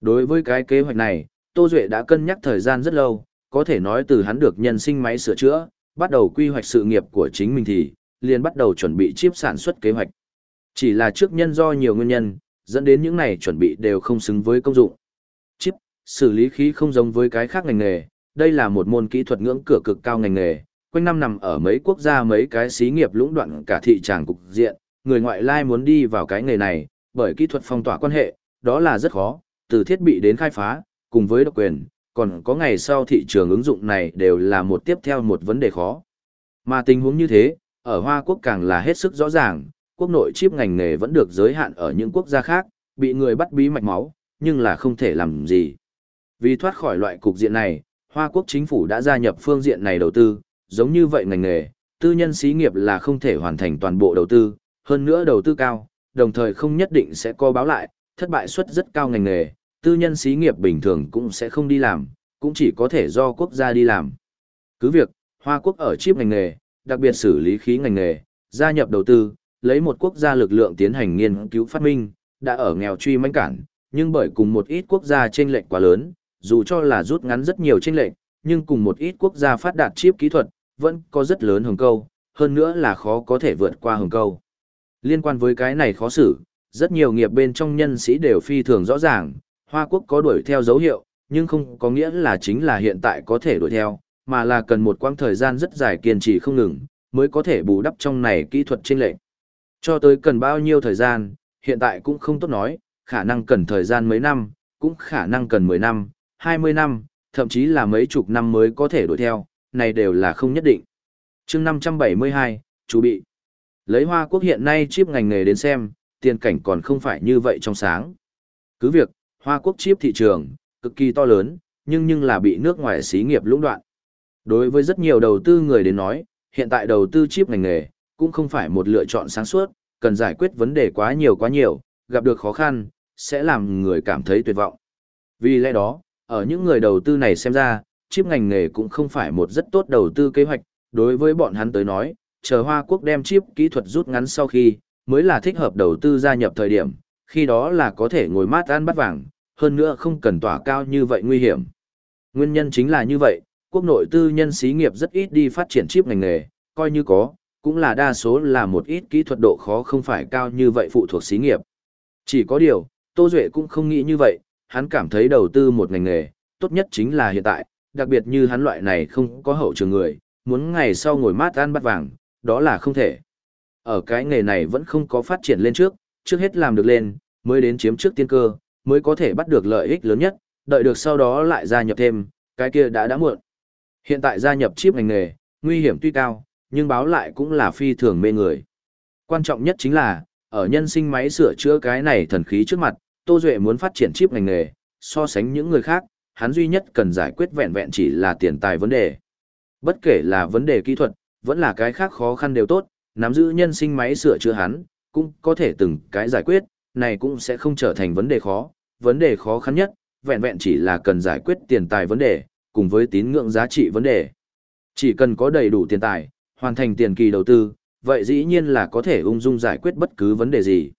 Đối với cái kế hoạch này, Tô Duệ đã cân nhắc thời gian rất lâu, có thể nói từ hắn được nhân sinh máy sửa chữa, bắt đầu quy hoạch sự nghiệp của chính mình thì, liền bắt đầu chuẩn bị chip sản xuất kế hoạch. Chỉ là trước nhân do nhiều nguyên nhân, dẫn đến những này chuẩn bị đều không xứng với công dụng. Chip, xử lý khí không giống với cái khác ngành nghề, đây là một môn kỹ thuật ngưỡng cửa cực cao ngành nghề, quanh năm nằm ở mấy quốc gia mấy cái xí nghiệp lũng đoạn cả thị trường cục diện, người ngoại lai muốn đi vào cái nghề này, bởi kỹ thuật phong tỏa quan hệ, đó là rất khó, từ thiết bị đến khai phá, cùng với độc quyền, còn có ngày sau thị trường ứng dụng này đều là một tiếp theo một vấn đề khó. Mà tình huống như thế, ở Hoa Quốc càng là hết sức rõ ràng, quốc nội chip ngành nghề vẫn được giới hạn ở những quốc gia khác, bị người bắt bí mạch máu, nhưng là không thể làm gì. Vì thoát khỏi loại cục diện này, Hoa Quốc chính phủ đã gia nhập phương diện này đầu tư, giống như vậy ngành nghề, tư nhân xí nghiệp là không thể hoàn thành toàn bộ đầu tư, hơn nữa đầu tư cao, đồng thời không nhất định sẽ co báo lại, thất bại suất rất cao ngành nghề, tư nhân xí nghiệp bình thường cũng sẽ không đi làm, cũng chỉ có thể do quốc gia đi làm. Cứ việc, Hoa Quốc ở chip ngành nghề, đặc biệt xử lý khí ngành nghề, gia nhập đầu tư, lấy một quốc gia lực lượng tiến hành nghiên cứu phát minh, đã ở nghèo truy manh cản, nhưng bởi cùng một ít quốc gia chênh lệch quá lớn, dù cho là rút ngắn rất nhiều chênh lệch, nhưng cùng một ít quốc gia phát đạt chip kỹ thuật, vẫn có rất lớn hồng câu, hơn nữa là khó có thể vượt qua hồng câu. Liên quan với cái này khó xử, rất nhiều nghiệp bên trong nhân sĩ đều phi thường rõ ràng, Hoa Quốc có đuổi theo dấu hiệu, nhưng không có nghĩa là chính là hiện tại có thể đuổi theo, mà là cần một quãng thời gian rất dài kiên trì không ngừng, mới có thể bù đắp trong này kỹ thuật chênh lệch. Cho tới cần bao nhiêu thời gian, hiện tại cũng không tốt nói, khả năng cần thời gian mấy năm, cũng khả năng cần 10 năm, 20 năm, thậm chí là mấy chục năm mới có thể đuổi theo, này đều là không nhất định. chương 572, chú bị. Lấy Hoa Quốc hiện nay chip ngành nghề đến xem, tiền cảnh còn không phải như vậy trong sáng. Cứ việc, Hoa Quốc chip thị trường, cực kỳ to lớn, nhưng nhưng là bị nước ngoài xí nghiệp lũng đoạn. Đối với rất nhiều đầu tư người đến nói, hiện tại đầu tư chip ngành nghề, cũng không phải một lựa chọn sáng suốt, cần giải quyết vấn đề quá nhiều quá nhiều, gặp được khó khăn, sẽ làm người cảm thấy tuyệt vọng. Vì lẽ đó, ở những người đầu tư này xem ra, chip ngành nghề cũng không phải một rất tốt đầu tư kế hoạch, đối với bọn hắn tới nói, chờ Hoa Quốc đem chip kỹ thuật rút ngắn sau khi, mới là thích hợp đầu tư gia nhập thời điểm, khi đó là có thể ngồi mát ăn bắt vàng, hơn nữa không cần tỏa cao như vậy nguy hiểm. Nguyên nhân chính là như vậy, quốc nội tư nhân xí nghiệp rất ít đi phát triển chip ngành nghề, coi như có, cũng là đa số là một ít kỹ thuật độ khó không phải cao như vậy phụ thuộc xí nghiệp. Chỉ có điều, Tô Duệ cũng không nghĩ như vậy, hắn cảm thấy đầu tư một ngành nghề, tốt nhất chính là hiện tại, đặc biệt như hắn loại này không có hậu trường người, muốn ngày sau ngồi mát ăn bắt vàng, đó là không thể. Ở cái nghề này vẫn không có phát triển lên trước, trước hết làm được lên, mới đến chiếm trước tiên cơ, mới có thể bắt được lợi ích lớn nhất, đợi được sau đó lại gia nhập thêm, cái kia đã đã muộn. Hiện tại gia nhập chip ngành nghề, nguy hiểm tuy cao, nhưng báo lại cũng là phi thường mê người. Quan trọng nhất chính là, ở nhân sinh máy sửa chữa cái này thần khí trước mặt, Tô Duệ muốn phát triển chip ngành nghề, so sánh những người khác, hắn duy nhất cần giải quyết vẹn vẹn chỉ là tiền tài vấn đề. Bất kể là vấn đề kỹ thuật, vẫn là cái khác khó khăn đều tốt, nắm giữ nhân sinh máy sửa chữa hắn, cũng có thể từng cái giải quyết, này cũng sẽ không trở thành vấn đề khó. Vấn đề khó khăn nhất, vẹn vẹn chỉ là cần giải quyết tiền tài vấn đề, cùng với tín ngưỡng giá trị vấn đề. Chỉ cần có đầy đủ tiền tài, hoàn thành tiền kỳ đầu tư, vậy dĩ nhiên là có thể ung dung giải quyết bất cứ vấn đề gì.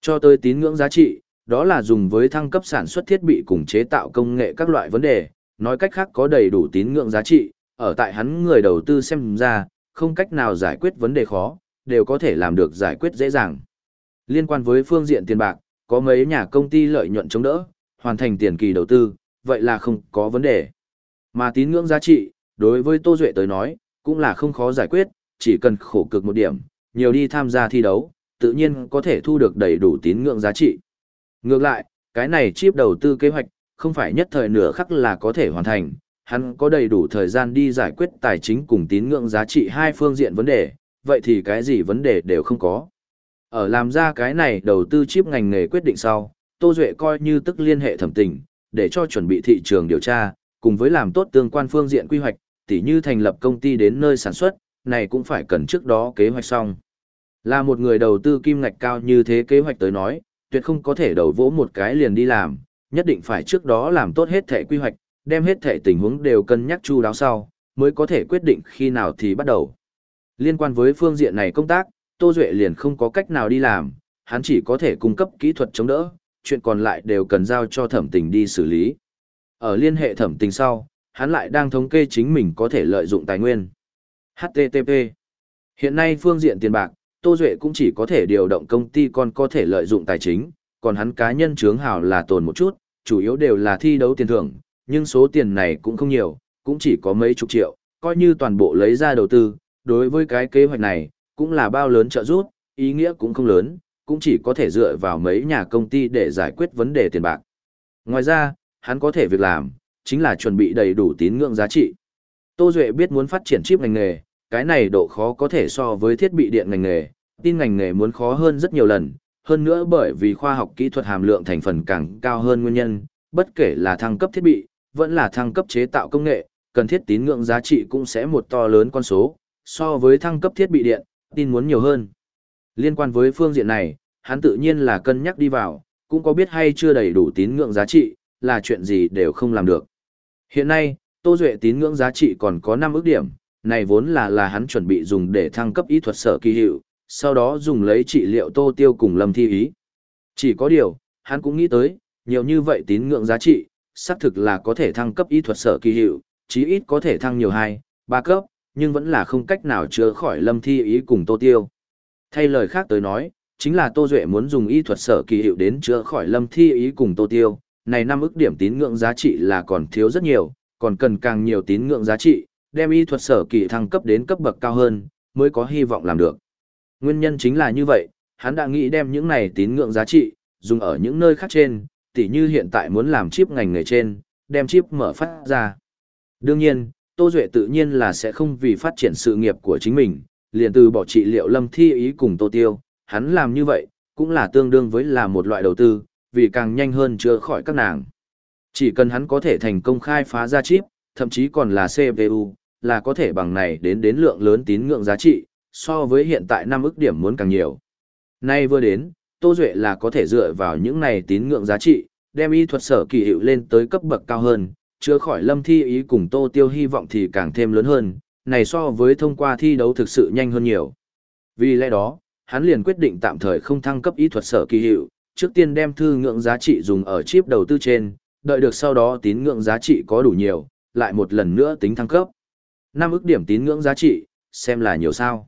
Cho tới tín ngưỡng giá trị, đó là dùng với thăng cấp sản xuất thiết bị cùng chế tạo công nghệ các loại vấn đề, nói cách khác có đầy đủ tín ngưỡng giá trị, ở tại hắn người đầu tư xem ra, không cách nào giải quyết vấn đề khó, đều có thể làm được giải quyết dễ dàng. Liên quan với phương diện tiền bạc, có mấy nhà công ty lợi nhuận chống đỡ, hoàn thành tiền kỳ đầu tư, vậy là không có vấn đề. Mà tín ngưỡng giá trị, đối với Tô Duệ tới nói, cũng là không khó giải quyết, chỉ cần khổ cực một điểm, nhiều đi tham gia thi đấu, tự nhiên có thể thu được đầy đủ tín ngưỡng giá trị. Ngược lại, cái này chip đầu tư kế hoạch, không phải nhất thời nửa khắc là có thể hoàn thành, hắn có đầy đủ thời gian đi giải quyết tài chính cùng tín ngưỡng giá trị hai phương diện vấn đề, vậy thì cái gì vấn đề đều không có. Ở làm ra cái này đầu tư chip ngành nghề quyết định sau, Tô Duệ coi như tức liên hệ thẩm tình, để cho chuẩn bị thị trường điều tra, cùng với làm tốt tương quan phương diện quy hoạch, tỉ như thành lập công ty đến nơi sản xuất, này cũng phải cần trước đó kế hoạch xong. Là một người đầu tư kim ngạch cao như thế kế hoạch tới nói, tuyệt không có thể đầu vỗ một cái liền đi làm, nhất định phải trước đó làm tốt hết thể quy hoạch, đem hết thể tình huống đều cân nhắc chu đáo sau, mới có thể quyết định khi nào thì bắt đầu. Liên quan với phương diện này công tác, Tô Duệ liền không có cách nào đi làm, hắn chỉ có thể cung cấp kỹ thuật chống đỡ, chuyện còn lại đều cần giao cho thẩm tình đi xử lý. Ở liên hệ thẩm tình sau, hắn lại đang thống kê chính mình có thể lợi dụng tài nguyên. HTTP Hiện nay phương diện tiền bạc, Tô Duệ cũng chỉ có thể điều động công ty còn có thể lợi dụng tài chính, còn hắn cá nhân chướng hào là tồn một chút, chủ yếu đều là thi đấu tiền thưởng, nhưng số tiền này cũng không nhiều, cũng chỉ có mấy chục triệu, coi như toàn bộ lấy ra đầu tư, đối với cái kế hoạch này, cũng là bao lớn trợ giúp, ý nghĩa cũng không lớn, cũng chỉ có thể dựa vào mấy nhà công ty để giải quyết vấn đề tiền bạc. Ngoài ra, hắn có thể việc làm, chính là chuẩn bị đầy đủ tín ngưỡng giá trị. Tô Duệ biết muốn phát triển chip ngành nghề, cái này độ khó có thể so với thiết bị điện ngành nghề, tin ngành nghề muốn khó hơn rất nhiều lần, hơn nữa bởi vì khoa học kỹ thuật hàm lượng thành phần càng cao hơn nguyên nhân, bất kể là thăng cấp thiết bị, vẫn là thăng cấp chế tạo công nghệ, cần thiết tín ngưỡng giá trị cũng sẽ một to lớn con số, so với thăng cấp thiết bị điện, tin muốn nhiều hơn. Liên quan với phương diện này, hắn tự nhiên là cân nhắc đi vào, cũng có biết hay chưa đầy đủ tín ngưỡng giá trị, là chuyện gì đều không làm được. Hiện nay, Tô Duệ tín ngưỡng giá trị còn có 5 ước điểm, này vốn là là hắn chuẩn bị dùng để thăng cấp ý thuật sở kỳ hiệu, sau đó dùng lấy trị liệu Tô Tiêu cùng Lâm Thi Ý. Chỉ có điều, hắn cũng nghĩ tới, nhiều như vậy tín ngưỡng giá trị, xác thực là có thể thăng cấp ý thuật sở kỳ hiệu, chí ít có thể thăng nhiều hai, ba cấp, nhưng vẫn là không cách nào chữa khỏi Lâm Thi Ý cùng Tô Tiêu. Thay lời khác tới nói, chính là Tô Duệ muốn dùng y thuật sở kỳ hiệu đến chữa khỏi Lâm Thi Ý cùng Tô Tiêu, này năm ức điểm tín ngưỡng giá trị là còn thiếu rất nhiều, còn cần càng nhiều tín ngưỡng giá trị, đem y thuật sở kỳ thăng cấp đến cấp bậc cao hơn, mới có hy vọng làm được. Nguyên nhân chính là như vậy, hắn đã nghĩ đem những này tín ngưỡng giá trị, dùng ở những nơi khác trên, tỉ như hiện tại muốn làm chip ngành nghề trên, đem chip mở phát ra. Đương nhiên, Tô Duệ tự nhiên là sẽ không vì phát triển sự nghiệp của chính mình, liền từ bỏ trị liệu lâm thi ý cùng Tô Tiêu, hắn làm như vậy, cũng là tương đương với là một loại đầu tư, vì càng nhanh hơn chữa khỏi các nàng. Chỉ cần hắn có thể thành công khai phá ra chip, thậm chí còn là CPU, là có thể bằng này đến đến lượng lớn tín ngưỡng giá trị, so với hiện tại năm ức điểm muốn càng nhiều. Nay vừa đến, Tô Duệ là có thể dựa vào những này tín ngưỡng giá trị, đem y thuật sở kỳ hiệu lên tới cấp bậc cao hơn, chữa khỏi lâm thi ý cùng Tô Tiêu hy vọng thì càng thêm lớn hơn, này so với thông qua thi đấu thực sự nhanh hơn nhiều. Vì lẽ đó, hắn liền quyết định tạm thời không thăng cấp y thuật sở kỳ hiệu, trước tiên đem thư ngưỡng giá trị dùng ở chip đầu tư trên, đợi được sau đó tín ngưỡng giá trị có đủ nhiều, lại một lần nữa tính thăng cấp. Năm ức điểm tín ngưỡng giá trị, xem là nhiều sao.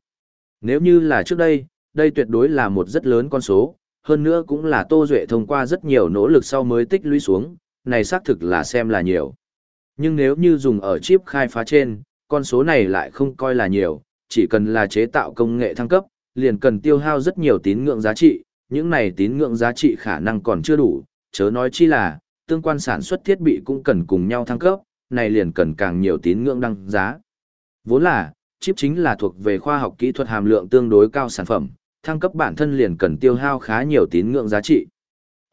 Nếu như là trước đây, đây tuyệt đối là một rất lớn con số, hơn nữa cũng là Tô Duệ thông qua rất nhiều nỗ lực sau mới tích lũy xuống, này xác thực là xem là nhiều. Nhưng nếu như dùng ở chip khai phá trên, con số này lại không coi là nhiều, chỉ cần là chế tạo công nghệ thăng cấp, liền cần tiêu hao rất nhiều tín ngưỡng giá trị, những này tín ngưỡng giá trị khả năng còn chưa đủ, chớ nói chi là, tương quan sản xuất thiết bị cũng cần cùng nhau thăng cấp, này liền cần càng nhiều tín ngưỡng đăng giá. Vốn là, chip chính là thuộc về khoa học kỹ thuật hàm lượng tương đối cao sản phẩm, thăng cấp bản thân liền cần tiêu hao khá nhiều tín ngưỡng giá trị.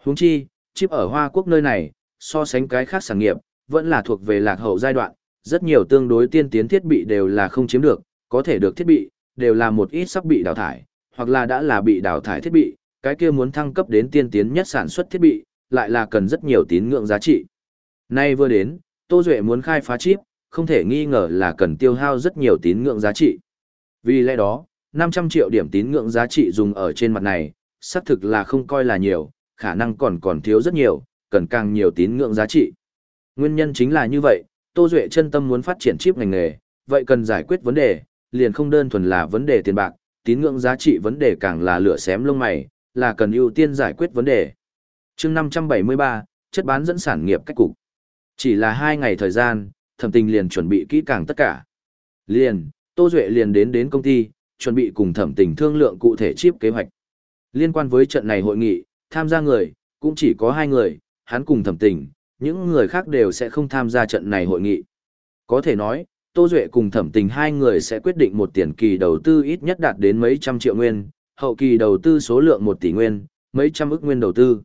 Huống chi, chip ở Hoa Quốc nơi này, so sánh cái khác sản nghiệp, vẫn là thuộc về lạc hậu giai đoạn, rất nhiều tương đối tiên tiến thiết bị đều là không chiếm được, có thể được thiết bị, đều là một ít sắp bị đào thải, hoặc là đã là bị đào thải thiết bị, cái kia muốn thăng cấp đến tiên tiến nhất sản xuất thiết bị, lại là cần rất nhiều tín ngưỡng giá trị. Nay vừa đến, Tô Duệ muốn khai phá chip, không thể nghi ngờ là cần tiêu hao rất nhiều tín ngưỡng giá trị. Vì lẽ đó, 500 triệu điểm tín ngưỡng giá trị dùng ở trên mặt này, xác thực là không coi là nhiều, khả năng còn còn thiếu rất nhiều, cần càng nhiều tín ngưỡng giá trị. Nguyên nhân chính là như vậy, Tô Duệ chân tâm muốn phát triển chip ngành nghề, vậy cần giải quyết vấn đề, liền không đơn thuần là vấn đề tiền bạc, tín ngưỡng giá trị vấn đề càng là lửa xém lông mày, là cần ưu tiên giải quyết vấn đề. chương 573, chất bán dẫn sản nghiệp cách cục. Chỉ là hai ngày thời gian, thẩm tình liền chuẩn bị kỹ càng tất cả. Liền, Tô Duệ liền đến đến công ty, chuẩn bị cùng thẩm tình thương lượng cụ thể chip kế hoạch. Liên quan với trận này hội nghị, tham gia người, cũng chỉ có hai người, hắn cùng thẩm tình, những người khác đều sẽ không tham gia trận này hội nghị. Có thể nói, Tô Duệ cùng thẩm tình hai người sẽ quyết định một tiền kỳ đầu tư ít nhất đạt đến mấy trăm triệu nguyên, hậu kỳ đầu tư số lượng một tỷ nguyên, mấy trăm ức nguyên đầu tư.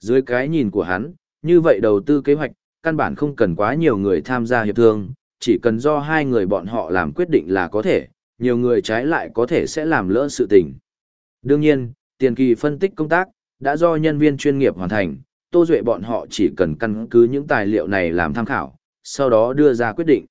Dưới cái nhìn của hắn, như vậy đầu tư kế hoạch, căn bản không cần quá nhiều người tham gia hiệp thương, chỉ cần do hai người bọn họ làm quyết định là có thể, nhiều người trái lại có thể sẽ làm lỡ sự tình. Đương nhiên, tiền kỳ phân tích công tác, đã do nhân viên chuyên nghiệp hoàn thành, Tô Duệ bọn họ chỉ cần căn cứ những tài liệu này làm tham khảo, sau đó đưa ra quyết định.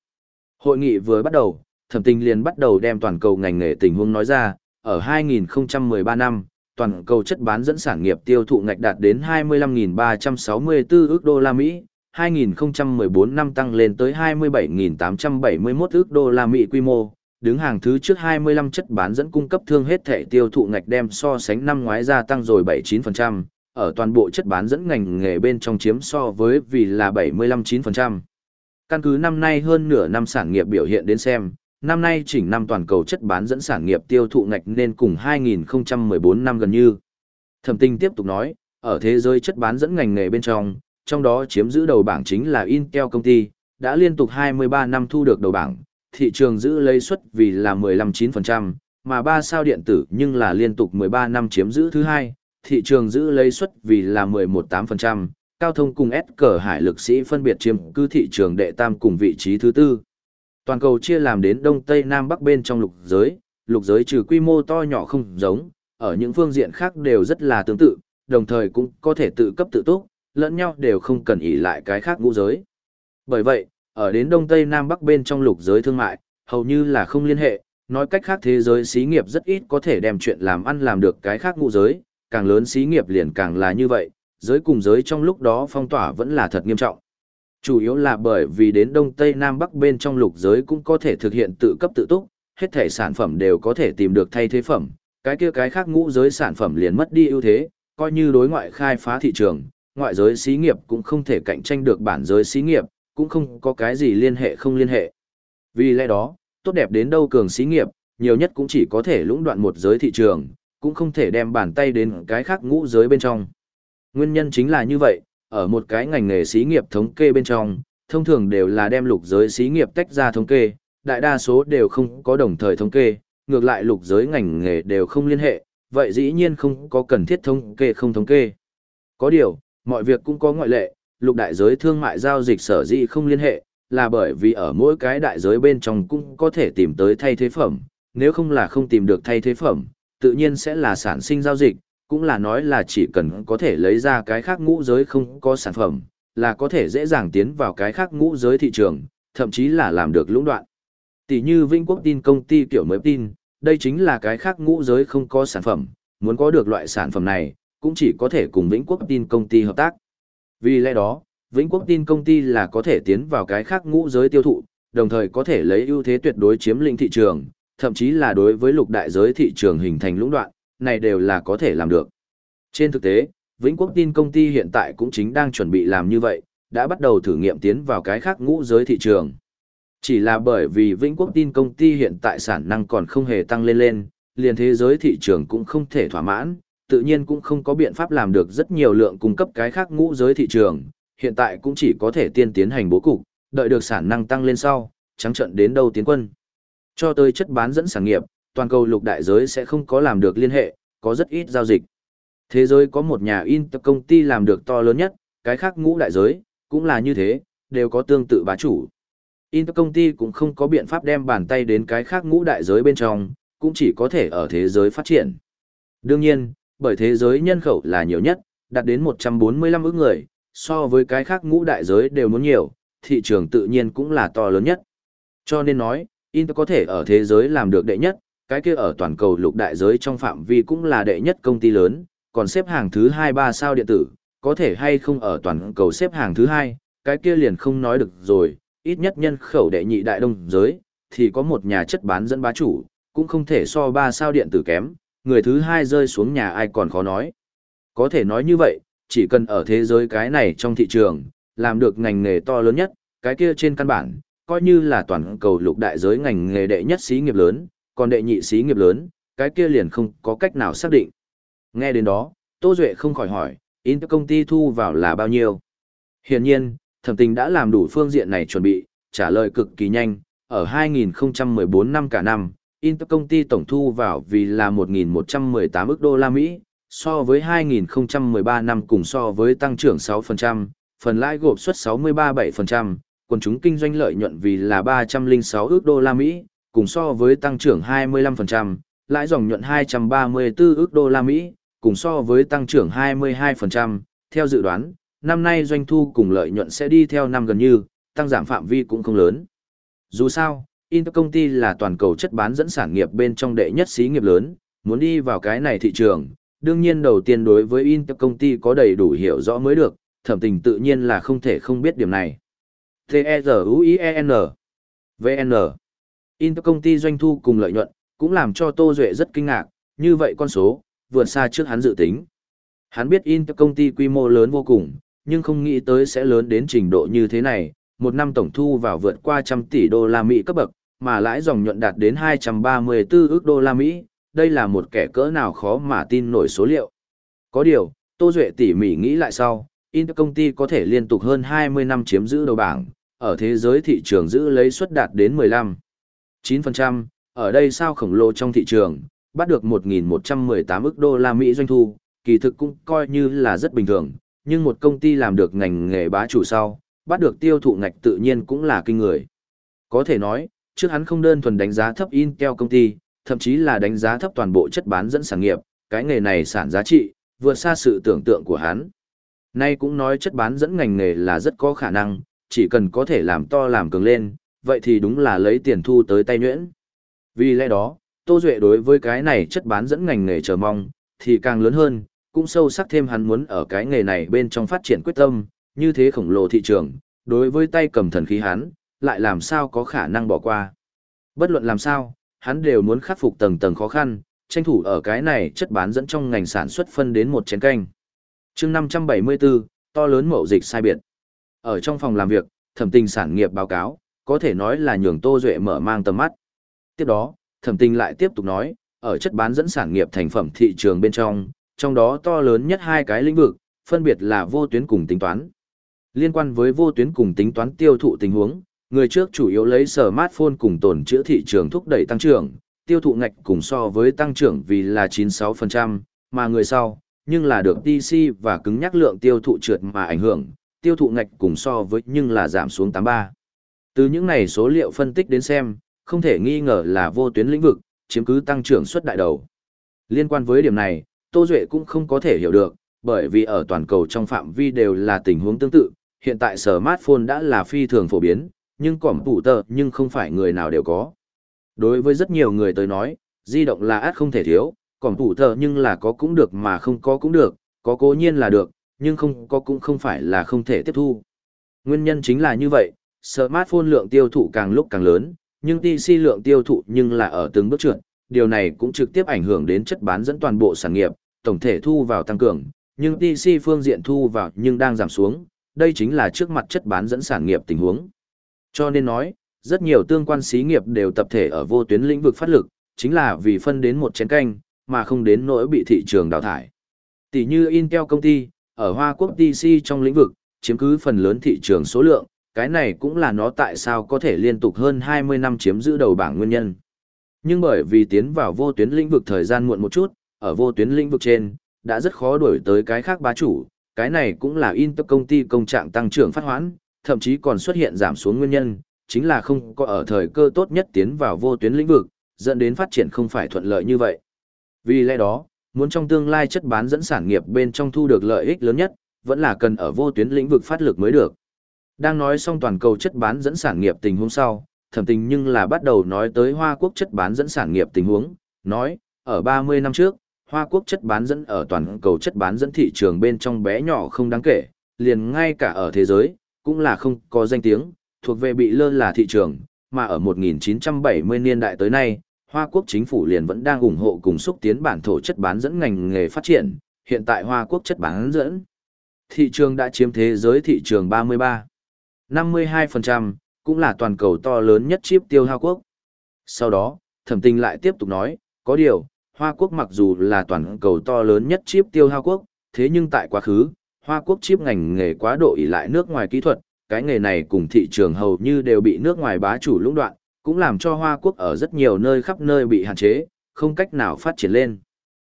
Hội nghị vừa bắt đầu, thẩm tình liền bắt đầu đem toàn cầu ngành nghề tình huống nói ra, ở 2013 năm, toàn cầu chất bán dẫn sản nghiệp tiêu thụ ngạch đạt đến 25.364 ước đô la Mỹ, 2014 năm tăng lên tới 27.871 ước đô la Mỹ quy mô, đứng hàng thứ trước 25 chất bán dẫn cung cấp thương hết thể tiêu thụ ngạch đem so sánh năm ngoái gia tăng rồi 79%, ở toàn bộ chất bán dẫn ngành nghề bên trong chiếm so với vì là 75-9%. Căn cứ năm nay hơn nửa năm sản nghiệp biểu hiện đến xem, năm nay chỉnh năm toàn cầu chất bán dẫn sản nghiệp tiêu thụ ngạch nên cùng 2014 năm gần như. Thẩm tinh tiếp tục nói, ở thế giới chất bán dẫn ngành nghề bên trong, trong đó chiếm giữ đầu bảng chính là Intel công ty, đã liên tục 23 năm thu được đầu bảng, thị trường giữ lấy suất vì là 15-9%, mà ba sao điện tử nhưng là liên tục 13 năm chiếm giữ thứ hai, thị trường giữ lấy suất vì là 11-8%, cao thông cùng S cờ hải lực sĩ phân biệt chiếm cư thị trường đệ tam cùng vị trí thứ tư. Toàn cầu chia làm đến đông tây nam bắc bên trong lục giới, lục giới trừ quy mô to nhỏ không giống, ở những phương diện khác đều rất là tương tự, đồng thời cũng có thể tự cấp tự túc, lẫn nhau đều không cần ỷ lại cái khác ngũ giới. Bởi vậy, ở đến đông tây nam bắc bên trong lục giới thương mại, hầu như là không liên hệ, nói cách khác thế giới xí nghiệp rất ít có thể đem chuyện làm ăn làm được cái khác ngũ giới, càng lớn xí nghiệp liền càng là như vậy, giới cùng giới trong lúc đó phong tỏa vẫn là thật nghiêm trọng. Chủ yếu là bởi vì đến Đông Tây Nam Bắc bên trong lục giới cũng có thể thực hiện tự cấp tự túc, hết thể sản phẩm đều có thể tìm được thay thế phẩm, cái kia cái khác ngũ giới sản phẩm liền mất đi ưu thế, coi như đối ngoại khai phá thị trường, ngoại giới xí nghiệp cũng không thể cạnh tranh được bản giới xí nghiệp, cũng không có cái gì liên hệ không liên hệ. Vì lẽ đó, tốt đẹp đến đâu cường xí nghiệp, nhiều nhất cũng chỉ có thể lũng đoạn một giới thị trường, cũng không thể đem bàn tay đến cái khác ngũ giới bên trong. Nguyên nhân chính là như vậy, ở một cái ngành nghề xí nghiệp thống kê bên trong, thông thường đều là đem lục giới xí nghiệp tách ra thống kê, đại đa số đều không có đồng thời thống kê, ngược lại lục giới ngành nghề đều không liên hệ, vậy dĩ nhiên không có cần thiết thống kê không thống kê. Có điều, mọi việc cũng có ngoại lệ, lục đại giới thương mại giao dịch sở dĩ không liên hệ, là bởi vì ở mỗi cái đại giới bên trong cũng có thể tìm tới thay thế phẩm, nếu không là không tìm được thay thế phẩm, tự nhiên sẽ là sản sinh giao dịch, cũng là nói là chỉ cần có thể lấy ra cái khác ngũ giới không có sản phẩm, là có thể dễ dàng tiến vào cái khác ngũ giới thị trường, thậm chí là làm được lũng đoạn. Tỷ như Vinh Quốc tin công ty kiểu mới tin, đây chính là cái khác ngũ giới không có sản phẩm, muốn có được loại sản phẩm này, cũng chỉ có thể cùng Vĩnh Quốc tin công ty hợp tác. Vì lẽ đó, Vĩnh Quốc tin công ty là có thể tiến vào cái khác ngũ giới tiêu thụ, đồng thời có thể lấy ưu thế tuyệt đối chiếm lĩnh thị trường, thậm chí là đối với lục đại giới thị trường hình thành lũng đoạn, này đều là có thể làm được. Trên thực tế, Vĩnh Quốc tin công ty hiện tại cũng chính đang chuẩn bị làm như vậy, đã bắt đầu thử nghiệm tiến vào cái khác ngũ giới thị trường. Chỉ là bởi vì Vĩnh Quốc tin công ty hiện tại sản năng còn không hề tăng lên lên, liền thế giới thị trường cũng không thể thỏa mãn, tự nhiên cũng không có biện pháp làm được rất nhiều lượng cung cấp cái khác ngũ giới thị trường, hiện tại cũng chỉ có thể tiên tiến hành bố cục, đợi được sản năng tăng lên sau, trắng trận đến đâu tiến quân. Cho tới chất bán dẫn sản nghiệp, toàn cầu lục đại giới sẽ không có làm được liên hệ, có rất ít giao dịch. Thế giới có một nhà Inter công ty làm được to lớn nhất, cái khác ngũ đại giới, cũng là như thế, đều có tương tự bá chủ. Inter công ty cũng không có biện pháp đem bàn tay đến cái khác ngũ đại giới bên trong, cũng chỉ có thể ở thế giới phát triển. Đương nhiên, bởi thế giới nhân khẩu là nhiều nhất, đạt đến 145 ức người, so với cái khác ngũ đại giới đều muốn nhiều, thị trường tự nhiên cũng là to lớn nhất. Cho nên nói, Inter có thể ở thế giới làm được đệ nhất, cái kia ở toàn cầu lục đại giới trong phạm vi cũng là đệ nhất công ty lớn, còn xếp hàng thứ 2-3 sao điện tử, có thể hay không ở toàn cầu xếp hàng thứ 2, cái kia liền không nói được rồi, ít nhất nhân khẩu đệ nhị đại đông giới, thì có một nhà chất bán dẫn bá chủ, cũng không thể so 3 sao điện tử kém, người thứ hai rơi xuống nhà ai còn khó nói. Có thể nói như vậy, chỉ cần ở thế giới cái này trong thị trường, làm được ngành nghề to lớn nhất, cái kia trên căn bản, coi như là toàn cầu lục đại giới ngành nghề đệ nhất xí nghiệp lớn, còn đệ nhị xí nghiệp lớn, cái kia liền không có cách nào xác định. Nghe đến đó, Tô Duệ không khỏi hỏi, Intel công ty thu vào là bao nhiêu? Hiển nhiên, thẩm tình đã làm đủ phương diện này chuẩn bị, trả lời cực kỳ nhanh, ở 2014 năm cả năm, Intel công ty tổng thu vào vì là 1.118 ức đô la Mỹ, so với 2013 năm cùng so với tăng trưởng 6%, phần lãi gộp suất 63,7%, còn chúng kinh doanh lợi nhuận vì là 306 ước đô la Mỹ, cùng so với tăng trưởng 25%, lãi dòng nhuận 234 ước đô la Mỹ, cùng so với tăng trưởng 22%, theo dự đoán, năm nay doanh thu cùng lợi nhuận sẽ đi theo năm gần như, tăng giảm phạm vi cũng không lớn. Dù sao, Inter công ty là toàn cầu chất bán dẫn sản nghiệp bên trong đệ nhất xí nghiệp lớn, muốn đi vào cái này thị trường, đương nhiên đầu tiên đối với Intel công ty có đầy đủ hiểu rõ mới được, thẩm tình tự nhiên là không thể không biết điểm này. T-E-Z-U-I-E-N VN Intel công ty doanh thu cùng lợi nhuận, cũng làm cho Tô Duệ rất kinh ngạc, như vậy con số, vượt xa trước hắn dự tính. Hắn biết Intel công ty quy mô lớn vô cùng, nhưng không nghĩ tới sẽ lớn đến trình độ như thế này, một năm tổng thu vào vượt qua trăm tỷ đô la Mỹ cấp bậc, mà lãi dòng nhuận đạt đến 234 ước đô la Mỹ, đây là một kẻ cỡ nào khó mà tin nổi số liệu. Có điều, Tô Duệ tỉ mỉ nghĩ lại sau, Intel công ty có thể liên tục hơn 20 năm chiếm giữ đầu bảng, ở thế giới thị trường giữ lấy suất đạt đến 15. 9%, ở đây sao khổng lồ trong thị trường, bắt được 1.118 ức đô la Mỹ doanh thu, kỳ thực cũng coi như là rất bình thường, nhưng một công ty làm được ngành nghề bá chủ sau, bắt được tiêu thụ ngạch tự nhiên cũng là kinh người. Có thể nói, trước hắn không đơn thuần đánh giá thấp Intel công ty, thậm chí là đánh giá thấp toàn bộ chất bán dẫn sản nghiệp, cái nghề này sản giá trị, vượt xa sự tưởng tượng của hắn. Nay cũng nói chất bán dẫn ngành nghề là rất có khả năng, chỉ cần có thể làm to làm cường lên, vậy thì đúng là lấy tiền thu tới tay nhuyễn. Vì lẽ đó, Tô Duệ đối với cái này chất bán dẫn ngành nghề chờ mong, thì càng lớn hơn, cũng sâu sắc thêm hắn muốn ở cái nghề này bên trong phát triển quyết tâm, như thế khổng lồ thị trường, đối với tay cầm thần khí hắn, lại làm sao có khả năng bỏ qua. Bất luận làm sao, hắn đều muốn khắc phục tầng tầng khó khăn, tranh thủ ở cái này chất bán dẫn trong ngành sản xuất phân đến một chén canh. chương 574, to lớn mậu dịch sai biệt. Ở trong phòng làm việc, thẩm tình sản nghiệp báo cáo, có thể nói là nhường Tô Duệ mở mang tầm mắt. Tiếp đó, thẩm tình lại tiếp tục nói, ở chất bán dẫn sản nghiệp thành phẩm thị trường bên trong, trong đó to lớn nhất hai cái lĩnh vực, phân biệt là vô tuyến cùng tính toán. Liên quan với vô tuyến cùng tính toán tiêu thụ tình huống, người trước chủ yếu lấy smartphone cùng tổn chữa thị trường thúc đẩy tăng trưởng, tiêu thụ ngạch cùng so với tăng trưởng vì là 96%, mà người sau, nhưng là được DC và cứng nhắc lượng tiêu thụ trượt mà ảnh hưởng, tiêu thụ ngạch cùng so với nhưng là giảm xuống 83. Từ những này số liệu phân tích đến xem, không thể nghi ngờ là vô tuyến lĩnh vực, chiếm cứ tăng trưởng suất đại đầu. Liên quan với điểm này, Tô Duệ cũng không có thể hiểu được, bởi vì ở toàn cầu trong phạm vi đều là tình huống tương tự, hiện tại smartphone đã là phi thường phổ biến, nhưng cỏm tủ tờ nhưng không phải người nào đều có. Đối với rất nhiều người tới nói, di động là át không thể thiếu, cỏm tủ tờ nhưng là có cũng được mà không có cũng được, có cố nhiên là được, nhưng không có cũng không phải là không thể tiếp thu. Nguyên nhân chính là như vậy, smartphone lượng tiêu thụ càng lúc càng lớn, nhưng TC lượng tiêu thụ nhưng là ở từng bước trượt, điều này cũng trực tiếp ảnh hưởng đến chất bán dẫn toàn bộ sản nghiệp, tổng thể thu vào tăng cường, nhưng TC phương diện thu vào nhưng đang giảm xuống, đây chính là trước mặt chất bán dẫn sản nghiệp tình huống. Cho nên nói, rất nhiều tương quan xí nghiệp đều tập thể ở vô tuyến lĩnh vực phát lực, chính là vì phân đến một chén canh, mà không đến nỗi bị thị trường đào thải. Tỷ như Intel công ty, ở Hoa Quốc TC trong lĩnh vực, chiếm cứ phần lớn thị trường số lượng, cái này cũng là nó tại sao có thể liên tục hơn 20 năm chiếm giữ đầu bảng nguyên nhân. Nhưng bởi vì tiến vào vô tuyến lĩnh vực thời gian muộn một chút, ở vô tuyến lĩnh vực trên, đã rất khó đổi tới cái khác bá chủ, cái này cũng là Intel công ty công trạng tăng trưởng phát hoãn, thậm chí còn xuất hiện giảm xuống nguyên nhân, chính là không có ở thời cơ tốt nhất tiến vào vô tuyến lĩnh vực, dẫn đến phát triển không phải thuận lợi như vậy. Vì lẽ đó, muốn trong tương lai chất bán dẫn sản nghiệp bên trong thu được lợi ích lớn nhất, vẫn là cần ở vô tuyến lĩnh vực phát lực mới được. Đang nói xong toàn cầu chất bán dẫn sản nghiệp tình huống sau, thẩm tình nhưng là bắt đầu nói tới Hoa Quốc chất bán dẫn sản nghiệp tình huống, nói, ở 30 năm trước, Hoa Quốc chất bán dẫn ở toàn cầu chất bán dẫn thị trường bên trong bé nhỏ không đáng kể, liền ngay cả ở thế giới, cũng là không có danh tiếng, thuộc về bị lơ là thị trường, mà ở 1970 niên đại tới nay, Hoa Quốc chính phủ liền vẫn đang ủng hộ cùng xúc tiến bản thổ chất bán dẫn ngành nghề phát triển, hiện tại Hoa Quốc chất bán dẫn. Thị trường đã chiếm thế giới thị trường 33. 52%, cũng là toàn cầu to lớn nhất chip tiêu hao quốc. Sau đó, thẩm tình lại tiếp tục nói, có điều, Hoa Quốc mặc dù là toàn cầu to lớn nhất chip tiêu hao quốc, thế nhưng tại quá khứ, Hoa Quốc chip ngành nghề quá độ ỷ lại nước ngoài kỹ thuật, cái nghề này cùng thị trường hầu như đều bị nước ngoài bá chủ lũng đoạn, cũng làm cho Hoa Quốc ở rất nhiều nơi khắp nơi bị hạn chế, không cách nào phát triển lên.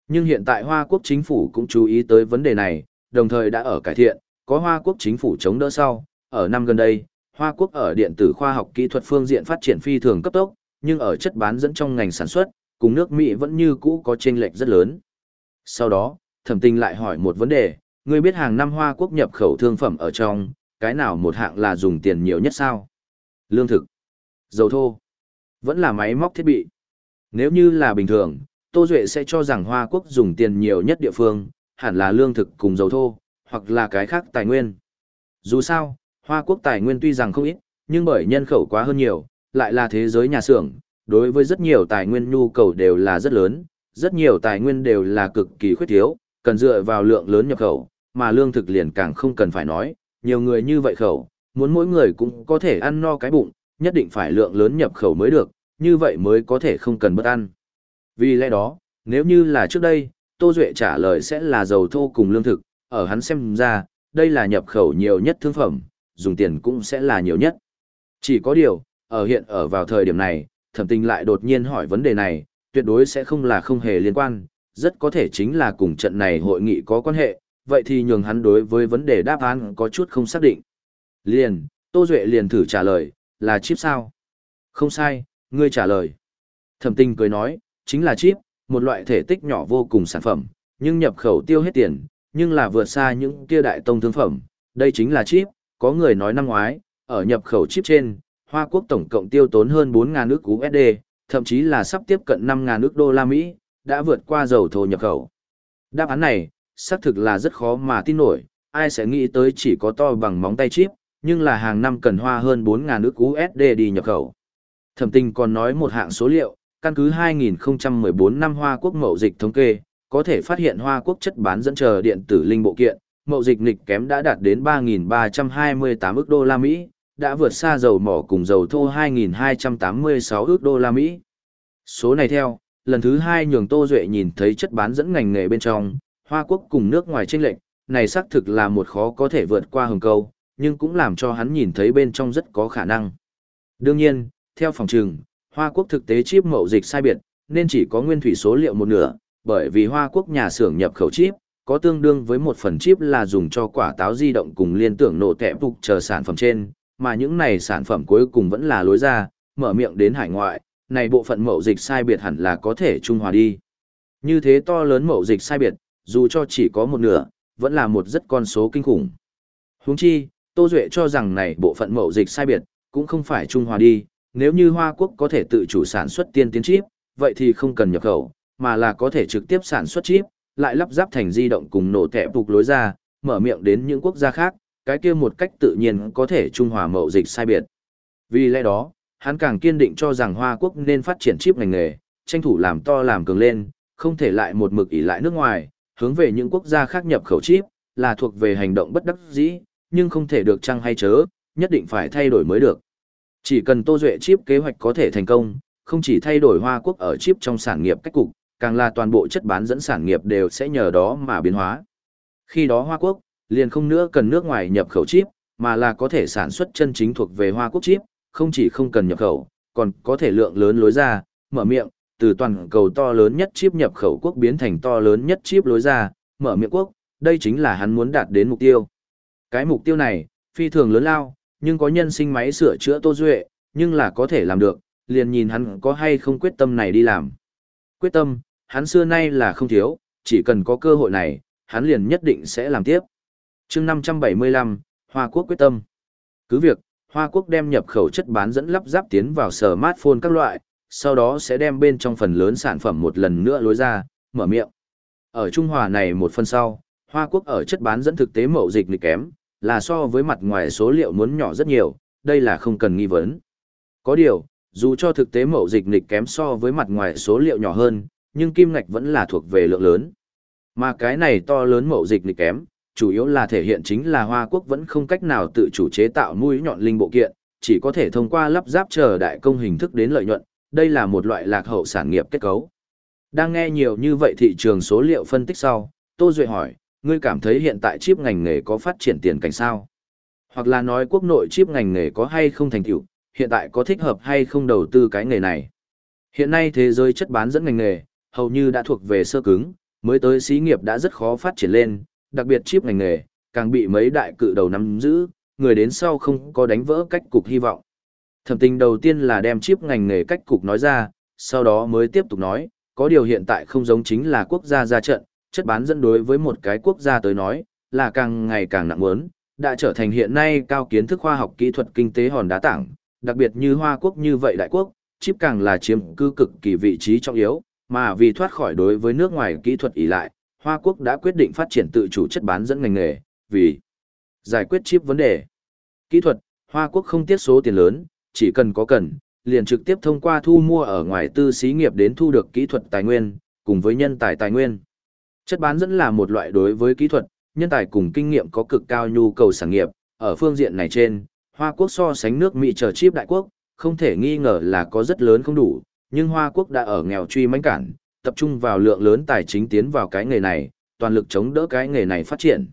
Nhưng hiện tại Hoa Quốc chính phủ cũng chú ý tới vấn đề này, đồng thời đã ở cải thiện, có Hoa Quốc chính phủ chống đỡ sau, ở năm gần đây, Hoa Quốc ở điện tử khoa học kỹ thuật phương diện phát triển phi thường cấp tốc, nhưng ở chất bán dẫn trong ngành sản xuất, cùng nước Mỹ vẫn như cũ có chênh lệch rất lớn. Sau đó, thẩm tình lại hỏi một vấn đề, ngươi biết hàng năm Hoa Quốc nhập khẩu thương phẩm ở trong, cái nào một hạng là dùng tiền nhiều nhất sao? Lương thực, dầu thô, vẫn là máy móc thiết bị. Nếu như là bình thường, Tô Duệ sẽ cho rằng Hoa Quốc dùng tiền nhiều nhất địa phương, hẳn là lương thực cùng dầu thô, hoặc là cái khác tài nguyên. Dù sao, Hoa Quốc tài nguyên tuy rằng không ít, nhưng bởi nhân khẩu quá hơn nhiều, lại là thế giới nhà xưởng, đối với rất nhiều tài nguyên nhu cầu đều là rất lớn, rất nhiều tài nguyên đều là cực kỳ khuyết thiếu, cần dựa vào lượng lớn nhập khẩu, mà lương thực liền càng không cần phải nói, nhiều người như vậy khẩu, muốn mỗi người cũng có thể ăn no cái bụng, nhất định phải lượng lớn nhập khẩu mới được, như vậy mới có thể không cần bất ăn. Vì lẽ đó, nếu như là trước đây, Tô Duệ trả lời sẽ là dầu thô cùng lương thực, ở hắn xem ra, đây là nhập khẩu nhiều nhất thương phẩm, dùng tiền cũng sẽ là nhiều nhất. Chỉ có điều, ở hiện ở vào thời điểm này, thẩm tình lại đột nhiên hỏi vấn đề này, tuyệt đối sẽ không là không hề liên quan, rất có thể chính là cùng trận này hội nghị có quan hệ, vậy thì nhường hắn đối với vấn đề đáp án có chút không xác định. Liền, Tô Duệ liền thử trả lời, là chip sao? Không sai, ngươi trả lời. Thẩm tình cười nói, chính là chip, một loại thể tích nhỏ vô cùng sản phẩm, nhưng nhập khẩu tiêu hết tiền, nhưng là vượt xa những kia đại tông thương phẩm. Đây chính là chip, có người nói năm ngoái, ở nhập khẩu chip trên, Hoa Quốc tổng cộng tiêu tốn hơn 4.000 nước USD, thậm chí là sắp tiếp cận 5.000 nước đô la Mỹ, đã vượt qua dầu thô nhập khẩu. Đáp án này, xác thực là rất khó mà tin nổi, ai sẽ nghĩ tới chỉ có to bằng móng tay chip, nhưng là hàng năm cần hoa hơn 4.000 nước USD đi nhập khẩu. Thẩm tình còn nói một hạng số liệu, căn cứ 2014 năm Hoa Quốc mậu dịch thống kê, có thể phát hiện Hoa Quốc chất bán dẫn chờ điện tử linh bộ kiện, mậu dịch nghịch kém đã đạt đến 3.328 ức đô la Mỹ, đã vượt xa dầu mỏ cùng dầu thô 2.286 ức đô la Mỹ. Số này theo, lần thứ hai nhường Tô Duệ nhìn thấy chất bán dẫn ngành nghề bên trong, Hoa Quốc cùng nước ngoài chênh lệnh, này xác thực là một khó có thể vượt qua hừng câu, nhưng cũng làm cho hắn nhìn thấy bên trong rất có khả năng. Đương nhiên, theo phòng trừng, Hoa Quốc thực tế chip mậu dịch sai biệt, nên chỉ có nguyên thủy số liệu một nửa, bởi vì Hoa Quốc nhà xưởng nhập khẩu chip, có tương đương với một phần chip là dùng cho quả táo di động cùng liên tưởng nổ tẹp phục chờ sản phẩm trên, mà những này sản phẩm cuối cùng vẫn là lối ra, mở miệng đến hải ngoại, này bộ phận mậu dịch sai biệt hẳn là có thể trung hòa đi. Như thế to lớn mậu dịch sai biệt, dù cho chỉ có một nửa, vẫn là một rất con số kinh khủng. Huống chi, Tô Duệ cho rằng này bộ phận mậu dịch sai biệt, cũng không phải trung hòa đi, nếu như Hoa Quốc có thể tự chủ sản xuất tiên tiến chip, vậy thì không cần nhập khẩu, mà là có thể trực tiếp sản xuất chip, lại lắp ráp thành di động cùng nổ tẻ phục lối ra, mở miệng đến những quốc gia khác, cái kia một cách tự nhiên có thể trung hòa mậu dịch sai biệt. Vì lẽ đó, hắn càng kiên định cho rằng Hoa Quốc nên phát triển chip ngành nghề, tranh thủ làm to làm cường lên, không thể lại một mực ỷ lại nước ngoài, hướng về những quốc gia khác nhập khẩu chip, là thuộc về hành động bất đắc dĩ, nhưng không thể được chăng hay chớ, nhất định phải thay đổi mới được. Chỉ cần Tô Duệ chip kế hoạch có thể thành công, không chỉ thay đổi Hoa Quốc ở chip trong sản nghiệp cách cục, càng là toàn bộ chất bán dẫn sản nghiệp đều sẽ nhờ đó mà biến hóa. Khi đó Hoa Quốc, liền không nữa cần nước ngoài nhập khẩu chip, mà là có thể sản xuất chân chính thuộc về Hoa Quốc chip, không chỉ không cần nhập khẩu, còn có thể lượng lớn lối ra, mở miệng, từ toàn cầu to lớn nhất chip nhập khẩu quốc biến thành to lớn nhất chip lối ra, mở miệng quốc, đây chính là hắn muốn đạt đến mục tiêu. Cái mục tiêu này, phi thường lớn lao, nhưng có nhân sinh máy sửa chữa Tô Duệ, nhưng là có thể làm được, liền nhìn hắn có hay không quyết tâm này đi làm. Quyết tâm, hắn xưa nay là không thiếu, chỉ cần có cơ hội này, hắn liền nhất định sẽ làm tiếp. chương 575, Hoa Quốc quyết tâm. Cứ việc, Hoa Quốc đem nhập khẩu chất bán dẫn lắp ráp tiến vào smartphone các loại, sau đó sẽ đem bên trong phần lớn sản phẩm một lần nữa lối ra, mở miệng. Ở Trung Hòa này một phần sau, Hoa Quốc ở chất bán dẫn thực tế mậu dịch nghịch kém, là so với mặt ngoài số liệu muốn nhỏ rất nhiều, đây là không cần nghi vấn. Có điều, dù cho thực tế mậu dịch nghịch kém so với mặt ngoài số liệu nhỏ hơn, nhưng kim ngạch vẫn là thuộc về lượng lớn. Mà cái này to lớn mậu dịch nghịch kém, chủ yếu là thể hiện chính là Hoa Quốc vẫn không cách nào tự chủ chế tạo mũi nhọn linh bộ kiện, chỉ có thể thông qua lắp ráp chờ đại công hình thức đến lợi nhuận, đây là một loại lạc hậu sản nghiệp kết cấu. Đang nghe nhiều như vậy thị trường số liệu phân tích sau, Tô Duệ hỏi, ngươi cảm thấy hiện tại chip ngành nghề có phát triển tiền cảnh sao? Hoặc là nói quốc nội chip ngành nghề có hay không thành tựu, hiện tại có thích hợp hay không đầu tư cái nghề này? Hiện nay thế giới chất bán dẫn ngành nghề, hầu như đã thuộc về sơ cứng, mới tới xí nghiệp đã rất khó phát triển lên, đặc biệt chip ngành nghề, càng bị mấy đại cự đầu nắm giữ, người đến sau không có đánh vỡ cách cục hy vọng. Thẩm tình đầu tiên là đem chip ngành nghề cách cục nói ra, sau đó mới tiếp tục nói, có điều hiện tại không giống chính là quốc gia ra trận, chất bán dẫn đối với một cái quốc gia tới nói, là càng ngày càng nặng muốn, đã trở thành hiện nay cao kiến thức khoa học kỹ thuật kinh tế hòn đá tảng, đặc biệt như Hoa Quốc như vậy đại quốc, chip càng là chiếm cư cực kỳ vị trí trọng yếu, Mà vì thoát khỏi đối với nước ngoài kỹ thuật ỷ lại, Hoa Quốc đã quyết định phát triển tự chủ chất bán dẫn ngành nghề, vì giải quyết chip vấn đề. Kỹ thuật, Hoa Quốc không tiết số tiền lớn, chỉ cần có cần, liền trực tiếp thông qua thu mua ở ngoài tư xí nghiệp đến thu được kỹ thuật tài nguyên, cùng với nhân tài tài nguyên. Chất bán dẫn là một loại đối với kỹ thuật, nhân tài cùng kinh nghiệm có cực cao nhu cầu sản nghiệp, ở phương diện này trên, Hoa Quốc so sánh nước Mỹ chờ chip đại quốc, không thể nghi ngờ là có rất lớn không đủ, nhưng Hoa Quốc đã ở nghèo truy mãnh cản, tập trung vào lượng lớn tài chính tiến vào cái nghề này, toàn lực chống đỡ cái nghề này phát triển.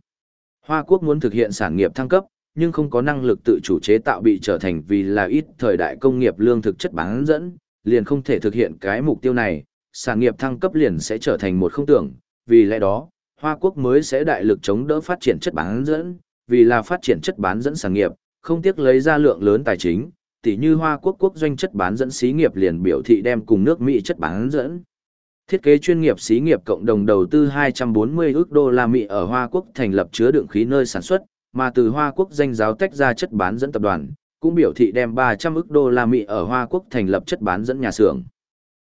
Hoa Quốc muốn thực hiện sản nghiệp thăng cấp, nhưng không có năng lực tự chủ chế tạo bị trở thành vì là ít thời đại công nghiệp lương thực chất bán dẫn, liền không thể thực hiện cái mục tiêu này, sản nghiệp thăng cấp liền sẽ trở thành một không tưởng, vì lẽ đó, Hoa Quốc mới sẽ đại lực chống đỡ phát triển chất bán dẫn, vì là phát triển chất bán dẫn sản nghiệp, không tiếc lấy ra lượng lớn tài chính, tỉ như Hoa Quốc quốc doanh chất bán dẫn xí nghiệp liền biểu thị đem cùng nước Mỹ chất bán dẫn. Thiết kế chuyên nghiệp xí nghiệp cộng đồng đầu tư 240 ước đô la Mỹ ở Hoa Quốc thành lập chứa đựng khí nơi sản xuất, mà từ Hoa Quốc danh giáo tách ra chất bán dẫn tập đoàn, cũng biểu thị đem 300 ước đô la Mỹ ở Hoa Quốc thành lập chất bán dẫn nhà xưởng.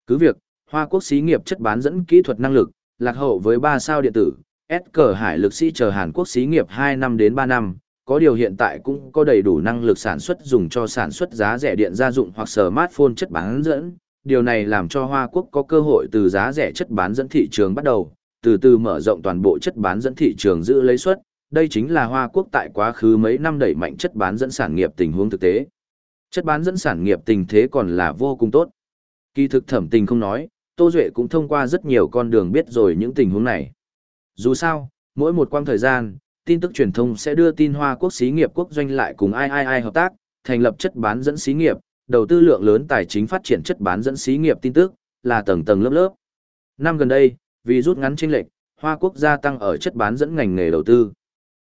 Cứ việc, Hoa Quốc xí nghiệp chất bán dẫn kỹ thuật năng lực, lạc hậu với 3 sao điện tử, S cờ hải lực sĩ chờ Hàn Quốc xí nghiệp 2 năm đến 3 năm, có điều hiện tại cũng có đầy đủ năng lực sản xuất dùng cho sản xuất giá rẻ điện gia dụng hoặc smartphone chất bán dẫn. Điều này làm cho Hoa Quốc có cơ hội từ giá rẻ chất bán dẫn thị trường bắt đầu, từ từ mở rộng toàn bộ chất bán dẫn thị trường giữ lấy suất. Đây chính là Hoa Quốc tại quá khứ mấy năm đẩy mạnh chất bán dẫn sản nghiệp tình huống thực tế. Chất bán dẫn sản nghiệp tình thế còn là vô cùng tốt. Kỳ thực thẩm tình không nói, Tô Duệ cũng thông qua rất nhiều con đường biết rồi những tình huống này. Dù sao, mỗi một quang thời gian, tin tức truyền thông sẽ đưa tin Hoa Quốc xí nghiệp quốc doanh lại cùng ai ai ai hợp tác, thành lập chất bán dẫn xí nghiệp, đầu tư lượng lớn tài chính phát triển chất bán dẫn xí nghiệp tin tức, là tầng tầng lớp lớp. Năm gần đây, vì rút ngắn chênh lệch, Hoa Quốc gia tăng ở chất bán dẫn ngành nghề đầu tư.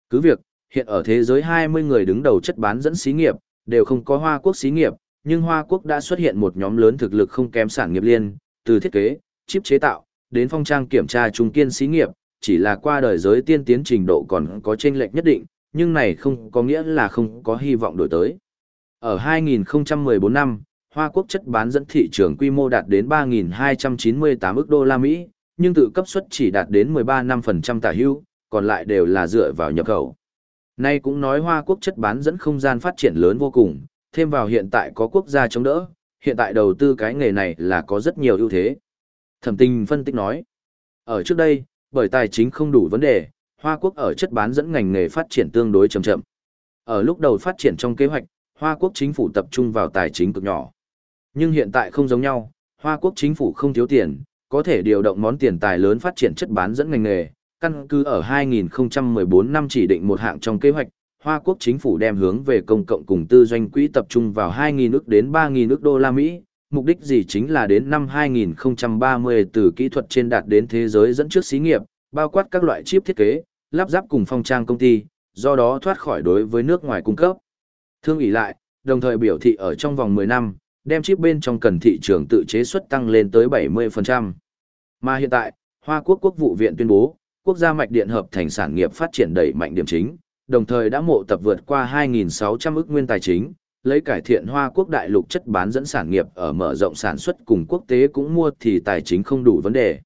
Cứ việc, hiện ở thế giới 20 người đứng đầu chất bán dẫn xí nghiệp, đều không có Hoa Quốc xí nghiệp, nhưng Hoa Quốc đã xuất hiện một nhóm lớn thực lực không kém sản nghiệp liên, từ thiết kế, chip chế tạo, đến phong trang kiểm tra trung kiên xí nghiệp, chỉ là qua đời giới tiên tiến trình độ còn có chênh lệch nhất định, nhưng này không có nghĩa là không có hy vọng đổi tới. Ở 2014 năm, Hoa Quốc chất bán dẫn thị trường quy mô đạt đến 3.298 ức đô la Mỹ, nhưng tự cấp suất chỉ đạt đến 13-5% tả hưu, còn lại đều là dựa vào nhập khẩu. Nay cũng nói Hoa Quốc chất bán dẫn không gian phát triển lớn vô cùng, thêm vào hiện tại có quốc gia chống đỡ, hiện tại đầu tư cái nghề này là có rất nhiều ưu thế. Thẩm tình phân tích nói, ở trước đây, bởi tài chính không đủ vấn đề, Hoa Quốc ở chất bán dẫn ngành nghề phát triển tương đối chậm chậm. Ở lúc đầu phát triển trong kế hoạch, Hoa Quốc chính phủ tập trung vào tài chính cực nhỏ. Nhưng hiện tại không giống nhau, Hoa Quốc chính phủ không thiếu tiền, có thể điều động món tiền tài lớn phát triển chất bán dẫn ngành nghề. Căn cứ ở 2014 năm chỉ định một hạng trong kế hoạch, Hoa Quốc chính phủ đem hướng về công cộng cùng tư doanh quỹ tập trung vào 2.000 ức đến 3.000 ức đô la Mỹ, mục đích gì chính là đến năm 2030 từ kỹ thuật trên đạt đến thế giới dẫn trước xí nghiệp, bao quát các loại chip thiết kế, lắp ráp cùng phong trang công ty, do đó thoát khỏi đối với nước ngoài cung cấp. Thương ủy lại, đồng thời biểu thị ở trong vòng 10 năm, đem chip bên trong cần thị trường tự chế xuất tăng lên tới 70%. Mà hiện tại, Hoa Quốc Quốc vụ viện tuyên bố, quốc gia mạch điện hợp thành sản nghiệp phát triển đẩy mạnh điểm chính, đồng thời đã mộ tập vượt qua 2.600 ức nguyên tài chính, lấy cải thiện Hoa Quốc đại lục chất bán dẫn sản nghiệp ở mở rộng sản xuất cùng quốc tế cũng mua thì tài chính không đủ vấn đề.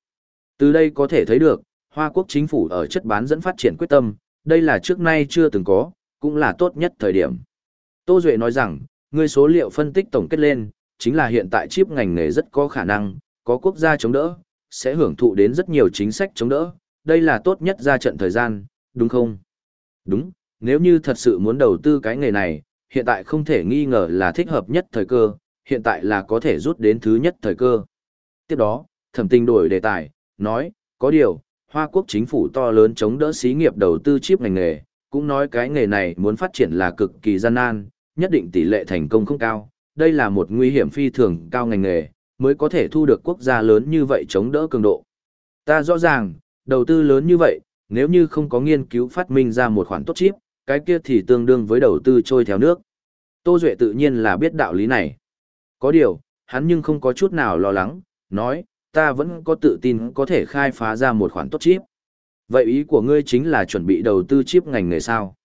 Từ đây có thể thấy được, Hoa Quốc chính phủ ở chất bán dẫn phát triển quyết tâm, đây là trước nay chưa từng có, cũng là tốt nhất thời điểm. Tô Duệ nói rằng, người số liệu phân tích tổng kết lên, chính là hiện tại chip ngành nghề rất có khả năng, có quốc gia chống đỡ, sẽ hưởng thụ đến rất nhiều chính sách chống đỡ, đây là tốt nhất ra trận thời gian, đúng không? Đúng, nếu như thật sự muốn đầu tư cái nghề này, hiện tại không thể nghi ngờ là thích hợp nhất thời cơ, hiện tại là có thể rút đến thứ nhất thời cơ. Tiếp đó, thẩm tinh đổi đề tài, nói, có điều, Hoa Quốc chính phủ to lớn chống đỡ xí nghiệp đầu tư chip ngành nghề, cũng nói cái nghề này muốn phát triển là cực kỳ gian nan, nhất định tỷ lệ thành công không cao, đây là một nguy hiểm phi thường cao ngành nghề, mới có thể thu được quốc gia lớn như vậy chống đỡ cường độ. Ta rõ ràng, đầu tư lớn như vậy, nếu như không có nghiên cứu phát minh ra một khoản tốt chip, cái kia thì tương đương với đầu tư trôi theo nước. Tô Duệ tự nhiên là biết đạo lý này. Có điều, hắn nhưng không có chút nào lo lắng, nói, ta vẫn có tự tin có thể khai phá ra một khoản tốt chip. Vậy ý của ngươi chính là chuẩn bị đầu tư chip ngành nghề sao?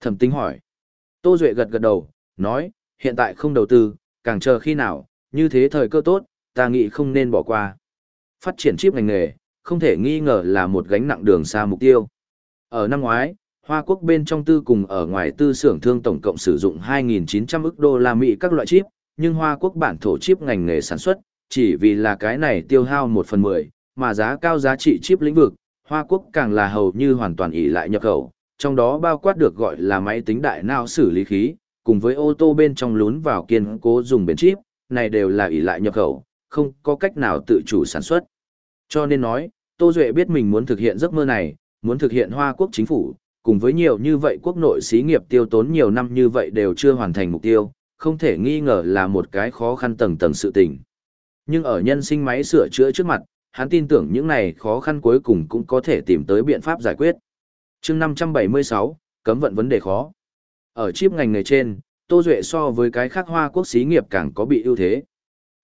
Thẩm tính hỏi. Tô Duệ gật gật đầu, nói, hiện tại không đầu tư, càng chờ khi nào, như thế thời cơ tốt, ta nghĩ không nên bỏ qua. Phát triển chip ngành nghề, không thể nghi ngờ là một gánh nặng đường xa mục tiêu. Ở năm ngoái, Hoa Quốc bên trong tư cùng ở ngoài tư xưởng thương tổng cộng sử dụng 2.900 ức đô la Mỹ các loại chip, nhưng Hoa Quốc bản thổ chip ngành nghề sản xuất, chỉ vì là cái này tiêu hao 1 phần 10, mà giá cao giá trị chip lĩnh vực, Hoa Quốc càng là hầu như hoàn toàn ỷ lại nhập khẩu, trong đó bao quát được gọi là máy tính đại não xử lý khí, cùng với ô tô bên trong lún vào kiên cố dùng bền chip, này đều là ỷ lại nhập khẩu, không có cách nào tự chủ sản xuất. Cho nên nói, Tô Duệ biết mình muốn thực hiện giấc mơ này, muốn thực hiện Hoa Quốc chính phủ, cùng với nhiều như vậy quốc nội xí nghiệp tiêu tốn nhiều năm như vậy đều chưa hoàn thành mục tiêu, không thể nghi ngờ là một cái khó khăn tầng tầng sự tình. Nhưng ở nhân sinh máy sửa chữa trước mặt, hắn tin tưởng những này khó khăn cuối cùng cũng có thể tìm tới biện pháp giải quyết. chương 576, cấm vận vấn đề khó. Ở chip ngành nghề trên, Tô Duệ so với cái khác hoa quốc xí nghiệp càng có bị ưu thế.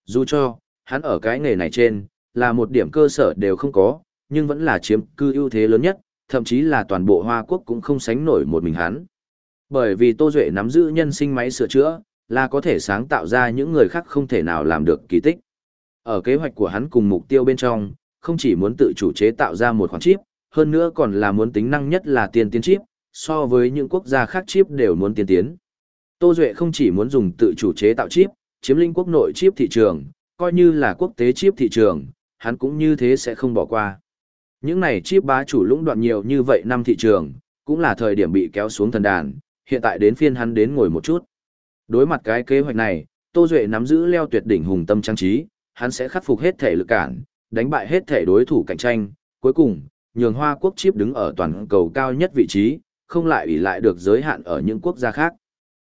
Dù cho, hắn ở cái nghề này trên, là một điểm cơ sở đều không có, nhưng vẫn là chiếm cư ưu thế lớn nhất, thậm chí là toàn bộ Hoa Quốc cũng không sánh nổi một mình hắn. Bởi vì Tô Duệ nắm giữ nhân sinh máy sửa chữa, là có thể sáng tạo ra những người khác không thể nào làm được kỳ tích. Ở kế hoạch của hắn cùng mục tiêu bên trong, không chỉ muốn tự chủ chế tạo ra một khoản chip, hơn nữa còn là muốn tính năng nhất là tiên tiến chip, so với những quốc gia khác chip đều muốn tiên tiến. Tô Duệ không chỉ muốn dùng tự chủ chế tạo chip, chiếm lĩnh quốc nội chip thị trường, coi như là quốc tế chip thị trường, hắn cũng như thế sẽ không bỏ qua. Những này chip bá chủ lũng đoạn nhiều như vậy năm thị trường, cũng là thời điểm bị kéo xuống thần đàn, hiện tại đến phiên hắn đến ngồi một chút. Đối mặt cái kế hoạch này, Tô Duệ nắm giữ leo tuyệt đỉnh hùng tâm trang trí, hắn sẽ khắc phục hết thể lực cản, đánh bại hết thể đối thủ cạnh tranh, cuối cùng, nhường Hoa Quốc chip đứng ở toàn cầu cao nhất vị trí, không lại ủy lại được giới hạn ở những quốc gia khác.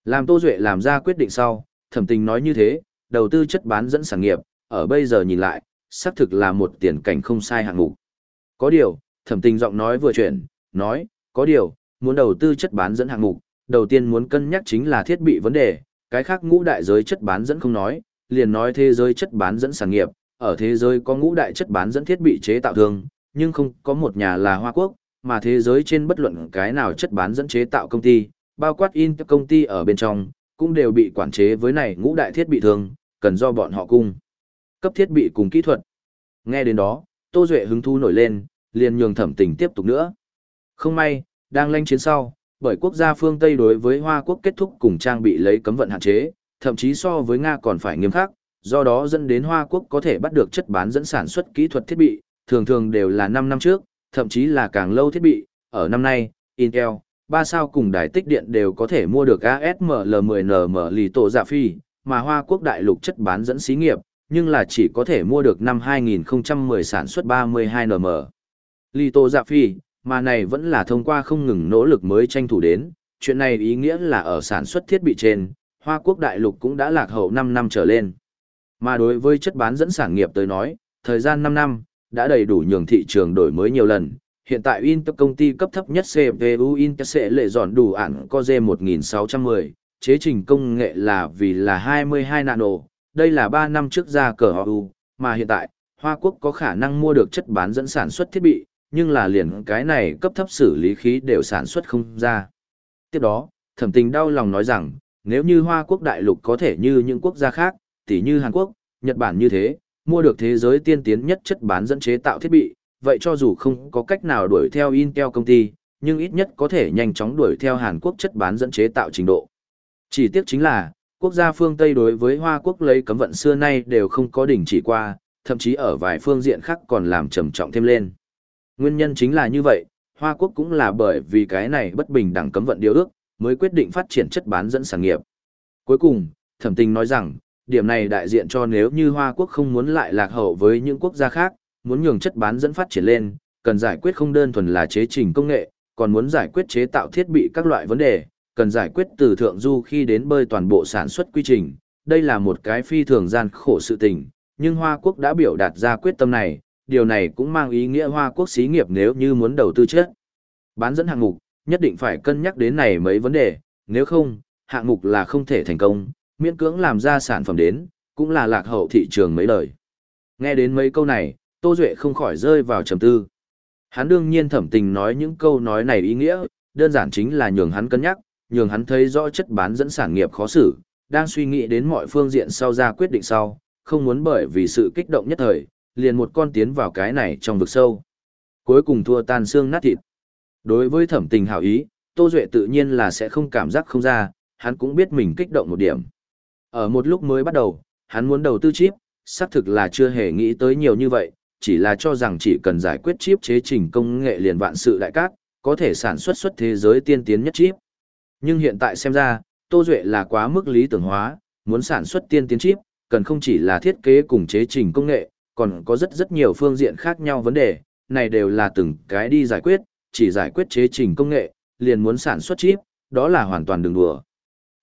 Làm Tô Duệ làm ra quyết định sau, thẩm tình nói như thế, đầu tư chất bán dẫn sản nghiệp, ở bây giờ nhìn lại, xác thực là một tiền cảnh không sai hạng mục. Có điều, thẩm tình giọng nói vừa chuyển, nói, có điều, muốn đầu tư chất bán dẫn hạng mục, đầu tiên muốn cân nhắc chính là thiết bị vấn đề, cái khác ngũ đại giới chất bán dẫn không nói, liền nói thế giới chất bán dẫn sản nghiệp, ở thế giới có ngũ đại chất bán dẫn thiết bị chế tạo thương, nhưng không có một nhà là Hoa Quốc, mà thế giới trên bất luận cái nào chất bán dẫn chế tạo công ty, bao quát in công ty ở bên trong, cũng đều bị quản chế với này ngũ đại thiết bị thương, cần do bọn họ cung cấp thiết bị cùng kỹ thuật. Nghe đến đó, Tô Duệ hứng thú nổi lên, liền nhường thẩm tình tiếp tục nữa. Không may, đang lanh chiến sau, bởi quốc gia phương Tây đối với Hoa Quốc kết thúc cùng trang bị lấy cấm vận hạn chế, thậm chí so với Nga còn phải nghiêm khắc, do đó dẫn đến Hoa Quốc có thể bắt được chất bán dẫn sản xuất kỹ thuật thiết bị, thường thường đều là 5 năm trước, thậm chí là càng lâu thiết bị, ở năm nay, Intel, ba sao cùng đài tích điện đều có thể mua được ASML10NM lì tổ giả phi, mà Hoa Quốc đại lục chất bán dẫn xí nghiệp, nhưng là chỉ có thể mua được năm 2010 sản xuất 32NM. Lito dạ phi, mà này vẫn là thông qua không ngừng nỗ lực mới tranh thủ đến, chuyện này ý nghĩa là ở sản xuất thiết bị trên, Hoa Quốc đại lục cũng đã lạc hậu 5 năm trở lên. Mà đối với chất bán dẫn sản nghiệp tới nói, thời gian 5 năm, đã đầy đủ nhường thị trường đổi mới nhiều lần. Hiện tại Intel công ty cấp thấp nhất CPU Intel sẽ lệ dọn đủ ản Core 1610, chế trình công nghệ là vì là 22 nano, đây là 3 năm trước ra cờ HU, mà hiện tại, Hoa Quốc có khả năng mua được chất bán dẫn sản xuất thiết bị, nhưng là liền cái này cấp thấp xử lý khí đều sản xuất không ra. Tiếp đó, thẩm tình đau lòng nói rằng, nếu như Hoa Quốc đại lục có thể như những quốc gia khác, tỉ như Hàn Quốc, Nhật Bản như thế, mua được thế giới tiên tiến nhất chất bán dẫn chế tạo thiết bị, vậy cho dù không có cách nào đuổi theo Intel công ty, nhưng ít nhất có thể nhanh chóng đuổi theo Hàn Quốc chất bán dẫn chế tạo trình độ. Chỉ tiếc chính là, quốc gia phương Tây đối với Hoa Quốc lấy cấm vận xưa nay đều không có đỉnh chỉ qua, thậm chí ở vài phương diện khác còn làm trầm trọng thêm lên. Nguyên nhân chính là như vậy, Hoa Quốc cũng là bởi vì cái này bất bình đẳng cấm vận điều ước, mới quyết định phát triển chất bán dẫn sản nghiệp. Cuối cùng, thẩm tình nói rằng, điểm này đại diện cho nếu như Hoa Quốc không muốn lại lạc hậu với những quốc gia khác, muốn nhường chất bán dẫn phát triển lên, cần giải quyết không đơn thuần là chế trình công nghệ, còn muốn giải quyết chế tạo thiết bị các loại vấn đề, cần giải quyết từ thượng du khi đến bơi toàn bộ sản xuất quy trình. Đây là một cái phi thường gian khổ sự tình, nhưng Hoa Quốc đã biểu đạt ra quyết tâm này, điều này cũng mang ý nghĩa Hoa Quốc xí nghiệp nếu như muốn đầu tư chết. Bán dẫn hạng mục, nhất định phải cân nhắc đến này mấy vấn đề, nếu không, hạng mục là không thể thành công, miễn cưỡng làm ra sản phẩm đến, cũng là lạc hậu thị trường mấy lời. Nghe đến mấy câu này, Tô Duệ không khỏi rơi vào trầm tư. Hắn đương nhiên thẩm tình nói những câu nói này ý nghĩa, đơn giản chính là nhường hắn cân nhắc, nhường hắn thấy rõ chất bán dẫn sản nghiệp khó xử, đang suy nghĩ đến mọi phương diện sau ra quyết định sau, không muốn bởi vì sự kích động nhất thời, liền một con tiến vào cái này trong vực sâu. Cuối cùng thua tan xương nát thịt. Đối với thẩm tình hảo ý, Tô Duệ tự nhiên là sẽ không cảm giác không ra, hắn cũng biết mình kích động một điểm. Ở một lúc mới bắt đầu, hắn muốn đầu tư chip, xác thực là chưa hề nghĩ tới nhiều như vậy, chỉ là cho rằng chỉ cần giải quyết chip chế trình công nghệ liền vạn sự đại cát, có thể sản xuất xuất thế giới tiên tiến nhất chip. Nhưng hiện tại xem ra, Tô Duệ là quá mức lý tưởng hóa, muốn sản xuất tiên tiến chip, cần không chỉ là thiết kế cùng chế trình công nghệ, còn có rất rất nhiều phương diện khác nhau vấn đề, này đều là từng cái đi giải quyết, chỉ giải quyết chế trình công nghệ, liền muốn sản xuất chip, đó là hoàn toàn đường đùa.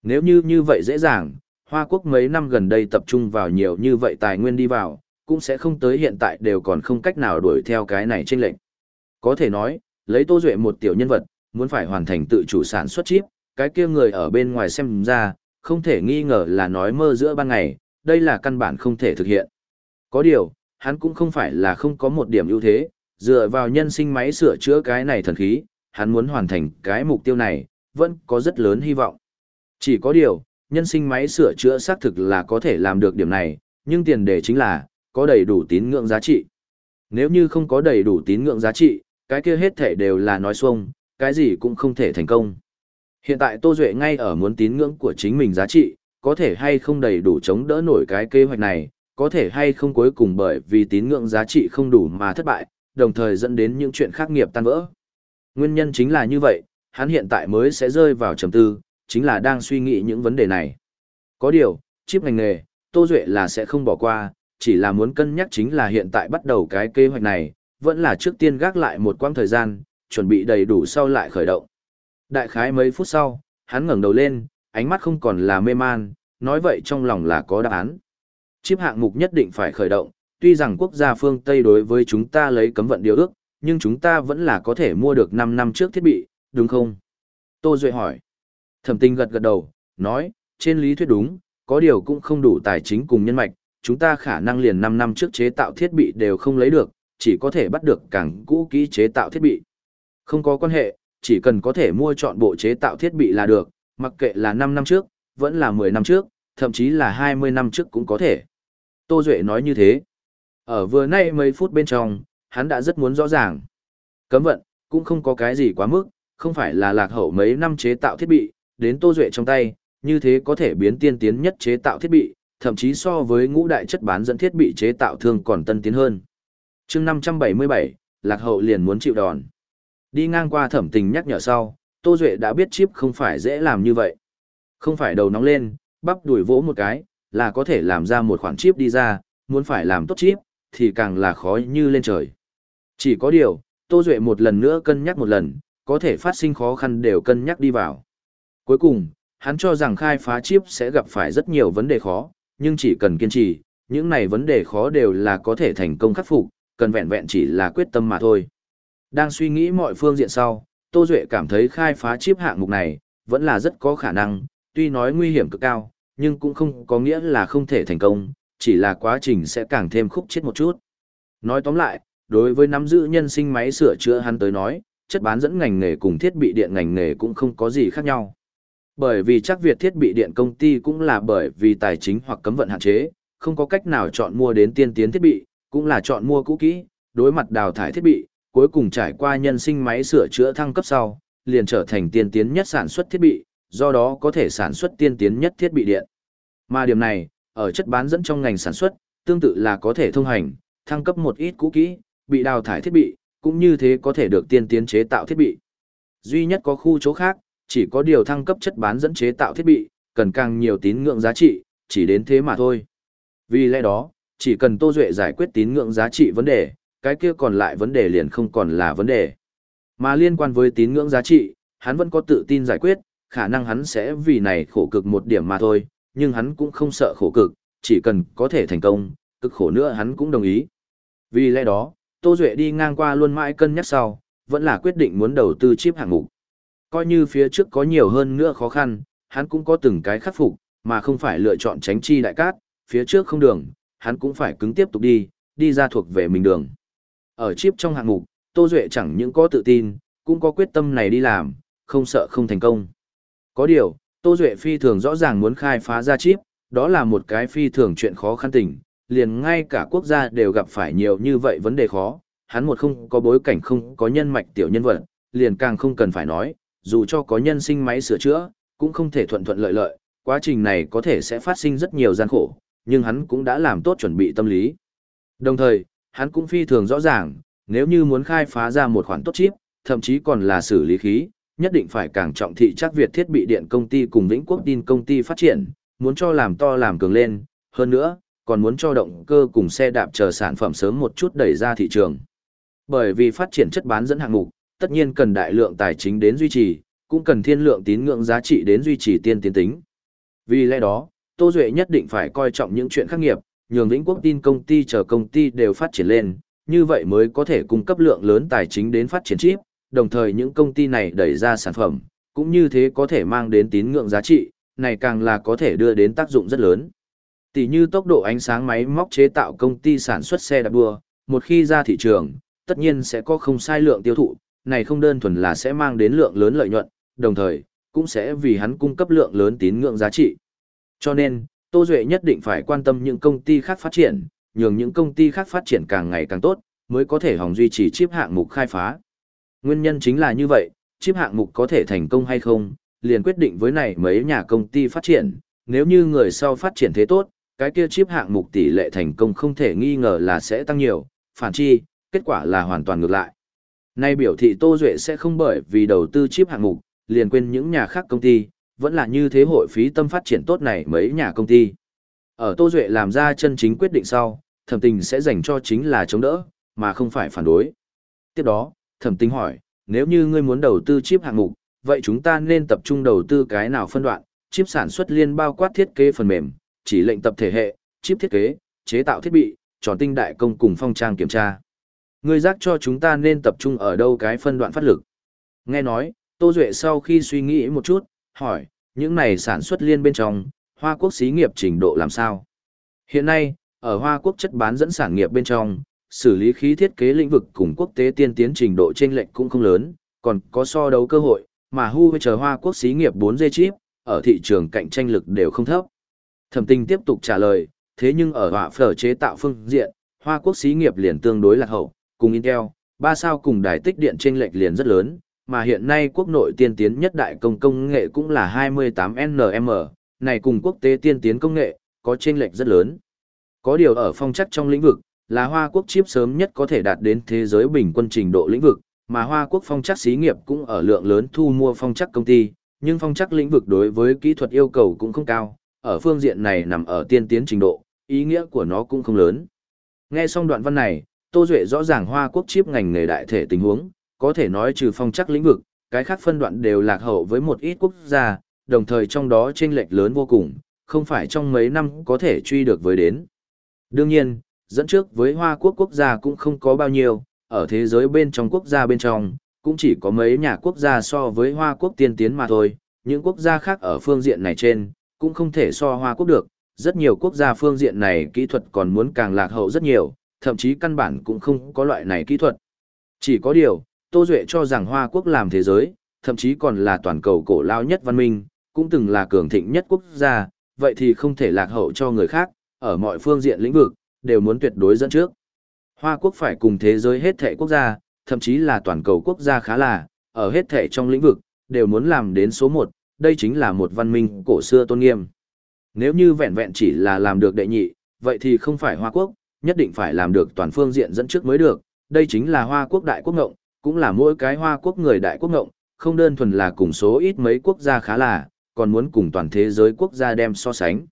Nếu như như vậy dễ dàng, Hoa Quốc mấy năm gần đây tập trung vào nhiều như vậy tài nguyên đi vào, cũng sẽ không tới hiện tại đều còn không cách nào đuổi theo cái này trên lệnh. Có thể nói, lấy Tô Duệ một tiểu nhân vật, muốn phải hoàn thành tự chủ sản xuất chip, cái kia người ở bên ngoài xem ra, không thể nghi ngờ là nói mơ giữa ban ngày, đây là căn bản không thể thực hiện. Có điều, hắn cũng không phải là không có một điểm ưu thế, dựa vào nhân sinh máy sửa chữa cái này thần khí, hắn muốn hoàn thành cái mục tiêu này, vẫn có rất lớn hy vọng. Chỉ có điều, nhân sinh máy sửa chữa xác thực là có thể làm được điểm này, nhưng tiền đề chính là, có đầy đủ tín ngưỡng giá trị. Nếu như không có đầy đủ tín ngưỡng giá trị, cái kia hết thể đều là nói xuông, cái gì cũng không thể thành công. Hiện tại Tô Duệ ngay ở muốn tín ngưỡng của chính mình giá trị, có thể hay không đầy đủ chống đỡ nổi cái kế hoạch này, có thể hay không cuối cùng bởi vì tín ngưỡng giá trị không đủ mà thất bại, đồng thời dẫn đến những chuyện khác nghiệp tan vỡ. Nguyên nhân chính là như vậy, hắn hiện tại mới sẽ rơi vào trầm tư, chính là đang suy nghĩ những vấn đề này. Có điều, chip ngành nghề, Tô Duệ là sẽ không bỏ qua, chỉ là muốn cân nhắc chính là hiện tại bắt đầu cái kế hoạch này, vẫn là trước tiên gác lại một quãng thời gian, chuẩn bị đầy đủ sau lại khởi động. Đại khái mấy phút sau, hắn ngẩng đầu lên, ánh mắt không còn là mê man, nói vậy trong lòng là có đáp án. Chip hạng mục nhất định phải khởi động, tuy rằng quốc gia phương Tây đối với chúng ta lấy cấm vận điều ước, nhưng chúng ta vẫn là có thể mua được 5 năm trước thiết bị, đúng không? Tô Duệ hỏi. Thẩm tinh gật gật đầu, nói, trên lý thuyết đúng, có điều cũng không đủ tài chính cùng nhân mạch, chúng ta khả năng liền 5 năm trước chế tạo thiết bị đều không lấy được, chỉ có thể bắt được càng cũ kỹ chế tạo thiết bị. Không có quan hệ, chỉ cần có thể mua chọn bộ chế tạo thiết bị là được, mặc kệ là 5 năm trước, vẫn là 10 năm trước, thậm chí là 20 năm trước cũng có thể. Tô Duệ nói như thế. Ở vừa nay mấy phút bên trong, hắn đã rất muốn rõ ràng. Cấm vận, cũng không có cái gì quá mức, không phải là lạc hậu mấy năm chế tạo thiết bị, đến Tô Duệ trong tay, như thế có thể biến tiên tiến nhất chế tạo thiết bị, thậm chí so với ngũ đại chất bán dẫn thiết bị chế tạo thương còn tân tiến hơn. chương 577, lạc hậu liền muốn chịu đòn. Đi ngang qua thẩm tình nhắc nhở sau, Tô Duệ đã biết chip không phải dễ làm như vậy. Không phải đầu nóng lên, bắp đuổi vỗ một cái, là có thể làm ra một khoản chip đi ra, muốn phải làm tốt chip, thì càng là khó như lên trời. Chỉ có điều, Tô Duệ một lần nữa cân nhắc một lần, có thể phát sinh khó khăn đều cân nhắc đi vào. Cuối cùng, hắn cho rằng khai phá chip sẽ gặp phải rất nhiều vấn đề khó, nhưng chỉ cần kiên trì, những này vấn đề khó đều là có thể thành công khắc phục, cần vẹn vẹn chỉ là quyết tâm mà thôi. Đang suy nghĩ mọi phương diện sau, Tô Duệ cảm thấy khai phá chip hạng mục này, vẫn là rất có khả năng, tuy nói nguy hiểm cực cao, nhưng cũng không có nghĩa là không thể thành công, chỉ là quá trình sẽ càng thêm khúc chết một chút. Nói tóm lại, đối với nắm giữ nhân sinh máy sửa chữa hắn tới nói, chất bán dẫn ngành nghề cùng thiết bị điện ngành nghề cũng không có gì khác nhau. Bởi vì chắc việc thiết bị điện công ty cũng là bởi vì tài chính hoặc cấm vận hạn chế, không có cách nào chọn mua đến tiên tiến thiết bị, cũng là chọn mua cũ kỹ, đối mặt đào thải thiết bị, cuối cùng trải qua nhân sinh máy sửa chữa thăng cấp sau, liền trở thành tiên tiến nhất sản xuất thiết bị, do đó có thể sản xuất tiên tiến nhất thiết bị điện. Mà điểm này, ở chất bán dẫn trong ngành sản xuất, tương tự là có thể thông hành, thăng cấp một ít cũ kỹ, bị đào thải thiết bị, cũng như thế có thể được tiên tiến chế tạo thiết bị. Duy nhất có khu chỗ khác, chỉ có điều thăng cấp chất bán dẫn chế tạo thiết bị, cần càng nhiều tín ngưỡng giá trị, chỉ đến thế mà thôi. Vì lẽ đó, chỉ cần Tô Duệ giải quyết tín ngưỡng giá trị vấn đề, cái kia còn lại vấn đề liền không còn là vấn đề. Mà liên quan với tín ngưỡng giá trị, hắn vẫn có tự tin giải quyết, khả năng hắn sẽ vì này khổ cực một điểm mà thôi, nhưng hắn cũng không sợ khổ cực, chỉ cần có thể thành công, cực khổ nữa hắn cũng đồng ý. Vì lẽ đó, Tô Duệ đi ngang qua luôn mãi cân nhắc sau, vẫn là quyết định muốn đầu tư chip hạng mục. Coi như phía trước có nhiều hơn nữa khó khăn, hắn cũng có từng cái khắc phục, mà không phải lựa chọn tránh chi đại cát, phía trước không đường, hắn cũng phải cứng tiếp tục đi, đi ra thuộc về mình đường. Ở chip trong hạng mục, Tô Duệ chẳng những có tự tin, cũng có quyết tâm này đi làm, không sợ không thành công. Có điều, Tô Duệ phi thường rõ ràng muốn khai phá ra chip, đó là một cái phi thường chuyện khó khăn tình, liền ngay cả quốc gia đều gặp phải nhiều như vậy vấn đề khó, hắn một không có bối cảnh không có nhân mạch tiểu nhân vật, liền càng không cần phải nói, dù cho có nhân sinh máy sửa chữa, cũng không thể thuận thuận lợi lợi, quá trình này có thể sẽ phát sinh rất nhiều gian khổ, nhưng hắn cũng đã làm tốt chuẩn bị tâm lý. Đồng thời, hắn cũng phi thường rõ ràng, nếu như muốn khai phá ra một khoản tốt chip, thậm chí còn là xử lý khí, nhất định phải càng trọng thị chắc Việt thiết bị điện công ty cùng Vĩnh Quốc tin công ty phát triển, muốn cho làm to làm cường lên, hơn nữa, còn muốn cho động cơ cùng xe đạp chờ sản phẩm sớm một chút đẩy ra thị trường. Bởi vì phát triển chất bán dẫn hạng mục, tất nhiên cần đại lượng tài chính đến duy trì, cũng cần thiên lượng tín ngưỡng giá trị đến duy trì tiên tiến tính. Vì lẽ đó, Tô Duệ nhất định phải coi trọng những chuyện khác nghiệp, nhường Vĩnh Quốc tin công ty chờ công ty đều phát triển lên, như vậy mới có thể cung cấp lượng lớn tài chính đến phát triển chip, đồng thời những công ty này đẩy ra sản phẩm, cũng như thế có thể mang đến tín ngưỡng giá trị, này càng là có thể đưa đến tác dụng rất lớn. Tỷ như tốc độ ánh sáng máy móc chế tạo công ty sản xuất xe đạp đua, một khi ra thị trường, tất nhiên sẽ có không sai lượng tiêu thụ, này không đơn thuần là sẽ mang đến lượng lớn lợi nhuận, đồng thời, cũng sẽ vì hắn cung cấp lượng lớn tín ngưỡng giá trị. Cho nên, Tô Duệ nhất định phải quan tâm những công ty khác phát triển, nhường những công ty khác phát triển càng ngày càng tốt, mới có thể hòng duy trì chip hạng mục khai phá. Nguyên nhân chính là như vậy, chip hạng mục có thể thành công hay không, liền quyết định với này mấy nhà công ty phát triển, nếu như người sau phát triển thế tốt, cái kia chip hạng mục tỷ lệ thành công không thể nghi ngờ là sẽ tăng nhiều, phản chi, kết quả là hoàn toàn ngược lại. Nay biểu thị Tô Duệ sẽ không bởi vì đầu tư chip hạng mục, liền quên những nhà khác công ty, vẫn là như thế hội phí tâm phát triển tốt này mấy nhà công ty. Ở Tô Duệ làm ra chân chính quyết định sau, thẩm tình sẽ dành cho chính là chống đỡ, mà không phải phản đối. Tiếp đó, thẩm tình hỏi, nếu như ngươi muốn đầu tư chip hạng mục, vậy chúng ta nên tập trung đầu tư cái nào phân đoạn, chip sản xuất liên bao quát thiết kế phần mềm, chỉ lệnh tập thể hệ, chip thiết kế, chế tạo thiết bị, tròn tinh đại công cùng phong trang kiểm tra. Ngươi giác cho chúng ta nên tập trung ở đâu cái phân đoạn phát lực. Nghe nói, Tô Duệ sau khi suy nghĩ một chút, hỏi, những này sản xuất liên bên trong, Hoa Quốc xí nghiệp trình độ làm sao? Hiện nay, ở Hoa Quốc chất bán dẫn sản nghiệp bên trong, xử lý khí thiết kế lĩnh vực cùng quốc tế tiên tiến trình độ chênh lệch cũng không lớn, còn có so đấu cơ hội, mà hu chờ Hoa Quốc xí nghiệp 4G chip, ở thị trường cạnh tranh lực đều không thấp. Thẩm Tinh tiếp tục trả lời, thế nhưng ở họa phở chế tạo phương diện, Hoa Quốc xí nghiệp liền tương đối lạc hậu, cùng Intel, ba sao cùng đài tích điện chênh lệch liền rất lớn, mà hiện nay quốc nội tiên tiến nhất đại công công nghệ cũng là 28nm, này cùng quốc tế tiên tiến công nghệ, có chênh lệch rất lớn. Có điều ở phong chắc trong lĩnh vực, là Hoa Quốc chip sớm nhất có thể đạt đến thế giới bình quân trình độ lĩnh vực, mà Hoa Quốc phong chắc xí nghiệp cũng ở lượng lớn thu mua phong chắc công ty, nhưng phong chắc lĩnh vực đối với kỹ thuật yêu cầu cũng không cao, ở phương diện này nằm ở tiên tiến trình độ, ý nghĩa của nó cũng không lớn. Nghe xong đoạn văn này, Tô Duệ rõ ràng Hoa Quốc chip ngành nghề đại thể tình huống, có thể nói trừ phong chắc lĩnh vực, cái khác phân đoạn đều lạc hậu với một ít quốc gia, đồng thời trong đó chênh lệch lớn vô cùng, không phải trong mấy năm có thể truy được với đến. Đương nhiên, dẫn trước với Hoa Quốc quốc gia cũng không có bao nhiêu, ở thế giới bên trong quốc gia bên trong, cũng chỉ có mấy nhà quốc gia so với Hoa Quốc tiên tiến mà thôi, những quốc gia khác ở phương diện này trên, cũng không thể so Hoa Quốc được, rất nhiều quốc gia phương diện này kỹ thuật còn muốn càng lạc hậu rất nhiều, thậm chí căn bản cũng không có loại này kỹ thuật. Chỉ có điều, Tô Duệ cho rằng Hoa Quốc làm thế giới, thậm chí còn là toàn cầu cổ lao nhất văn minh, cũng từng là cường thịnh nhất quốc gia, vậy thì không thể lạc hậu cho người khác, ở mọi phương diện lĩnh vực, đều muốn tuyệt đối dẫn trước. Hoa Quốc phải cùng thế giới hết thể quốc gia, thậm chí là toàn cầu quốc gia khá là, ở hết thể trong lĩnh vực, đều muốn làm đến số 1, đây chính là một văn minh cổ xưa tôn nghiêm. Nếu như vẹn vẹn chỉ là làm được đệ nhị, vậy thì không phải Hoa Quốc, nhất định phải làm được toàn phương diện dẫn trước mới được, đây chính là Hoa Quốc đại quốc ngộng, cũng là mỗi cái Hoa Quốc người đại quốc ngộng, không đơn thuần là cùng số ít mấy quốc gia khá là, còn muốn cùng toàn thế giới quốc gia đem so sánh.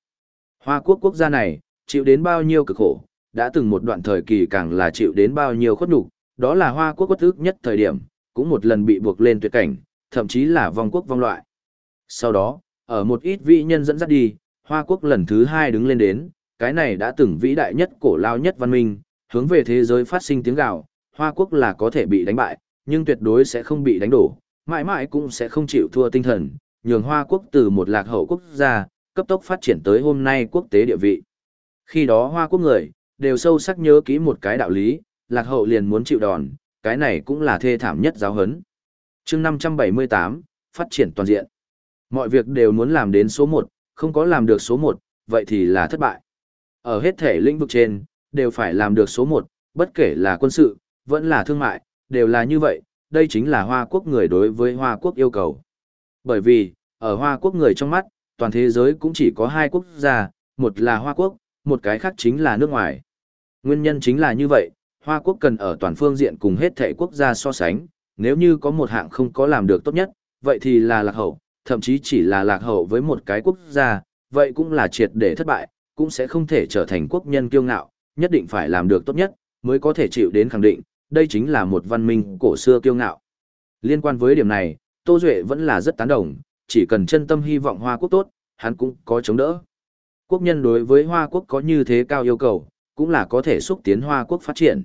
Hoa Quốc quốc gia này, chịu đến bao nhiêu cực khổ, đã từng một đoạn thời kỳ càng là chịu đến bao nhiêu khuất nhục, đó là Hoa Quốc quốc ức nhất thời điểm, cũng một lần bị buộc lên tuyệt cảnh, thậm chí là vong quốc vong loại. Sau đó, ở một ít vị nhân dẫn dắt đi, Hoa Quốc lần thứ hai đứng lên đến, cái này đã từng vĩ đại nhất cổ lao nhất văn minh, hướng về thế giới phát sinh tiếng gào, Hoa Quốc là có thể bị đánh bại, nhưng tuyệt đối sẽ không bị đánh đổ, mãi mãi cũng sẽ không chịu thua tinh thần, nhường Hoa Quốc từ một lạc hậu quốc gia, cấp tốc phát triển tới hôm nay quốc tế địa vị. Khi đó Hoa Quốc người, đều sâu sắc nhớ kỹ một cái đạo lý, lạc hậu liền muốn chịu đòn, cái này cũng là thê thảm nhất giáo hấn. chương 578, phát triển toàn diện. Mọi việc đều muốn làm đến số 1, không có làm được số 1, vậy thì là thất bại. Ở hết thể lĩnh vực trên, đều phải làm được số một, bất kể là quân sự, vẫn là thương mại, đều là như vậy, đây chính là Hoa Quốc người đối với Hoa Quốc yêu cầu. Bởi vì, ở Hoa Quốc người trong mắt, toàn thế giới cũng chỉ có hai quốc gia, một là Hoa Quốc, một cái khác chính là nước ngoài. Nguyên nhân chính là như vậy, Hoa Quốc cần ở toàn phương diện cùng hết thể quốc gia so sánh, nếu như có một hạng không có làm được tốt nhất, vậy thì là lạc hậu, thậm chí chỉ là lạc hậu với một cái quốc gia, vậy cũng là triệt để thất bại, cũng sẽ không thể trở thành quốc nhân kiêu ngạo, nhất định phải làm được tốt nhất, mới có thể chịu đến khẳng định, đây chính là một văn minh cổ xưa kiêu ngạo. Liên quan với điểm này, Tô Duệ vẫn là rất tán đồng, chỉ cần chân tâm hy vọng Hoa Quốc tốt, hắn cũng có chống đỡ. Quốc nhân đối với Hoa Quốc có như thế cao yêu cầu, cũng là có thể xúc tiến Hoa Quốc phát triển.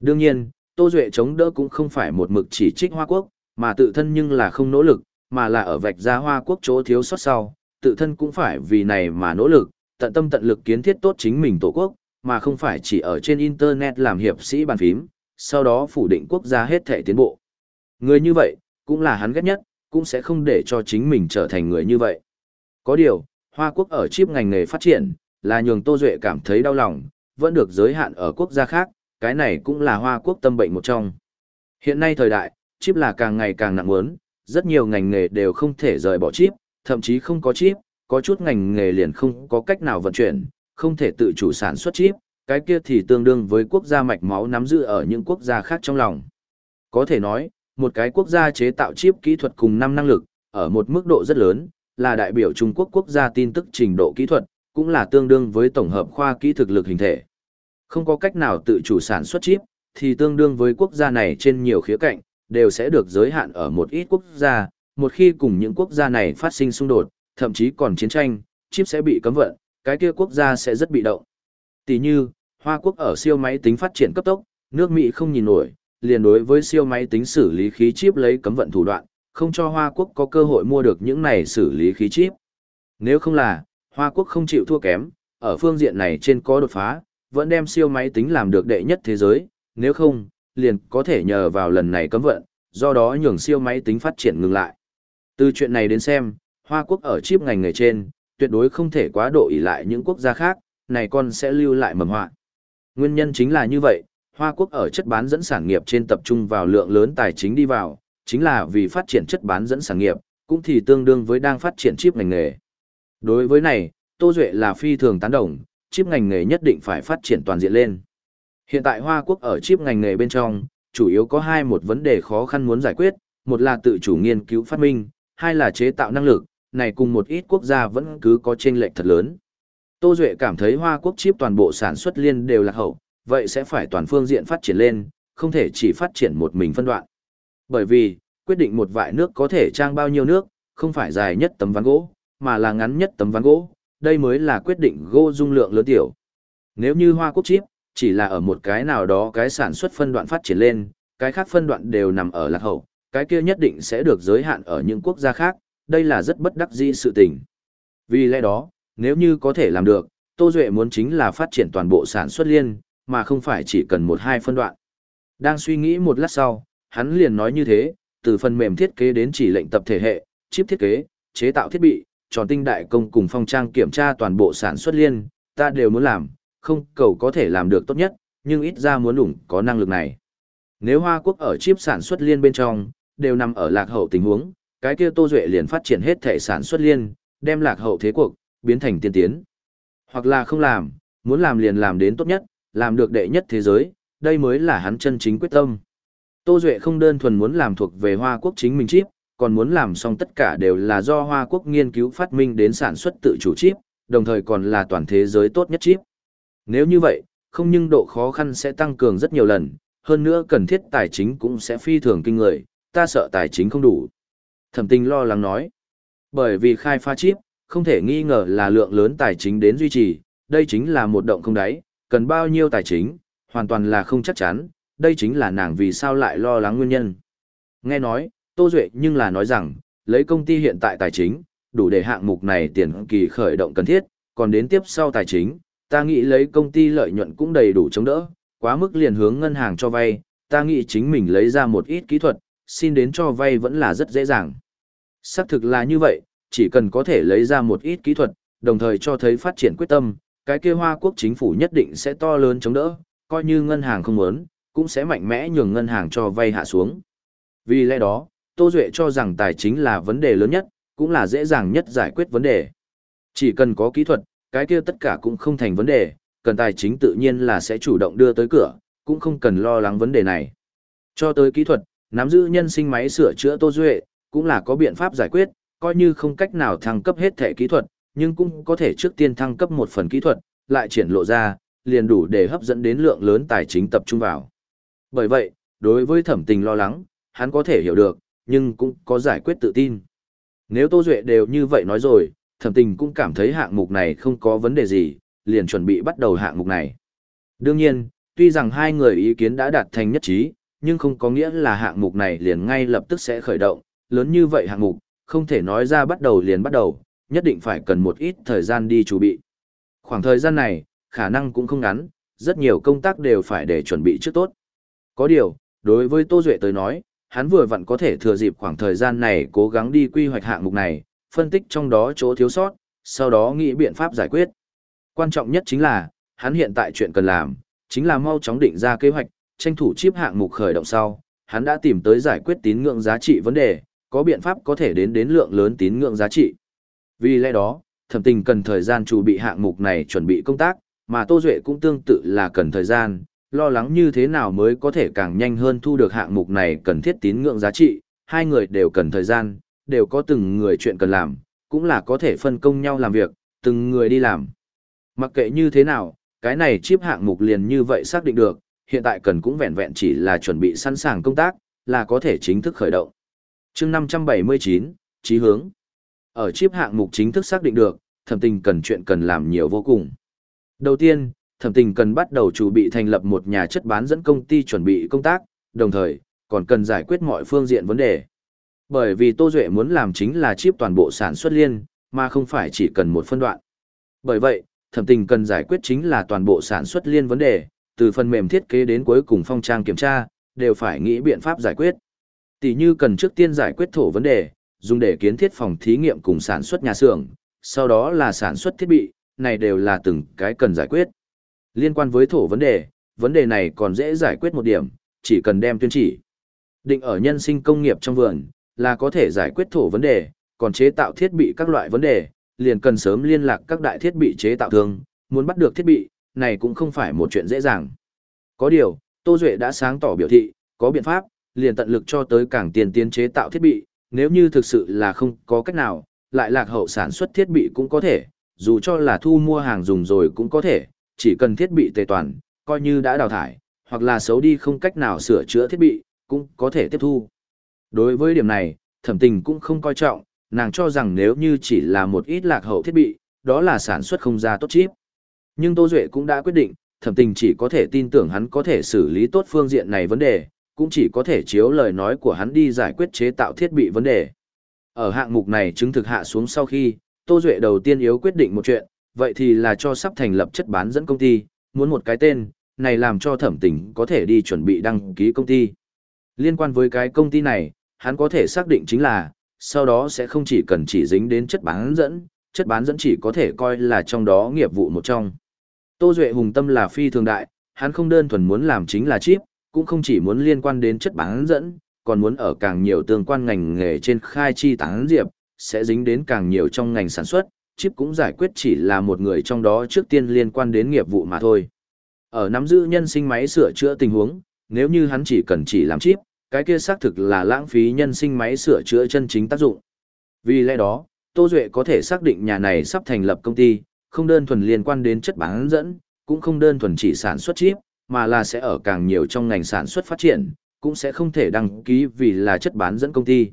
Đương nhiên, Tô Duệ chống đỡ cũng không phải một mực chỉ trích Hoa Quốc, mà tự thân nhưng là không nỗ lực, mà là ở vạch ra Hoa Quốc chỗ thiếu sót sau, tự thân cũng phải vì này mà nỗ lực, tận tâm tận lực kiến thiết tốt chính mình tổ quốc, mà không phải chỉ ở trên Internet làm hiệp sĩ bàn phím, sau đó phủ định quốc gia hết thể tiến bộ. Người như vậy, cũng là hắn ghét nhất, cũng sẽ không để cho chính mình trở thành người như vậy. Có điều, Hoa Quốc ở chip ngành nghề phát triển, là nhường Tô Duệ cảm thấy đau lòng, vẫn được giới hạn ở quốc gia khác, cái này cũng là Hoa Quốc tâm bệnh một trong. Hiện nay thời đại, chip là càng ngày càng nặng muốn, rất nhiều ngành nghề đều không thể rời bỏ chip, thậm chí không có chip, có chút ngành nghề liền không có cách nào vận chuyển, không thể tự chủ sản xuất chip, cái kia thì tương đương với quốc gia mạch máu nắm giữ ở những quốc gia khác trong lòng. Có thể nói, một cái quốc gia chế tạo chip kỹ thuật cùng năm năng lực, ở một mức độ rất lớn, là đại biểu Trung Quốc quốc gia tin tức trình độ kỹ thuật, cũng là tương đương với tổng hợp khoa kỹ thực lực hình thể. Không có cách nào tự chủ sản xuất chip, thì tương đương với quốc gia này trên nhiều khía cạnh, đều sẽ được giới hạn ở một ít quốc gia, một khi cùng những quốc gia này phát sinh xung đột, thậm chí còn chiến tranh, chip sẽ bị cấm vận, cái kia quốc gia sẽ rất bị động. Tỷ như, Hoa Quốc ở siêu máy tính phát triển cấp tốc, nước Mỹ không nhìn nổi, liền đối với siêu máy tính xử lý khí chip lấy cấm vận thủ đoạn, không cho Hoa Quốc có cơ hội mua được những này xử lý khí chip. Nếu không là, Hoa Quốc không chịu thua kém, ở phương diện này trên có đột phá, vẫn đem siêu máy tính làm được đệ nhất thế giới, nếu không, liền có thể nhờ vào lần này cấm vận, do đó nhường siêu máy tính phát triển ngừng lại. Từ chuyện này đến xem, Hoa Quốc ở chip ngành nghề trên, tuyệt đối không thể quá độ ỷ lại những quốc gia khác, này còn sẽ lưu lại mầm họa. Nguyên nhân chính là như vậy, Hoa Quốc ở chất bán dẫn sản nghiệp trên tập trung vào lượng lớn tài chính đi vào, chính là vì phát triển chất bán dẫn sản nghiệp, cũng thì tương đương với đang phát triển chip ngành nghề. Đối với này, Tô Duệ là phi thường tán đồng, chip ngành nghề nhất định phải phát triển toàn diện lên. Hiện tại Hoa Quốc ở chip ngành nghề bên trong, chủ yếu có hai một vấn đề khó khăn muốn giải quyết, một là tự chủ nghiên cứu phát minh, hai là chế tạo năng lực, này cùng một ít quốc gia vẫn cứ có chênh lệch thật lớn. Tô Duệ cảm thấy Hoa Quốc chip toàn bộ sản xuất liên đều là hậu, vậy sẽ phải toàn phương diện phát triển lên, không thể chỉ phát triển một mình phân đoạn. Bởi vì, quyết định một vại nước có thể trang bao nhiêu nước, không phải dài nhất tấm ván gỗ, mà là ngắn nhất tấm ván gỗ, đây mới là quyết định gỗ dung lượng lớn tiểu. Nếu như Hoa Quốc chip, chỉ là ở một cái nào đó cái sản xuất phân đoạn phát triển lên, cái khác phân đoạn đều nằm ở lạc hậu, cái kia nhất định sẽ được giới hạn ở những quốc gia khác, đây là rất bất đắc dĩ sự tình. Vì lẽ đó, nếu như có thể làm được, Tô Duệ muốn chính là phát triển toàn bộ sản xuất liên, mà không phải chỉ cần một hai phân đoạn. Đang suy nghĩ một lát sau, hắn liền nói như thế, từ phần mềm thiết kế đến chỉ lệnh tập thể hệ, chip thiết kế, chế tạo thiết bị, tròn tinh đại công cùng phong trang kiểm tra toàn bộ sản xuất liên, ta đều muốn làm, không cầu có thể làm được tốt nhất, nhưng ít ra muốn ủng có năng lực này. Nếu Hoa Quốc ở chip sản xuất liên bên trong, đều nằm ở lạc hậu tình huống, cái kia Tô Duệ liền phát triển hết thể sản xuất liên, đem lạc hậu thế cuộc, biến thành tiên tiến. Hoặc là không làm, muốn làm liền làm đến tốt nhất, làm được đệ nhất thế giới, đây mới là hắn chân chính quyết tâm. Tô Duệ không đơn thuần muốn làm thuộc về Hoa Quốc chính mình chip, còn muốn làm xong tất cả đều là do Hoa Quốc nghiên cứu phát minh đến sản xuất tự chủ chip, đồng thời còn là toàn thế giới tốt nhất chip. Nếu như vậy, không nhưng độ khó khăn sẽ tăng cường rất nhiều lần, hơn nữa cần thiết tài chính cũng sẽ phi thường kinh người, ta sợ tài chính không đủ. Thẩm tình lo lắng nói, bởi vì khai phá chip, không thể nghi ngờ là lượng lớn tài chính đến duy trì, đây chính là một động không đáy, cần bao nhiêu tài chính, hoàn toàn là không chắc chắn, đây chính là nàng vì sao lại lo lắng nguyên nhân. Nghe nói, Tô Duệ nhưng là nói rằng, lấy công ty hiện tại tài chính, đủ để hạng mục này tiền kỳ khởi động cần thiết, còn đến tiếp sau tài chính, ta nghĩ lấy công ty lợi nhuận cũng đầy đủ chống đỡ, quá mức liền hướng ngân hàng cho vay, ta nghĩ chính mình lấy ra một ít kỹ thuật, xin đến cho vay vẫn là rất dễ dàng. Xác thực là như vậy, chỉ cần có thể lấy ra một ít kỹ thuật, đồng thời cho thấy phát triển quyết tâm, cái kia Hoa Quốc chính phủ nhất định sẽ to lớn chống đỡ, coi như ngân hàng không muốn, cũng sẽ mạnh mẽ nhường ngân hàng cho vay hạ xuống. Vì lẽ đó, Tô Duệ cho rằng tài chính là vấn đề lớn nhất, cũng là dễ dàng nhất giải quyết vấn đề. Chỉ cần có kỹ thuật, cái kia tất cả cũng không thành vấn đề, cần tài chính tự nhiên là sẽ chủ động đưa tới cửa, cũng không cần lo lắng vấn đề này. Cho tới kỹ thuật, nắm giữ nhân sinh máy sửa chữa Tô Duệ, cũng là có biện pháp giải quyết, coi như không cách nào thăng cấp hết thể kỹ thuật, nhưng cũng có thể trước tiên thăng cấp một phần kỹ thuật, lại triển lộ ra, liền đủ để hấp dẫn đến lượng lớn tài chính tập trung vào. Bởi vậy, đối với thẩm tình lo lắng, hắn có thể hiểu được, nhưng cũng có giải quyết tự tin. Nếu Tô Duệ đều như vậy nói rồi, thẩm tình cũng cảm thấy hạng mục này không có vấn đề gì, liền chuẩn bị bắt đầu hạng mục này. Đương nhiên, tuy rằng hai người ý kiến đã đạt thành nhất trí, nhưng không có nghĩa là hạng mục này liền ngay lập tức sẽ khởi động, lớn như vậy hạng mục, không thể nói ra bắt đầu liền bắt đầu, nhất định phải cần một ít thời gian đi chuẩn bị. Khoảng thời gian này, khả năng cũng không ngắn, rất nhiều công tác đều phải để chuẩn bị trước tốt. Có điều, đối với Tô Duệ tới nói, hắn vừa vặn có thể thừa dịp khoảng thời gian này cố gắng đi quy hoạch hạng mục này, phân tích trong đó chỗ thiếu sót, sau đó nghĩ biện pháp giải quyết. Quan trọng nhất chính là, hắn hiện tại chuyện cần làm, chính là mau chóng định ra kế hoạch, tranh thủ chip hạng mục khởi động sau, hắn đã tìm tới giải quyết tín ngưỡng giá trị vấn đề, có biện pháp có thể đến đến lượng lớn tín ngưỡng giá trị. Vì lẽ đó, thẩm tình cần thời gian chuẩn bị hạng mục này chuẩn bị công tác, mà Tô Duệ cũng tương tự là cần thời gian, lo lắng như thế nào mới có thể càng nhanh hơn thu được hạng mục này cần thiết tín ngưỡng giá trị, hai người đều cần thời gian, đều có từng người chuyện cần làm, cũng là có thể phân công nhau làm việc, từng người đi làm. Mặc kệ như thế nào, cái này chip hạng mục liền như vậy xác định được, hiện tại cần cũng vẹn vẹn chỉ là chuẩn bị sẵn sàng công tác, là có thể chính thức khởi động chương 579, chí hướng. Ở chip hạng mục chính thức xác định được, thẩm tình cần chuyện cần làm nhiều vô cùng. Đầu tiên, thẩm tình cần bắt đầu chuẩn bị thành lập một nhà chất bán dẫn công ty chuẩn bị công tác, đồng thời, còn cần giải quyết mọi phương diện vấn đề. Bởi vì Tô Duệ muốn làm chính là chip toàn bộ sản xuất liên, mà không phải chỉ cần một phân đoạn. Bởi vậy, thẩm tình cần giải quyết chính là toàn bộ sản xuất liên vấn đề, từ phần mềm thiết kế đến cuối cùng phong trang kiểm tra, đều phải nghĩ biện pháp giải quyết. Tỷ như cần trước tiên giải quyết thổ vấn đề, dùng để kiến thiết phòng thí nghiệm cùng sản xuất nhà xưởng, sau đó là sản xuất thiết bị, này đều là từng cái cần giải quyết. Liên quan với thổ vấn đề, vấn đề này còn dễ giải quyết một điểm, chỉ cần đem tuyên chỉ. Định ở nhân sinh công nghiệp trong vườn, là có thể giải quyết thổ vấn đề, còn chế tạo thiết bị các loại vấn đề, liền cần sớm liên lạc các đại thiết bị chế tạo thương, muốn bắt được thiết bị, này cũng không phải một chuyện dễ dàng. Có điều, Tô Duệ đã sáng tỏ biểu thị, có biện pháp, liền tận lực cho tới càng tiền tiến chế tạo thiết bị, nếu như thực sự là không có cách nào, lại lạc hậu sản xuất thiết bị cũng có thể, dù cho là thu mua hàng dùng rồi cũng có thể, chỉ cần thiết bị tề toàn, coi như đã đào thải, hoặc là xấu đi không cách nào sửa chữa thiết bị, cũng có thể tiếp thu. Đối với điểm này, thẩm tình cũng không coi trọng, nàng cho rằng nếu như chỉ là một ít lạc hậu thiết bị, đó là sản xuất không ra tốt chip. Nhưng Tô Duệ cũng đã quyết định, thẩm tình chỉ có thể tin tưởng hắn có thể xử lý tốt phương diện này vấn đề, cũng chỉ có thể chiếu lời nói của hắn đi giải quyết chế tạo thiết bị vấn đề. Ở hạng mục này chứng thực hạ xuống sau khi, Tô Duệ đầu tiên yếu quyết định một chuyện, vậy thì là cho sắp thành lập chất bán dẫn công ty, muốn một cái tên, này làm cho thẩm tình có thể đi chuẩn bị đăng ký công ty. Liên quan với cái công ty này, hắn có thể xác định chính là, sau đó sẽ không chỉ cần chỉ dính đến chất bán dẫn, chất bán dẫn chỉ có thể coi là trong đó nghiệp vụ một trong. Tô Duệ hùng tâm là phi thường đại, hắn không đơn thuần muốn làm chính là chip, cũng không chỉ muốn liên quan đến chất bán dẫn, còn muốn ở càng nhiều tương quan ngành nghề trên khai chi tán diệp, sẽ dính đến càng nhiều trong ngành sản xuất, chip cũng giải quyết chỉ là một người trong đó trước tiên liên quan đến nghiệp vụ mà thôi. Ở nắm giữ nhân sinh máy sửa chữa tình huống, nếu như hắn chỉ cần chỉ làm chip, cái kia xác thực là lãng phí nhân sinh máy sửa chữa chân chính tác dụng. Vì lẽ đó, Tô Duệ có thể xác định nhà này sắp thành lập công ty, không đơn thuần liên quan đến chất bán dẫn, cũng không đơn thuần chỉ sản xuất chip, mà là sẽ ở càng nhiều trong ngành sản xuất phát triển, cũng sẽ không thể đăng ký vì là chất bán dẫn công ty.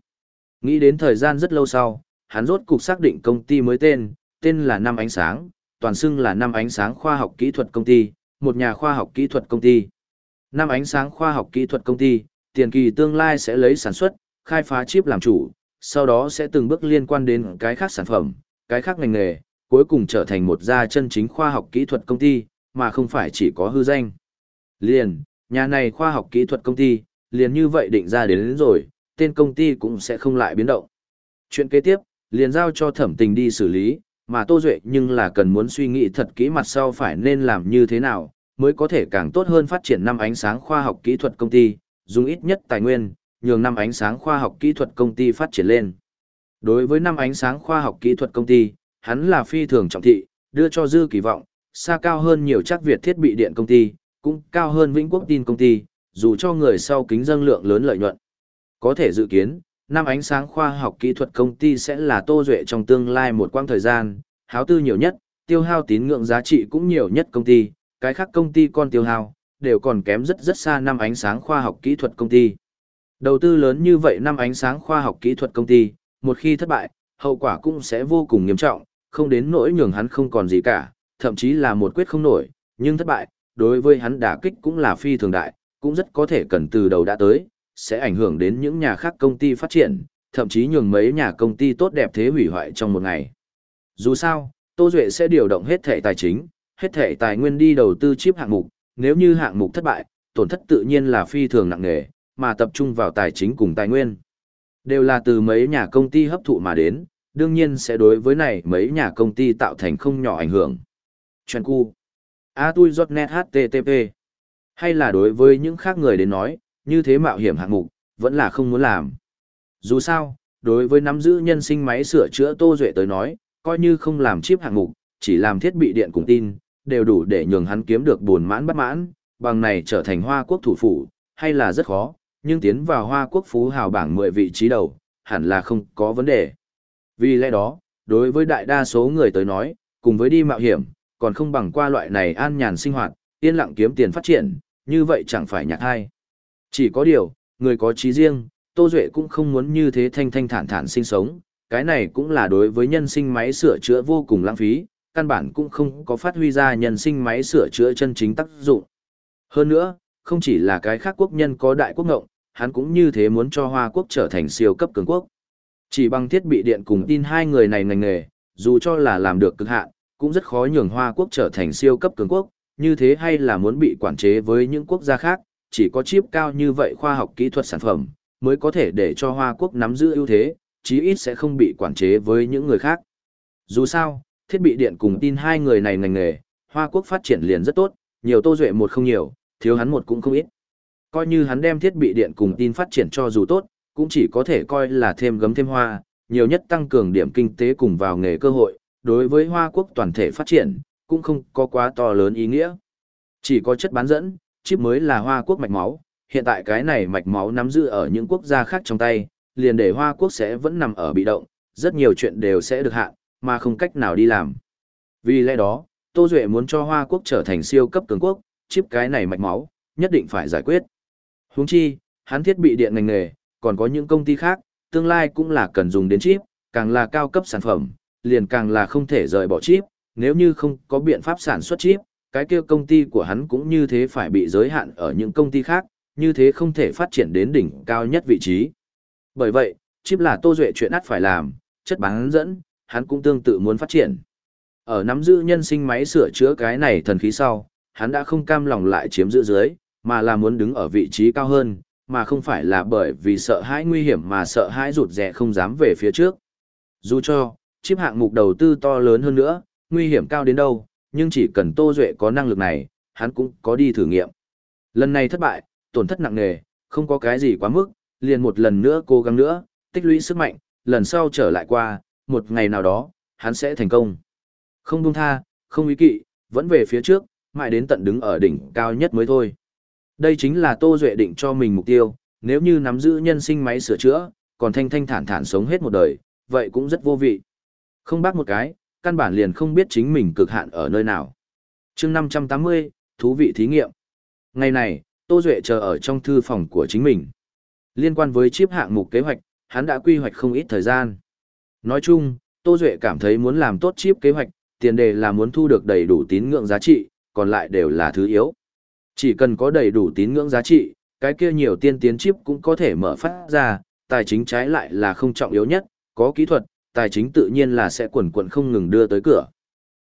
Nghĩ đến thời gian rất lâu sau, hắn rốt cục xác định công ty mới tên, tên là Năm Ánh Sáng, toàn xưng là Năm Ánh Sáng Khoa học Kỹ thuật Công ty, một nhà khoa học kỹ thuật công ty. Năm Ánh Sáng Khoa học Kỹ thuật Công ty, tiền kỳ tương lai sẽ lấy sản xuất, khai phá chip làm chủ, sau đó sẽ từng bước liên quan đến cái khác sản phẩm, cái khác ngành nghề, cuối cùng trở thành một gia chân chính khoa học kỹ thuật công ty, mà không phải chỉ có hư danh. Liền, nhà này khoa học kỹ thuật công ty, liền như vậy định ra đến, đến rồi, tên công ty cũng sẽ không lại biến động. Chuyện kế tiếp, liền giao cho thẩm tình đi xử lý, mà Tô Duệ nhưng là cần muốn suy nghĩ thật kỹ mặt sau phải nên làm như thế nào, mới có thể càng tốt hơn phát triển năm ánh sáng khoa học kỹ thuật công ty, dùng ít nhất tài nguyên, nhường năm ánh sáng khoa học kỹ thuật công ty phát triển lên. Đối với năm ánh sáng khoa học kỹ thuật công ty, hắn là phi thường trọng thị, đưa cho dư kỳ vọng, xa cao hơn nhiều chắc Việt thiết bị điện công ty, cũng cao hơn Vĩnh Quốc tin công ty, dù cho người sau kính dâng lượng lớn lợi nhuận. Có thể dự kiến, năm ánh sáng khoa học kỹ thuật công ty sẽ là tô duệ trong tương lai một quãng thời gian, háo tư nhiều nhất, tiêu hao tín ngưỡng giá trị cũng nhiều nhất công ty, cái khác công ty con tiêu hao, đều còn kém rất rất xa năm ánh sáng khoa học kỹ thuật công ty. Đầu tư lớn như vậy năm ánh sáng khoa học kỹ thuật công ty, một khi thất bại, hậu quả cũng sẽ vô cùng nghiêm trọng, không đến nỗi nhường hắn không còn gì cả, thậm chí là một quyết không nổi, nhưng thất bại, đối với hắn đả kích cũng là phi thường đại, cũng rất có thể cần từ đầu đã tới, sẽ ảnh hưởng đến những nhà khác công ty phát triển, thậm chí nhường mấy nhà công ty tốt đẹp thế hủy hoại trong một ngày. Dù sao, Tô Duệ sẽ điều động hết thể tài chính, hết thể tài nguyên đi đầu tư chip hạng mục, nếu như hạng mục thất bại, tổn thất tự nhiên là phi thường nặng nề, mà tập trung vào tài chính cùng tài nguyên. Đều là từ mấy nhà công ty hấp thụ mà đến, đương nhiên sẽ đối với này mấy nhà công ty tạo thành không nhỏ ảnh hưởng. Chuyện cu. A tui giọt net HTTP. Hay là đối với những khác người đến nói, như thế mạo hiểm hạng mục, vẫn là không muốn làm. Dù sao, đối với nắm giữ nhân sinh máy sửa chữa Tô Duệ tới nói, coi như không làm chip hạng mục, chỉ làm thiết bị điện cùng tin, đều đủ để nhường hắn kiếm được buồn mãn bất mãn, bằng này trở thành Hoa Quốc thủ phủ, hay là rất khó, nhưng tiến vào Hoa Quốc phú hào bảng 10 vị trí đầu, hẳn là không có vấn đề. Vì lẽ đó, đối với đại đa số người tới nói, cùng với đi mạo hiểm, còn không bằng qua loại này an nhàn sinh hoạt, yên lặng kiếm tiền phát triển, như vậy chẳng phải nhạc hay. Chỉ có điều, người có trí riêng, Tô Duệ cũng không muốn như thế thanh thanh thản thản sinh sống, cái này cũng là đối với nhân sinh máy sửa chữa vô cùng lãng phí, căn bản cũng không có phát huy ra nhân sinh máy sửa chữa chân chính tác dụng. Hơn nữa, không chỉ là cái khác quốc nhân có đại quốc ngộng, hắn cũng như thế muốn cho Hoa Quốc trở thành siêu cấp cường quốc. Chỉ bằng thiết bị điện cùng tin hai người này ngành nghề, dù cho là làm được cực hạn, cũng rất khó nhường Hoa Quốc trở thành siêu cấp cường quốc, như thế hay là muốn bị quản chế với những quốc gia khác, chỉ có chip cao như vậy khoa học kỹ thuật sản phẩm, mới có thể để cho Hoa Quốc nắm giữ ưu thế, chí ít sẽ không bị quản chế với những người khác. Dù sao, thiết bị điện cùng tin hai người này ngành nghề, Hoa Quốc phát triển liền rất tốt, nhiều tô duệ một không nhiều, thiếu hắn một cũng không ít. Coi như hắn đem thiết bị điện cùng tin phát triển cho dù tốt, cũng chỉ có thể coi là thêm gấm thêm hoa, nhiều nhất tăng cường điểm kinh tế cùng vào nghề cơ hội, đối với Hoa Quốc toàn thể phát triển, cũng không có quá to lớn ý nghĩa. Chỉ có chất bán dẫn, chip mới là Hoa Quốc mạch máu, hiện tại cái này mạch máu nắm giữ ở những quốc gia khác trong tay, liền để Hoa Quốc sẽ vẫn nằm ở bị động, rất nhiều chuyện đều sẽ được hạn, mà không cách nào đi làm. Vì lẽ đó, Tô Duệ muốn cho Hoa Quốc trở thành siêu cấp cường quốc, chip cái này mạch máu, nhất định phải giải quyết. Huống chi, hắn thiết bị điện ngành nghề, còn có những công ty khác, tương lai cũng là cần dùng đến chip, càng là cao cấp sản phẩm, liền càng là không thể rời bỏ chip, nếu như không có biện pháp sản xuất chip, cái kia công ty của hắn cũng như thế phải bị giới hạn ở những công ty khác, như thế không thể phát triển đến đỉnh cao nhất vị trí. Bởi vậy, chip là Tô Duệ chuyện ắt phải làm, chất bán dẫn, hắn cũng tương tự muốn phát triển. Ở nắm giữ nhân sinh máy sửa chữa cái này thần khí sau, hắn đã không cam lòng lại chiếm giữ dưới, mà là muốn đứng ở vị trí cao hơn, mà không phải là bởi vì sợ hãi nguy hiểm mà sợ hãi rụt rẻ không dám về phía trước. Dù cho, chip hạng mục đầu tư to lớn hơn nữa, nguy hiểm cao đến đâu, nhưng chỉ cần Tô Duệ có năng lực này, hắn cũng có đi thử nghiệm. Lần này thất bại, tổn thất nặng nề, không có cái gì quá mức, liền một lần nữa cố gắng nữa, tích lũy sức mạnh, lần sau trở lại qua, một ngày nào đó, hắn sẽ thành công. Không buông tha, không ý kỵ, vẫn về phía trước, mãi đến tận đứng ở đỉnh cao nhất mới thôi. Đây chính là Tô Duệ định cho mình mục tiêu, nếu như nắm giữ nhân sinh máy sửa chữa, còn thanh thanh thản thản sống hết một đời, vậy cũng rất vô vị. Không bác một cái, căn bản liền không biết chính mình cực hạn ở nơi nào. chương 580, thú vị thí nghiệm. Ngày này, Tô Duệ chờ ở trong thư phòng của chính mình. Liên quan với chip hạng mục kế hoạch, hắn đã quy hoạch không ít thời gian. Nói chung, Tô Duệ cảm thấy muốn làm tốt chip kế hoạch, tiền đề là muốn thu được đầy đủ tín ngưỡng giá trị, còn lại đều là thứ yếu. Chỉ cần có đầy đủ tín ngưỡng giá trị, cái kia nhiều tiên tiến chip cũng có thể mở phát ra, tài chính trái lại là không trọng yếu nhất, có kỹ thuật, tài chính tự nhiên là sẽ quần quần không ngừng đưa tới cửa.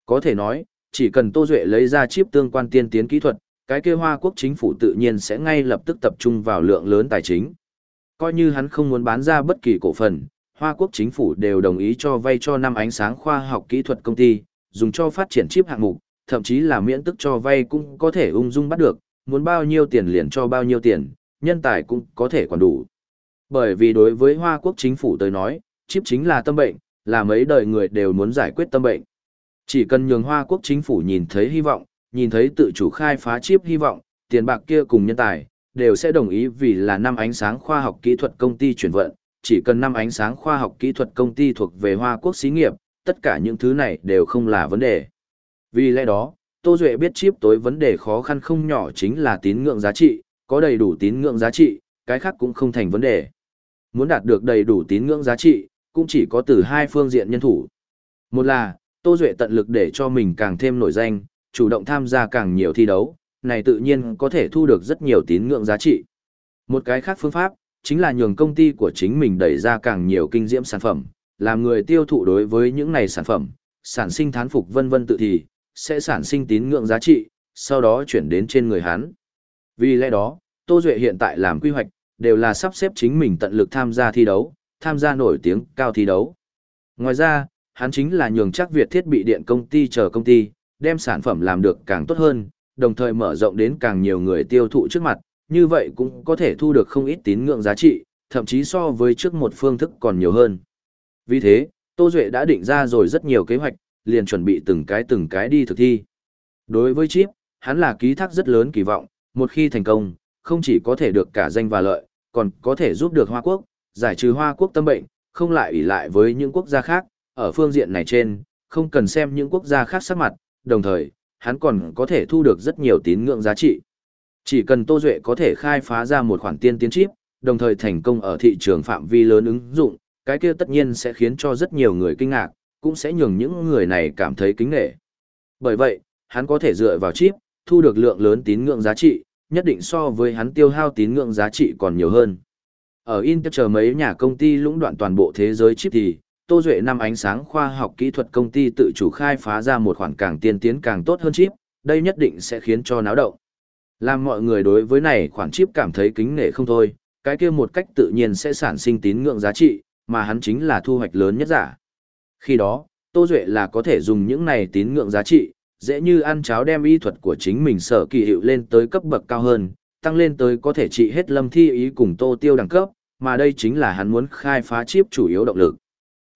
Có thể nói, chỉ cần Tô Duệ lấy ra chip tương quan tiên tiến kỹ thuật, cái kia Hoa Quốc chính phủ tự nhiên sẽ ngay lập tức tập trung vào lượng lớn tài chính. Coi như hắn không muốn bán ra bất kỳ cổ phần, Hoa Quốc chính phủ đều đồng ý cho vay cho năm ánh sáng khoa học kỹ thuật công ty, dùng cho phát triển chip hạng mục, thậm chí là miễn tức cho vay cũng có thể ung dung bắt được, muốn bao nhiêu tiền liền cho bao nhiêu tiền, nhân tài cũng có thể quản đủ. Bởi vì đối với Hoa Quốc chính phủ tới nói, chip chính là tâm bệnh, là mấy đời người đều muốn giải quyết tâm bệnh. Chỉ cần nhường Hoa Quốc chính phủ nhìn thấy hy vọng, nhìn thấy tự chủ khai phá chip hy vọng, tiền bạc kia cùng nhân tài, đều sẽ đồng ý vì là năm ánh sáng khoa học kỹ thuật công ty chuyển vận, chỉ cần năm ánh sáng khoa học kỹ thuật công ty thuộc về Hoa Quốc xí nghiệp, tất cả những thứ này đều không là vấn đề. Vì lẽ đó, Tô Duệ biết chip tối vấn đề khó khăn không nhỏ chính là tín ngưỡng giá trị, có đầy đủ tín ngưỡng giá trị, cái khác cũng không thành vấn đề. Muốn đạt được đầy đủ tín ngưỡng giá trị, cũng chỉ có từ hai phương diện nhân thủ. Một là, Tô Duệ tận lực để cho mình càng thêm nổi danh, chủ động tham gia càng nhiều thi đấu, này tự nhiên có thể thu được rất nhiều tín ngưỡng giá trị. Một cái khác phương pháp, chính là nhường công ty của chính mình đẩy ra càng nhiều kinh diễm sản phẩm, làm người tiêu thụ đối với những này sản phẩm, sản sinh thán phục vân vân tự thì, sẽ sản sinh tín ngưỡng giá trị, sau đó chuyển đến trên người hắn. Vì lẽ đó, Tô Duệ hiện tại làm quy hoạch, đều là sắp xếp chính mình tận lực tham gia thi đấu, tham gia nổi tiếng cao thi đấu. Ngoài ra, hắn chính là nhường chắc Việt thiết bị điện công ty chờ công ty, đem sản phẩm làm được càng tốt hơn, đồng thời mở rộng đến càng nhiều người tiêu thụ trước mặt, như vậy cũng có thể thu được không ít tín ngưỡng giá trị, thậm chí so với trước một phương thức còn nhiều hơn. Vì thế, Tô Duệ đã định ra rồi rất nhiều kế hoạch, liền chuẩn bị từng cái từng cái đi thực thi. Đối với chip, hắn là ký thác rất lớn kỳ vọng, một khi thành công, không chỉ có thể được cả danh và lợi, còn có thể giúp được Hoa Quốc, giải trừ Hoa Quốc tâm bệnh, không lại ủy lại với những quốc gia khác, ở phương diện này trên, không cần xem những quốc gia khác sắc mặt, đồng thời, hắn còn có thể thu được rất nhiều tín ngưỡng giá trị. Chỉ cần Tô Duệ có thể khai phá ra một khoản tiên tiến chip, đồng thời thành công ở thị trường phạm vi lớn ứng dụng, cái kia tất nhiên sẽ khiến cho rất nhiều người kinh ngạc, cũng sẽ nhường những người này cảm thấy kính nghệ. Bởi vậy, hắn có thể dựa vào chip, thu được lượng lớn tín ngưỡng giá trị, nhất định so với hắn tiêu hao tín ngưỡng giá trị còn nhiều hơn. Ở Intel chờ mấy nhà công ty lũng đoạn toàn bộ thế giới chip thì, Tô Duệ năm ánh sáng khoa học kỹ thuật công ty tự chủ khai phá ra một khoản càng tiên tiến càng tốt hơn chip, đây nhất định sẽ khiến cho náo động. Làm mọi người đối với này khoản chip cảm thấy kính nể không thôi, cái kia một cách tự nhiên sẽ sản sinh tín ngưỡng giá trị, mà hắn chính là thu hoạch lớn nhất giả. Khi đó, Tô Duệ là có thể dùng những này tín ngưỡng giá trị, dễ như ăn cháo đem y thuật của chính mình sở kỳ hiệu lên tới cấp bậc cao hơn, tăng lên tới có thể trị hết lâm thi ý cùng tô tiêu đẳng cấp, mà đây chính là hắn muốn khai phá chip chủ yếu động lực.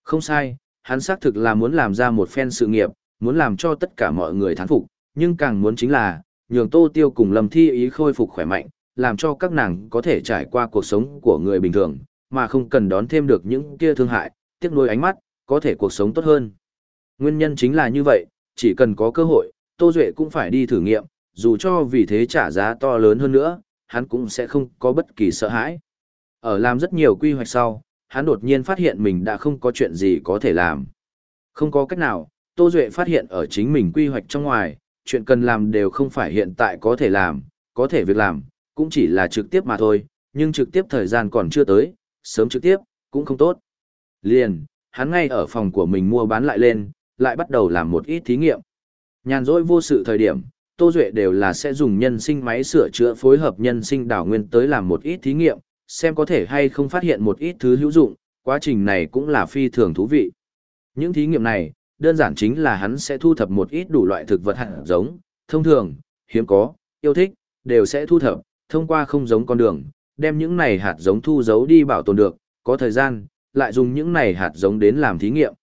Không sai, hắn xác thực là muốn làm ra một phen sự nghiệp, muốn làm cho tất cả mọi người thán phục, nhưng càng muốn chính là, nhường tô tiêu cùng lâm thi ý khôi phục khỏe mạnh, làm cho các nàng có thể trải qua cuộc sống của người bình thường, mà không cần đón thêm được những kia thương hại, tiếc nuối ánh mắt, có thể cuộc sống tốt hơn. Nguyên nhân chính là như vậy, chỉ cần có cơ hội, Tô Duệ cũng phải đi thử nghiệm, dù cho vì thế trả giá to lớn hơn nữa, hắn cũng sẽ không có bất kỳ sợ hãi. Ở làm rất nhiều quy hoạch sau, hắn đột nhiên phát hiện mình đã không có chuyện gì có thể làm. Không có cách nào, Tô Duệ phát hiện ở chính mình quy hoạch trong ngoài, chuyện cần làm đều không phải hiện tại có thể làm, có thể việc làm, cũng chỉ là trực tiếp mà thôi, nhưng trực tiếp thời gian còn chưa tới, sớm trực tiếp, cũng không tốt. Liền, hắn ngay ở phòng của mình mua bán lại lên, lại bắt đầu làm một ít thí nghiệm. Nhàn rỗi vô sự thời điểm, Tô Duệ đều là sẽ dùng nhân sinh máy sửa chữa phối hợp nhân sinh đảo nguyên tới làm một ít thí nghiệm, xem có thể hay không phát hiện một ít thứ hữu dụng, quá trình này cũng là phi thường thú vị. Những thí nghiệm này, đơn giản chính là hắn sẽ thu thập một ít đủ loại thực vật hạt giống, thông thường, hiếm có, yêu thích, đều sẽ thu thập, thông qua không giống con đường, đem những này hạt giống thu giấu đi bảo tồn được, có thời gian, lại dùng những này hạt giống đến làm thí nghiệm.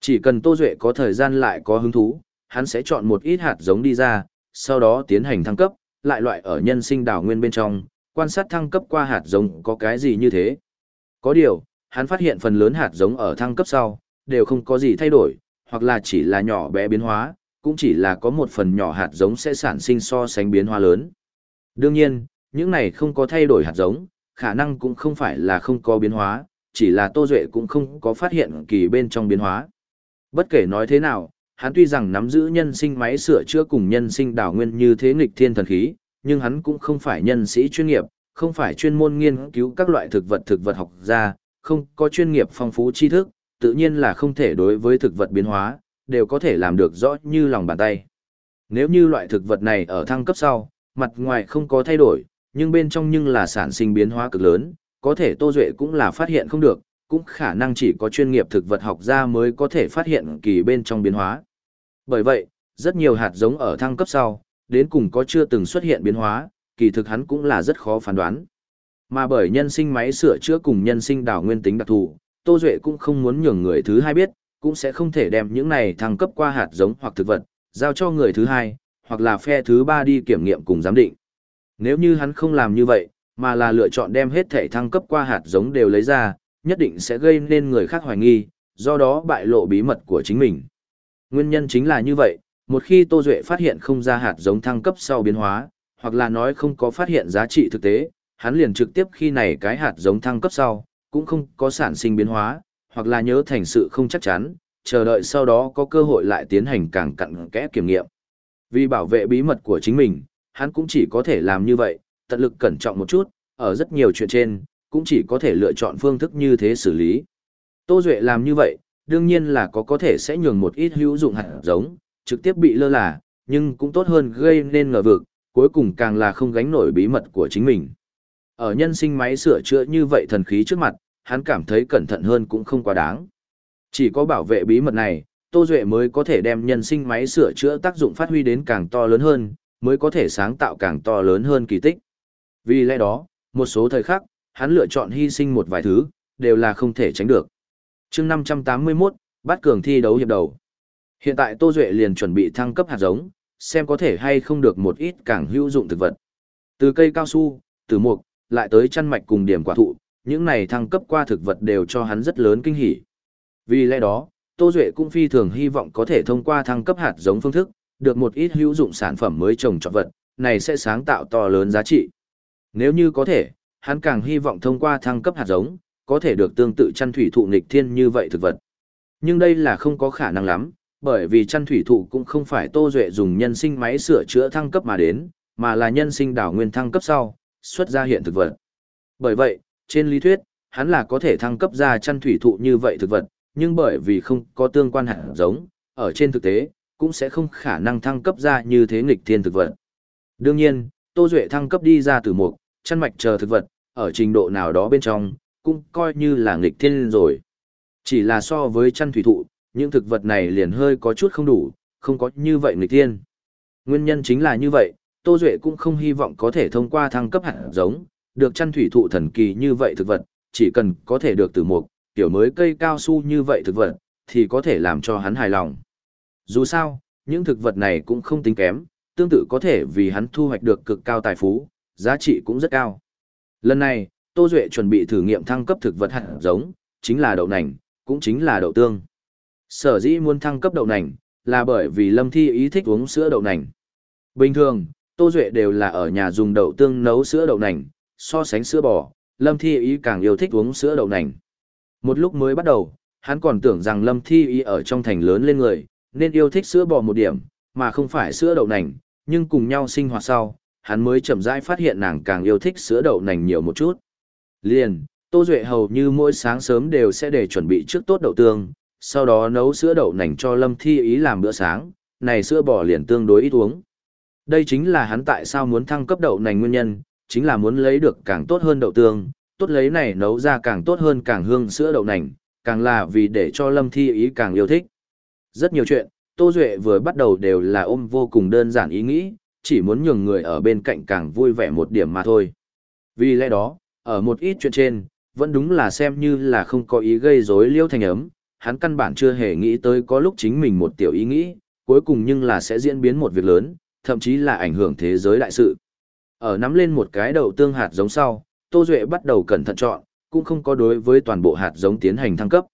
Chỉ cần Tô Duệ có thời gian lại có hứng thú, hắn sẽ chọn một ít hạt giống đi ra, sau đó tiến hành thăng cấp, lại loại ở nhân sinh đảo nguyên bên trong, quan sát thăng cấp qua hạt giống có cái gì như thế. Có điều, hắn phát hiện phần lớn hạt giống ở thăng cấp sau, đều không có gì thay đổi, hoặc là chỉ là nhỏ bé biến hóa, cũng chỉ là có một phần nhỏ hạt giống sẽ sản sinh so sánh biến hóa lớn. Đương nhiên, những này không có thay đổi hạt giống, khả năng cũng không phải là không có biến hóa, chỉ là Tô Duệ cũng không có phát hiện kỳ bên trong biến hóa. Bất kể nói thế nào, hắn tuy rằng nắm giữ nhân sinh máy sửa chữa cùng nhân sinh đảo nguyên như thế nghịch thiên thần khí, nhưng hắn cũng không phải nhân sĩ chuyên nghiệp, không phải chuyên môn nghiên cứu các loại thực vật thực vật học ra, không có chuyên nghiệp phong phú tri thức, tự nhiên là không thể đối với thực vật biến hóa, đều có thể làm được rõ như lòng bàn tay. Nếu như loại thực vật này ở thăng cấp sau, mặt ngoài không có thay đổi, nhưng bên trong nhưng là sản sinh biến hóa cực lớn, có thể Tô Duệ cũng là phát hiện không được, cũng khả năng chỉ có chuyên nghiệp thực vật học gia mới có thể phát hiện kỳ bên trong biến hóa. Bởi vậy, rất nhiều hạt giống ở thăng cấp sau, đến cùng có chưa từng xuất hiện biến hóa, kỳ thực hắn cũng là rất khó phán đoán. Mà bởi nhân sinh máy sửa chữa cùng nhân sinh đảo nguyên tính đặc thù, Tô Duệ cũng không muốn nhường người thứ hai biết, cũng sẽ không thể đem những này thăng cấp qua hạt giống hoặc thực vật, giao cho người thứ hai, hoặc là phe thứ ba đi kiểm nghiệm cùng giám định. Nếu như hắn không làm như vậy, mà là lựa chọn đem hết thể thăng cấp qua hạt giống đều lấy ra, nhất định sẽ gây nên người khác hoài nghi, do đó bại lộ bí mật của chính mình. Nguyên nhân chính là như vậy, một khi Tô Duệ phát hiện không ra hạt giống thăng cấp sau biến hóa, hoặc là nói không có phát hiện giá trị thực tế, hắn liền trực tiếp khi này cái hạt giống thăng cấp sau, cũng không có sản sinh biến hóa, hoặc là nhớ thành sự không chắc chắn, chờ đợi sau đó có cơ hội lại tiến hành càng cặn kẽ kiểm nghiệm. Vì bảo vệ bí mật của chính mình, hắn cũng chỉ có thể làm như vậy, tận lực cẩn trọng một chút, ở rất nhiều chuyện trên, cũng chỉ có thể lựa chọn phương thức như thế xử lý. Tô Duệ làm như vậy, đương nhiên là có có thể sẽ nhường một ít hữu dụng hạt giống, trực tiếp bị lơ là, nhưng cũng tốt hơn gây nên ngờ vực, cuối cùng càng là không gánh nổi bí mật của chính mình. Ở nhân sinh máy sửa chữa như vậy thần khí trước mặt, hắn cảm thấy cẩn thận hơn cũng không quá đáng. Chỉ có bảo vệ bí mật này, Tô Duệ mới có thể đem nhân sinh máy sửa chữa tác dụng phát huy đến càng to lớn hơn, mới có thể sáng tạo càng to lớn hơn kỳ tích. Vì lẽ đó, một số thời khắc, hắn lựa chọn hy sinh một vài thứ, đều là không thể tránh được chương 581, bắt cường thi đấu hiệp đầu. Hiện tại Tô Duệ liền chuẩn bị thăng cấp hạt giống, xem có thể hay không được một ít càng hữu dụng thực vật. Từ cây cao su, từ mục, lại tới chăn mạch cùng điểm quả thụ, những này thăng cấp qua thực vật đều cho hắn rất lớn kinh hỉ. Vì lẽ đó, Tô Duệ cũng phi thường hy vọng có thể thông qua thăng cấp hạt giống phương thức, được một ít hữu dụng sản phẩm mới trồng trọt vật, này sẽ sáng tạo to lớn giá trị. Nếu như có thể, hắn càng hy vọng thông qua thăng cấp hạt giống, có thể được tương tự chăn thủy thụ nghịch thiên như vậy thực vật. Nhưng đây là không có khả năng lắm, bởi vì chăn thủy thụ cũng không phải Tô Duệ dùng nhân sinh máy sửa chữa thăng cấp mà đến, mà là nhân sinh đảo nguyên thăng cấp sau, xuất ra hiện thực vật. Bởi vậy, trên lý thuyết, hắn là có thể thăng cấp ra chăn thủy thụ như vậy thực vật, nhưng bởi vì không có tương quan hạt giống, ở trên thực tế, cũng sẽ không khả năng thăng cấp ra như thế nghịch thiên thực vật. Đương nhiên, Tô Duệ thăng cấp đi ra từ mục, chăn mạch chờ thực vật, ở trình độ nào đó bên trong, cũng coi như là nghịch thiên rồi. Chỉ là so với chăn thủy thụ, những thực vật này liền hơi có chút không đủ, không có như vậy nghịch thiên. Nguyên nhân chính là như vậy, Tô Duệ cũng không hy vọng có thể thông qua thăng cấp hạt giống, được chăn thủy thụ thần kỳ như vậy thực vật, chỉ cần có thể được từ một tiểu mới cây cao su như vậy thực vật, thì có thể làm cho hắn hài lòng. Dù sao, những thực vật này cũng không tính kém, tương tự có thể vì hắn thu hoạch được cực cao tài phú, giá trị cũng rất cao. Lần này, Tô Duệ chuẩn bị thử nghiệm thăng cấp thực vật hạt giống, chính là đậu nành, cũng chính là đậu tương. Sở dĩ muốn thăng cấp đậu nành, là bởi vì Lâm Thi ý thích uống sữa đậu nành. Bình thường, Tô Duệ đều là ở nhà dùng đậu tương nấu sữa đậu nành, so sánh sữa bò, Lâm Thi ý càng yêu thích uống sữa đậu nành. Một lúc mới bắt đầu, hắn còn tưởng rằng Lâm Thi ý ở trong thành lớn lên người, nên yêu thích sữa bò một điểm, mà không phải sữa đậu nành, nhưng cùng nhau sinh hoạt sau, hắn mới chậm rãi phát hiện nàng càng yêu thích sữa đậu nành nhiều một chút. Liền, Tô Duệ hầu như mỗi sáng sớm đều sẽ để chuẩn bị trước tốt đậu tương, sau đó nấu sữa đậu nành cho Lâm Thi ý làm bữa sáng, này sữa bò liền tương đối ít uống. Đây chính là hắn tại sao muốn thăng cấp đậu nành nguyên nhân, chính là muốn lấy được càng tốt hơn đậu tương, tốt lấy này nấu ra càng tốt hơn càng hương sữa đậu nành, càng là vì để cho Lâm Thi ý càng yêu thích. Rất nhiều chuyện, Tô Duệ vừa bắt đầu đều là ôm vô cùng đơn giản ý nghĩ, chỉ muốn nhường người ở bên cạnh càng vui vẻ một điểm mà thôi. Vì lẽ đó, ở một ít chuyện trên, vẫn đúng là xem như là không có ý gây rối liêu thành ấm, hắn căn bản chưa hề nghĩ tới có lúc chính mình một tiểu ý nghĩ, cuối cùng nhưng là sẽ diễn biến một việc lớn, thậm chí là ảnh hưởng thế giới đại sự. Ở nắm lên một cái đầu tương hạt giống sau, Tô Duệ bắt đầu cẩn thận chọn, cũng không có đối với toàn bộ hạt giống tiến hành thăng cấp.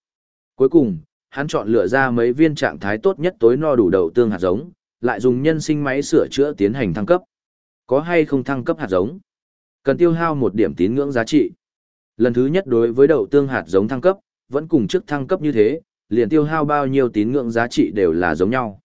Cuối cùng, hắn chọn lựa ra mấy viên trạng thái tốt nhất tối no đủ đậu tương hạt giống, lại dùng nhân sinh máy sửa chữa tiến hành thăng cấp. Có hay không thăng cấp hạt giống? Cần tiêu hao một điểm tín ngưỡng giá trị. Lần thứ nhất đối với đậu tương hạt giống thăng cấp, vẫn cùng trước thăng cấp như thế, liền tiêu hao bao nhiêu tín ngưỡng giá trị đều là giống nhau.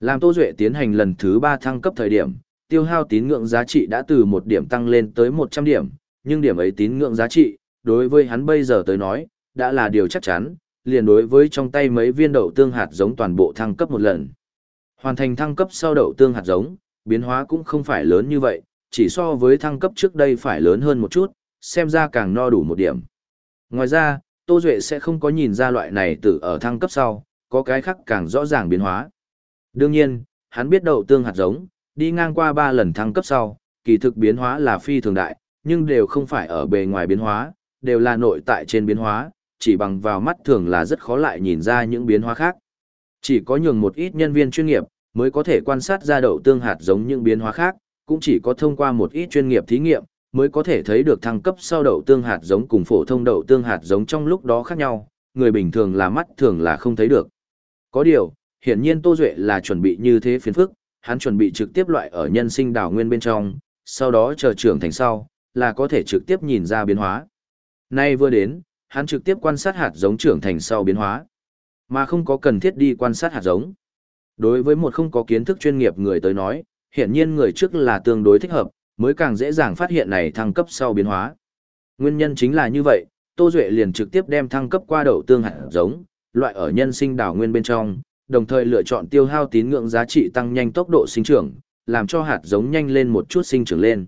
Làm Tô Duệ tiến hành lần thứ 3 thăng cấp thời điểm, tiêu hao tín ngưỡng giá trị đã từ một điểm tăng lên tới 100 điểm, nhưng điểm ấy tín ngưỡng giá trị, đối với hắn bây giờ tới nói, đã là điều chắc chắn, liền đối với trong tay mấy viên đậu tương hạt giống toàn bộ thăng cấp một lần. Hoàn thành thăng cấp sau đậu tương hạt giống, biến hóa cũng không phải lớn như vậy, chỉ so với thăng cấp trước đây phải lớn hơn một chút, xem ra càng no đủ một điểm. Ngoài ra, Tô Duệ sẽ không có nhìn ra loại này từ ở thăng cấp sau, có cái khác càng rõ ràng biến hóa. Đương nhiên, hắn biết đậu tương hạt giống, đi ngang qua 3 lần thăng cấp sau, kỳ thực biến hóa là phi thường đại, nhưng đều không phải ở bề ngoài biến hóa, đều là nội tại trên biến hóa, chỉ bằng vào mắt thường là rất khó lại nhìn ra những biến hóa khác. Chỉ có nhường một ít nhân viên chuyên nghiệp, mới có thể quan sát ra đậu tương hạt giống những biến hóa khác, cũng chỉ có thông qua một ít chuyên nghiệp thí nghiệm, mới có thể thấy được thăng cấp sau đậu tương hạt giống cùng phổ thông đậu tương hạt giống trong lúc đó khác nhau, người bình thường là mắt thường là không thấy được. Có điều, hiển nhiên Tô Duệ là chuẩn bị như thế phiền phức, hắn chuẩn bị trực tiếp loại ở nhân sinh đảo nguyên bên trong, sau đó chờ trưởng thành sau, là có thể trực tiếp nhìn ra biến hóa. Nay vừa đến, hắn trực tiếp quan sát hạt giống trưởng thành sau biến hóa, mà không có cần thiết đi quan sát hạt giống. Đối với một không có kiến thức chuyên nghiệp người tới nói, hiển nhiên người trước là tương đối thích hợp, mới càng dễ dàng phát hiện này thăng cấp sau biến hóa. Nguyên nhân chính là như vậy, Tô Duệ liền trực tiếp đem thăng cấp qua đậu tương hạt giống, loại ở nhân sinh đảo nguyên bên trong, đồng thời lựa chọn tiêu hao tín ngưỡng giá trị tăng nhanh tốc độ sinh trưởng, làm cho hạt giống nhanh lên một chút sinh trưởng lên.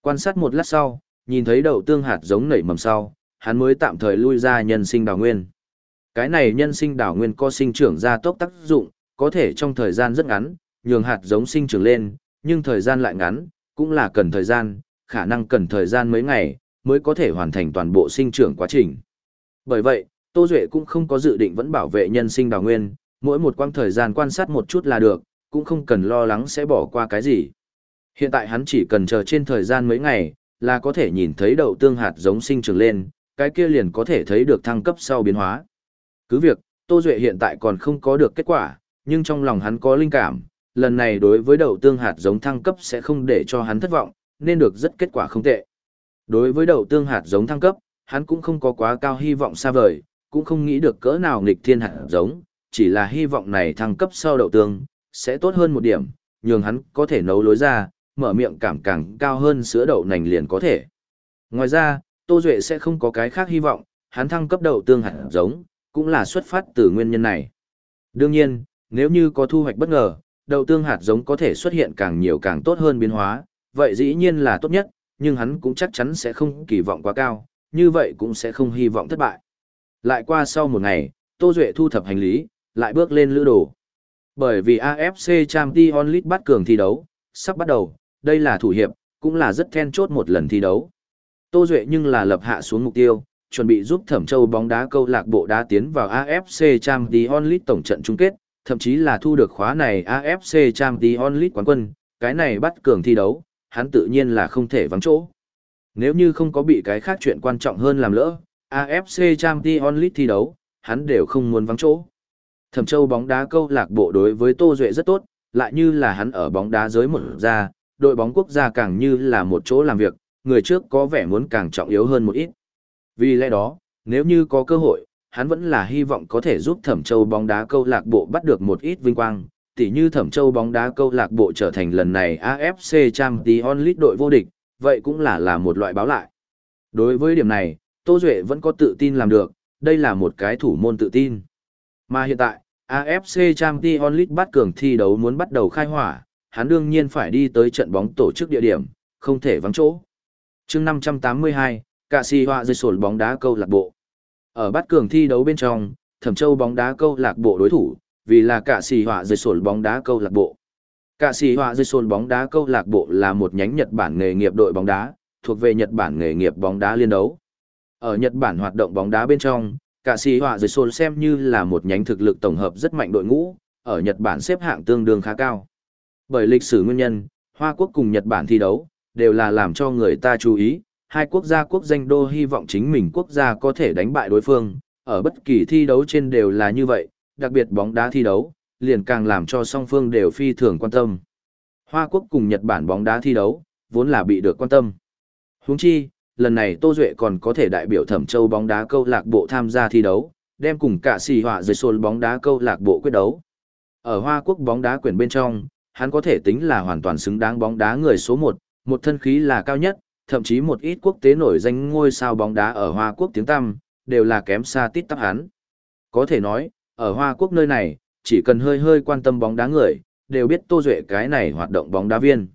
Quan sát một lát sau, nhìn thấy đậu tương hạt giống nảy mầm sau, hắn mới tạm thời lui ra nhân sinh đảo nguyên. Cái này nhân sinh đảo nguyên có sinh trưởng ra tốc tác dụng, có thể trong thời gian rất ngắn, nhường hạt giống sinh trưởng lên, nhưng thời gian lại ngắn, cũng là cần thời gian, khả năng cần thời gian mấy ngày, mới có thể hoàn thành toàn bộ sinh trưởng quá trình. Bởi vậy, Tô Duệ cũng không có dự định vẫn bảo vệ nhân sinh đào nguyên, mỗi một quãng thời gian quan sát một chút là được, cũng không cần lo lắng sẽ bỏ qua cái gì. Hiện tại hắn chỉ cần chờ trên thời gian mấy ngày, là có thể nhìn thấy đậu tương hạt giống sinh trưởng lên, cái kia liền có thể thấy được thăng cấp sau biến hóa. Cứ việc, Tô Duệ hiện tại còn không có được kết quả, nhưng trong lòng hắn có linh cảm, lần này đối với đậu tương hạt giống thăng cấp sẽ không để cho hắn thất vọng, nên được rất kết quả không tệ. Đối với đậu tương hạt giống thăng cấp, hắn cũng không có quá cao hy vọng xa vời, cũng không nghĩ được cỡ nào nghịch thiên hạt giống, chỉ là hy vọng này thăng cấp sau đậu tương, sẽ tốt hơn một điểm, nhường hắn có thể nấu lối ra, mở miệng cảm càng cao hơn sữa đậu nành liền có thể. Ngoài ra, Tô Duệ sẽ không có cái khác hy vọng, hắn thăng cấp đậu tương hạt giống, cũng là xuất phát từ nguyên nhân này. Đương nhiên, nếu như có thu hoạch bất ngờ, đậu tương hạt giống có thể xuất hiện càng nhiều càng tốt hơn biến hóa, vậy dĩ nhiên là tốt nhất, nhưng hắn cũng chắc chắn sẽ không kỳ vọng quá cao, như vậy cũng sẽ không hy vọng thất bại. Lại qua sau một ngày, Tô Duệ thu thập hành lý, lại bước lên lữ đồ. Bởi vì AFC Champions League bắt cường thi đấu, sắp bắt đầu, đây là thủ hiệp, cũng là rất then chốt một lần thi đấu. Tô Duệ nhưng là lập hạ xuống mục tiêu, chuẩn bị giúp Thẩm Châu bóng đá câu lạc bộ đá tiến vào AFC Champions League tổng trận chung kết, thậm chí là thu được khóa này AFC Champions League quán quân, cái này bắt cường thi đấu, hắn tự nhiên là không thể vắng chỗ. Nếu như không có bị cái khác chuyện quan trọng hơn làm lỡ, AFC Champions League thi đấu, hắn đều không muốn vắng chỗ. Thẩm Châu bóng đá câu lạc bộ đối với Tô Duệ rất tốt, lại như là hắn ở bóng đá giới một ra, đội bóng quốc gia càng như là một chỗ làm việc, người trước có vẻ muốn càng trọng yếu hơn một ít. Vì lẽ đó, nếu như có cơ hội, hắn vẫn là hy vọng có thể giúp Thẩm Châu bóng đá câu lạc bộ bắt được một ít vinh quang, tỉ như Thẩm Châu bóng đá câu lạc bộ trở thành lần này AFC Champions League đội vô địch, vậy cũng là là một loại báo lại. Đối với điểm này, Tô Duệ vẫn có tự tin làm được, đây là một cái thủ môn tự tin. Mà hiện tại, AFC Champions League bắt cường thi đấu muốn bắt đầu khai hỏa, hắn đương nhiên phải đi tới trận bóng tổ chức địa điểm, không thể vắng chỗ. chương 582, Cà Si Hoa dây sổn bóng đá câu lạc bộ. Ở bát cường thi đấu bên trong, Thẩm Châu bóng đá câu lạc bộ đối thủ, vì là cả xì họa dây sổn bóng đá câu lạc bộ. Cả xì họa dây sổn bóng đá câu lạc bộ là một nhánh Nhật Bản nghề nghiệp đội bóng đá, thuộc về Nhật Bản nghề nghiệp bóng đá liên đấu. Ở Nhật Bản hoạt động bóng đá bên trong, cả xì họa dây sổn xem như là một nhánh thực lực tổng hợp rất mạnh đội ngũ, ở Nhật Bản xếp hạng tương đương khá cao. Bởi lịch sử nguyên nhân, Hoa Quốc cùng Nhật Bản thi đấu, đều là làm cho người ta chú ý, hai quốc gia quốc danh đô hy vọng chính mình quốc gia có thể đánh bại đối phương, ở bất kỳ thi đấu trên đều là như vậy, đặc biệt bóng đá thi đấu, liền càng làm cho song phương đều phi thường quan tâm. Hoa quốc cùng Nhật Bản bóng đá thi đấu, vốn là bị được quan tâm. Huống chi, lần này Tô Duệ còn có thể đại biểu Thẩm Châu bóng đá câu lạc bộ tham gia thi đấu, đem cùng cả xì họa dưới xôn bóng đá câu lạc bộ quyết đấu. Ở Hoa quốc bóng đá quyển bên trong, hắn có thể tính là hoàn toàn xứng đáng bóng đá người số 1, một thân khí là cao nhất, thậm chí một ít quốc tế nổi danh ngôi sao bóng đá ở Hoa Quốc tiếng tăm, đều là kém xa tít tắp hắn. Có thể nói, ở Hoa Quốc nơi này, chỉ cần hơi hơi quan tâm bóng đá người, đều biết Tô Duệ cái này hoạt động bóng đá viên.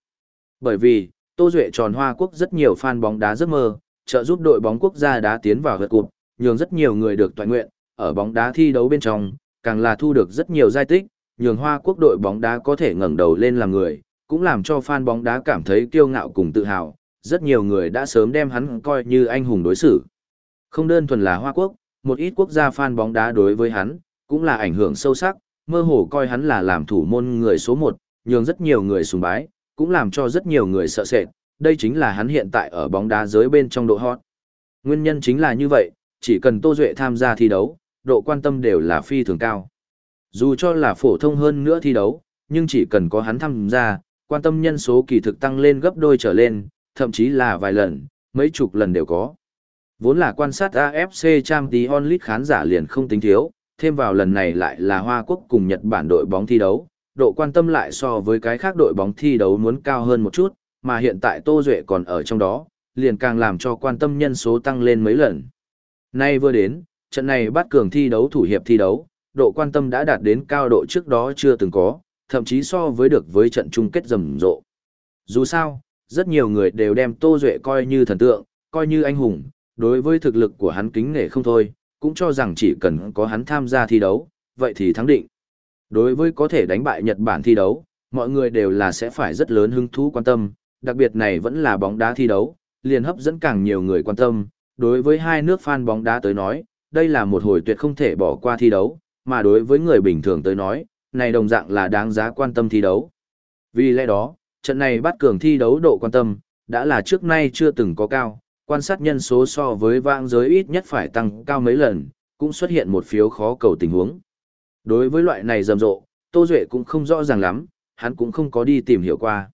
Bởi vì, Tô Duệ tròn Hoa Quốc rất nhiều fan bóng đá giấc mơ, trợ giúp đội bóng quốc gia đá tiến vào vượt cụt, nhường rất nhiều người được toàn nguyện, ở bóng đá thi đấu bên trong, càng là thu được rất nhiều giai tích, nhường Hoa Quốc đội bóng đá có thể ngẩng đầu lên làm người, cũng làm cho fan bóng đá cảm thấy kiêu ngạo cùng tự hào, rất nhiều người đã sớm đem hắn coi như anh hùng đối xử. Không đơn thuần là Hoa Quốc, một ít quốc gia fan bóng đá đối với hắn, cũng là ảnh hưởng sâu sắc, mơ hồ coi hắn là làm thủ môn người số một, nhường rất nhiều người sùng bái, cũng làm cho rất nhiều người sợ sệt, đây chính là hắn hiện tại ở bóng đá giới bên trong độ hot. Nguyên nhân chính là như vậy, chỉ cần Tô Duệ tham gia thi đấu, độ quan tâm đều là phi thường cao. Dù cho là phổ thông hơn nữa thi đấu, nhưng chỉ cần có hắn tham gia, quan tâm nhân số kỳ thực tăng lên gấp đôi trở lên, thậm chí là vài lần, mấy chục lần đều có. Vốn là quan sát AFC Champions League khán giả liền không tính thiếu, thêm vào lần này lại là Hoa Quốc cùng Nhật Bản đội bóng thi đấu, độ quan tâm lại so với cái khác đội bóng thi đấu muốn cao hơn một chút, mà hiện tại Tô Duệ còn ở trong đó, liền càng làm cho quan tâm nhân số tăng lên mấy lần. Nay vừa đến, trận này bắt cường thi đấu thủ hiệp thi đấu, độ quan tâm đã đạt đến cao độ trước đó chưa từng có, thậm chí so với được với trận chung kết rầm rộ. Dù sao, rất nhiều người đều đem Tô Duệ coi như thần tượng, coi như anh hùng, đối với thực lực của hắn kính nể không thôi, cũng cho rằng chỉ cần có hắn tham gia thi đấu, vậy thì thắng định. Đối với có thể đánh bại Nhật Bản thi đấu, mọi người đều là sẽ phải rất lớn hứng thú quan tâm, đặc biệt này vẫn là bóng đá thi đấu, liền hấp dẫn càng nhiều người quan tâm. Đối với hai nước fan bóng đá tới nói, đây là một hồi tuyệt không thể bỏ qua thi đấu, mà đối với người bình thường tới nói, này đồng dạng là đáng giá quan tâm thi đấu. Vì lẽ đó, trận này bắt cường thi đấu độ quan tâm, đã là trước nay chưa từng có cao, quan sát nhân số so với vãng giới ít nhất phải tăng cao mấy lần, cũng xuất hiện một phiếu khó cầu tình huống. Đối với loại này rầm rộ, Tô Duệ cũng không rõ ràng lắm, hắn cũng không có đi tìm hiểu qua.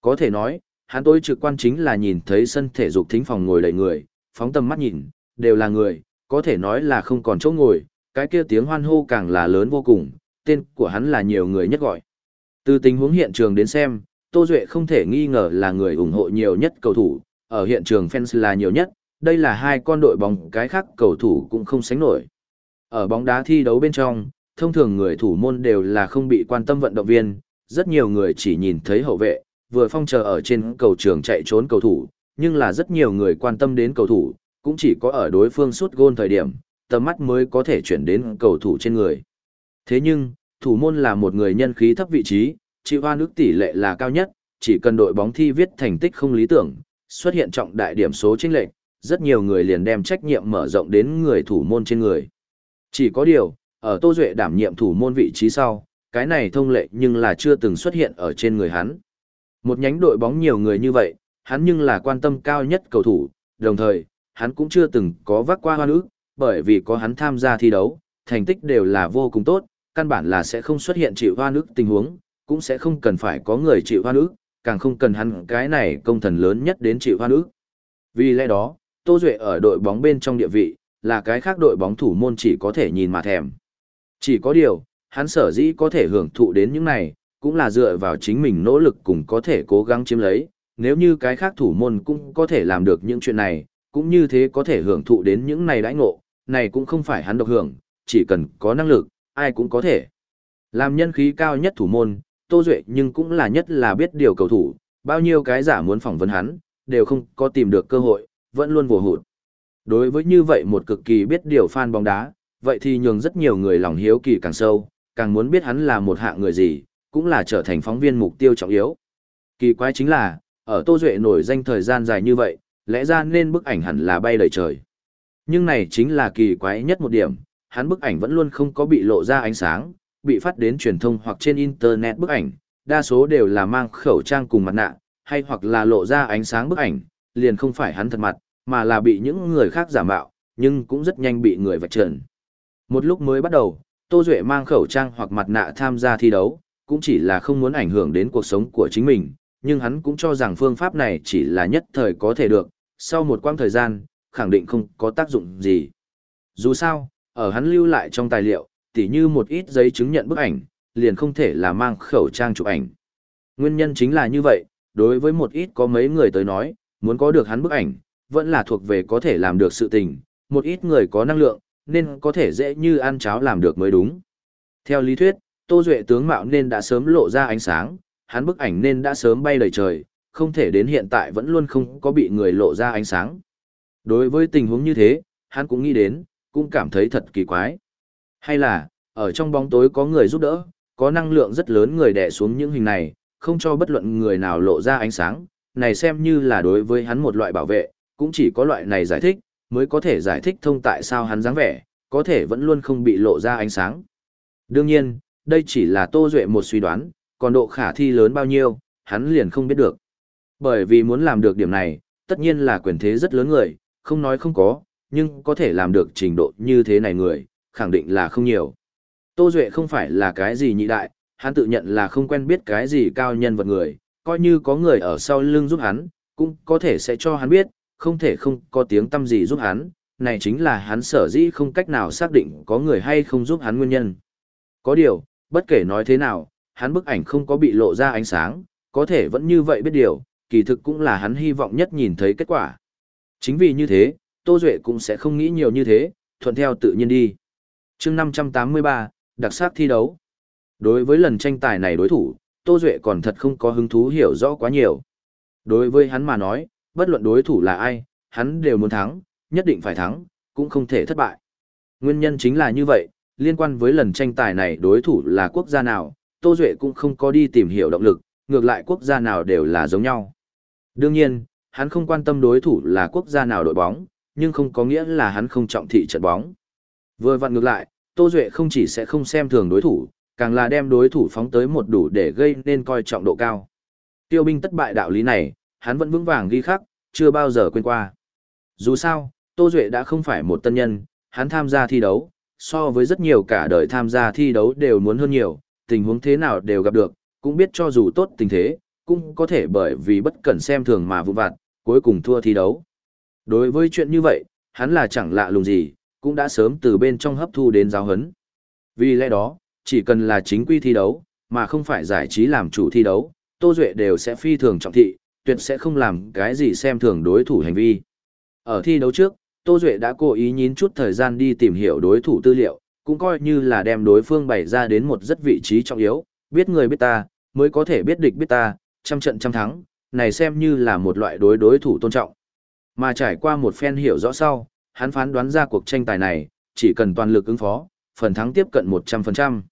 Có thể nói, hắn tôi trực quan chính là nhìn thấy sân thể dục thính phòng ngồi đầy người, phóng tầm mắt nhìn, đều là người, có thể nói là không còn chỗ ngồi, cái kia tiếng hoan hô càng là lớn vô cùng, tên của hắn là nhiều người nhất gọi. Từ tình huống hiện trường đến xem, Tô Duệ không thể nghi ngờ là người ủng hộ nhiều nhất cầu thủ, ở hiện trường fans là nhiều nhất, đây là hai con đội bóng cái khác cầu thủ cũng không sánh nổi. Ở bóng đá thi đấu bên trong, thông thường người thủ môn đều là không bị quan tâm vận động viên, rất nhiều người chỉ nhìn thấy hậu vệ, vừa phong chờ ở trên cầu trường chạy trốn cầu thủ, nhưng là rất nhiều người quan tâm đến cầu thủ, cũng chỉ có ở đối phương sút gôn thời điểm, tầm mắt mới có thể chuyển đến cầu thủ trên người. Thế nhưng, thủ môn là một người nhân khí thấp vị trí, chịu hoa nước tỷ lệ là cao nhất, chỉ cần đội bóng thi viết thành tích không lý tưởng, xuất hiện trọng đại điểm số chênh lệch, rất nhiều người liền đem trách nhiệm mở rộng đến người thủ môn trên người. Chỉ có điều, ở Tô Duệ đảm nhiệm thủ môn vị trí sau, cái này thông lệ nhưng là chưa từng xuất hiện ở trên người hắn. Một nhánh đội bóng nhiều người như vậy, hắn nhưng là quan tâm cao nhất cầu thủ, đồng thời, hắn cũng chưa từng có vác qua hoa nữ, bởi vì có hắn tham gia thi đấu, thành tích đều là vô cùng tốt, căn bản là sẽ không xuất hiện chịu hoa nước tình huống, cũng sẽ không cần phải có người chịu hoa ức, càng không cần hắn cái này công thần lớn nhất đến chịu hoa ức. Vì lẽ đó, Tô Duệ ở đội bóng bên trong địa vị, là cái khác đội bóng thủ môn chỉ có thể nhìn mà thèm. Chỉ có điều, hắn sở dĩ có thể hưởng thụ đến những này, cũng là dựa vào chính mình nỗ lực cùng có thể cố gắng chiếm lấy, nếu như cái khác thủ môn cũng có thể làm được những chuyện này, cũng như thế có thể hưởng thụ đến những này đãi ngộ, này cũng không phải hắn độc hưởng, chỉ cần có năng lực, ai cũng có thể. Làm nhân khí cao nhất thủ môn, Tô Duệ nhưng cũng là nhất là biết điều cầu thủ, bao nhiêu cái giả muốn phỏng vấn hắn, đều không có tìm được cơ hội, vẫn luôn vồ hụt. Đối với như vậy một cực kỳ biết điều fan bóng đá, vậy thì nhường rất nhiều người lòng hiếu kỳ càng sâu, càng muốn biết hắn là một hạng người gì, cũng là trở thành phóng viên mục tiêu trọng yếu. Kỳ quái chính là, ở Tô Duệ nổi danh thời gian dài như vậy, lẽ ra nên bức ảnh hẳn là bay đầy trời. Nhưng này chính là kỳ quái nhất một điểm, hắn bức ảnh vẫn luôn không có bị lộ ra ánh sáng, bị phát đến truyền thông hoặc trên internet bức ảnh, đa số đều là mang khẩu trang cùng mặt nạ, hay hoặc là lộ ra ánh sáng bức ảnh, liền không phải hắn thật mặt, mà là bị những người khác giả mạo, nhưng cũng rất nhanh bị người vạch trần. Một lúc mới bắt đầu, Tô Duệ mang khẩu trang hoặc mặt nạ tham gia thi đấu, cũng chỉ là không muốn ảnh hưởng đến cuộc sống của chính mình, nhưng hắn cũng cho rằng phương pháp này chỉ là nhất thời có thể được, sau một quãng thời gian, khẳng định không có tác dụng gì. Dù sao, ở hắn lưu lại trong tài liệu, tỉ như một ít giấy chứng nhận bức ảnh, liền không thể là mang khẩu trang chụp ảnh. Nguyên nhân chính là như vậy, đối với một ít có mấy người tới nói, muốn có được hắn bức ảnh, vẫn là thuộc về có thể làm được sự tình, một ít người có năng lượng, nên có thể dễ như ăn cháo làm được mới đúng. Theo lý thuyết, Tô Duệ tướng mạo nên đã sớm lộ ra ánh sáng, hắn bức ảnh nên đã sớm bay đầy trời, không thể đến hiện tại vẫn luôn không có bị người lộ ra ánh sáng. Đối với tình huống như thế, hắn cũng nghĩ đến, cũng cảm thấy thật kỳ quái. Hay là, ở trong bóng tối có người giúp đỡ, có năng lượng rất lớn người đè xuống những hình này, không cho bất luận người nào lộ ra ánh sáng, này xem như là đối với hắn một loại bảo vệ, cũng chỉ có loại này giải thích, mới có thể giải thích thông tại sao hắn dáng vẻ, có thể vẫn luôn không bị lộ ra ánh sáng. Đương nhiên, đây chỉ là Tô Duệ một suy đoán, còn độ khả thi lớn bao nhiêu, hắn liền không biết được. Bởi vì muốn làm được điểm này, tất nhiên là quyền thế rất lớn người, không nói không có, nhưng có thể làm được trình độ như thế này người, khẳng định là không nhiều. Tô Duệ không phải là cái gì nhị đại, hắn tự nhận là không quen biết cái gì cao nhân vật người, coi như có người ở sau lưng giúp hắn, cũng có thể sẽ cho hắn biết, không thể không có tiếng tâm gì giúp hắn, này chính là hắn sở dĩ không cách nào xác định có người hay không giúp hắn nguyên nhân. Có điều, bất kể nói thế nào, hắn bức ảnh không có bị lộ ra ánh sáng, có thể vẫn như vậy biết điều, kỳ thực cũng là hắn hy vọng nhất nhìn thấy kết quả. Chính vì như thế, Tô Duệ cũng sẽ không nghĩ nhiều như thế, thuận theo tự nhiên đi chương 583, đặc sắc thi đấu. Đối với lần tranh tài này đối thủ, Tô Duệ còn thật không có hứng thú hiểu rõ quá nhiều. Đối với hắn mà nói, bất luận đối thủ là ai, hắn đều muốn thắng, nhất định phải thắng, cũng không thể thất bại. Nguyên nhân chính là như vậy, liên quan với lần tranh tài này đối thủ là quốc gia nào, Tô Duệ cũng không có đi tìm hiểu động lực, ngược lại quốc gia nào đều là giống nhau. Đương nhiên, hắn không quan tâm đối thủ là quốc gia nào đội bóng, nhưng không có nghĩa là hắn không trọng thị trận bóng. Vừa vặn ngược lại, Tô Duệ không chỉ sẽ không xem thường đối thủ, càng là đem đối thủ phóng tới một đủ để gây nên coi trọng độ cao. Tiêu binh tất bại đạo lý này, hắn vẫn vững vàng ghi khắc, chưa bao giờ quên qua. Dù sao, Tô Duệ đã không phải một tân nhân, hắn tham gia thi đấu, so với rất nhiều cả đời tham gia thi đấu đều muốn hơn nhiều, tình huống thế nào đều gặp được, cũng biết cho dù tốt tình thế, cũng có thể bởi vì bất cẩn xem thường mà vụ vặt, cuối cùng thua thi đấu. Đối với chuyện như vậy, hắn là chẳng lạ lùng gì, cũng đã sớm từ bên trong hấp thu đến giáo hấn. Vì lẽ đó, chỉ cần là chính quy thi đấu, mà không phải giải trí làm chủ thi đấu, Tô Duệ đều sẽ phi thường trọng thị, tuyệt sẽ không làm cái gì xem thường đối thủ hành vi. Ở thi đấu trước, Tô Duệ đã cố ý nhín chút thời gian đi tìm hiểu đối thủ tư liệu, cũng coi như là đem đối phương bày ra đến một rất vị trí trọng yếu, biết người biết ta, mới có thể biết địch biết ta, trăm trận trăm thắng, này xem như là một loại đối đối thủ tôn trọng. Mà trải qua một phen hiểu rõ sau, hắn phán đoán ra cuộc tranh tài này, chỉ cần toàn lực ứng phó, phần thắng tiếp cận 100%.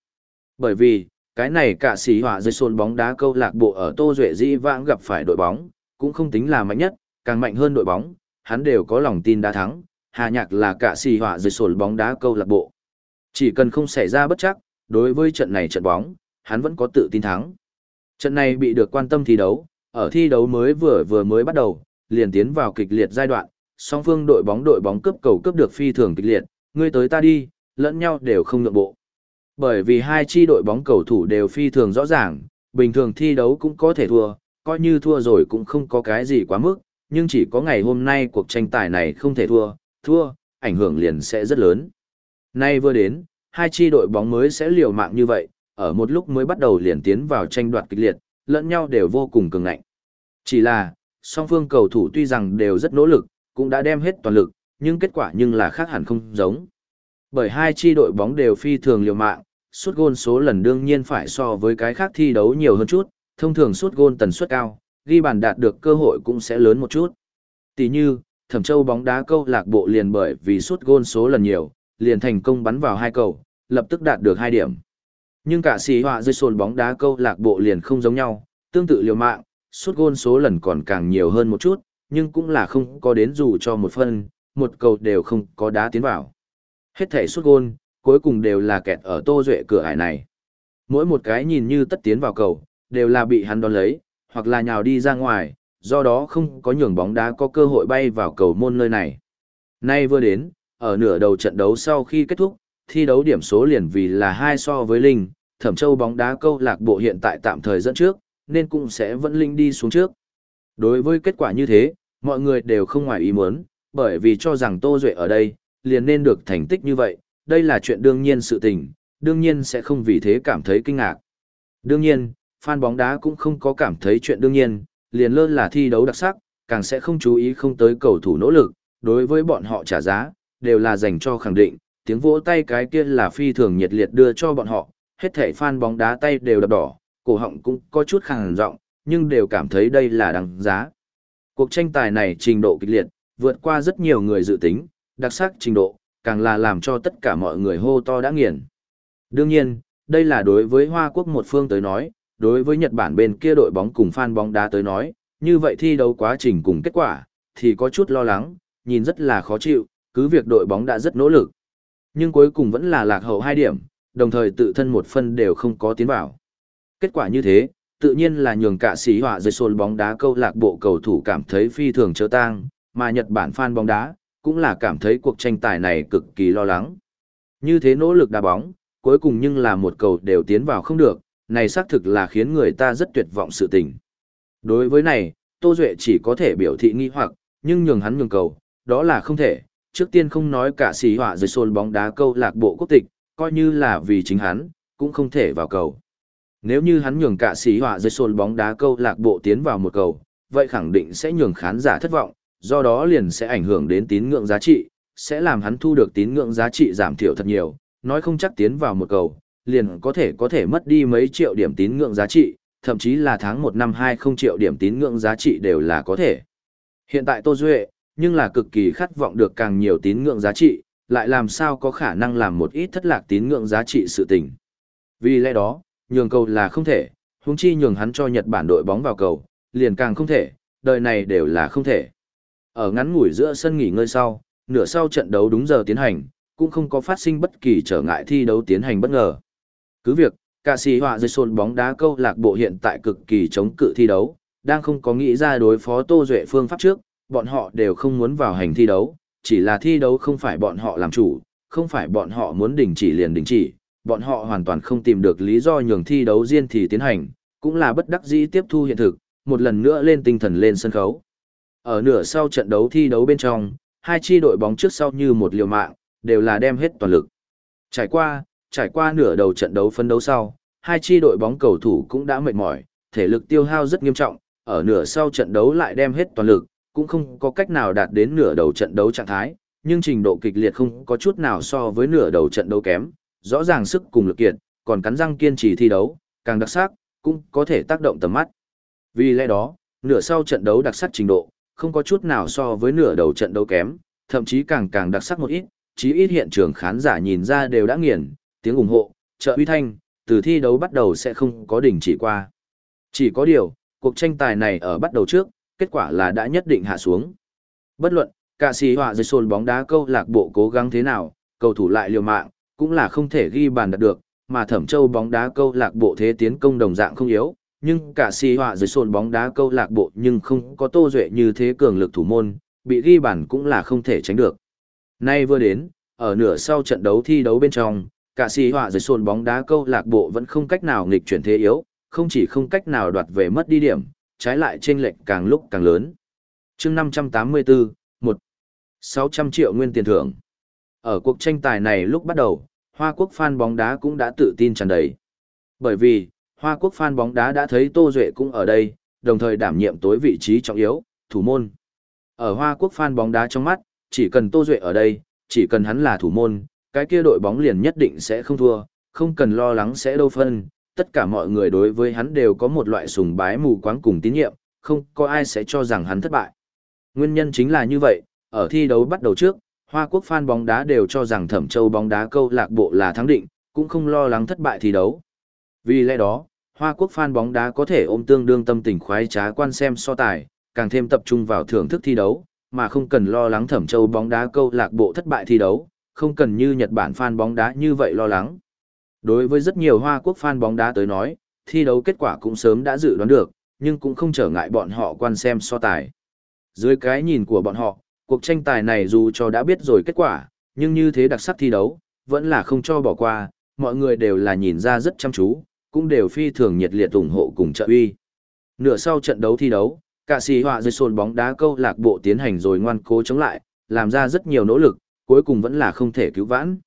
Bởi vì, cái này cả sĩ hỏa dưới xôn bóng đá câu lạc bộ ở Tô Duệ Di vãng gặp phải đội bóng, cũng không tính là mạnh nhất, càng mạnh hơn đội bóng, hắn đều có lòng tin đã thắng, Hà Nhạc là cả sĩ hỏa dưới xôn bóng đá câu lạc bộ. Chỉ cần không xảy ra bất chắc, đối với trận này trận bóng, hắn vẫn có tự tin thắng. Trận này bị được quan tâm thi đấu, ở thi đấu mới vừa vừa mới bắt đầu, liền tiến vào kịch liệt giai đoạn, song phương đội bóng đội bóng cướp cầu cướp được phi thường kịch liệt, ngươi tới ta đi, lẫn nhau đều không nhượng bộ. Bởi vì hai chi đội bóng cầu thủ đều phi thường rõ ràng, bình thường thi đấu cũng có thể thua, coi như thua rồi cũng không có cái gì quá mức, nhưng chỉ có ngày hôm nay cuộc tranh tài này không thể thua, thua, ảnh hưởng liền sẽ rất lớn. Nay vừa đến, hai chi đội bóng mới sẽ liều mạng như vậy, ở một lúc mới bắt đầu liền tiến vào tranh đoạt kịch liệt, lẫn nhau đều vô cùng cường ngạnh. Chỉ là, song phương cầu thủ tuy rằng đều rất nỗ lực, cũng đã đem hết toàn lực, nhưng kết quả nhưng là khác hẳn không giống. Bởi hai chi đội bóng đều phi thường liều mạng, suốt gôn số lần đương nhiên phải so với cái khác thi đấu nhiều hơn chút, thông thường suốt gôn tần suất cao, ghi bàn đạt được cơ hội cũng sẽ lớn một chút. Tỷ như, Thẩm Châu bóng đá câu lạc bộ liền bởi vì suốt gôn số lần nhiều, liền thành công bắn vào hai cầu, lập tức đạt được hai điểm. Nhưng cả sĩ họa dây sồn bóng đá câu lạc bộ liền không giống nhau, tương tự liều mạng, suốt gôn số lần còn càng nhiều hơn một chút, nhưng cũng là không có đến dù cho một phân, một cầu đều không có đá tiến vào. Hết thể suốt gôn, cuối cùng đều là kẹt ở tô duệ cửa ải này. Mỗi một cái nhìn như tất tiến vào cầu, đều là bị hắn đón lấy, hoặc là nhào đi ra ngoài, do đó không có nhường bóng đá có cơ hội bay vào cầu môn nơi này. Nay vừa đến, ở nửa đầu trận đấu sau khi kết thúc, thi đấu điểm số liền vì là hai so với Linh, Thẩm Châu bóng đá câu lạc bộ hiện tại tạm thời dẫn trước, nên cũng sẽ vẫn Linh đi xuống trước. Đối với kết quả như thế, mọi người đều không ngoài ý muốn, bởi vì cho rằng Tô Duệ ở đây, liền nên được thành tích như vậy, đây là chuyện đương nhiên sự tình, đương nhiên sẽ không vì thế cảm thấy kinh ngạc. Đương nhiên, fan bóng đá cũng không có cảm thấy chuyện đương nhiên, liền lơ là thi đấu đặc sắc, càng sẽ không chú ý không tới cầu thủ nỗ lực, đối với bọn họ trả giá, đều là dành cho khẳng định, tiếng vỗ tay cái kia là phi thường nhiệt liệt đưa cho bọn họ, hết thảy fan bóng đá tay đều đập đỏ, cổ họng cũng có chút khàn giọng, nhưng đều cảm thấy đây là đáng giá. Cuộc tranh tài này trình độ kịch liệt, vượt qua rất nhiều người dự tính, đặc sắc trình độ, càng là làm cho tất cả mọi người hô to đã nghiền. Đương nhiên, đây là đối với Hoa Quốc một phương tới nói, đối với Nhật Bản bên kia đội bóng cùng fan bóng đá tới nói, như vậy thi đấu quá trình cùng kết quả, thì có chút lo lắng, nhìn rất là khó chịu, cứ việc đội bóng đã rất nỗ lực. Nhưng cuối cùng vẫn là lạc hậu hai điểm, đồng thời tự thân một phân đều không có tiến vào. Kết quả như thế, tự nhiên là nhường cả sĩ họa dây xôn bóng đá câu lạc bộ cầu thủ cảm thấy phi thường chớ tang, mà Nhật Bản fan bóng đá, cũng là cảm thấy cuộc tranh tài này cực kỳ lo lắng. Như thế nỗ lực đá bóng, cuối cùng nhưng là một cầu đều tiến vào không được, này xác thực là khiến người ta rất tuyệt vọng sự tình. Đối với này, Tô Duệ chỉ có thể biểu thị nghi hoặc, nhưng nhường hắn nhường cầu, đó là không thể. Trước tiên không nói cả sĩ họa dưới xôn bóng đá câu lạc bộ quốc tịch, coi như là vì chính hắn, cũng không thể vào cầu. Nếu như hắn nhường cả sĩ họa dưới xôn bóng đá câu lạc bộ tiến vào một cầu, vậy khẳng định sẽ nhường khán giả thất vọng, do đó liền sẽ ảnh hưởng đến tín ngưỡng giá trị, sẽ làm hắn thu được tín ngưỡng giá trị giảm thiểu thật nhiều, nói không chắc tiến vào một cầu, liền có thể có thể mất đi mấy triệu điểm tín ngưỡng giá trị, thậm chí là tháng 1 năm 20 triệu điểm tín ngưỡng giá trị đều là có thể. Hiện tại Tô Duệ, nhưng là cực kỳ khát vọng được càng nhiều tín ngưỡng giá trị, lại làm sao có khả năng làm một ít thất lạc tín ngưỡng giá trị sự tình. Vì lẽ đó, nhường cầu là không thể, huống chi nhường hắn cho Nhật Bản đội bóng vào cầu, liền càng không thể, đời này đều là không thể. Ở ngắn ngủi giữa sân nghỉ ngơi sau, nửa sau trận đấu đúng giờ tiến hành, cũng không có phát sinh bất kỳ trở ngại thi đấu tiến hành bất ngờ. Cứ việc, cả sĩ họa dây xôn bóng đá câu lạc bộ hiện tại cực kỳ chống cự thi đấu, đang không có nghĩ ra đối phó Tô Duệ phương pháp trước, bọn họ đều không muốn vào hành thi đấu, chỉ là thi đấu không phải bọn họ làm chủ, không phải bọn họ muốn đình chỉ liền đình chỉ, bọn họ hoàn toàn không tìm được lý do nhường thi đấu riêng thì tiến hành, cũng là bất đắc dĩ tiếp thu hiện thực, một lần nữa lên tinh thần lên sân khấu. Ở nửa sau trận đấu thi đấu bên trong, hai chi đội bóng trước sau như một liều mạng, đều là đem hết toàn lực. Trải qua, trải qua nửa đầu trận đấu phân đấu sau, hai chi đội bóng cầu thủ cũng đã mệt mỏi, thể lực tiêu hao rất nghiêm trọng, ở nửa sau trận đấu lại đem hết toàn lực, cũng không có cách nào đạt đến nửa đầu trận đấu trạng thái, nhưng trình độ kịch liệt không có chút nào so với nửa đầu trận đấu kém, rõ ràng sức cùng lực kiệt, còn cắn răng kiên trì thi đấu, càng đặc sắc, cũng có thể tác động tầm mắt. Vì lẽ đó, nửa sau trận đấu đặc sắc trình độ, không có chút nào so với nửa đầu trận đấu kém, thậm chí càng càng đặc sắc một ít, chí ít hiện trường khán giả nhìn ra đều đã nghiền, tiếng ủng hộ, trợ uy thanh, từ thi đấu bắt đầu sẽ không có đỉnh chỉ qua. Chỉ có điều, cuộc tranh tài này ở bắt đầu trước, kết quả là đã nhất định hạ xuống. Bất luận, cả sĩ họa dây xôn bóng đá câu lạc bộ cố gắng thế nào, cầu thủ lại liều mạng, cũng là không thể ghi bàn đạt được, mà thẩm châu bóng đá câu lạc bộ thế tiến công đồng dạng không yếu, nhưng cả sĩ họa dưới sồn bóng đá câu lạc bộ nhưng không có tô duệ như thế cường lực thủ môn, bị ghi bàn cũng là không thể tránh được. Nay vừa đến, ở nửa sau trận đấu thi đấu bên trong, cả sĩ họa dưới sồn bóng đá câu lạc bộ vẫn không cách nào nghịch chuyển thế yếu, không chỉ không cách nào đoạt về mất đi điểm, trái lại chênh lệch càng lúc càng lớn. Chương 584, 1 600 triệu nguyên tiền thưởng. Ở cuộc tranh tài này lúc bắt đầu, Hoa Quốc fan bóng đá cũng đã tự tin tràn đầy. Bởi vì, Hoa Quốc fan bóng đá đã thấy Tô Duệ cũng ở đây, đồng thời đảm nhiệm tối vị trí trọng yếu, thủ môn. Ở Hoa Quốc fan bóng đá trong mắt, chỉ cần Tô Duệ ở đây, chỉ cần hắn là thủ môn, cái kia đội bóng liền nhất định sẽ không thua, không cần lo lắng sẽ đâu phân, tất cả mọi người đối với hắn đều có một loại sùng bái mù quáng cùng tín nhiệm, không có ai sẽ cho rằng hắn thất bại. Nguyên nhân chính là như vậy, ở thi đấu bắt đầu trước, Hoa Quốc fan bóng đá đều cho rằng Thẩm Châu bóng đá câu lạc bộ là thắng định, cũng không lo lắng thất bại thi đấu. Vì lẽ đó, Hoa Quốc fan bóng đá có thể ôm tương đương tâm tình khoái trá quan xem so tài, càng thêm tập trung vào thưởng thức thi đấu, mà không cần lo lắng Thẩm Châu bóng đá câu lạc bộ thất bại thi đấu, không cần như Nhật Bản fan bóng đá như vậy lo lắng. Đối với rất nhiều Hoa Quốc fan bóng đá tới nói, thi đấu kết quả cũng sớm đã dự đoán được, nhưng cũng không trở ngại bọn họ quan xem so tài. Dưới cái nhìn của bọn họ, cuộc tranh tài này dù cho đã biết rồi kết quả, nhưng như thế đặc sắc thi đấu, vẫn là không cho bỏ qua, mọi người đều là nhìn ra rất chăm chú, cũng đều phi thường nhiệt liệt ủng hộ cùng trợ uy. Nửa sau trận đấu thi đấu, cả sĩ họa dưới sồn bóng đá câu lạc bộ tiến hành rồi ngoan cố chống lại, làm ra rất nhiều nỗ lực, cuối cùng vẫn là không thể cứu vãn.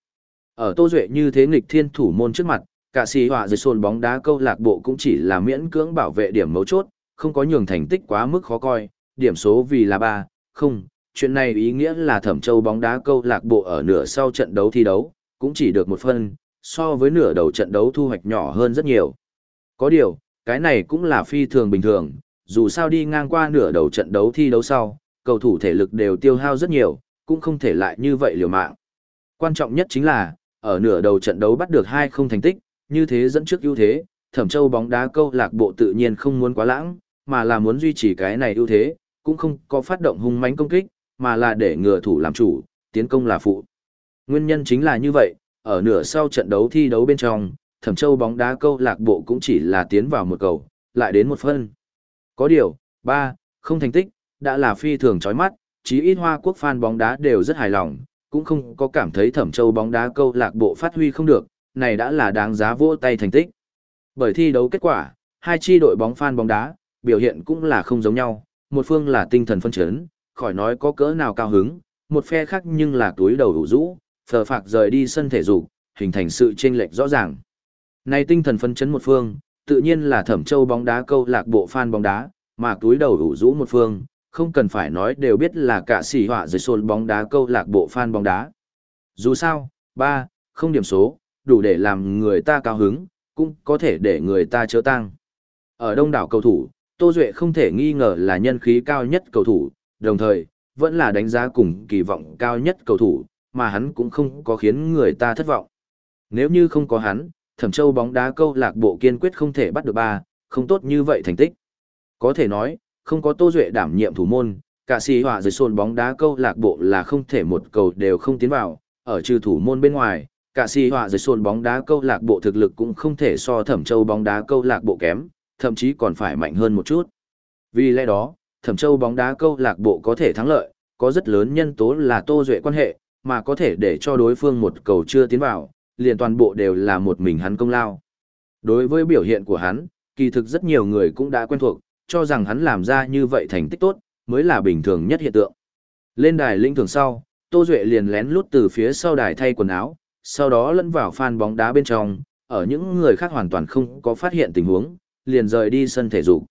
Ở Tô Duệ như thế nghịch thiên thủ môn trước mặt, cả sĩ họa dưới sồn bóng đá câu lạc bộ cũng chỉ là miễn cưỡng bảo vệ điểm mấu chốt, không có nhường thành tích quá mức khó coi, điểm số vì là 3, không, chuyện này ý nghĩa là thẩm châu bóng đá câu lạc bộ ở nửa sau trận đấu thi đấu, cũng chỉ được một phân, so với nửa đầu trận đấu thu hoạch nhỏ hơn rất nhiều. Có điều, cái này cũng là phi thường bình thường, dù sao đi ngang qua nửa đầu trận đấu thi đấu sau, cầu thủ thể lực đều tiêu hao rất nhiều, cũng không thể lại như vậy liều mạng. Quan trọng nhất chính là, ở nửa đầu trận đấu bắt được hai không thành tích, như thế dẫn trước ưu thế, Thẩm Châu bóng đá câu lạc bộ tự nhiên không muốn quá lãng, mà là muốn duy trì cái này ưu thế, cũng không có phát động hung mãnh công kích, mà là để ngừa thủ làm chủ, tiến công là phụ. Nguyên nhân chính là như vậy, ở nửa sau trận đấu thi đấu bên trong, Thẩm Châu bóng đá câu lạc bộ cũng chỉ là tiến vào một cầu, lại đến một phân. Có điều, ba, không thành tích, đã là phi thường chói mắt, chí ít Hoa Quốc fan bóng đá đều rất hài lòng, cũng không có cảm thấy Thẩm Châu bóng đá câu lạc bộ phát huy không được, này đã là đáng giá vỗ tay thành tích. Bởi thi đấu kết quả, hai chi đội bóng fan bóng đá, biểu hiện cũng là không giống nhau, một phương là tinh thần phân chấn, khỏi nói có cỡ nào cao hứng, một phe khác nhưng là túi đầu đủ rũ, phờ phạc rời đi sân thể dục, hình thành sự chênh lệch rõ ràng. Này tinh thần phân chấn một phương, tự nhiên là Thẩm Châu bóng đá câu lạc bộ fan bóng đá, mà túi đầu đủ rũ một phương, không cần phải nói đều biết là cả sỉ họa dưới xôn bóng đá câu lạc bộ fan bóng đá. Dù sao, ba, không điểm số, đủ để làm người ta cao hứng, cũng có thể để người ta chớ tăng. Ở đông đảo cầu thủ, Tô Duệ không thể nghi ngờ là nhân khí cao nhất cầu thủ, đồng thời, vẫn là đánh giá cùng kỳ vọng cao nhất cầu thủ, mà hắn cũng không có khiến người ta thất vọng. Nếu như không có hắn, Thẩm Châu bóng đá câu lạc bộ kiên quyết không thể bắt được ba, không tốt như vậy thành tích. Có thể nói, không có Tô Duệ đảm nhiệm thủ môn, cả sĩ họa dưới sồn bóng đá câu lạc bộ là không thể một cầu đều không tiến vào, ở trừ thủ môn bên ngoài, cả sĩ họa dưới sồn bóng đá câu lạc bộ thực lực cũng không thể so Thẩm Châu bóng đá câu lạc bộ kém, thậm chí còn phải mạnh hơn một chút. Vì lẽ đó, Thẩm Châu bóng đá câu lạc bộ có thể thắng lợi, có rất lớn nhân tố là Tô Duệ quan hệ, mà có thể để cho đối phương một cầu chưa tiến vào, liền toàn bộ đều là một mình hắn công lao. Đối với biểu hiện của hắn, kỳ thực rất nhiều người cũng đã quen thuộc, cho rằng hắn làm ra như vậy thành tích tốt, mới là bình thường nhất hiện tượng. Lên đài linh thường sau, Tô Duệ liền lén lút từ phía sau đài thay quần áo, sau đó lẫn vào fan bóng đá bên trong, ở những người khác hoàn toàn không có phát hiện tình huống, liền rời đi sân thể dục.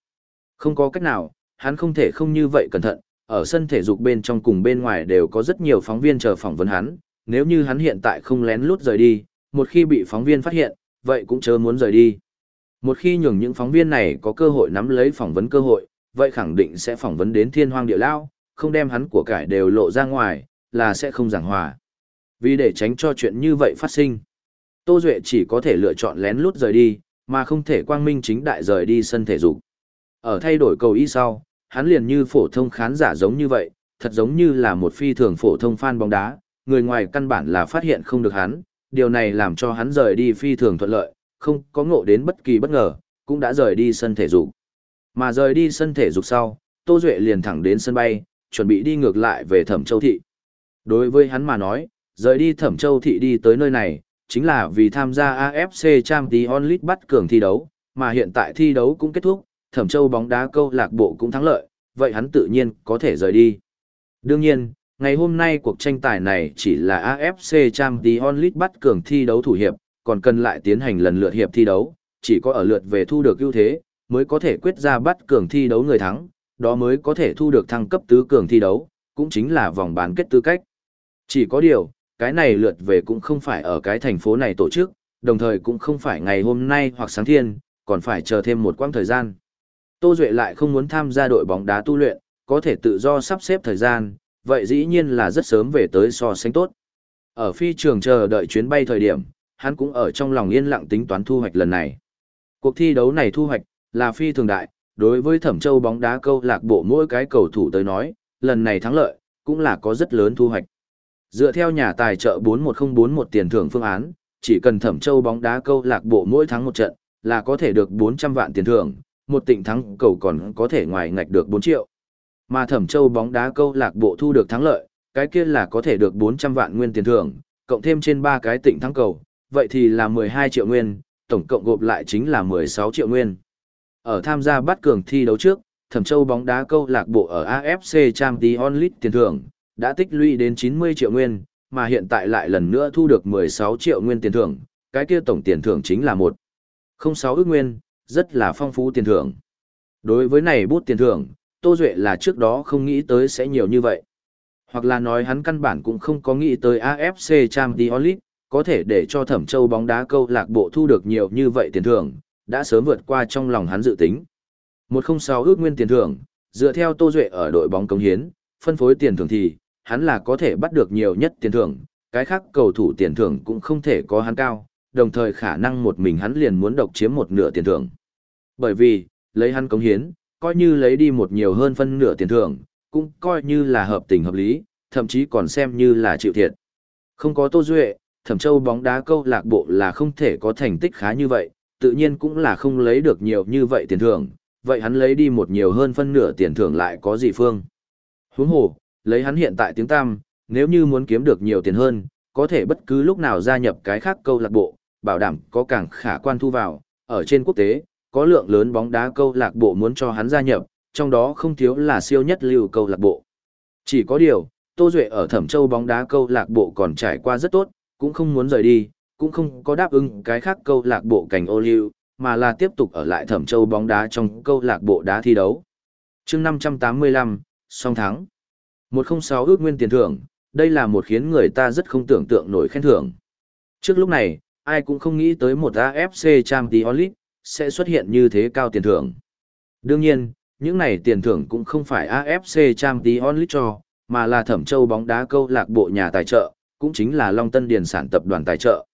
Không có cách nào, hắn không thể không như vậy cẩn thận, ở sân thể dục bên trong cùng bên ngoài đều có rất nhiều phóng viên chờ phỏng vấn hắn, nếu như hắn hiện tại không lén lút rời đi, một khi bị phóng viên phát hiện, vậy cũng chớ muốn rời đi. Một khi nhường những phóng viên này có cơ hội nắm lấy phỏng vấn cơ hội, vậy khẳng định sẽ phỏng vấn đến thiên hoang địa lao, không đem hắn của cải đều lộ ra ngoài, là sẽ không giảng hòa. Vì để tránh cho chuyện như vậy phát sinh, Tô Duệ chỉ có thể lựa chọn lén lút rời đi, mà không thể quang minh chính đại rời đi sân thể dục. Ở thay đổi cầu y sau, hắn liền như phổ thông khán giả giống như vậy, thật giống như là một phi thường phổ thông fan bóng đá, người ngoài căn bản là phát hiện không được hắn, điều này làm cho hắn rời đi phi thường thuận lợi, không có ngộ đến bất kỳ bất ngờ, cũng đã rời đi sân thể dục. Mà rời đi sân thể dục sau, Tô Duệ liền thẳng đến sân bay, chuẩn bị đi ngược lại về Thẩm Châu Thị. Đối với hắn mà nói, rời đi Thẩm Châu Thị đi tới nơi này, chính là vì tham gia AFC Champions League bắt cường thi đấu, mà hiện tại thi đấu cũng kết thúc, Thẩm Châu bóng đá câu lạc bộ cũng thắng lợi, vậy hắn tự nhiên có thể rời đi. Đương nhiên, ngày hôm nay cuộc tranh tài này chỉ là AFC Champions League bắt cường thi đấu thủ hiệp, còn cần lại tiến hành lần lượt hiệp thi đấu, chỉ có ở lượt về thu được ưu thế, mới có thể quyết ra bắt cường thi đấu người thắng, đó mới có thể thu được thăng cấp tứ cường thi đấu, cũng chính là vòng bán kết tư cách. Chỉ có điều, cái này lượt về cũng không phải ở cái thành phố này tổ chức, đồng thời cũng không phải ngày hôm nay hoặc sáng thiên, còn phải chờ thêm một quãng thời gian. Tô Duệ lại không muốn tham gia đội bóng đá tu luyện, có thể tự do sắp xếp thời gian, vậy dĩ nhiên là rất sớm về tới so sánh tốt. Ở phi trường chờ đợi chuyến bay thời điểm, hắn cũng ở trong lòng yên lặng tính toán thu hoạch lần này. Cuộc thi đấu này thu hoạch là phi thường đại, đối với Thẩm Châu bóng đá câu lạc bộ mỗi cái cầu thủ tới nói, lần này thắng lợi cũng là có rất lớn thu hoạch. Dựa theo nhà tài trợ 41041 tiền thưởng phương án, chỉ cần Thẩm Châu bóng đá câu lạc bộ mỗi thắng một trận là có thể được 400 vạn tiền thưởng, một tịnh thắng cầu còn có thể ngoài ngạch được 4 triệu. Mà Thẩm Châu bóng đá câu lạc bộ thu được thắng lợi, cái kia là có thể được 400 vạn nguyên tiền thưởng, cộng thêm trên ba cái tịnh thắng cầu, vậy thì là 12 triệu nguyên, tổng cộng gộp lại chính là 16 triệu nguyên. Ở tham gia bắt cường thi đấu trước, Thẩm Châu bóng đá câu lạc bộ ở AFC Champions League tiền thưởng đã tích lũy đến 90 triệu nguyên, mà hiện tại lại lần nữa thu được 16 triệu nguyên tiền thưởng, cái kia tổng tiền thưởng chính là 1 06 ước nguyên, rất là phong phú tiền thưởng. Đối với này bút tiền thưởng, Tô Duệ là trước đó không nghĩ tới sẽ nhiều như vậy. Hoặc là nói hắn căn bản cũng không có nghĩ tới AFC Champions League, có thể để cho Thẩm Châu bóng đá câu lạc bộ thu được nhiều như vậy tiền thưởng, đã sớm vượt qua trong lòng hắn dự tính. 106 ước nguyên tiền thưởng, dựa theo Tô Duệ ở đội bóng cống hiến, phân phối tiền thưởng thì, hắn là có thể bắt được nhiều nhất tiền thưởng, cái khác cầu thủ tiền thưởng cũng không thể có hắn cao, đồng thời khả năng một mình hắn liền muốn độc chiếm một nửa tiền thưởng. Bởi vì, lấy hắn cống hiến, coi như lấy đi một nhiều hơn phân nửa tiền thưởng, cũng coi như là hợp tình hợp lý, thậm chí còn xem như là chịu thiệt. Không có Tô Duệ, Thẩm Châu bóng đá câu lạc bộ là không thể có thành tích khá như vậy, tự nhiên cũng là không lấy được nhiều như vậy tiền thưởng, vậy hắn lấy đi một nhiều hơn phân nửa tiền thưởng lại có gì phương. Huống hồ, lấy hắn hiện tại tiếng tam, nếu như muốn kiếm được nhiều tiền hơn, có thể bất cứ lúc nào gia nhập cái khác câu lạc bộ, bảo đảm có càng khả quan thu vào, ở trên quốc tế, có lượng lớn bóng đá câu lạc bộ muốn cho hắn gia nhập, trong đó không thiếu là siêu nhất lưu câu lạc bộ. Chỉ có điều, Tô Duệ ở Thẩm Châu bóng đá câu lạc bộ còn trải qua rất tốt, cũng không muốn rời đi, cũng không có đáp ứng cái khác câu lạc bộ cảnh ô liu, mà là tiếp tục ở lại Thẩm Châu bóng đá trong câu lạc bộ đá thi đấu. chương 585, song thắng. 106 ước nguyên tiền thưởng, đây là một khiến người ta rất không tưởng tượng nổi khen thưởng. Trước lúc này, ai cũng không nghĩ tới một AFC Champions League sẽ xuất hiện như thế cao tiền thưởng. Đương nhiên, những này tiền thưởng cũng không phải AFC Champions League cho, mà là Thẩm Châu bóng đá câu lạc bộ nhà tài trợ, cũng chính là Long Tân Điền sản tập đoàn tài trợ.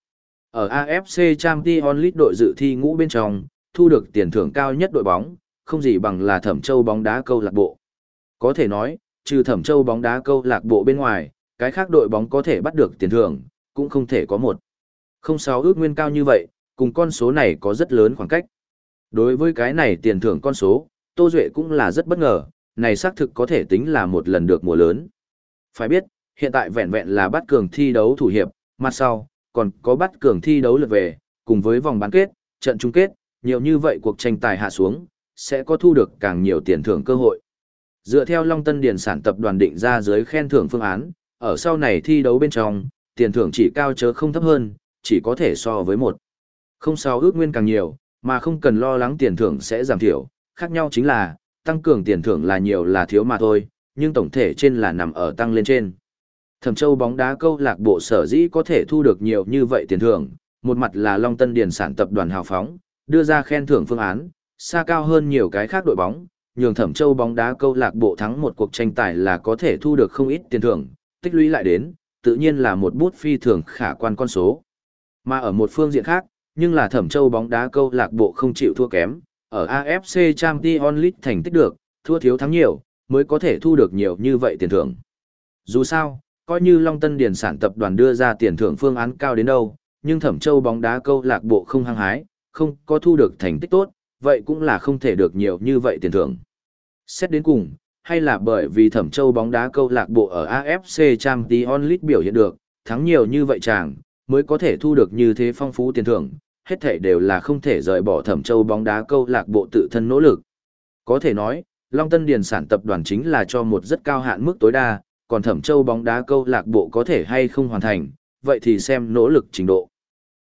Ở AFC Champions League đội dự thi ngũ bên trong, thu được tiền thưởng cao nhất đội bóng, không gì bằng là Thẩm Châu bóng đá câu lạc bộ. Có thể nói, trừ Thẩm Châu bóng đá câu lạc bộ bên ngoài, cái khác đội bóng có thể bắt được tiền thưởng, cũng không thể có một. Không sáu ước nguyên cao như vậy, cùng con số này có rất lớn khoảng cách. Đối với cái này tiền thưởng con số, Tô Duệ cũng là rất bất ngờ, này xác thực có thể tính là một lần được mùa lớn. Phải biết, hiện tại vẹn vẹn là bắt cường thi đấu thủ hiệp, mặt sau, còn có bắt cường thi đấu lượt về, cùng với vòng bán kết, trận chung kết, nhiều như vậy cuộc tranh tài hạ xuống, sẽ có thu được càng nhiều tiền thưởng cơ hội. Dựa theo Long Tân Điền sản tập đoàn định ra dưới khen thưởng phương án, ở sau này thi đấu bên trong, tiền thưởng chỉ cao chớ không thấp hơn, chỉ có thể so với một. Không sao ước nguyên càng nhiều, mà không cần lo lắng tiền thưởng sẽ giảm thiểu, khác nhau chính là, tăng cường tiền thưởng là nhiều là thiếu mà thôi, nhưng tổng thể trên là nằm ở tăng lên trên. Thẩm Châu bóng đá câu lạc bộ sở dĩ có thể thu được nhiều như vậy tiền thưởng, một mặt là Long Tân Điền sản tập đoàn hào phóng, đưa ra khen thưởng phương án, xa cao hơn nhiều cái khác đội bóng, nhường Thẩm Châu bóng đá câu lạc bộ thắng một cuộc tranh tài là có thể thu được không ít tiền thưởng, tích lũy lại đến, tự nhiên là một bút phi thường khả quan con số. Mà ở một phương diện khác, nhưng là Thẩm Châu bóng đá câu lạc bộ không chịu thua kém, ở AFC Champions League thành tích được, thua thiếu thắng nhiều, mới có thể thu được nhiều như vậy tiền thưởng. Dù sao, coi như Long Tân Điền sản tập đoàn đưa ra tiền thưởng phương án cao đến đâu, nhưng Thẩm Châu bóng đá câu lạc bộ không hăng hái, không có thu được thành tích tốt, vậy cũng là không thể được nhiều như vậy tiền thưởng. Xét đến cùng, hay là bởi vì Thẩm Châu bóng đá câu lạc bộ ở AFC Champions League biểu hiện được, thắng nhiều như vậy chàng, mới có thể thu được như thế phong phú tiền thưởng, hết thảy đều là không thể rời bỏ Thẩm Châu bóng đá câu lạc bộ tự thân nỗ lực. Có thể nói, Long Tân Điền sản tập đoàn chính là cho một rất cao hạn mức tối đa, còn Thẩm Châu bóng đá câu lạc bộ có thể hay không hoàn thành, vậy thì xem nỗ lực trình độ.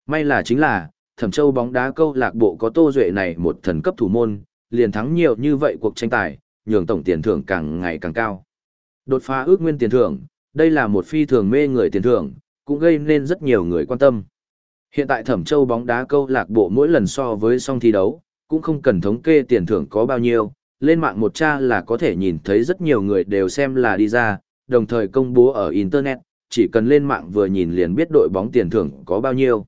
May là chính là, Thẩm Châu bóng đá câu lạc bộ có Tô Duệ này một thần cấp thủ môn, liền thắng nhiều như vậy cuộc tranh tài, nhường tổng tiền thưởng càng ngày càng cao. Đột phá ước nguyên tiền thưởng, đây là một phi thường mê người tiền thưởng, cũng gây nên rất nhiều người quan tâm. Hiện tại Thẩm Châu bóng đá câu lạc bộ mỗi lần so với song thi đấu, cũng không cần thống kê tiền thưởng có bao nhiêu, lên mạng một tra là có thể nhìn thấy rất nhiều người đều xem là đi ra, đồng thời công bố ở Internet, chỉ cần lên mạng vừa nhìn liền biết đội bóng tiền thưởng có bao nhiêu.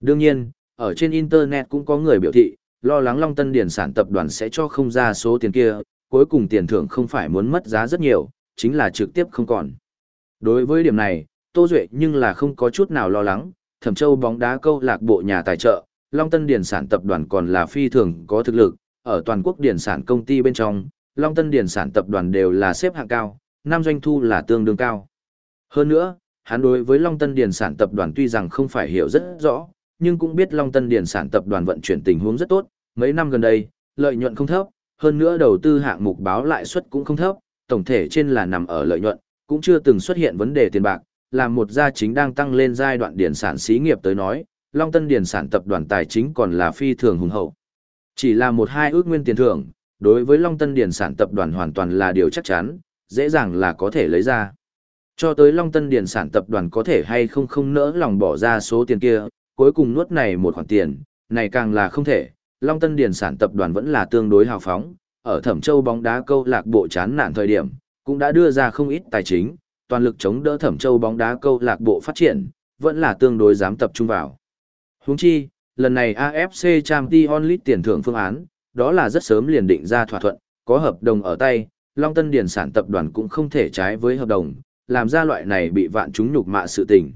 Đương nhiên, ở trên Internet cũng có người biểu thị, lo lắng Long Tân Điển sản tập đoàn sẽ cho không ra số tiền kia, cuối cùng tiền thưởng không phải muốn mất giá rất nhiều, chính là trực tiếp không còn. Đối với điểm này, Tô Duệ nhưng là không có chút nào lo lắng, Thẩm Châu bóng đá câu lạc bộ nhà tài trợ, Long Tân Điển sản tập đoàn còn là phi thường có thực lực, ở toàn quốc điển sản công ty bên trong, Long Tân Điển sản tập đoàn đều là xếp hạng cao, năm doanh thu là tương đương cao. Hơn nữa, hắn đối với Long Tân Điển sản tập đoàn tuy rằng không phải hiểu rất rõ, nhưng cũng biết Long Tân Điển sản tập đoàn vận chuyển tình huống rất tốt, mấy năm gần đây, lợi nhuận không thấp, hơn nữa đầu tư hạng mục báo lãi suất cũng không thấp, tổng thể trên là nằm ở lợi nhuận, cũng chưa từng xuất hiện vấn đề tiền bạc, là một gia chính đang tăng lên giai đoạn điển sản xí nghiệp tới nói, Long Tân Điển sản tập đoàn tài chính còn là phi thường hùng hậu. Chỉ là một hai ước nguyên tiền thưởng, đối với Long Tân Điển sản tập đoàn hoàn toàn là điều chắc chắn, dễ dàng là có thể lấy ra. Cho tới Long Tân Điển sản tập đoàn có thể hay không không nỡ lòng bỏ ra số tiền kia, cuối cùng nuốt này một khoản tiền, này càng là không thể. Long Tân Điền sản tập đoàn vẫn là tương đối hào phóng, ở Thẩm Châu bóng đá câu lạc bộ chán nản thời điểm, cũng đã đưa ra không ít tài chính, toàn lực chống đỡ Thẩm Châu bóng đá câu lạc bộ phát triển, vẫn là tương đối dám tập trung vào. Huống chi, lần này AFC Champions League tiền thưởng phương án, đó là rất sớm liền định ra thỏa thuận, có hợp đồng ở tay, Long Tân Điền sản tập đoàn cũng không thể trái với hợp đồng, làm ra loại này bị vạn chúng nhục mạ sự tình.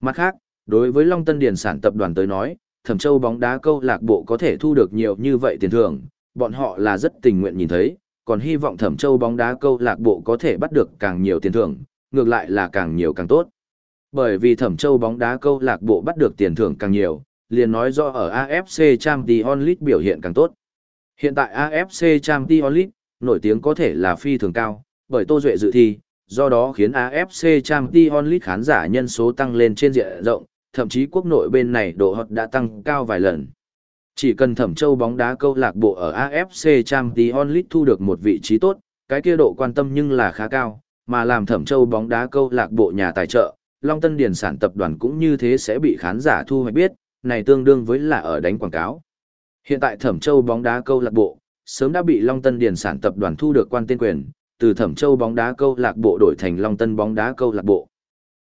Mặt khác, đối với Long Tân Điền sản tập đoàn tới nói, Thẩm Châu bóng đá câu lạc bộ có thể thu được nhiều như vậy tiền thưởng, bọn họ là rất tình nguyện nhìn thấy, còn hy vọng Thẩm Châu bóng đá câu lạc bộ có thể bắt được càng nhiều tiền thưởng, ngược lại là càng nhiều càng tốt. Bởi vì Thẩm Châu bóng đá câu lạc bộ bắt được tiền thưởng càng nhiều, liền nói do ở AFC Champions League biểu hiện càng tốt. Hiện tại AFC Champions League, nổi tiếng có thể là phi thường cao, bởi Tô Duệ dự thi, do đó khiến AFC Champions League khán giả nhân số tăng lên trên diện rộng, thậm chí quốc nội bên này độ hot đã tăng cao vài lần. Chỉ cần Thẩm Châu bóng đá câu lạc bộ ở AFC Champions League thu được một vị trí tốt, cái kia độ quan tâm nhưng là khá cao, mà làm Thẩm Châu bóng đá câu lạc bộ nhà tài trợ, Long Tân Điền sản tập đoàn cũng như thế sẽ bị khán giả thu hoạch biết, này tương đương với là ở đánh quảng cáo. Hiện tại Thẩm Châu bóng đá câu lạc bộ, sớm đã bị Long Tân Điền sản tập đoàn thu được quan tên quyền, từ Thẩm Châu bóng đá câu lạc bộ đổi thành Long Tân bóng đá câu lạc bộ.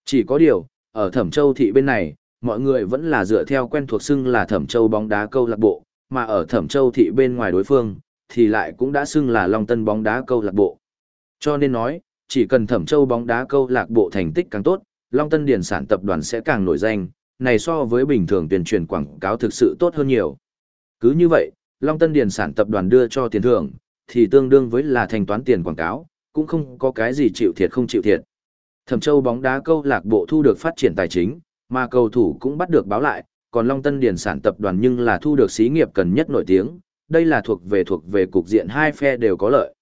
Chỉ có điều, ở Thẩm Châu thị bên này, mọi người vẫn là dựa theo quen thuộc xưng là Thẩm Châu bóng đá câu lạc bộ, mà ở Thẩm Châu thị bên ngoài đối phương, thì lại cũng đã xưng là Long Tân bóng đá câu lạc bộ. Cho nên nói, chỉ cần Thẩm Châu bóng đá câu lạc bộ thành tích càng tốt, Long Tân Điền sản tập đoàn sẽ càng nổi danh, này so với bình thường tuyên truyền quảng cáo thực sự tốt hơn nhiều. Cứ như vậy, Long Tân Điền sản tập đoàn đưa cho tiền thưởng, thì tương đương với là thanh toán tiền quảng cáo, cũng không có cái gì chịu thiệt không chịu thiệt. Thẩm Châu bóng đá câu lạc bộ thu được phát triển tài chính, mà cầu thủ cũng bắt được báo lại, còn Long Tân Điền sản tập đoàn nhưng là thu được xí nghiệp cần nhất nổi tiếng, đây là thuộc về thuộc về cục diện hai phe đều có lợi.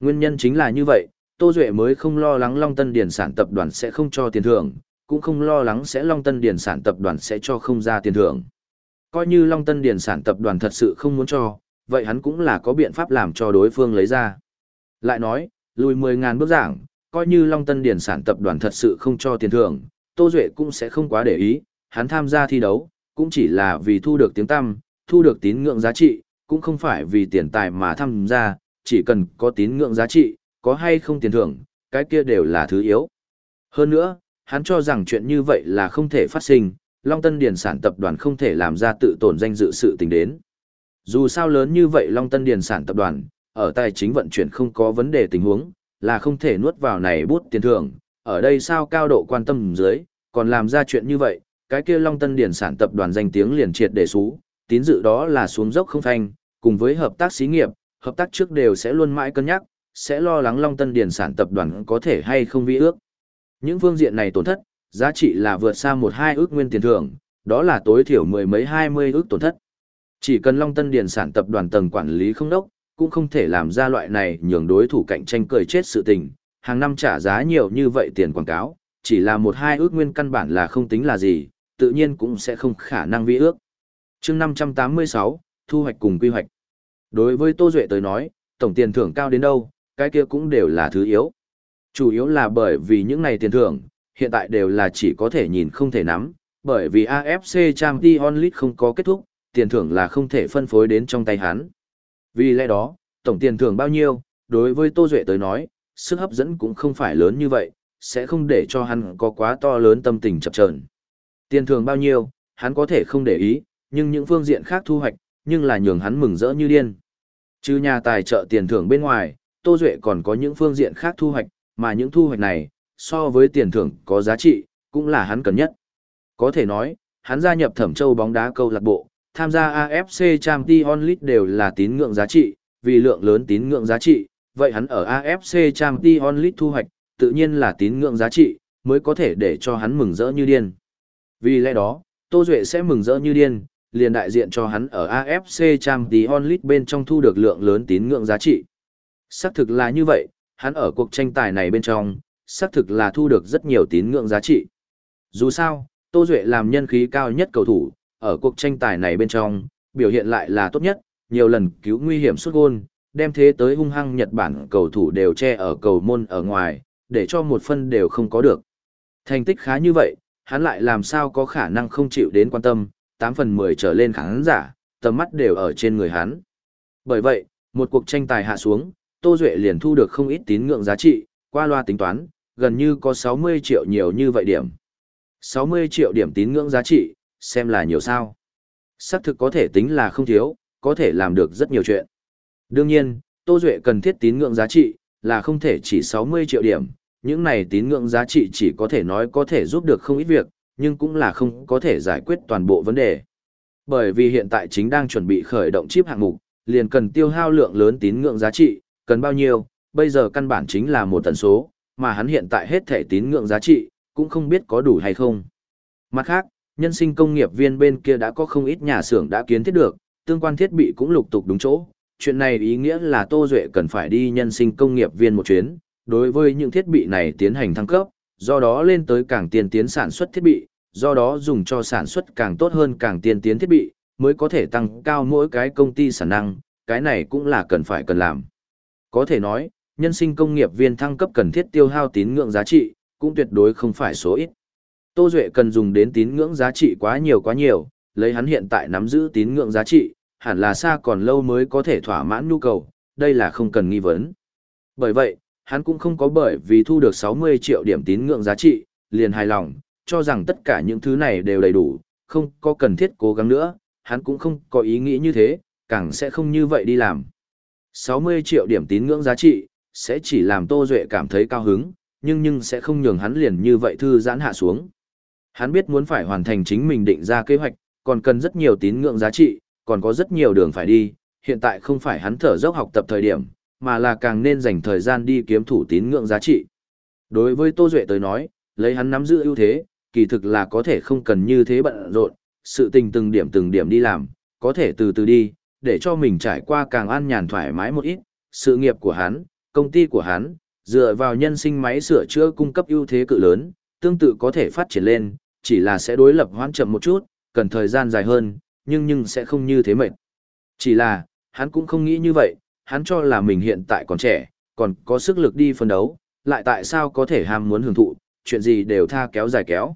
Nguyên nhân chính là như vậy, Tô Duệ mới không lo lắng Long Tân Điền sản tập đoàn sẽ không cho tiền thưởng, cũng không lo lắng sẽ Long Tân Điền sản tập đoàn sẽ cho không ra tiền thưởng. Coi như Long Tân Điền sản tập đoàn thật sự không muốn cho, vậy hắn cũng là có biện pháp làm cho đối phương lấy ra. Lại nói, lùi 10.000 bước giảng, coi như Long Tân Điền sản tập đoàn thật sự không cho tiền thưởng, Tô Duệ cũng sẽ không quá để ý, hắn tham gia thi đấu, cũng chỉ là vì thu được tiếng tăm, thu được tín ngưỡng giá trị, cũng không phải vì tiền tài mà tham gia, chỉ cần có tín ngưỡng giá trị, có hay không tiền thưởng, cái kia đều là thứ yếu. Hơn nữa, hắn cho rằng chuyện như vậy là không thể phát sinh, Long Tân Điền sản tập đoàn không thể làm ra tự tổn danh dự sự tình đến. Dù sao lớn như vậy Long Tân Điền sản tập đoàn, ở tài chính vận chuyển không có vấn đề tình huống, là không thể nuốt vào này bút tiền thưởng, ở đây sao cao độ quan tâm dưới, còn làm ra chuyện như vậy, cái kia Long Tân Điền sản tập đoàn danh tiếng liền triệt để xú, tín dự đó là xuống dốc không phanh, cùng với hợp tác xí nghiệp, hợp tác trước đều sẽ luôn mãi cân nhắc, sẽ lo lắng Long Tân Điền sản tập đoàn có thể hay không vi ước. Những phương diện này tổn thất, giá trị là vượt xa một hai ước nguyên tiền thưởng, đó là tối thiểu mười mấy hai mươi ước tổn thất. Chỉ cần Long Tân Điền sản tập đoàn tầng quản lý không đốc, cũng không thể làm ra loại này nhường đối thủ cạnh tranh cười chết sự tình, hàng năm trả giá nhiều như vậy tiền quảng cáo, chỉ là một hai ước nguyên căn bản là không tính là gì, tự nhiên cũng sẽ không khả năng vi ước. chương 586, thu hoạch cùng quy hoạch. Đối với Tô Duệ tới nói, tổng tiền thưởng cao đến đâu, cái kia cũng đều là thứ yếu. Chủ yếu là bởi vì những này tiền thưởng, hiện tại đều là chỉ có thể nhìn không thể nắm, bởi vì AFC Champions League không có kết thúc, tiền thưởng là không thể phân phối đến trong tay hắn. Vì lẽ đó, tổng tiền thưởng bao nhiêu, đối với Tô Duệ tới nói, sức hấp dẫn cũng không phải lớn như vậy, sẽ không để cho hắn có quá to lớn tâm tình chập chờn. Tiền thưởng bao nhiêu, hắn có thể không để ý, nhưng những phương diện khác thu hoạch, nhưng là nhường hắn mừng rỡ như điên. Trừ nhà tài trợ tiền thưởng bên ngoài, Tô Duệ còn có những phương diện khác thu hoạch, mà những thu hoạch này, so với tiền thưởng có giá trị, cũng là hắn cần nhất. Có thể nói, hắn gia nhập Thẩm Châu bóng đá câu lạc bộ, tham gia AFC Champions League đều là tín ngưỡng giá trị, vì lượng lớn tín ngưỡng giá trị, vậy hắn ở AFC Champions League thu hoạch, tự nhiên là tín ngưỡng giá trị, mới có thể để cho hắn mừng rỡ như điên. Vì lẽ đó, Tô Duệ sẽ mừng rỡ như điên, liền đại diện cho hắn ở AFC Champions League bên trong thu được lượng lớn tín ngưỡng giá trị. Xác thực là như vậy, hắn ở cuộc tranh tài này bên trong, xác thực là thu được rất nhiều tín ngưỡng giá trị. Dù sao, Tô Duệ làm nhân khí cao nhất cầu thủ, ở cuộc tranh tài này bên trong, biểu hiện lại là tốt nhất, nhiều lần cứu nguy hiểm xuất gôn, đem thế tới hung hăng Nhật Bản cầu thủ đều che ở cầu môn ở ngoài, để cho một phân đều không có được. Thành tích khá như vậy, hắn lại làm sao có khả năng không chịu đến quan tâm, 8 phần 10 trở lên khán giả, tầm mắt đều ở trên người hắn. Bởi vậy, một cuộc tranh tài hạ xuống, Tô Duệ liền thu được không ít tín ngưỡng giá trị, qua loa tính toán, gần như có 60 triệu nhiều như vậy điểm. 60 triệu điểm tín ngưỡng giá trị, xem là nhiều sao. Xác thực có thể tính là không thiếu, có thể làm được rất nhiều chuyện. Đương nhiên, Tô Duệ cần thiết tín ngưỡng giá trị, là không thể chỉ 60 triệu điểm, những này tín ngưỡng giá trị chỉ có thể nói có thể giúp được không ít việc, nhưng cũng là không có thể giải quyết toàn bộ vấn đề. Bởi vì hiện tại chính đang chuẩn bị khởi động chip hạng mục, liền cần tiêu hao lượng lớn tín ngưỡng giá trị, cần bao nhiêu, bây giờ căn bản chính là một tần số, mà hắn hiện tại hết thể tín ngưỡng giá trị, cũng không biết có đủ hay không. Mặt khác, nhân sinh công nghiệp viên bên kia đã có không ít nhà xưởng đã kiến thiết được, tương quan thiết bị cũng lục tục đúng chỗ. Chuyện này ý nghĩa là Tô Duệ cần phải đi nhân sinh công nghiệp viên một chuyến, đối với những thiết bị này tiến hành thăng cấp, do đó lên tới càng tiên tiến sản xuất thiết bị, do đó dùng cho sản xuất càng tốt hơn càng tiên tiến thiết bị, mới có thể tăng cao mỗi cái công ty sản năng, cái này cũng là cần phải cần làm. Có thể nói, nhân sinh công nghiệp viên thăng cấp cần thiết tiêu hao tín ngưỡng giá trị, cũng tuyệt đối không phải số ít. Tô Duệ cần dùng đến tín ngưỡng giá trị quá nhiều quá nhiều, lấy hắn hiện tại nắm giữ tín ngưỡng giá trị, hẳn là xa còn lâu mới có thể thỏa mãn nhu cầu, đây là không cần nghi vấn. Bởi vậy, hắn cũng không có bởi vì thu được 60 triệu điểm tín ngưỡng giá trị, liền hài lòng, cho rằng tất cả những thứ này đều đầy đủ, không có cần thiết cố gắng nữa, hắn cũng không có ý nghĩ như thế, càng sẽ không như vậy đi làm. 60 triệu điểm tín ngưỡng giá trị, sẽ chỉ làm Tô Duệ cảm thấy cao hứng, nhưng nhưng sẽ không nhường hắn liền như vậy thư giãn hạ xuống. Hắn biết muốn phải hoàn thành chính mình định ra kế hoạch, còn cần rất nhiều tín ngưỡng giá trị, còn có rất nhiều đường phải đi, hiện tại không phải hắn thở dốc học tập thời điểm, mà là càng nên dành thời gian đi kiếm thủ tín ngưỡng giá trị. Đối với Tô Duệ tới nói, lấy hắn nắm giữ ưu thế, kỳ thực là có thể không cần như thế bận rộn, sự tình từng điểm từng điểm đi làm, có thể từ từ đi, để cho mình trải qua càng an nhàn thoải mái một ít, sự nghiệp của hắn, công ty của hắn, dựa vào nhân sinh máy sửa chữa cung cấp ưu thế cự lớn, tương tự có thể phát triển lên, chỉ là sẽ đối lập hoãn chậm một chút, cần thời gian dài hơn, nhưng nhưng sẽ không như thế mệt. Chỉ là, hắn cũng không nghĩ như vậy, hắn cho là mình hiện tại còn trẻ, còn có sức lực đi phân đấu, lại tại sao có thể ham muốn hưởng thụ, chuyện gì đều tha kéo dài kéo.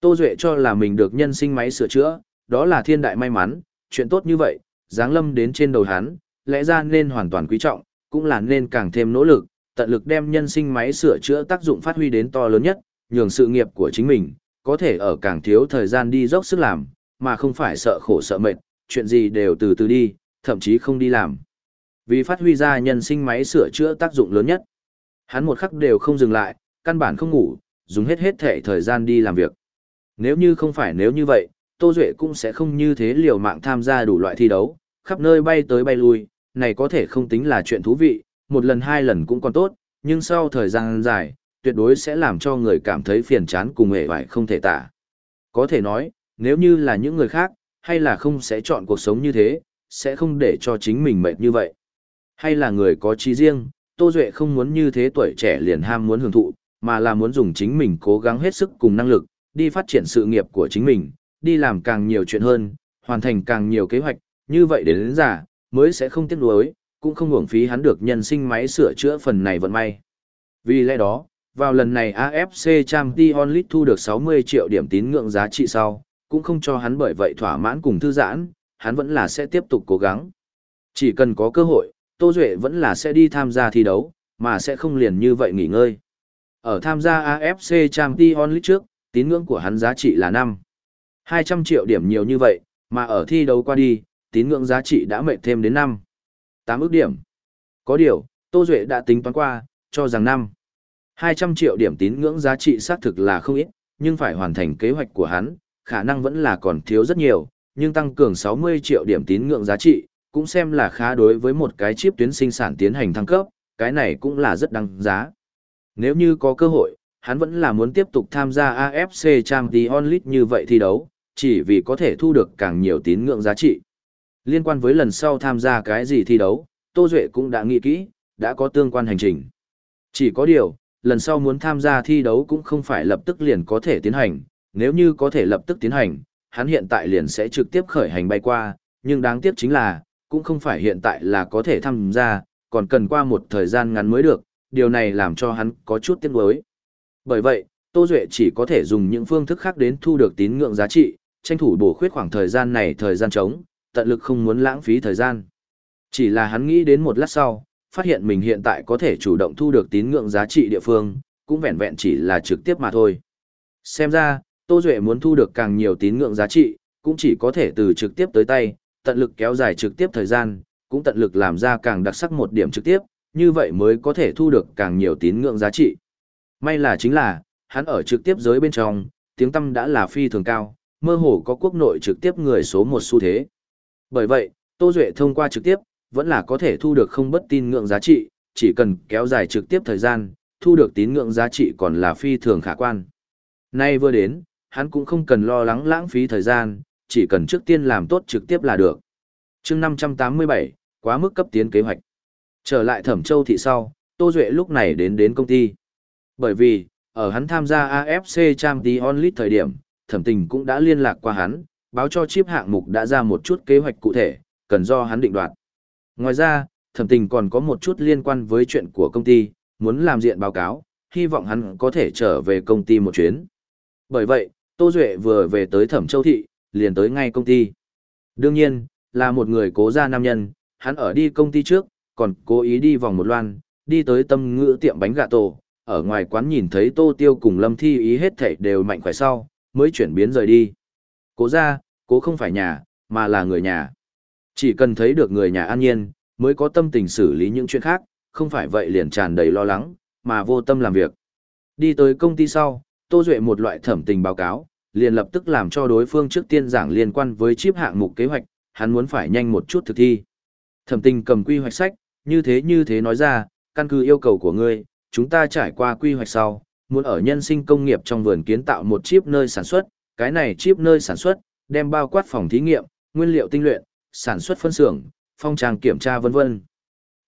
Tô Duệ cho là mình được nhân sinh máy sửa chữa, đó là thiên đại may mắn, chuyện tốt như vậy, dáng lâm đến trên đầu hắn, lẽ ra nên hoàn toàn quý trọng, cũng là nên càng thêm nỗ lực, tận lực đem nhân sinh máy sửa chữa tác dụng phát huy đến to lớn nhất, nhường sự nghiệp của chính mình, có thể ở càng thiếu thời gian đi dốc sức làm, mà không phải sợ khổ sợ mệt, chuyện gì đều từ từ đi, thậm chí không đi làm. Vì phát huy ra nhân sinh máy sửa chữa tác dụng lớn nhất, hắn một khắc đều không dừng lại, căn bản không ngủ, dùng hết hết thể thời gian đi làm việc. Nếu như không phải nếu như vậy, Tô Duệ cũng sẽ không như thế liều mạng tham gia đủ loại thi đấu, khắp nơi bay tới bay lui, này có thể không tính là chuyện thú vị, một lần hai lần cũng còn tốt, nhưng sau thời gian dài, tuyệt đối sẽ làm cho người cảm thấy phiền chán cùng hề vải không thể tả. Có thể nói, nếu như là những người khác, hay là không sẽ chọn cuộc sống như thế, sẽ không để cho chính mình mệt như vậy. Hay là người có trí riêng, Tô Duệ không muốn như thế tuổi trẻ liền ham muốn hưởng thụ, mà là muốn dùng chính mình cố gắng hết sức cùng năng lực, đi phát triển sự nghiệp của chính mình, đi làm càng nhiều chuyện hơn, hoàn thành càng nhiều kế hoạch, như vậy đến đến giả, mới sẽ không tiếc nuối, cũng không uổng phí hắn được nhân sinh máy sửa chữa phần này vận may. Vì lẽ đó, vào lần này AFC Champions League thu được 60 triệu điểm tín ngưỡng giá trị sau, cũng không cho hắn bởi vậy thỏa mãn cùng thư giãn, hắn vẫn là sẽ tiếp tục cố gắng. Chỉ cần có cơ hội, Tô Duệ vẫn là sẽ đi tham gia thi đấu, mà sẽ không liền như vậy nghỉ ngơi. Ở tham gia AFC Champions League trước, tín ngưỡng của hắn giá trị là 5. 200 triệu điểm nhiều như vậy, mà ở thi đấu qua đi, tín ngưỡng giá trị đã mệt thêm đến 5. 8 ước điểm. Có điều, Tô Duệ đã tính toán qua, cho rằng 5. 200 triệu điểm tín ngưỡng giá trị xác thực là không ít, nhưng phải hoàn thành kế hoạch của hắn, khả năng vẫn là còn thiếu rất nhiều, nhưng tăng cường 60 triệu điểm tín ngưỡng giá trị, cũng xem là khá đối với một cái chip tuyến sinh sản tiến hành thăng cấp, cái này cũng là rất đăng giá. Nếu như có cơ hội, hắn vẫn là muốn tiếp tục tham gia AFC Champions League như vậy thi đấu, chỉ vì có thể thu được càng nhiều tín ngưỡng giá trị. Liên quan với lần sau tham gia cái gì thi đấu, Tô Duệ cũng đã nghĩ kỹ, đã có tương quan hành trình. Chỉ có điều, lần sau muốn tham gia thi đấu cũng không phải lập tức liền có thể tiến hành, nếu như có thể lập tức tiến hành, hắn hiện tại liền sẽ trực tiếp khởi hành bay qua, nhưng đáng tiếc chính là, cũng không phải hiện tại là có thể tham gia, còn cần qua một thời gian ngắn mới được, điều này làm cho hắn có chút tiếc nuối. Bởi vậy, Tô Duệ chỉ có thể dùng những phương thức khác đến thu được tín ngưỡng giá trị, tranh thủ bổ khuyết khoảng thời gian này thời gian trống, tận lực không muốn lãng phí thời gian. Chỉ là hắn nghĩ đến một lát sau, phát hiện mình hiện tại có thể chủ động thu được tín ngưỡng giá trị địa phương, cũng vẹn vẹn chỉ là trực tiếp mà thôi. Xem ra, Tô Duệ muốn thu được càng nhiều tín ngưỡng giá trị, cũng chỉ có thể từ trực tiếp tới tay, tận lực kéo dài trực tiếp thời gian, cũng tận lực làm ra càng đặc sắc một điểm trực tiếp, như vậy mới có thể thu được càng nhiều tín ngưỡng giá trị. May là chính là, hắn ở trực tiếp giới bên trong, tiếng tâm đã là phi thường cao, mơ hồ có quốc nội trực tiếp người số một xu thế. Bởi vậy, Tô Duệ thông qua trực tiếp, vẫn là có thể thu được không bất tin ngưỡng giá trị, chỉ cần kéo dài trực tiếp thời gian, thu được tín ngưỡng giá trị còn là phi thường khả quan. Nay vừa đến, hắn cũng không cần lo lắng lãng phí thời gian, chỉ cần trước tiên làm tốt trực tiếp là được. chương 587, quá mức cấp tiến kế hoạch. Trở lại Thẩm Châu thị sau, Tô Duệ lúc này đến đến công ty. Bởi vì, ở hắn tham gia AFC Trang Tí Onlit thời điểm, Thẩm Tình cũng đã liên lạc qua hắn, báo cho chip hạng mục đã ra một chút kế hoạch cụ thể, cần do hắn định đoạt. Ngoài ra, Thẩm Tình còn có một chút liên quan với chuyện của công ty, muốn làm diện báo cáo, hy vọng hắn có thể trở về công ty một chuyến. Bởi vậy, Tô Duệ vừa về tới Thẩm Châu Thị, liền tới ngay công ty. Đương nhiên, là một người cố gia nam nhân, hắn ở đi công ty trước, còn cố ý đi vòng một loan, đi tới tâm ngữ tiệm bánh gà tổ, ở ngoài quán nhìn thấy Tô Tiêu cùng Lâm Thi ý hết thảy đều mạnh khỏe sau, mới chuyển biến rời đi. Cố gia, cố không phải nhà, mà là người nhà. Chỉ cần thấy được người nhà an nhiên, mới có tâm tình xử lý những chuyện khác, không phải vậy liền tràn đầy lo lắng, mà vô tâm làm việc. Đi tới công ty sau, Tô Duệ một loại thẩm tình báo cáo, liền lập tức làm cho đối phương trước tiên giảng liên quan với chip hạng mục kế hoạch, hắn muốn phải nhanh một chút thực thi. Thẩm tình cầm quy hoạch sách, như thế như thế nói ra, căn cứ yêu cầu của ngươi, chúng ta trải qua quy hoạch sau, muốn ở nhân sinh công nghiệp trong vườn kiến tạo một chip nơi sản xuất, cái này chip nơi sản xuất, đem bao quát phòng thí nghiệm, nguyên liệu tinh luyện, sản xuất phân xưởng, phong trang kiểm tra vân vân.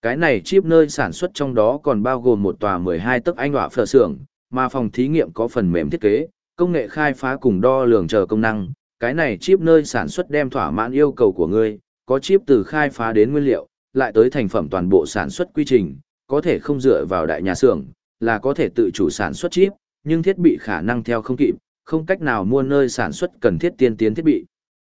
Cái này chip nơi sản xuất trong đó còn bao gồm một tòa 12 tấc anh hỏa phở xưởng, mà phòng thí nghiệm có phần mềm thiết kế, công nghệ khai phá cùng đo lường chờ công năng. Cái này chip nơi sản xuất đem thỏa mãn yêu cầu của ngươi, có chip từ khai phá đến nguyên liệu, lại tới thành phẩm toàn bộ sản xuất quy trình, có thể không dựa vào đại nhà xưởng, là có thể tự chủ sản xuất chip, nhưng thiết bị khả năng theo không kịp, không cách nào mua nơi sản xuất cần thiết tiên tiến thiết bị.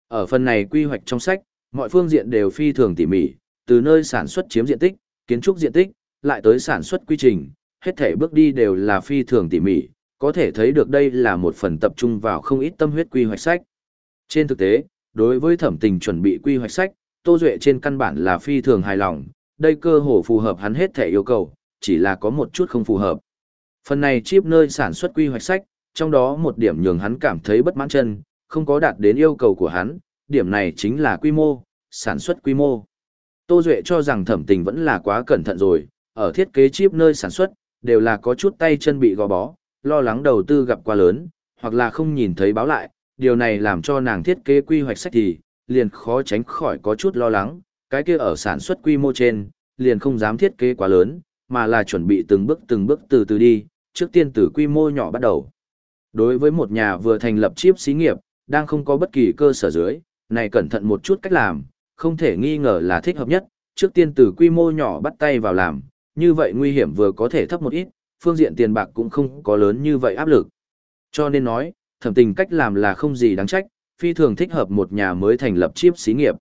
Ở phần này quy hoạch trong sách, mọi phương diện đều phi thường tỉ mỉ, từ nơi sản xuất chiếm diện tích, kiến trúc diện tích, lại tới sản xuất quy trình, hết thể bước đi đều là phi thường tỉ mỉ, có thể thấy được đây là một phần tập trung vào không ít tâm huyết quy hoạch sách. Trên thực tế, đối với thẩm tình chuẩn bị quy hoạch sách, Tô Duệ trên căn bản là phi thường hài lòng, đây cơ hồ phù hợp hắn hết thể yêu cầu, chỉ là có một chút không phù hợp. Phần này chip nơi sản xuất quy hoạch sách, trong đó một điểm nhường hắn cảm thấy bất mãn chân, không có đạt đến yêu cầu của hắn, điểm này chính là quy mô, sản xuất quy mô. Tô Duệ cho rằng thẩm tình vẫn là quá cẩn thận rồi, ở thiết kế chip nơi sản xuất, đều là có chút tay chân bị gò bó, lo lắng đầu tư gặp quá lớn, hoặc là không nhìn thấy báo lại, điều này làm cho nàng thiết kế quy hoạch sách thì, liền khó tránh khỏi có chút lo lắng, cái kia ở sản xuất quy mô trên, liền không dám thiết kế quá lớn, mà là chuẩn bị từng bước từng bước từ từ đi, trước tiên từ quy mô nhỏ bắt đầu. Đối với một nhà vừa thành lập chip xí nghiệp, đang không có bất kỳ cơ sở dưới, này cẩn thận một chút cách làm, không thể nghi ngờ là thích hợp nhất, trước tiên từ quy mô nhỏ bắt tay vào làm, như vậy nguy hiểm vừa có thể thấp một ít, phương diện tiền bạc cũng không có lớn như vậy áp lực. Cho nên nói, thẩm tình cách làm là không gì đáng trách, phi thường thích hợp một nhà mới thành lập chip xí nghiệp.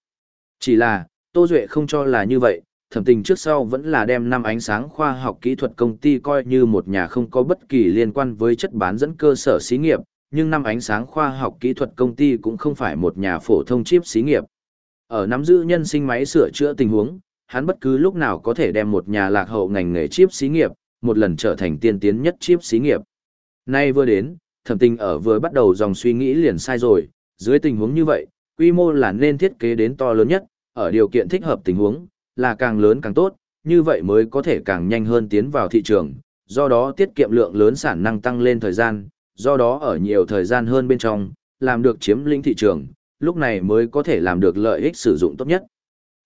Chỉ là, Tô Duệ không cho là như vậy, thẩm tình trước sau vẫn là đem năm ánh sáng khoa học kỹ thuật công ty coi như một nhà không có bất kỳ liên quan với chất bán dẫn cơ sở xí nghiệp, nhưng năm ánh sáng khoa học kỹ thuật công ty cũng không phải một nhà phổ thông chip xí nghiệp. Ở nắm giữ nhân sinh máy sửa chữa tình huống, hắn bất cứ lúc nào có thể đem một nhà lạc hậu ngành nghề chip xí nghiệp, một lần trở thành tiên tiến nhất chip xí nghiệp. Nay vừa đến, thẩm tình ở vừa bắt đầu dòng suy nghĩ liền sai rồi, dưới tình huống như vậy, quy mô là nên thiết kế đến to lớn nhất, ở điều kiện thích hợp tình huống, là càng lớn càng tốt, như vậy mới có thể càng nhanh hơn tiến vào thị trường, do đó tiết kiệm lượng lớn sản năng tăng lên thời gian, do đó ở nhiều thời gian hơn bên trong, làm được chiếm lĩnh thị trường, lúc này mới có thể làm được lợi ích sử dụng tốt nhất.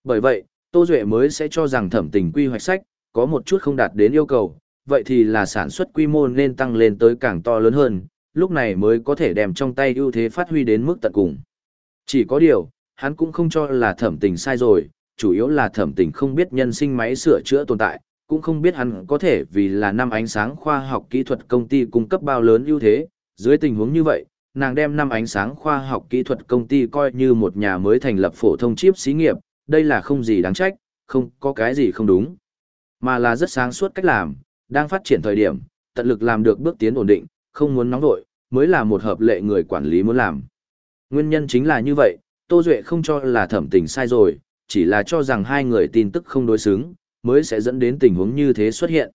Bởi vậy, Tô Duệ mới sẽ cho rằng thẩm tình quy hoạch sách, có một chút không đạt đến yêu cầu, vậy thì là sản xuất quy mô nên tăng lên tới càng to lớn hơn, lúc này mới có thể đem trong tay ưu thế phát huy đến mức tận cùng. Chỉ có điều, hắn cũng không cho là thẩm tình sai rồi, chủ yếu là thẩm tình không biết nhân sinh máy sửa chữa tồn tại, cũng không biết hắn có thể vì là năm ánh sáng khoa học kỹ thuật công ty cung cấp bao lớn ưu thế, dưới tình huống như vậy, nàng đem năm ánh sáng khoa học kỹ thuật công ty coi như một nhà mới thành lập phổ thông chip xí nghiệp, đây là không gì đáng trách, không có cái gì không đúng, mà là rất sáng suốt cách làm, đang phát triển thời điểm, tận lực làm được bước tiến ổn định, không muốn nóng vội, mới là một hợp lệ người quản lý muốn làm. Nguyên nhân chính là như vậy, Tô Duệ không cho là thẩm tình sai rồi, chỉ là cho rằng hai người tin tức không đối xứng, mới sẽ dẫn đến tình huống như thế xuất hiện.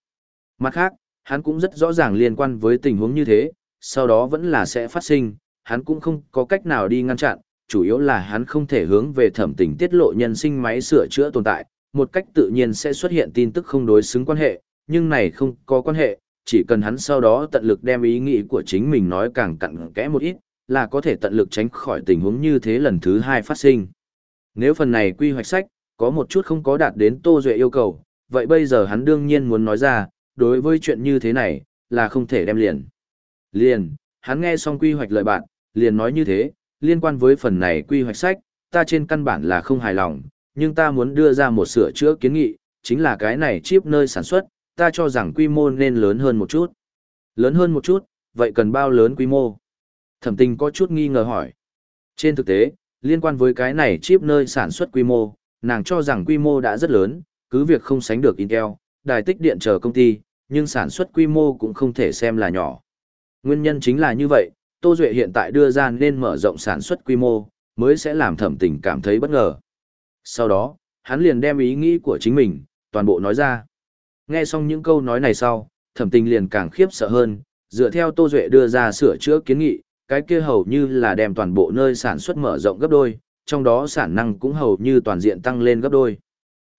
Mặt khác, hắn cũng rất rõ ràng liên quan với tình huống như thế, sau đó vẫn là sẽ phát sinh, hắn cũng không có cách nào đi ngăn chặn, chủ yếu là hắn không thể hướng về thẩm tình tiết lộ nhân sinh máy sửa chữa tồn tại, một cách tự nhiên sẽ xuất hiện tin tức không đối xứng quan hệ, nhưng này không có quan hệ, chỉ cần hắn sau đó tận lực đem ý nghĩ của chính mình nói càng cặn kẽ một ít, là có thể tận lực tránh khỏi tình huống như thế lần thứ hai phát sinh. Nếu phần này quy hoạch sách, có một chút không có đạt đến Tô Duệ yêu cầu, vậy bây giờ hắn đương nhiên muốn nói ra, đối với chuyện như thế này, là không thể đem liền. Liền, hắn nghe xong quy hoạch lợi bạn, liền nói như thế, liên quan với phần này quy hoạch sách, ta trên căn bản là không hài lòng, nhưng ta muốn đưa ra một sửa chữa kiến nghị, chính là cái này chip nơi sản xuất, ta cho rằng quy mô nên lớn hơn một chút. Lớn hơn một chút, vậy cần bao lớn quy mô? Thẩm tình có chút nghi ngờ hỏi. Trên thực tế, liên quan với cái này chip nơi sản xuất quy mô, nàng cho rằng quy mô đã rất lớn, cứ việc không sánh được Intel, đài tích điện chờ công ty, nhưng sản xuất quy mô cũng không thể xem là nhỏ. Nguyên nhân chính là như vậy, Tô Duệ hiện tại đưa ra nên mở rộng sản xuất quy mô, mới sẽ làm thẩm tình cảm thấy bất ngờ. Sau đó, hắn liền đem ý nghĩ của chính mình, toàn bộ nói ra. Nghe xong những câu nói này sau, thẩm tình liền càng khiếp sợ hơn, dựa theo Tô Duệ đưa ra sửa chữa kiến nghị, cái kia hầu như là đem toàn bộ nơi sản xuất mở rộng gấp đôi, trong đó sản năng cũng hầu như toàn diện tăng lên gấp đôi.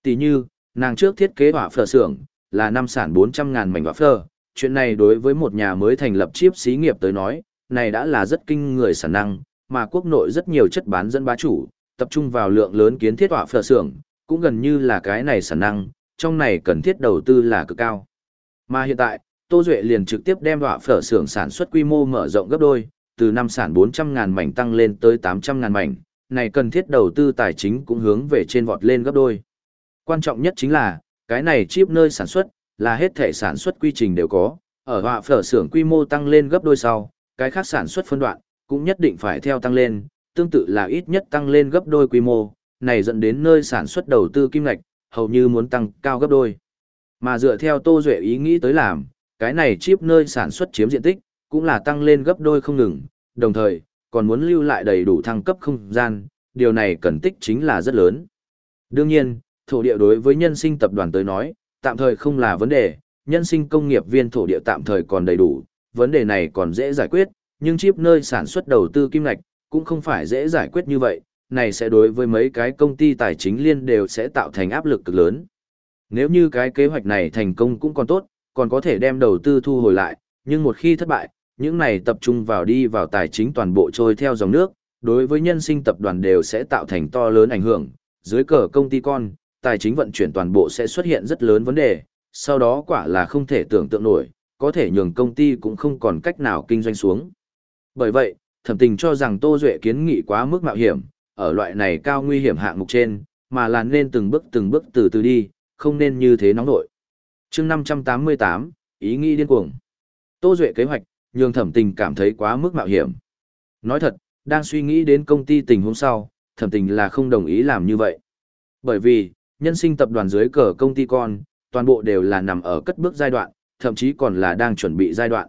Tỷ như, nàng trước thiết kế hỏa phở xưởng là năm sản 400.000 mảnh hỏa phở, chuyện này đối với một nhà mới thành lập chip xí nghiệp tới nói, này đã là rất kinh người sản năng, mà quốc nội rất nhiều chất bán dẫn bá chủ, tập trung vào lượng lớn kiến thiết hỏa phở xưởng, cũng gần như là cái này sản năng, trong này cần thiết đầu tư là cực cao. Mà hiện tại, Tô Duệ liền trực tiếp đem hỏa phở xưởng sản xuất quy mô mở rộng gấp đôi, từ năm sản 400.000 mảnh tăng lên tới 800.000 mảnh, này cần thiết đầu tư tài chính cũng hướng về trên vọt lên gấp đôi. Quan trọng nhất chính là, cái này chip nơi sản xuất, là hết thể sản xuất quy trình đều có, ở họa phở xưởng quy mô tăng lên gấp đôi sau, cái khác sản xuất phân đoạn, cũng nhất định phải theo tăng lên, tương tự là ít nhất tăng lên gấp đôi quy mô, này dẫn đến nơi sản xuất đầu tư kim ngạch, hầu như muốn tăng cao gấp đôi. Mà dựa theo Tô Duệ ý nghĩ tới làm, cái này chip nơi sản xuất chiếm diện tích, cũng là tăng lên gấp đôi không ngừng, đồng thời, còn muốn lưu lại đầy đủ thăng cấp không gian, điều này cần tích chính là rất lớn. Đương nhiên, thổ địa đối với nhân sinh tập đoàn tới nói, tạm thời không là vấn đề, nhân sinh công nghiệp viên thổ địa tạm thời còn đầy đủ, vấn đề này còn dễ giải quyết, nhưng chip nơi sản xuất đầu tư kim ngạch cũng không phải dễ giải quyết như vậy, này sẽ đối với mấy cái công ty tài chính liên đều sẽ tạo thành áp lực cực lớn. Nếu như cái kế hoạch này thành công cũng còn tốt, còn có thể đem đầu tư thu hồi lại, nhưng một khi thất bại, những này tập trung vào đi vào tài chính toàn bộ trôi theo dòng nước, đối với nhân sinh tập đoàn đều sẽ tạo thành to lớn ảnh hưởng, dưới cờ công ty con, tài chính vận chuyển toàn bộ sẽ xuất hiện rất lớn vấn đề, sau đó quả là không thể tưởng tượng nổi, có thể nhường công ty cũng không còn cách nào kinh doanh xuống. Bởi vậy, thẩm tình cho rằng Tô Duệ kiến nghị quá mức mạo hiểm, ở loại này cao nguy hiểm hạng mục trên, mà là nên từng bước từng bước từ từ đi, không nên như thế nóng nổi. chương 588, ý nghĩ điên cuồng. Tô Duệ kế hoạch, nhường thẩm tình cảm thấy quá mức mạo hiểm. Nói thật, đang suy nghĩ đến công ty tình huống sau, thẩm tình là không đồng ý làm như vậy. Bởi vì, nhân sinh tập đoàn dưới cờ công ty con, toàn bộ đều là nằm ở cất bước giai đoạn, thậm chí còn là đang chuẩn bị giai đoạn.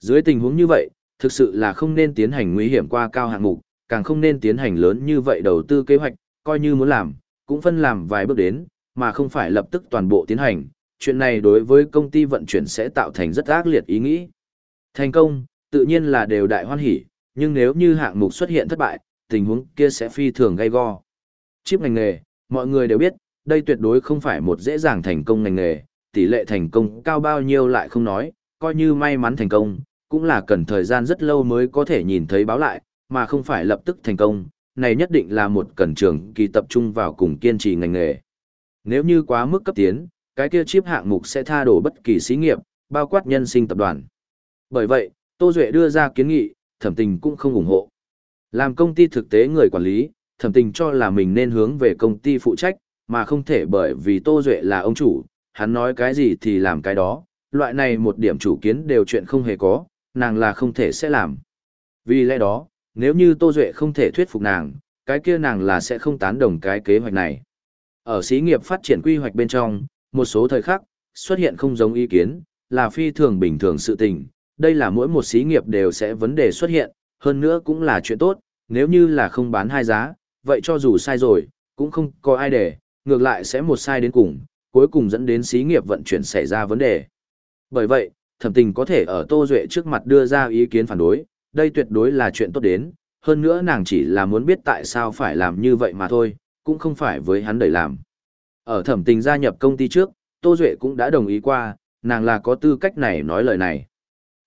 Dưới tình huống như vậy, thực sự là không nên tiến hành nguy hiểm qua cao hạng mục, càng không nên tiến hành lớn như vậy đầu tư kế hoạch, coi như muốn làm, cũng phân làm vài bước đến, mà không phải lập tức toàn bộ tiến hành. Chuyện này đối với công ty vận chuyển sẽ tạo thành rất ác liệt ý nghĩ. Thành công, tự nhiên là đều đại hoan hỉ, nhưng nếu như hạng mục xuất hiện thất bại, tình huống kia sẽ phi thường gay go. Chip ngành nghề, mọi người đều biết, đây tuyệt đối không phải một dễ dàng thành công ngành nghề, tỷ lệ thành công cao bao nhiêu lại không nói, coi như may mắn thành công, cũng là cần thời gian rất lâu mới có thể nhìn thấy báo lại, mà không phải lập tức thành công, này nhất định là một cần trường kỳ tập trung vào cùng kiên trì ngành nghề. Nếu như quá mức cấp tiến, cái kia chip hạng mục sẽ tha đổ bất kỳ xí nghiệp, bao quát nhân sinh tập đoàn. Bởi vậy, Tô Duệ đưa ra kiến nghị, thẩm tình cũng không ủng hộ. Làm công ty thực tế người quản lý, thẩm tình cho là mình nên hướng về công ty phụ trách, mà không thể bởi vì Tô Duệ là ông chủ, hắn nói cái gì thì làm cái đó, loại này một điểm chủ kiến đều chuyện không hề có, nàng là không thể sẽ làm. Vì lẽ đó, nếu như Tô Duệ không thể thuyết phục nàng, cái kia nàng là sẽ không tán đồng cái kế hoạch này. Ở xí nghiệp phát triển quy hoạch bên trong, một số thời khắc, xuất hiện không giống ý kiến, là phi thường bình thường sự tình, đây là mỗi một xí nghiệp đều sẽ vấn đề xuất hiện, hơn nữa cũng là chuyện tốt, nếu như là không bán hai giá, vậy cho dù sai rồi, cũng không có ai để, ngược lại sẽ một sai đến cùng, cuối cùng dẫn đến xí nghiệp vận chuyển xảy ra vấn đề. Bởi vậy, thẩm tình có thể ở Tô Duệ trước mặt đưa ra ý kiến phản đối, đây tuyệt đối là chuyện tốt đến, hơn nữa nàng chỉ là muốn biết tại sao phải làm như vậy mà thôi, cũng không phải với hắn đẩy làm. Ở thẩm tình gia nhập công ty trước, Tô Duệ cũng đã đồng ý qua, nàng là có tư cách này nói lời này.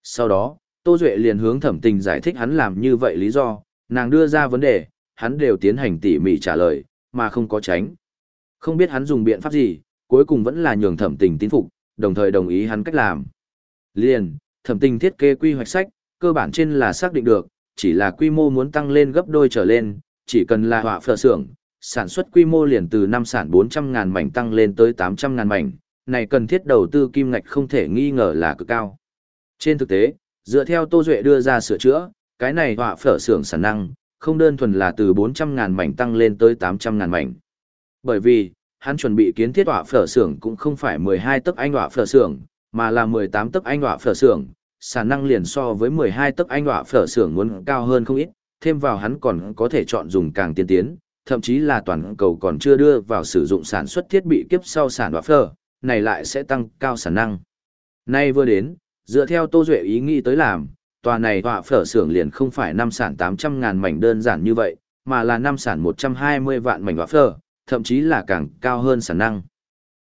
Sau đó, Tô Duệ liền hướng thẩm tình giải thích hắn làm như vậy lý do, nàng đưa ra vấn đề, hắn đều tiến hành tỉ mỉ trả lời, mà không có tránh. Không biết hắn dùng biện pháp gì, cuối cùng vẫn là nhường thẩm tình tín phục, đồng thời đồng ý hắn cách làm. Liền, thẩm tình thiết kế quy hoạch sách, cơ bản trên là xác định được, chỉ là quy mô muốn tăng lên gấp đôi trở lên, chỉ cần là họa phở xưởng, sản xuất quy mô liền từ năm sản 400.000 mảnh tăng lên tới 800.000 mảnh, này cần thiết đầu tư kim ngạch không thể nghi ngờ là cực cao. Trên thực tế, dựa theo Tô Duệ đưa ra sửa chữa, cái này họa phở xưởng sản năng, không đơn thuần là từ 400.000 mảnh tăng lên tới 800.000 mảnh. Bởi vì, hắn chuẩn bị kiến thiết họa phở xưởng cũng không phải 12 tấc anh họa phở xưởng, mà là 18 tấc anh họa phở xưởng, sản năng liền so với 12 tấc anh họa phở xưởng muốn cao hơn không ít, thêm vào hắn còn có thể chọn dùng càng tiên tiến, thậm chí là toàn cầu còn chưa đưa vào sử dụng sản xuất thiết bị kiếp sau sản họa phở, này lại sẽ tăng cao sản năng. Nay vừa đến, dựa theo Tô Duệ ý nghĩ tới làm, tòa này họa phở xưởng liền không phải năm sản 800 ngàn mảnh đơn giản như vậy, mà là năm sản 120 vạn mảnh họa phở, thậm chí là càng cao hơn sản năng.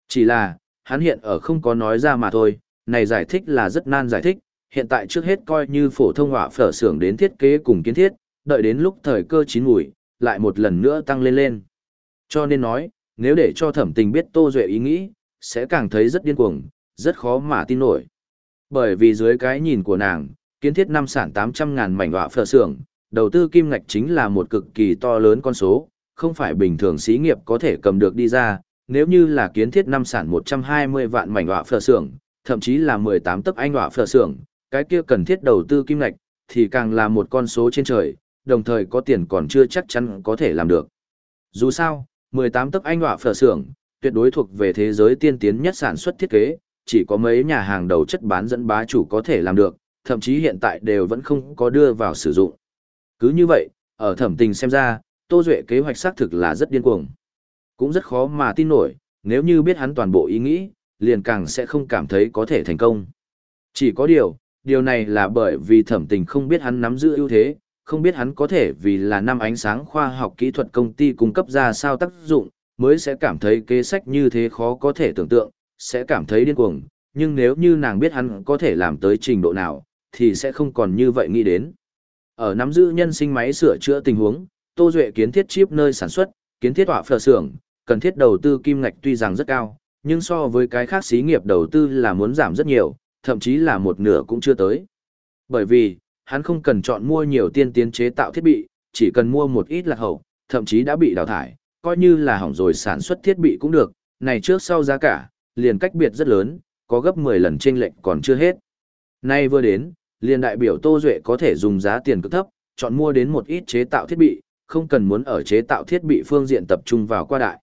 Chỉ là, hắn hiện ở không có nói ra mà thôi, này giải thích là rất nan giải thích, hiện tại trước hết coi như phổ thông họa phở xưởng đến thiết kế cùng kiến thiết, đợi đến lúc thời cơ chín mùi, lại một lần nữa tăng lên lên. Cho nên nói, nếu để cho thẩm tình biết Tô Duệ ý nghĩ, sẽ càng thấy rất điên cuồng, rất khó mà tin nổi. Bởi vì dưới cái nhìn của nàng, kiến thiết năm sản 800 ngàn mảnh họa phở xưởng, đầu tư kim ngạch chính là một cực kỳ to lớn con số, không phải bình thường xí nghiệp có thể cầm được đi ra, nếu như là kiến thiết năm sản 120 vạn mảnh họa phở xưởng, thậm chí là 18 tấc anh họa phở xưởng, cái kia cần thiết đầu tư kim ngạch, thì càng là một con số trên trời, đồng thời có tiền còn chưa chắc chắn có thể làm được. Dù sao, 18 tấc anh họa phở xưởng, tuyệt đối thuộc về thế giới tiên tiến nhất sản xuất thiết kế, chỉ có mấy nhà hàng đầu chất bán dẫn bá chủ có thể làm được, thậm chí hiện tại đều vẫn không có đưa vào sử dụng. Cứ như vậy, ở thẩm tình xem ra, Tô Duệ kế hoạch xác thực là rất điên cuồng. Cũng rất khó mà tin nổi, nếu như biết hắn toàn bộ ý nghĩ, liền càng sẽ không cảm thấy có thể thành công. Chỉ có điều, điều này là bởi vì thẩm tình không biết hắn nắm giữ ưu thế, không biết hắn có thể vì là năm ánh sáng khoa học kỹ thuật công ty cung cấp ra sao tác dụng, mới sẽ cảm thấy kế sách như thế khó có thể tưởng tượng, sẽ cảm thấy điên cuồng, nhưng nếu như nàng biết hắn có thể làm tới trình độ nào, thì sẽ không còn như vậy nghĩ đến. Ở nắm giữ nhân sinh máy sửa chữa tình huống, Tô Duệ kiến thiết chip nơi sản xuất, kiến thiết họa phở xưởng, cần thiết đầu tư kim ngạch tuy rằng rất cao, nhưng so với cái khác xí nghiệp đầu tư là muốn giảm rất nhiều, thậm chí là một nửa cũng chưa tới. Bởi vì, hắn không cần chọn mua nhiều tiên tiến chế tạo thiết bị, chỉ cần mua một ít là hậu, thậm chí đã bị đào thải, coi như là hỏng rồi sản xuất thiết bị cũng được, này trước sau giá cả, liền cách biệt rất lớn, có gấp 10 lần chênh lệch còn chưa hết. Nay vừa đến, liền đại biểu Tô Duệ có thể dùng giá tiền cực thấp, chọn mua đến một ít chế tạo thiết bị, không cần muốn ở chế tạo thiết bị phương diện tập trung vào qua đại.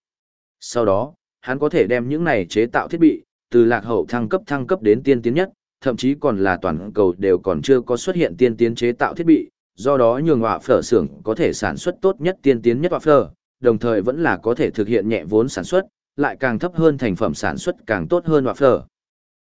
Sau đó, hắn có thể đem những này chế tạo thiết bị, từ lạc hậu thăng cấp thăng cấp đến tiên tiến nhất, thậm chí còn là toàn cầu đều còn chưa có xuất hiện tiên tiến chế tạo thiết bị, do đó nhường họa phở xưởng có thể sản xuất tốt nhất tiên tiến nhất họa phở, đồng thời vẫn là có thể thực hiện nhẹ vốn sản xuất, lại càng thấp hơn thành phẩm sản xuất càng tốt hơn họa phở.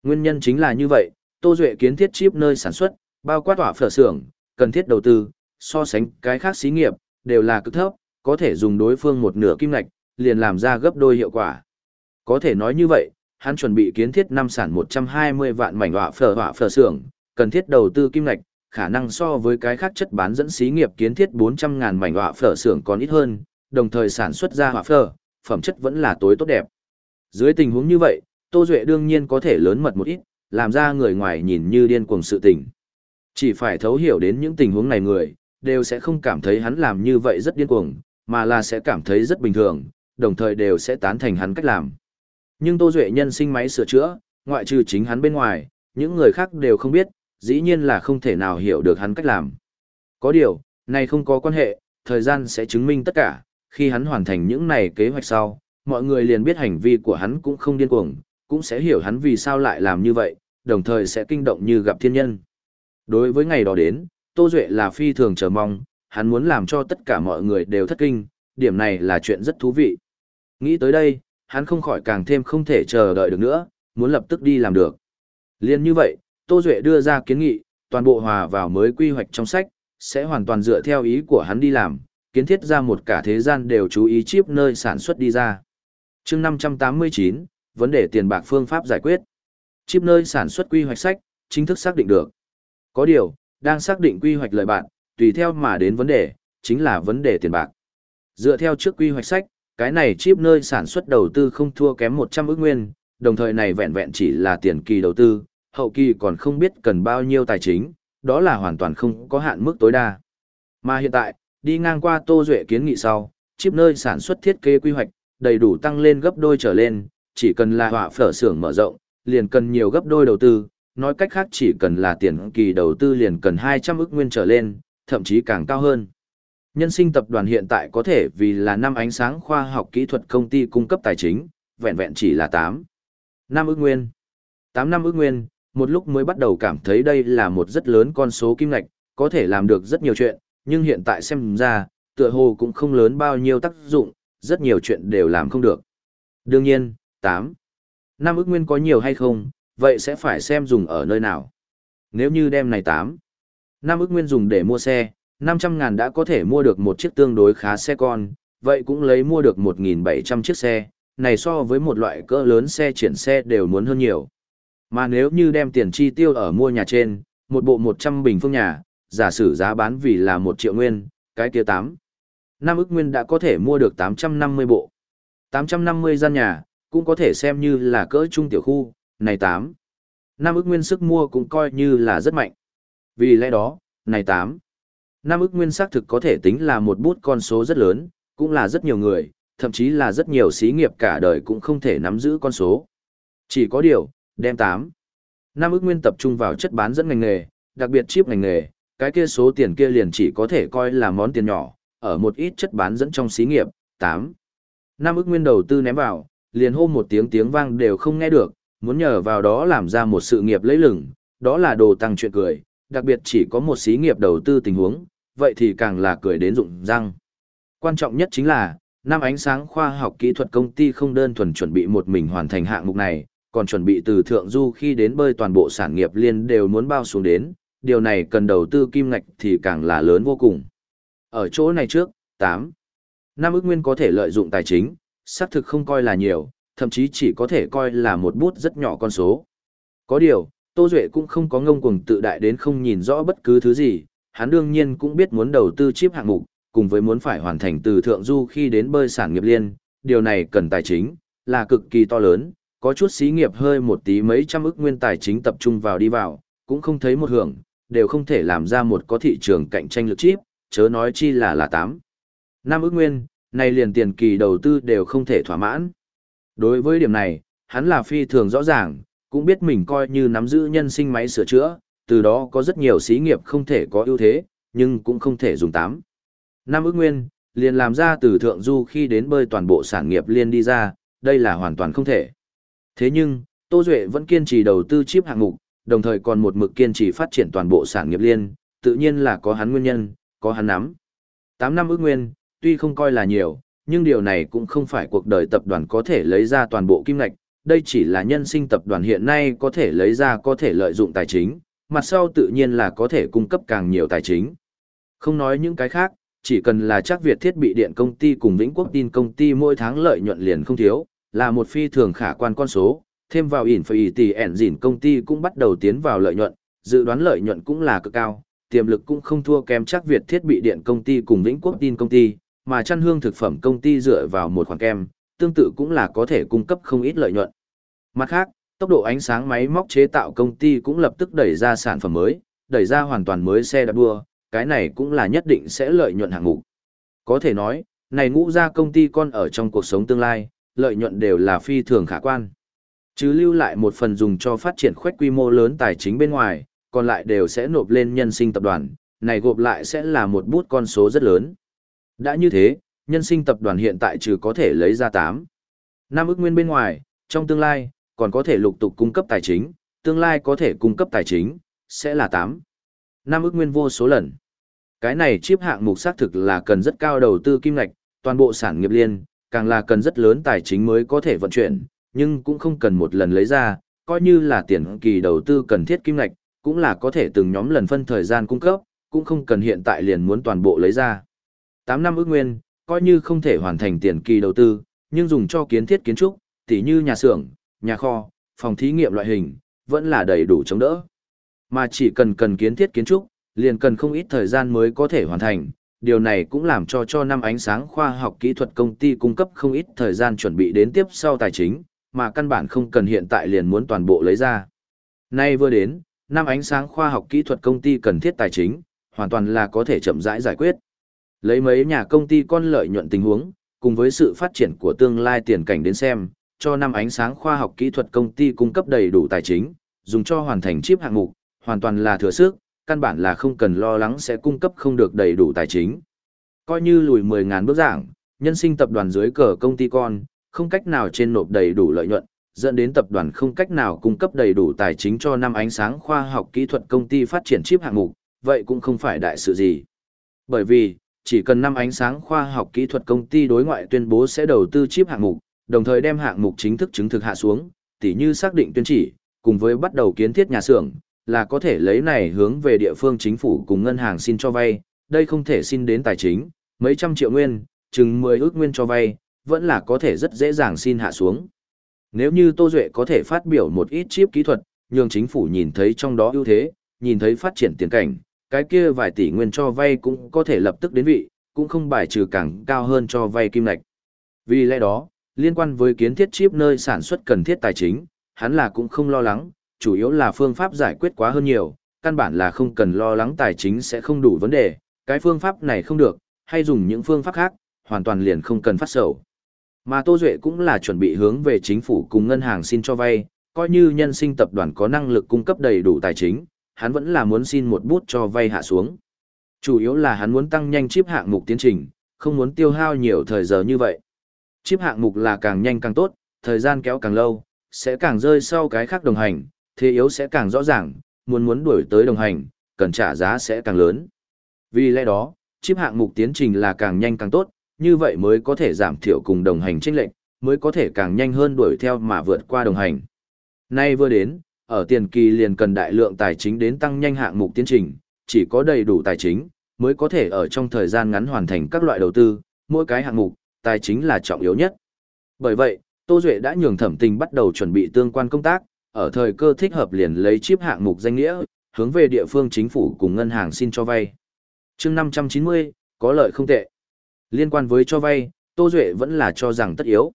Nguyên nhân chính là như vậy, Tô Duệ kiến thiết chip nơi sản xuất, bao quát họa phở xưởng, cần thiết đầu tư, so sánh cái khác xí nghiệp, đều là cực thấp, có thể dùng đối phương một nửa kim ngạch, liền làm ra gấp đôi hiệu quả. Có thể nói như vậy, hắn chuẩn bị kiến thiết năm sản 120 vạn mảnh họa phở họa phở xưởng, cần thiết đầu tư kim ngạch, khả năng so với cái khác chất bán dẫn xí nghiệp kiến thiết 400 ngàn mảnh họa phở xưởng còn ít hơn, đồng thời sản xuất ra họa phở, phẩm chất vẫn là tối tốt đẹp. Dưới tình huống như vậy, Tô Duệ đương nhiên có thể lớn mật một ít, làm ra người ngoài nhìn như điên cuồng sự tình. Chỉ phải thấu hiểu đến những tình huống này người, đều sẽ không cảm thấy hắn làm như vậy rất điên cuồng, mà là sẽ cảm thấy rất bình thường, đồng thời đều sẽ tán thành hắn cách làm. Nhưng Tô Duệ nhân sinh máy sửa chữa, ngoại trừ chính hắn bên ngoài, những người khác đều không biết, dĩ nhiên là không thể nào hiểu được hắn cách làm. Có điều, này không có quan hệ, thời gian sẽ chứng minh tất cả, khi hắn hoàn thành những này kế hoạch sau, mọi người liền biết hành vi của hắn cũng không điên cuồng, cũng sẽ hiểu hắn vì sao lại làm như vậy, đồng thời sẽ kinh động như gặp thiên nhân. Đối với ngày đó đến, Tô Duệ là phi thường chờ mong, hắn muốn làm cho tất cả mọi người đều thất kinh, điểm này là chuyện rất thú vị. Nghĩ tới đây, hắn không khỏi càng thêm không thể chờ đợi được nữa, muốn lập tức đi làm được. Liên như vậy, Tô Duệ đưa ra kiến nghị, toàn bộ hòa vào mới quy hoạch trong sách, sẽ hoàn toàn dựa theo ý của hắn đi làm, kiến thiết ra một cả thế gian đều chú ý chip nơi sản xuất đi ra. chương 589, vấn đề tiền bạc phương pháp giải quyết. Chip nơi sản xuất quy hoạch sách, chính thức xác định được. Có điều, đang xác định quy hoạch lợi bạn, tùy theo mà đến vấn đề, chính là vấn đề tiền bạc. Dựa theo trước quy hoạch sách, cái này chip nơi sản xuất đầu tư không thua kém 100 ước nguyên, đồng thời này vẹn vẹn chỉ là tiền kỳ đầu tư, hậu kỳ còn không biết cần bao nhiêu tài chính, đó là hoàn toàn không có hạn mức tối đa. Mà hiện tại, đi ngang qua Tô Duệ kiến nghị sau, chip nơi sản xuất thiết kế quy hoạch, đầy đủ tăng lên gấp đôi trở lên, chỉ cần là họa phở xưởng mở rộng, liền cần nhiều gấp đôi đầu tư, nói cách khác chỉ cần là tiền kỳ đầu tư liền cần 200 ức nguyên trở lên, thậm chí càng cao hơn. Nhân sinh tập đoàn hiện tại có thể vì là năm ánh sáng khoa học kỹ thuật công ty cung cấp tài chính, vẹn vẹn chỉ là 8. 5 ức nguyên. 8 năm ức nguyên, một lúc mới bắt đầu cảm thấy đây là một rất lớn con số kim ngạch, có thể làm được rất nhiều chuyện, nhưng hiện tại xem ra, tựa hồ cũng không lớn bao nhiêu tác dụng, rất nhiều chuyện đều làm không được. Đương nhiên, 8. năm ước nguyên có nhiều hay không, vậy sẽ phải xem dùng ở nơi nào. Nếu như đem này 8. năm ước nguyên dùng để mua xe, 500 ngàn đã có thể mua được một chiếc tương đối khá xe con, vậy cũng lấy mua được 1.700 chiếc xe, này so với một loại cỡ lớn xe triển xe đều muốn hơn nhiều. Mà nếu như đem tiền chi tiêu ở mua nhà trên, một bộ 100 bình phương nhà, giả sử giá bán vì là 1 triệu nguyên, cái kia 8. năm ức nguyên đã có thể mua được 850 bộ. 850 gian nhà, cũng có thể xem như là cỡ trung tiểu khu, này 8. năm ức nguyên sức mua cũng coi như là rất mạnh. Vì lẽ đó, này 8. năm ức nguyên xác thực có thể tính là một bút con số rất lớn, cũng là rất nhiều người, thậm chí là rất nhiều xí nghiệp cả đời cũng không thể nắm giữ con số. Chỉ có điều, đem 8. năm ức nguyên tập trung vào chất bán dẫn ngành nghề, đặc biệt chip ngành nghề, cái kia số tiền kia liền chỉ có thể coi là món tiền nhỏ, ở một ít chất bán dẫn trong xí nghiệp, 8. năm ức nguyên đầu tư ném vào, liền hô một tiếng tiếng vang đều không nghe được, muốn nhờ vào đó làm ra một sự nghiệp lấy lửng, đó là đồ tăng chuyện cười, đặc biệt chỉ có một xí nghiệp đầu tư tình huống, vậy thì càng là cười đến rụng răng. Quan trọng nhất chính là, năm ánh sáng khoa học kỹ thuật công ty không đơn thuần chuẩn bị một mình hoàn thành hạng mục này, còn chuẩn bị từ thượng du khi đến bơi toàn bộ sản nghiệp liên đều muốn bao xuống đến, điều này cần đầu tư kim ngạch thì càng là lớn vô cùng. Ở chỗ này trước, 8. Nam ước nguyên có thể lợi dụng tài chính, xác thực không coi là nhiều, thậm chí chỉ có thể coi là một bút rất nhỏ con số. Có điều, Tô Duệ cũng không có ngông cuồng tự đại đến không nhìn rõ bất cứ thứ gì, hắn đương nhiên cũng biết muốn đầu tư chip hạng mục, cùng với muốn phải hoàn thành từ thượng du khi đến bơi sản nghiệp liên, điều này cần tài chính, là cực kỳ to lớn, có chút xí nghiệp hơi một tí mấy trăm ức nguyên tài chính tập trung vào đi vào, cũng không thấy một hưởng, đều không thể làm ra một có thị trường cạnh tranh lực chip, chớ nói chi là là 8. Năm ước nguyên, này liền tiền kỳ đầu tư đều không thể thỏa mãn. Đối với điểm này, hắn là phi thường rõ ràng, cũng biết mình coi như nắm giữ nhân sinh máy sửa chữa, từ đó có rất nhiều xí nghiệp không thể có ưu thế, nhưng cũng không thể dùng 8. Năm ước nguyên, liền làm ra từ thượng du khi đến bơi toàn bộ sản nghiệp liên đi ra, đây là hoàn toàn không thể. Thế nhưng, Tô Duệ vẫn kiên trì đầu tư chip hạng mục, đồng thời còn một mực kiên trì phát triển toàn bộ sản nghiệp liên, tự nhiên là có hắn nguyên nhân, có hắn nắm. 8 năm ước nguyên, tuy không coi là nhiều, nhưng điều này cũng không phải cuộc đời tập đoàn có thể lấy ra toàn bộ kim ngạch, đây chỉ là nhân sinh tập đoàn hiện nay có thể lấy ra có thể lợi dụng tài chính, mặt sau tự nhiên là có thể cung cấp càng nhiều tài chính. Không nói những cái khác, chỉ cần là chắc Việt thiết bị điện công ty cùng Vĩnh Quốc tin công ty mỗi tháng lợi nhuận liền không thiếu, là một phi thường khả quan con số, thêm vào ỉn phải tỷ ẻn dỉn công ty cũng bắt đầu tiến vào lợi nhuận, dự đoán lợi nhuận cũng là cực cao, tiềm lực cũng không thua kém chắc Việt thiết bị điện công ty cùng Vĩnh Quốc tin công ty, mà chăn hương thực phẩm công ty dựa vào một khoản kem, tương tự cũng là có thể cung cấp không ít lợi nhuận. Mặt khác, tốc độ ánh sáng máy móc chế tạo công ty cũng lập tức đẩy ra sản phẩm mới, đẩy ra hoàn toàn mới xe đạp đua, cái này cũng là nhất định sẽ lợi nhuận hạng mục. Có thể nói, này ngũ ra công ty con ở trong cuộc sống tương lai, lợi nhuận đều là phi thường khả quan. Chứ lưu lại một phần dùng cho phát triển khoách quy mô lớn tài chính bên ngoài, còn lại đều sẽ nộp lên nhân sinh tập đoàn, này gộp lại sẽ là một bút con số rất lớn. Đã như thế, nhân sinh tập đoàn hiện tại trừ có thể lấy ra 8. năm ước nguyên bên ngoài, trong tương lai, còn có thể lục tục cung cấp tài chính, tương lai có thể cung cấp tài chính, sẽ là 8. năm ước nguyên vô số lần. Cái này chip hạng mục xác thực là cần rất cao đầu tư kim ngạch, toàn bộ sản nghiệp liên, càng là cần rất lớn tài chính mới có thể vận chuyển, nhưng cũng không cần một lần lấy ra, coi như là tiền kỳ đầu tư cần thiết kim ngạch, cũng là có thể từng nhóm lần phân thời gian cung cấp, cũng không cần hiện tại liền muốn toàn bộ lấy ra. 8 năm ước nguyên, coi như không thể hoàn thành tiền kỳ đầu tư, nhưng dùng cho kiến thiết kiến trúc, tỉ như nhà xưởng, nhà kho, phòng thí nghiệm loại hình, vẫn là đầy đủ chống đỡ. Mà chỉ cần cần kiến thiết kiến trúc, liền cần không ít thời gian mới có thể hoàn thành. Điều này cũng làm cho cho năm ánh sáng khoa học kỹ thuật công ty cung cấp không ít thời gian chuẩn bị đến tiếp sau tài chính, mà căn bản không cần hiện tại liền muốn toàn bộ lấy ra. Nay vừa đến, năm ánh sáng khoa học kỹ thuật công ty cần thiết tài chính, hoàn toàn là có thể chậm rãi giải quyết. Lấy mấy nhà công ty con lợi nhuận tình huống, cùng với sự phát triển của tương lai tiền cảnh đến xem, cho năm ánh sáng khoa học kỹ thuật công ty cung cấp đầy đủ tài chính, dùng cho hoàn thành chip hạng mục, hoàn toàn là thừa sức, căn bản là không cần lo lắng sẽ cung cấp không được đầy đủ tài chính. Coi như lùi 10.000 bước giảng, nhân sinh tập đoàn dưới cờ công ty con, không cách nào trên nộp đầy đủ lợi nhuận, dẫn đến tập đoàn không cách nào cung cấp đầy đủ tài chính cho năm ánh sáng khoa học kỹ thuật công ty phát triển chip hạng mục, vậy cũng không phải đại sự gì. Bởi vì, chỉ cần năm ánh sáng khoa học kỹ thuật công ty đối ngoại tuyên bố sẽ đầu tư chip hạng mục, đồng thời đem hạng mục chính thức chứng thực hạ xuống, tỉ như xác định tuyên chỉ, cùng với bắt đầu kiến thiết nhà xưởng, là có thể lấy này hướng về địa phương chính phủ cùng ngân hàng xin cho vay, đây không thể xin đến tài chính, mấy trăm triệu nguyên, chừng 10 ước nguyên cho vay, vẫn là có thể rất dễ dàng xin hạ xuống. Nếu như Tô Duệ có thể phát biểu một ít chip kỹ thuật, nhường chính phủ nhìn thấy trong đó ưu thế, nhìn thấy phát triển tiền cảnh, cái kia vài tỷ nguyên cho vay cũng có thể lập tức đến vị, cũng không bài trừ càng cao hơn cho vay kim lạch. Vì lẽ đó, liên quan với kiến thiết chip nơi sản xuất cần thiết tài chính, hắn là cũng không lo lắng, chủ yếu là phương pháp giải quyết quá hơn nhiều, căn bản là không cần lo lắng tài chính sẽ không đủ vấn đề, cái phương pháp này không được, hay dùng những phương pháp khác, hoàn toàn liền không cần phát sầu. Mà Tô Duệ cũng là chuẩn bị hướng về chính phủ cùng ngân hàng xin cho vay, coi như nhân sinh tập đoàn có năng lực cung cấp đầy đủ tài chính, hắn vẫn là muốn xin một bút cho vay hạ xuống. Chủ yếu là hắn muốn tăng nhanh chip hạng mục tiến trình, không muốn tiêu hao nhiều thời giờ như vậy. Chip hạng mục là càng nhanh càng tốt, thời gian kéo càng lâu, sẽ càng rơi sau cái khác đồng hành, thế yếu sẽ càng rõ ràng, muốn muốn đuổi tới đồng hành, cần trả giá sẽ càng lớn. Vì lẽ đó, chip hạng mục tiến trình là càng nhanh càng tốt, như vậy mới có thể giảm thiểu cùng đồng hành chênh lệnh, mới có thể càng nhanh hơn đuổi theo mà vượt qua đồng hành. Nay vừa đến, ở tiền kỳ liền cần đại lượng tài chính đến tăng nhanh hạng mục tiến trình, chỉ có đầy đủ tài chính, mới có thể ở trong thời gian ngắn hoàn thành các loại đầu tư, mỗi cái hạng mục, tài chính là trọng yếu nhất. Bởi vậy, Tô Duệ đã nhường thẩm tình bắt đầu chuẩn bị tương quan công tác, ở thời cơ thích hợp liền lấy chip hạng mục danh nghĩa, hướng về địa phương chính phủ cùng ngân hàng xin cho vay. chương 590, có lợi không tệ. Liên quan với cho vay, Tô Duệ vẫn là cho rằng tất yếu.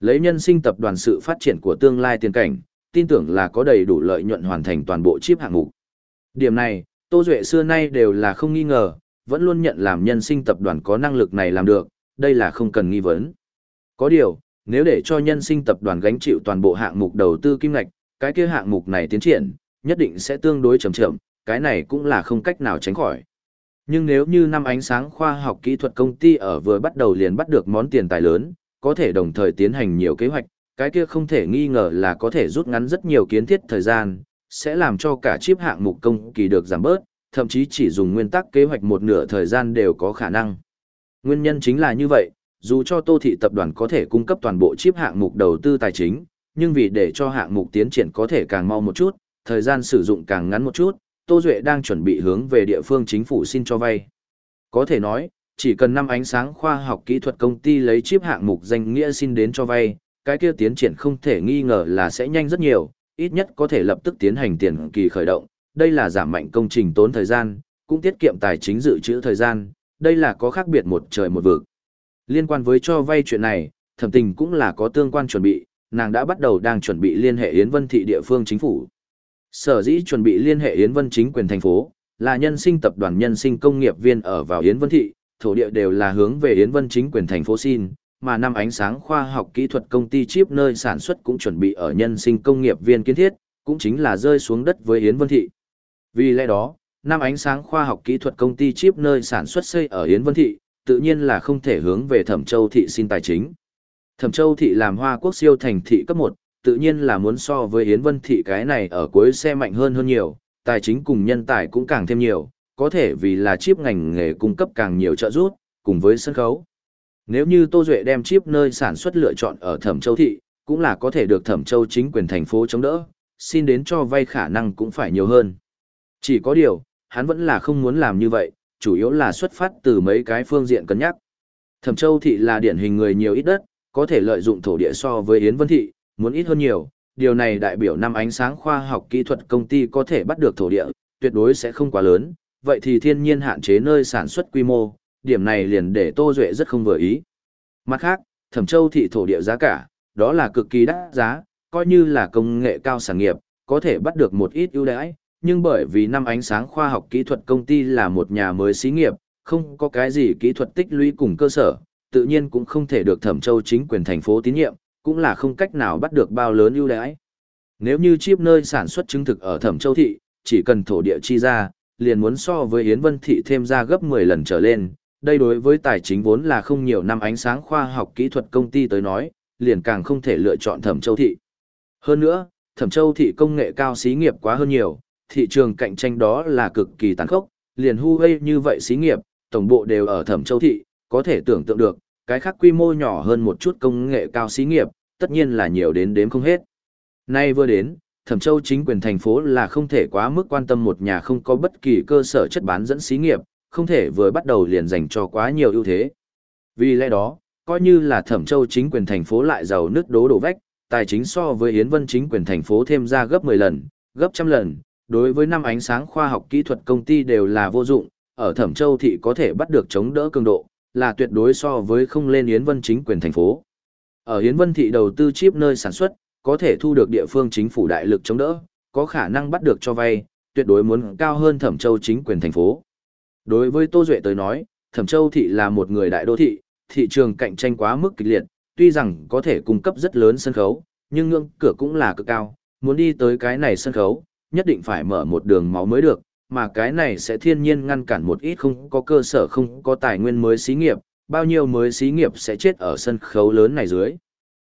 Lấy nhân sinh tập đoàn sự phát triển của tương lai tiền cảnh, tin tưởng là có đầy đủ lợi nhuận hoàn thành toàn bộ chip hạng mục. Điểm này, Tô Duệ xưa nay đều là không nghi ngờ, vẫn luôn nhận làm nhân sinh tập đoàn có năng lực này làm được, đây là không cần nghi vấn. Có điều, nếu để cho nhân sinh tập đoàn gánh chịu toàn bộ hạng mục đầu tư kim ngạch, cái kia hạng mục này tiến triển, nhất định sẽ tương đối chậm chậm, cái này cũng là không cách nào tránh khỏi. Nhưng nếu như năm ánh sáng khoa học kỹ thuật công ty ở vừa bắt đầu liền bắt được món tiền tài lớn, có thể đồng thời tiến hành nhiều kế hoạch, cái kia không thể nghi ngờ là có thể rút ngắn rất nhiều kiến thiết thời gian, sẽ làm cho cả chip hạng mục công kỳ được giảm bớt, thậm chí chỉ dùng nguyên tắc kế hoạch một nửa thời gian đều có khả năng. Nguyên nhân chính là như vậy, dù cho Tô Thị Tập đoàn có thể cung cấp toàn bộ chip hạng mục đầu tư tài chính, nhưng vì để cho hạng mục tiến triển có thể càng mau một chút, thời gian sử dụng càng ngắn một chút, Tô Duệ đang chuẩn bị hướng về địa phương chính phủ xin cho vay. Có thể nói, chỉ cần năm ánh sáng khoa học kỹ thuật công ty lấy chip hạng mục danh nghĩa xin đến cho vay, cái kia tiến triển không thể nghi ngờ là sẽ nhanh rất nhiều, ít nhất có thể lập tức tiến hành tiền kỳ khởi động. Đây là giảm mạnh công trình tốn thời gian, cũng tiết kiệm tài chính dự trữ thời gian, đây là có khác biệt một trời một vực. Liên quan với cho vay chuyện này, thẩm tình cũng là có tương quan chuẩn bị, nàng đã bắt đầu đang chuẩn bị liên hệ Yến Vân thị địa phương chính phủ. Sở dĩ chuẩn bị liên hệ Yến Vân chính quyền thành phố, là nhân sinh tập đoàn nhân sinh công nghiệp viên ở vào Yến Vân thị, thổ địa đều là hướng về Yến Vân chính quyền thành phố xin, mà năm ánh sáng khoa học kỹ thuật công ty chip nơi sản xuất cũng chuẩn bị ở nhân sinh công nghiệp viên kiến thiết, cũng chính là rơi xuống đất với Yến Vân thị. Vì lẽ đó, năm ánh sáng khoa học kỹ thuật công ty chip nơi sản xuất xây ở Yến Vân thị, tự nhiên là không thể hướng về Thẩm Châu thị xin tài chính. Thẩm Châu thị làm Hoa Quốc siêu thành thị cấp 1, tự nhiên là muốn so với Yến Vân Thị cái này ở cuối xe mạnh hơn hơn nhiều, tài chính cùng nhân tài cũng càng thêm nhiều, có thể vì là chip ngành nghề cung cấp càng nhiều trợ giúp, cùng với sân khấu. Nếu như Tô Duệ đem chip nơi sản xuất lựa chọn ở Thẩm Châu Thị, cũng là có thể được Thẩm Châu chính quyền thành phố chống đỡ, xin đến cho vay khả năng cũng phải nhiều hơn. Chỉ có điều, hắn vẫn là không muốn làm như vậy, chủ yếu là xuất phát từ mấy cái phương diện cân nhắc. Thẩm Châu Thị là điển hình người nhiều ít đất, có thể lợi dụng thổ địa so với Yến Vân Thị, muốn ít hơn nhiều. Điều này đại biểu năm ánh sáng khoa học kỹ thuật công ty có thể bắt được thổ địa, tuyệt đối sẽ không quá lớn, vậy thì thiên nhiên hạn chế nơi sản xuất quy mô, điểm này liền để Tô Duệ rất không vừa ý. Mặt khác, Thẩm Châu thị thổ địa giá cả, đó là cực kỳ đắt giá, coi như là công nghệ cao sản nghiệp, có thể bắt được một ít ưu đãi, nhưng bởi vì năm ánh sáng khoa học kỹ thuật công ty là một nhà mới xí nghiệp, không có cái gì kỹ thuật tích lũy cùng cơ sở, tự nhiên cũng không thể được Thẩm Châu chính quyền thành phố tín nhiệm, cũng là không cách nào bắt được bao lớn ưu đãi. Nếu như chip nơi sản xuất chứng thực ở Thẩm Châu thị, chỉ cần thổ địa chi ra, liền muốn so với Yến Vân thị thêm ra gấp 10 lần trở lên, đây đối với tài chính vốn là không nhiều năm ánh sáng khoa học kỹ thuật công ty tới nói, liền càng không thể lựa chọn Thẩm Châu thị. Hơn nữa, Thẩm Châu thị công nghệ cao xí nghiệp quá hơn nhiều, thị trường cạnh tranh đó là cực kỳ tàn khốc, liền Huawei như vậy xí nghiệp, tổng bộ đều ở Thẩm Châu thị, có thể tưởng tượng được, cái khác quy mô nhỏ hơn một chút công nghệ cao xí nghiệp, tất nhiên là nhiều đến đếm không hết. Nay vừa đến, Thẩm Châu chính quyền thành phố là không thể quá mức quan tâm một nhà không có bất kỳ cơ sở chất bán dẫn xí nghiệp, không thể vừa bắt đầu liền dành cho quá nhiều ưu thế. Vì lẽ đó, coi như là Thẩm Châu chính quyền thành phố lại giàu nước đố đổ vách, tài chính so với Yến Vân chính quyền thành phố thêm ra gấp 10 lần, gấp trăm lần, đối với năm ánh sáng khoa học kỹ thuật công ty đều là vô dụng, ở Thẩm Châu thị có thể bắt được chống đỡ cường độ, là tuyệt đối so với không lên Yến Vân chính quyền thành phố. Ở Yến Vân thị đầu tư chip nơi sản xuất, có thể thu được địa phương chính phủ đại lực chống đỡ, có khả năng bắt được cho vay, tuyệt đối muốn cao hơn Thẩm Châu chính quyền thành phố. Đối với Tô Duệ tới nói, Thẩm Châu thị là một người đại đô thị, thị trường cạnh tranh quá mức kịch liệt, tuy rằng có thể cung cấp rất lớn sân khấu, nhưng ngưỡng cửa cũng là cực cao, muốn đi tới cái này sân khấu, nhất định phải mở một đường máu mới được, mà cái này sẽ thiên nhiên ngăn cản một ít không có cơ sở không có tài nguyên mới xí nghiệp, bao nhiêu mới xí nghiệp sẽ chết ở sân khấu lớn này dưới.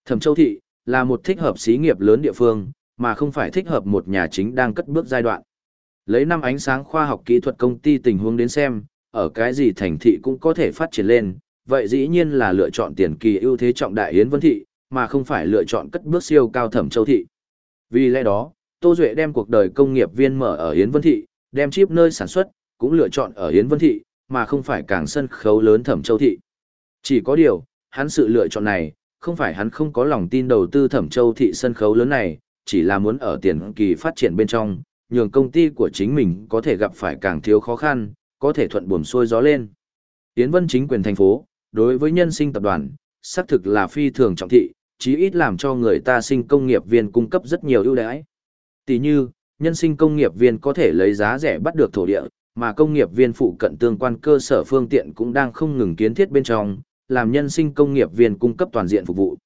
Thẩm Châu Thị, là một thích hợp xí nghiệp lớn địa phương, mà không phải thích hợp một nhà chính đang cất bước giai đoạn. Lấy năm ánh sáng khoa học kỹ thuật công ty tình huống đến xem, ở cái gì thành thị cũng có thể phát triển lên, vậy dĩ nhiên là lựa chọn tiền kỳ ưu thế trọng đại Yến Vân Thị, mà không phải lựa chọn cất bước siêu cao thẩm châu thị. Vì lẽ đó, Tô Duệ đem cuộc đời công nghiệp viên mở ở Yến Vân Thị, đem chip nơi sản xuất, cũng lựa chọn ở Yến Vân Thị, mà không phải càng sân khấu lớn thẩm châu thị. Chỉ có điều, hắn sự lựa chọn này, không phải hắn không có lòng tin đầu tư thẩm châu thị sân khấu lớn này, chỉ là muốn ở tiền kỳ phát triển bên trong, nhường công ty của chính mình có thể gặp phải càng thiếu khó khăn, có thể thuận buồm xuôi gió lên. Yến Vân chính quyền thành phố, đối với nhân sinh tập đoàn, xác thực là phi thường trọng thị, chí ít làm cho người ta sinh công nghiệp viên cung cấp rất nhiều ưu đãi. Tỷ như, nhân sinh công nghiệp viên có thể lấy giá rẻ bắt được thổ địa, mà công nghiệp viên phụ cận tương quan cơ sở phương tiện cũng đang không ngừng kiến thiết bên trong, làm nhân sinh công nghiệp viên cung cấp toàn diện phục vụ.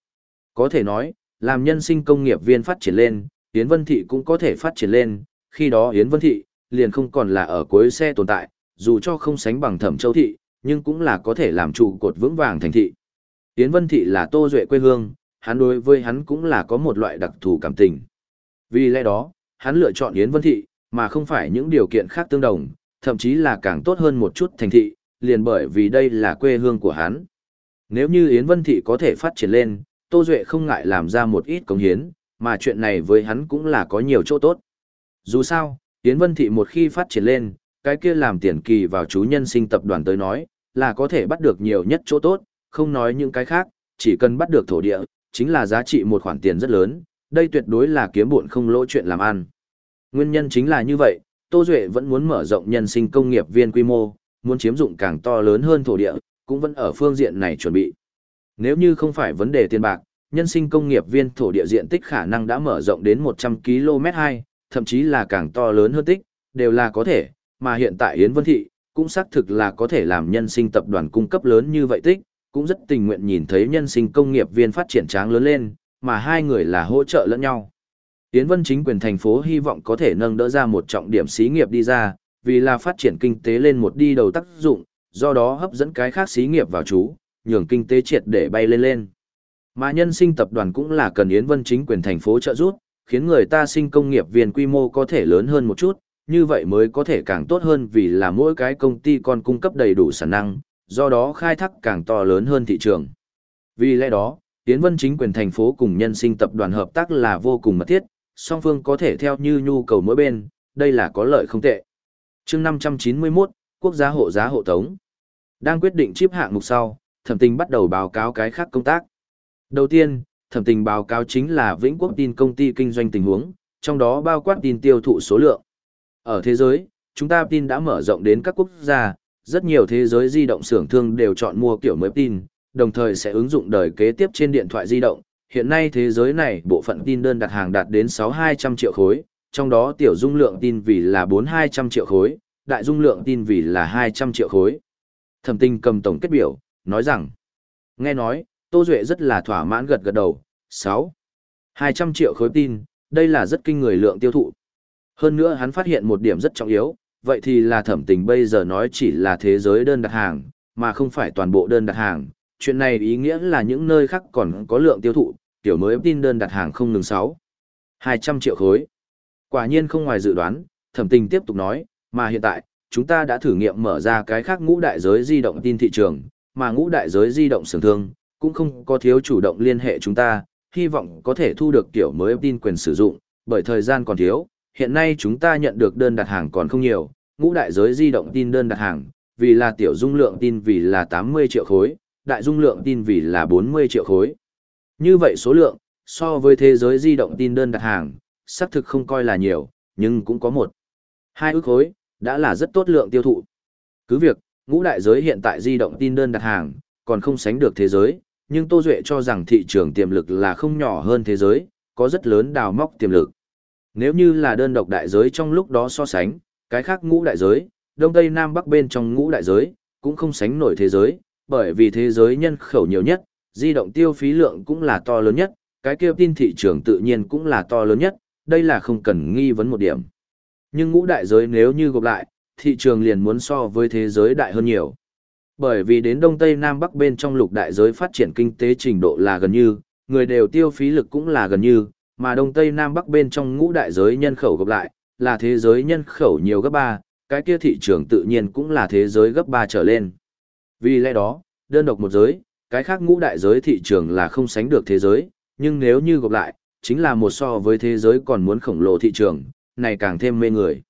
Có thể nói, làm nhân sinh công nghiệp viên phát triển lên, Yến Vân Thị cũng có thể phát triển lên, khi đó Yến Vân Thị, liền không còn là ở cuối xe tồn tại, dù cho không sánh bằng Thẩm Châu Thị, nhưng cũng là có thể làm trụ cột vững vàng thành thị. Yến Vân Thị là Tô Duệ quê hương, hắn đối với hắn cũng là có một loại đặc thù cảm tình. Vì lẽ đó, hắn lựa chọn Yến Vân Thị, mà không phải những điều kiện khác tương đồng, thậm chí là càng tốt hơn một chút thành thị, liền bởi vì đây là quê hương của hắn. Nếu như Yến Vân Thị có thể phát triển lên, Tô Duệ không ngại làm ra một ít công hiến, mà chuyện này với hắn cũng là có nhiều chỗ tốt. Dù sao, Yến Vân Thị một khi phát triển lên, cái kia làm tiền kỳ vào chú nhân sinh tập đoàn tới nói, là có thể bắt được nhiều nhất chỗ tốt, không nói những cái khác, chỉ cần bắt được thổ địa, chính là giá trị một khoản tiền rất lớn, đây tuyệt đối là kiếm buồn không lỗ chuyện làm ăn. Nguyên nhân chính là như vậy, Tô Duệ vẫn muốn mở rộng nhân sinh công nghiệp viên quy mô, muốn chiếm dụng càng to lớn hơn thổ địa, cũng vẫn ở phương diện này chuẩn bị. Nếu như không phải vấn đề tiền bạc, nhân sinh công nghiệp viên thổ địa diện tích khả năng đã mở rộng đến 100 km 2, thậm chí là càng to lớn hơn tích, đều là có thể, mà hiện tại Yến Vân Thị, cũng xác thực là có thể làm nhân sinh tập đoàn cung cấp lớn như vậy tích, cũng rất tình nguyện nhìn thấy nhân sinh công nghiệp viên phát triển tráng lớn lên, mà hai người là hỗ trợ lẫn nhau. Yến Vân chính quyền thành phố hy vọng có thể nâng đỡ ra một trọng điểm xí nghiệp đi ra, vì là phát triển kinh tế lên một đi đầu tác dụng, do đó hấp dẫn cái khác xí nghiệp vào chú, nhường kinh tế triệt để bay lên lên. Mà nhân sinh tập đoàn cũng là cần Yến Vân chính quyền thành phố trợ giúp, khiến người ta sinh công nghiệp viên quy mô có thể lớn hơn một chút, như vậy mới có thể càng tốt hơn vì là mỗi cái công ty còn cung cấp đầy đủ sản năng, do đó khai thác càng to lớn hơn thị trường. Vì lẽ đó, Yến Vân chính quyền thành phố cùng nhân sinh tập đoàn hợp tác là vô cùng mật thiết, song phương có thể theo như nhu cầu mỗi bên, đây là có lợi không tệ. chương 591, Quốc gia hộ giá hộ tống. Đang quyết định chip hạng mục sau, thẩm tình bắt đầu báo cáo cái khác công tác. Đầu tiên, thẩm tình báo cáo chính là Vĩnh Quốc tin công ty kinh doanh tình huống, trong đó bao quát tin tiêu thụ số lượng. Ở thế giới, chúng ta tin đã mở rộng đến các quốc gia, rất nhiều thế giới di động xưởng thương đều chọn mua kiểu mới tin, đồng thời sẽ ứng dụng đời kế tiếp trên điện thoại di động. Hiện nay thế giới này bộ phận tin đơn đặt hàng đạt đến 6200 triệu khối, trong đó tiểu dung lượng tin vì là 4200 triệu khối, đại dung lượng tin vì là 200 triệu khối. Thẩm tinh cầm tổng kết biểu, nói rằng, nghe nói, Tô Duệ rất là thỏa mãn gật gật đầu, 6. 200 triệu khối tin, đây là rất kinh người lượng tiêu thụ. Hơn nữa hắn phát hiện một điểm rất trọng yếu, vậy thì là thẩm tình bây giờ nói chỉ là thế giới đơn đặt hàng, mà không phải toàn bộ đơn đặt hàng. Chuyện này ý nghĩa là những nơi khác còn có lượng tiêu thụ, tiểu mới tin đơn đặt hàng không ngừng 6. 200 triệu khối. Quả nhiên không ngoài dự đoán, thẩm tình tiếp tục nói, mà hiện tại, chúng ta đã thử nghiệm mở ra cái khác ngũ đại giới di động tin thị trường, mà ngũ đại giới di động sưởng thương, cũng không có thiếu chủ động liên hệ chúng ta, hy vọng có thể thu được kiểu mới tin quyền sử dụng, bởi thời gian còn thiếu, hiện nay chúng ta nhận được đơn đặt hàng còn không nhiều, ngũ đại giới di động tin đơn đặt hàng, vì là tiểu dung lượng tin vì là 80 triệu khối, đại dung lượng tin vì là 40 triệu khối. Như vậy số lượng, so với thế giới di động tin đơn đặt hàng, xác thực không coi là nhiều, nhưng cũng có một. Hai ước khối, đã là rất tốt lượng tiêu thụ. Cứ việc, ngũ đại giới hiện tại di động tin đơn đặt hàng, còn không sánh được thế giới, nhưng Tô Duệ cho rằng thị trường tiềm lực là không nhỏ hơn thế giới, có rất lớn đào móc tiềm lực. Nếu như là đơn độc đại giới trong lúc đó so sánh, cái khác ngũ đại giới, đông tây nam bắc bên trong ngũ đại giới, cũng không sánh nổi thế giới, bởi vì thế giới nhân khẩu nhiều nhất, di động tiêu phí lượng cũng là to lớn nhất, cái kia tin thị trường tự nhiên cũng là to lớn nhất, đây là không cần nghi vấn một điểm. Nhưng ngũ đại giới nếu như gộp lại, thị trường liền muốn so với thế giới đại hơn nhiều. Bởi vì đến Đông Tây Nam Bắc bên trong lục đại giới phát triển kinh tế trình độ là gần như, người đều tiêu phí lực cũng là gần như, mà Đông Tây Nam Bắc bên trong ngũ đại giới nhân khẩu gộp lại, là thế giới nhân khẩu nhiều gấp 3, cái kia thị trường tự nhiên cũng là thế giới gấp 3 trở lên. Vì lẽ đó, đơn độc một giới, cái khác ngũ đại giới thị trường là không sánh được thế giới, nhưng nếu như gộp lại, chính là một so với thế giới còn muốn khổng lồ thị trường, này càng thêm mê người.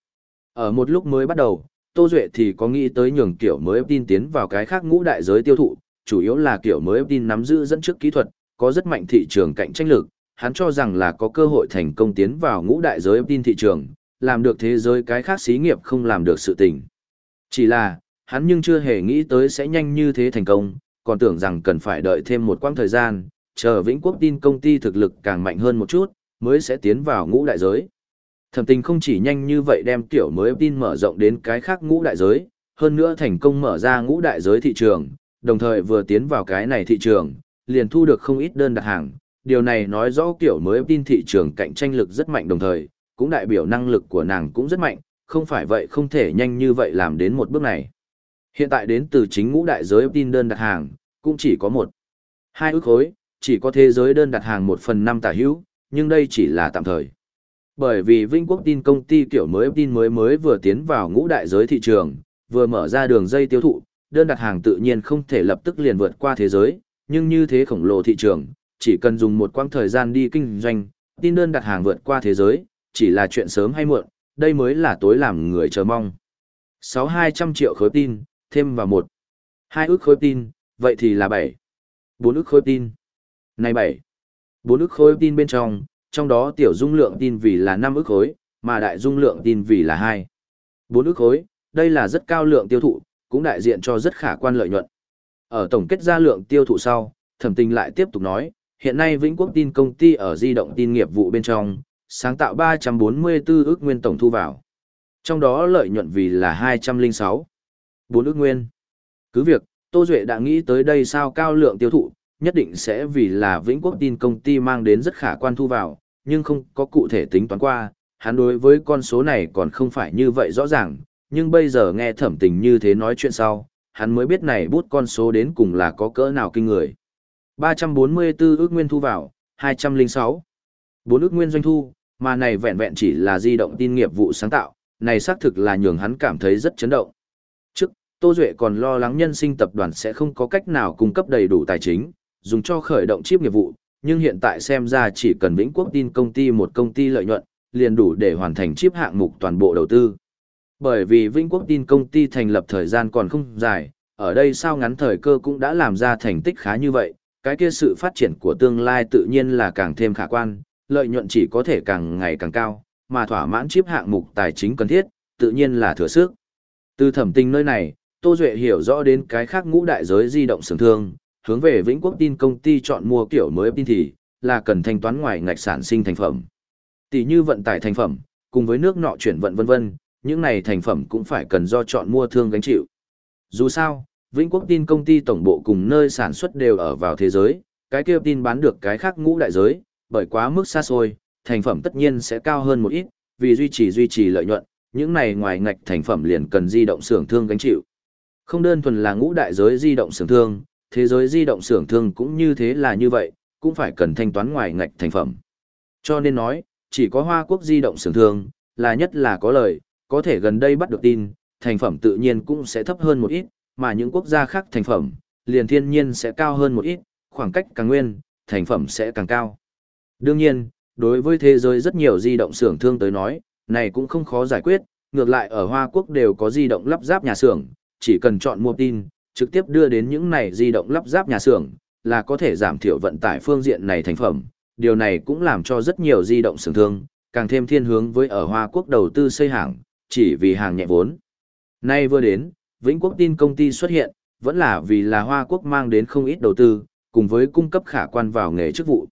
Ở một lúc mới bắt đầu, Tô Duệ thì có nghĩ tới nhường kiểu mới tin tiến vào cái khác ngũ đại giới tiêu thụ, chủ yếu là kiểu mới tin nắm giữ dẫn trước kỹ thuật, có rất mạnh thị trường cạnh tranh lực, hắn cho rằng là có cơ hội thành công tiến vào ngũ đại giới tin thị trường, làm được thế giới cái khác xí nghiệp không làm được sự tình. Chỉ là, hắn nhưng chưa hề nghĩ tới sẽ nhanh như thế thành công, còn tưởng rằng cần phải đợi thêm một quãng thời gian, chờ Vĩnh Quốc tin công ty thực lực càng mạnh hơn một chút, mới sẽ tiến vào ngũ đại giới. Thẩm tình không chỉ nhanh như vậy đem Tiểu mới tin mở rộng đến cái khác ngũ đại giới, hơn nữa thành công mở ra ngũ đại giới thị trường, đồng thời vừa tiến vào cái này thị trường, liền thu được không ít đơn đặt hàng. Điều này nói rõ kiểu mới tin thị trường cạnh tranh lực rất mạnh đồng thời, cũng đại biểu năng lực của nàng cũng rất mạnh, không phải vậy không thể nhanh như vậy làm đến một bước này. Hiện tại đến từ chính ngũ đại giới tin đơn đặt hàng, cũng chỉ có một. Hai ước khối, chỉ có thế giới đơn đặt hàng một phần năm tả hữu, nhưng đây chỉ là tạm thời. Bởi vì Vinh Quốc tin công ty kiểu mới tin mới mới vừa tiến vào ngũ đại giới thị trường, vừa mở ra đường dây tiêu thụ, đơn đặt hàng tự nhiên không thể lập tức liền vượt qua thế giới, nhưng như thế khổng lồ thị trường, chỉ cần dùng một quãng thời gian đi kinh doanh, tin đơn đặt hàng vượt qua thế giới, chỉ là chuyện sớm hay muộn, đây mới là tối làm người chờ mong. 6-200 triệu khối tin, thêm vào một. hai ước khối tin, vậy thì là 7. 4 ước khối tin. Này 7. 4 ước khối tin bên trong, trong đó tiểu dung lượng tin vì là năm ước khối, mà đại dung lượng tin vì là hai. Bốn ước khối, đây là rất cao lượng tiêu thụ, cũng đại diện cho rất khả quan lợi nhuận. Ở tổng kết ra lượng tiêu thụ sau, thẩm tình lại tiếp tục nói, hiện nay Vĩnh Quốc tin công ty ở di động tin nghiệp vụ bên trong, sáng tạo 344 ước nguyên tổng thu vào. Trong đó lợi nhuận vì là 206 bốn ước nguyên. Cứ việc, Tô Duệ đã nghĩ tới đây sao cao lượng tiêu thụ, nhất định sẽ vì là Vĩnh Quốc tin công ty mang đến rất khả quan thu vào, nhưng không có cụ thể tính toán qua, hắn đối với con số này còn không phải như vậy rõ ràng, nhưng bây giờ nghe thẩm tình như thế nói chuyện sau, hắn mới biết này bút con số đến cùng là có cỡ nào kinh người. 344 ước nguyên thu vào, 206. 4 ước nguyên doanh thu, mà này vẹn vẹn chỉ là di động tin nghiệp vụ sáng tạo, này xác thực là nhường hắn cảm thấy rất chấn động. Tô Duệ còn lo lắng nhân sinh tập đoàn sẽ không có cách nào cung cấp đầy đủ tài chính, dùng cho khởi động chip nghiệp vụ, nhưng hiện tại xem ra chỉ cần Vĩnh Quốc tin công ty một công ty lợi nhuận, liền đủ để hoàn thành chip hạng mục toàn bộ đầu tư. Bởi vì Vĩnh Quốc tin công ty thành lập thời gian còn không dài, ở đây sao ngắn thời cơ cũng đã làm ra thành tích khá như vậy, cái kia sự phát triển của tương lai tự nhiên là càng thêm khả quan, lợi nhuận chỉ có thể càng ngày càng cao, mà thỏa mãn chip hạng mục tài chính cần thiết, tự nhiên là thừa sức. Từ thẩm tình nơi này, Tô Duệ hiểu rõ đến cái khác ngũ đại giới di động sưởng thương, hướng về Vĩnh Quốc tin công ty chọn mua kiểu mới tin thì, là cần thanh toán ngoài ngạch sản sinh thành phẩm. Tỷ như vận tải thành phẩm, cùng với nước nọ chuyển vận vân vân, những này thành phẩm cũng phải cần do chọn mua thương gánh chịu. Dù sao, Vĩnh Quốc tin công ty tổng bộ cùng nơi sản xuất đều ở vào thế giới, cái kia tin bán được cái khác ngũ đại giới, bởi quá mức xa xôi, thành phẩm tất nhiên sẽ cao hơn một ít, vì duy trì duy trì lợi nhuận, những này ngoài ngạch thành phẩm liền cần di động xưởng thương gánh chịu. Không đơn thuần là ngũ đại giới di động xưởng thương, thế giới di động xưởng thương cũng như thế là như vậy, cũng phải cần thanh toán ngoài ngạch thành phẩm. Cho nên nói, chỉ có Hoa Quốc di động xưởng thương, là nhất là có lời, có thể gần đây bắt được tin, thành phẩm tự nhiên cũng sẽ thấp hơn một ít, mà những quốc gia khác thành phẩm, liền thiên nhiên sẽ cao hơn một ít, khoảng cách càng nguyên, thành phẩm sẽ càng cao. Đương nhiên, đối với thế giới rất nhiều di động xưởng thương tới nói, này cũng không khó giải quyết, ngược lại ở Hoa Quốc đều có di động lắp ráp nhà xưởng, chỉ cần chọn mua tin, trực tiếp đưa đến những này di động lắp ráp nhà xưởng, là có thể giảm thiểu vận tải phương diện này thành phẩm. Điều này cũng làm cho rất nhiều di động xưởng thương, càng thêm thiên hướng với ở Hoa Quốc đầu tư xây hàng, chỉ vì hàng nhẹ vốn. Nay vừa đến, Vĩnh Quốc tin công ty xuất hiện, vẫn là vì là Hoa Quốc mang đến không ít đầu tư, cùng với cung cấp khả quan vào nghề chức vụ.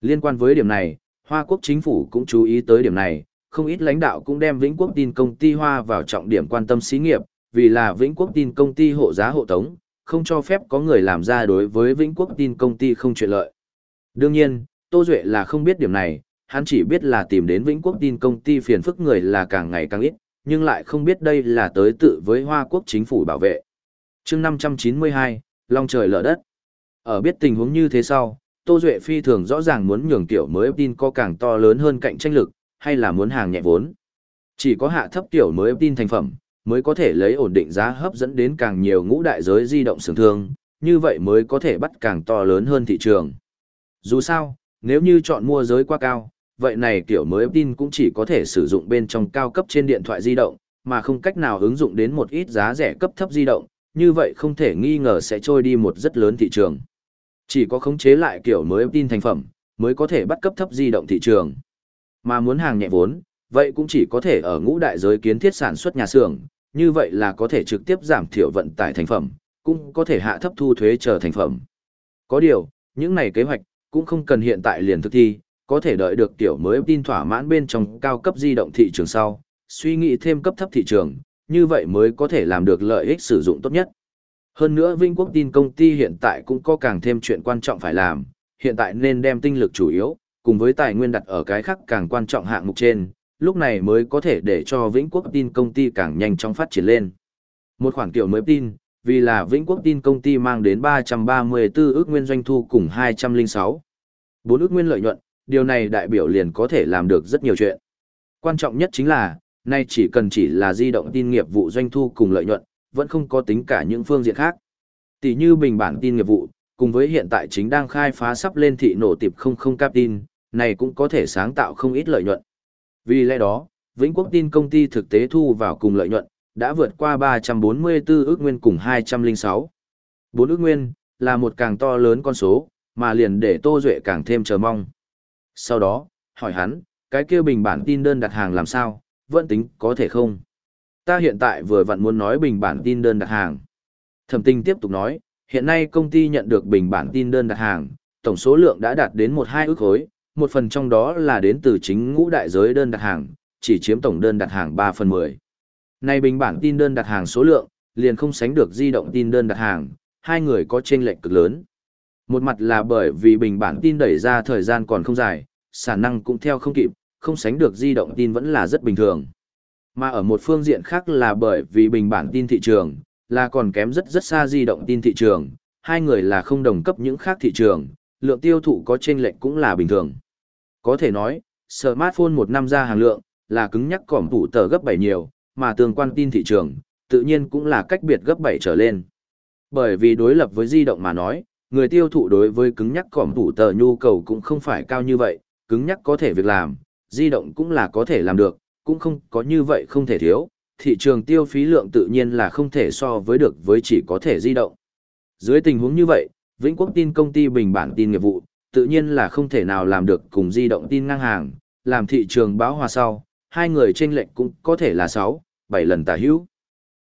Liên quan với điểm này, Hoa Quốc chính phủ cũng chú ý tới điểm này, không ít lãnh đạo cũng đem Vĩnh Quốc tin công ty Hoa vào trọng điểm quan tâm xí nghiệp, vì là Vĩnh Quốc tin công ty hộ giá hộ tống, không cho phép có người làm ra đối với Vĩnh Quốc tin công ty không chuyện lợi. Đương nhiên, Tô Duệ là không biết điểm này, hắn chỉ biết là tìm đến Vĩnh Quốc tin công ty phiền phức người là càng ngày càng ít, nhưng lại không biết đây là tới tự với Hoa Quốc chính phủ bảo vệ. chương 592, Long trời lở đất. Ở biết tình huống như thế sau, Tô Duệ phi thường rõ ràng muốn nhường tiểu mới tin có càng to lớn hơn cạnh tranh lực, hay là muốn hàng nhẹ vốn. Chỉ có hạ thấp tiểu mới tin thành phẩm, mới có thể lấy ổn định giá hấp dẫn đến càng nhiều ngũ đại giới di động sưởng thương, như vậy mới có thể bắt càng to lớn hơn thị trường. Dù sao, nếu như chọn mua giới quá cao, vậy này kiểu mới tin cũng chỉ có thể sử dụng bên trong cao cấp trên điện thoại di động, mà không cách nào ứng dụng đến một ít giá rẻ cấp thấp di động, như vậy không thể nghi ngờ sẽ trôi đi một rất lớn thị trường. Chỉ có khống chế lại kiểu mới tin thành phẩm, mới có thể bắt cấp thấp di động thị trường. Mà muốn hàng nhẹ vốn, vậy cũng chỉ có thể ở ngũ đại giới kiến thiết sản xuất nhà xưởng, như vậy là có thể trực tiếp giảm thiểu vận tải thành phẩm, cũng có thể hạ thấp thu thuế chờ thành phẩm. Có điều, những này kế hoạch, cũng không cần hiện tại liền thực thi, có thể đợi được tiểu mới tin thỏa mãn bên trong cao cấp di động thị trường sau, suy nghĩ thêm cấp thấp thị trường, như vậy mới có thể làm được lợi ích sử dụng tốt nhất. Hơn nữa Vinh Quốc tin công ty hiện tại cũng có càng thêm chuyện quan trọng phải làm, hiện tại nên đem tinh lực chủ yếu, cùng với tài nguyên đặt ở cái khác càng quan trọng hạng mục trên, lúc này mới có thể để cho Vĩnh Quốc tin công ty càng nhanh chóng phát triển lên. Một khoản kiểu mới tin, vì là Vĩnh Quốc tin công ty mang đến 334 ước nguyên doanh thu cùng 206. 4 ước nguyên lợi nhuận, điều này đại biểu liền có thể làm được rất nhiều chuyện. Quan trọng nhất chính là, nay chỉ cần chỉ là di động tin nghiệp vụ doanh thu cùng lợi nhuận, vẫn không có tính cả những phương diện khác. Tỷ như bình bản tin nghiệp vụ, cùng với hiện tại chính đang khai phá sắp lên thị nổ tiệp 00 cap tin, này cũng có thể sáng tạo không ít lợi nhuận. Vì lẽ đó, Vĩnh Quốc tin công ty thực tế thu vào cùng lợi nhuận, đã vượt qua 344 ước nguyên cùng 206. 4 ước nguyên, là một càng to lớn con số, mà liền để Tô Duệ càng thêm chờ mong. Sau đó, hỏi hắn, cái kia bình bản tin đơn đặt hàng làm sao, vẫn tính có thể không? Ta hiện tại vừa vặn muốn nói bình bản tin đơn đặt hàng. Thẩm tinh tiếp tục nói, hiện nay công ty nhận được bình bản tin đơn đặt hàng, tổng số lượng đã đạt đến 1-2 ước khối, một phần trong đó là đến từ chính ngũ đại giới đơn đặt hàng, chỉ chiếm tổng đơn đặt hàng 3 phần 10. Nay bình bản tin đơn đặt hàng số lượng, liền không sánh được di động tin đơn đặt hàng, hai người có chênh lệch cực lớn. Một mặt là bởi vì bình bản tin đẩy ra thời gian còn không dài, sản năng cũng theo không kịp, không sánh được di động tin vẫn là rất bình thường. Mà ở một phương diện khác là bởi vì bình bản tin thị trường, là còn kém rất rất xa di động tin thị trường, hai người là không đồng cấp những khác thị trường, lượng tiêu thụ có chênh lệch cũng là bình thường. Có thể nói, smartphone một năm ra hàng lượng, là cứng nhắc cỏm tủ tờ gấp 7 nhiều, mà tương quan tin thị trường, tự nhiên cũng là cách biệt gấp 7 trở lên. Bởi vì đối lập với di động mà nói, người tiêu thụ đối với cứng nhắc cỏm tủ tờ nhu cầu cũng không phải cao như vậy, cứng nhắc có thể việc làm, di động cũng là có thể làm được, cũng không có như vậy không thể thiếu, thị trường tiêu phí lượng tự nhiên là không thể so với được với chỉ có thể di động. Dưới tình huống như vậy, Vĩnh Quốc tin công ty bình bản tin nghiệp vụ, tự nhiên là không thể nào làm được cùng di động tin ngang hàng, làm thị trường báo hòa sau, hai người trên lệnh cũng có thể là 6, 7 lần tả hữu.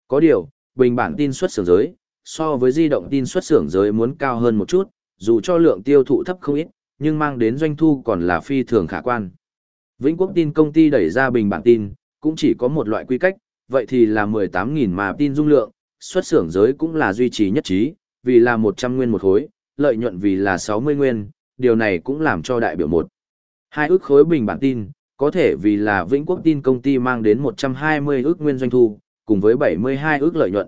Có điều, bình bản tin xuất xưởng giới, so với di động tin xuất xưởng giới muốn cao hơn một chút, dù cho lượng tiêu thụ thấp không ít, nhưng mang đến doanh thu còn là phi thường khả quan. Vĩnh Quốc tin công ty đẩy ra bình bản tin, cũng chỉ có một loại quy cách, vậy thì là 18.000 mà tin dung lượng, xuất xưởng giới cũng là duy trì nhất trí, vì là 100 nguyên một khối, lợi nhuận vì là 60 nguyên, điều này cũng làm cho đại biểu một. Hai ước khối bình bản tin, có thể vì là Vĩnh Quốc tin công ty mang đến 120 ước nguyên doanh thu, cùng với 72 ước lợi nhuận.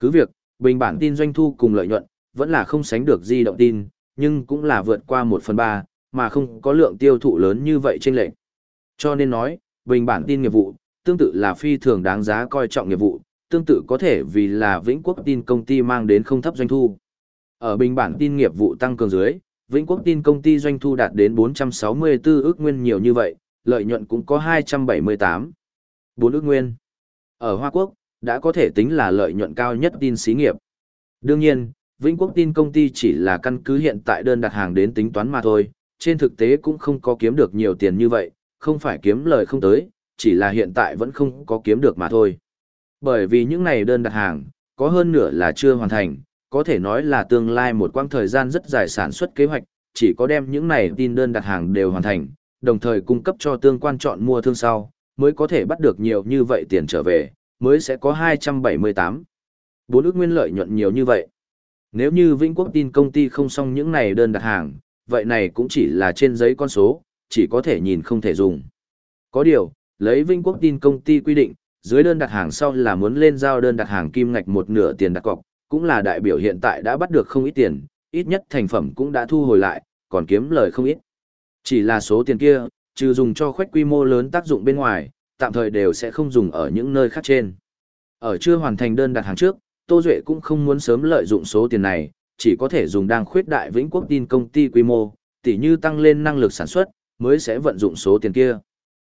Cứ việc, bình bản tin doanh thu cùng lợi nhuận, vẫn là không sánh được di động tin, nhưng cũng là vượt qua 1 phần 3, mà không có lượng tiêu thụ lớn như vậy trên lệnh. Cho nên nói, bình bản tin nghiệp vụ, tương tự là phi thường đáng giá coi trọng nghiệp vụ, tương tự có thể vì là Vĩnh Quốc tin công ty mang đến không thấp doanh thu. Ở bình bản tin nghiệp vụ tăng cường dưới, Vĩnh Quốc tin công ty doanh thu đạt đến 464 ước nguyên nhiều như vậy, lợi nhuận cũng có 278. 4 ước nguyên. Ở Hoa Quốc, đã có thể tính là lợi nhuận cao nhất tin xí nghiệp. Đương nhiên, Vĩnh Quốc tin công ty chỉ là căn cứ hiện tại đơn đặt hàng đến tính toán mà thôi, trên thực tế cũng không có kiếm được nhiều tiền như vậy, không phải kiếm lời không tới, chỉ là hiện tại vẫn không có kiếm được mà thôi. Bởi vì những này đơn đặt hàng, có hơn nửa là chưa hoàn thành, có thể nói là tương lai một quãng thời gian rất dài sản xuất kế hoạch, chỉ có đem những này tin đơn đặt hàng đều hoàn thành, đồng thời cung cấp cho tương quan chọn mua thương sau, mới có thể bắt được nhiều như vậy tiền trở về, mới sẽ có 278. Bốn ước nguyên lợi nhuận nhiều như vậy. Nếu như Vĩnh Quốc tin công ty không xong những này đơn đặt hàng, vậy này cũng chỉ là trên giấy con số, chỉ có thể nhìn không thể dùng. Có điều, lấy Vĩnh Quốc tin công ty quy định, dưới đơn đặt hàng sau là muốn lên giao đơn đặt hàng kim ngạch một nửa tiền đặt cọc, cũng là đại biểu hiện tại đã bắt được không ít tiền, ít nhất thành phẩm cũng đã thu hồi lại, còn kiếm lời không ít. Chỉ là số tiền kia, trừ dùng cho khoách quy mô lớn tác dụng bên ngoài, tạm thời đều sẽ không dùng ở những nơi khác trên. Ở chưa hoàn thành đơn đặt hàng trước, Tô Duệ cũng không muốn sớm lợi dụng số tiền này, chỉ có thể dùng đang khuyết đại vĩnh quốc tin công ty quy mô, tỉ như tăng lên năng lực sản xuất, mới sẽ vận dụng số tiền kia.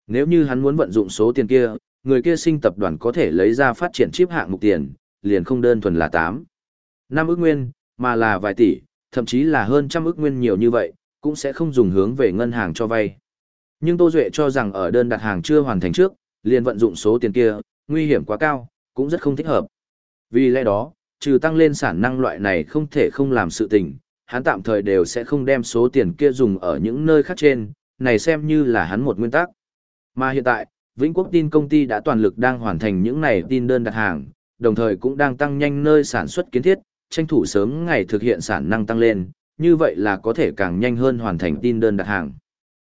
Nếu như hắn muốn vận dụng số tiền kia, người kia sinh tập đoàn có thể lấy ra phát triển chip hạng mục tiền, liền không đơn thuần là 8. 5 ước nguyên, mà là vài tỷ, thậm chí là hơn trăm ước nguyên nhiều như vậy, cũng sẽ không dùng hướng về ngân hàng cho vay. Nhưng Tô Duệ cho rằng ở đơn đặt hàng chưa hoàn thành trước, liền vận dụng số tiền kia, nguy hiểm quá cao, cũng rất không thích hợp. Vì lẽ đó, trừ tăng lên sản năng loại này không thể không làm sự tình, hắn tạm thời đều sẽ không đem số tiền kia dùng ở những nơi khác trên, này xem như là hắn một nguyên tắc. Mà hiện tại, Vĩnh Quốc tin công ty đã toàn lực đang hoàn thành những này tin đơn đặt hàng, đồng thời cũng đang tăng nhanh nơi sản xuất kiến thiết, tranh thủ sớm ngày thực hiện sản năng tăng lên, như vậy là có thể càng nhanh hơn hoàn thành tin đơn đặt hàng.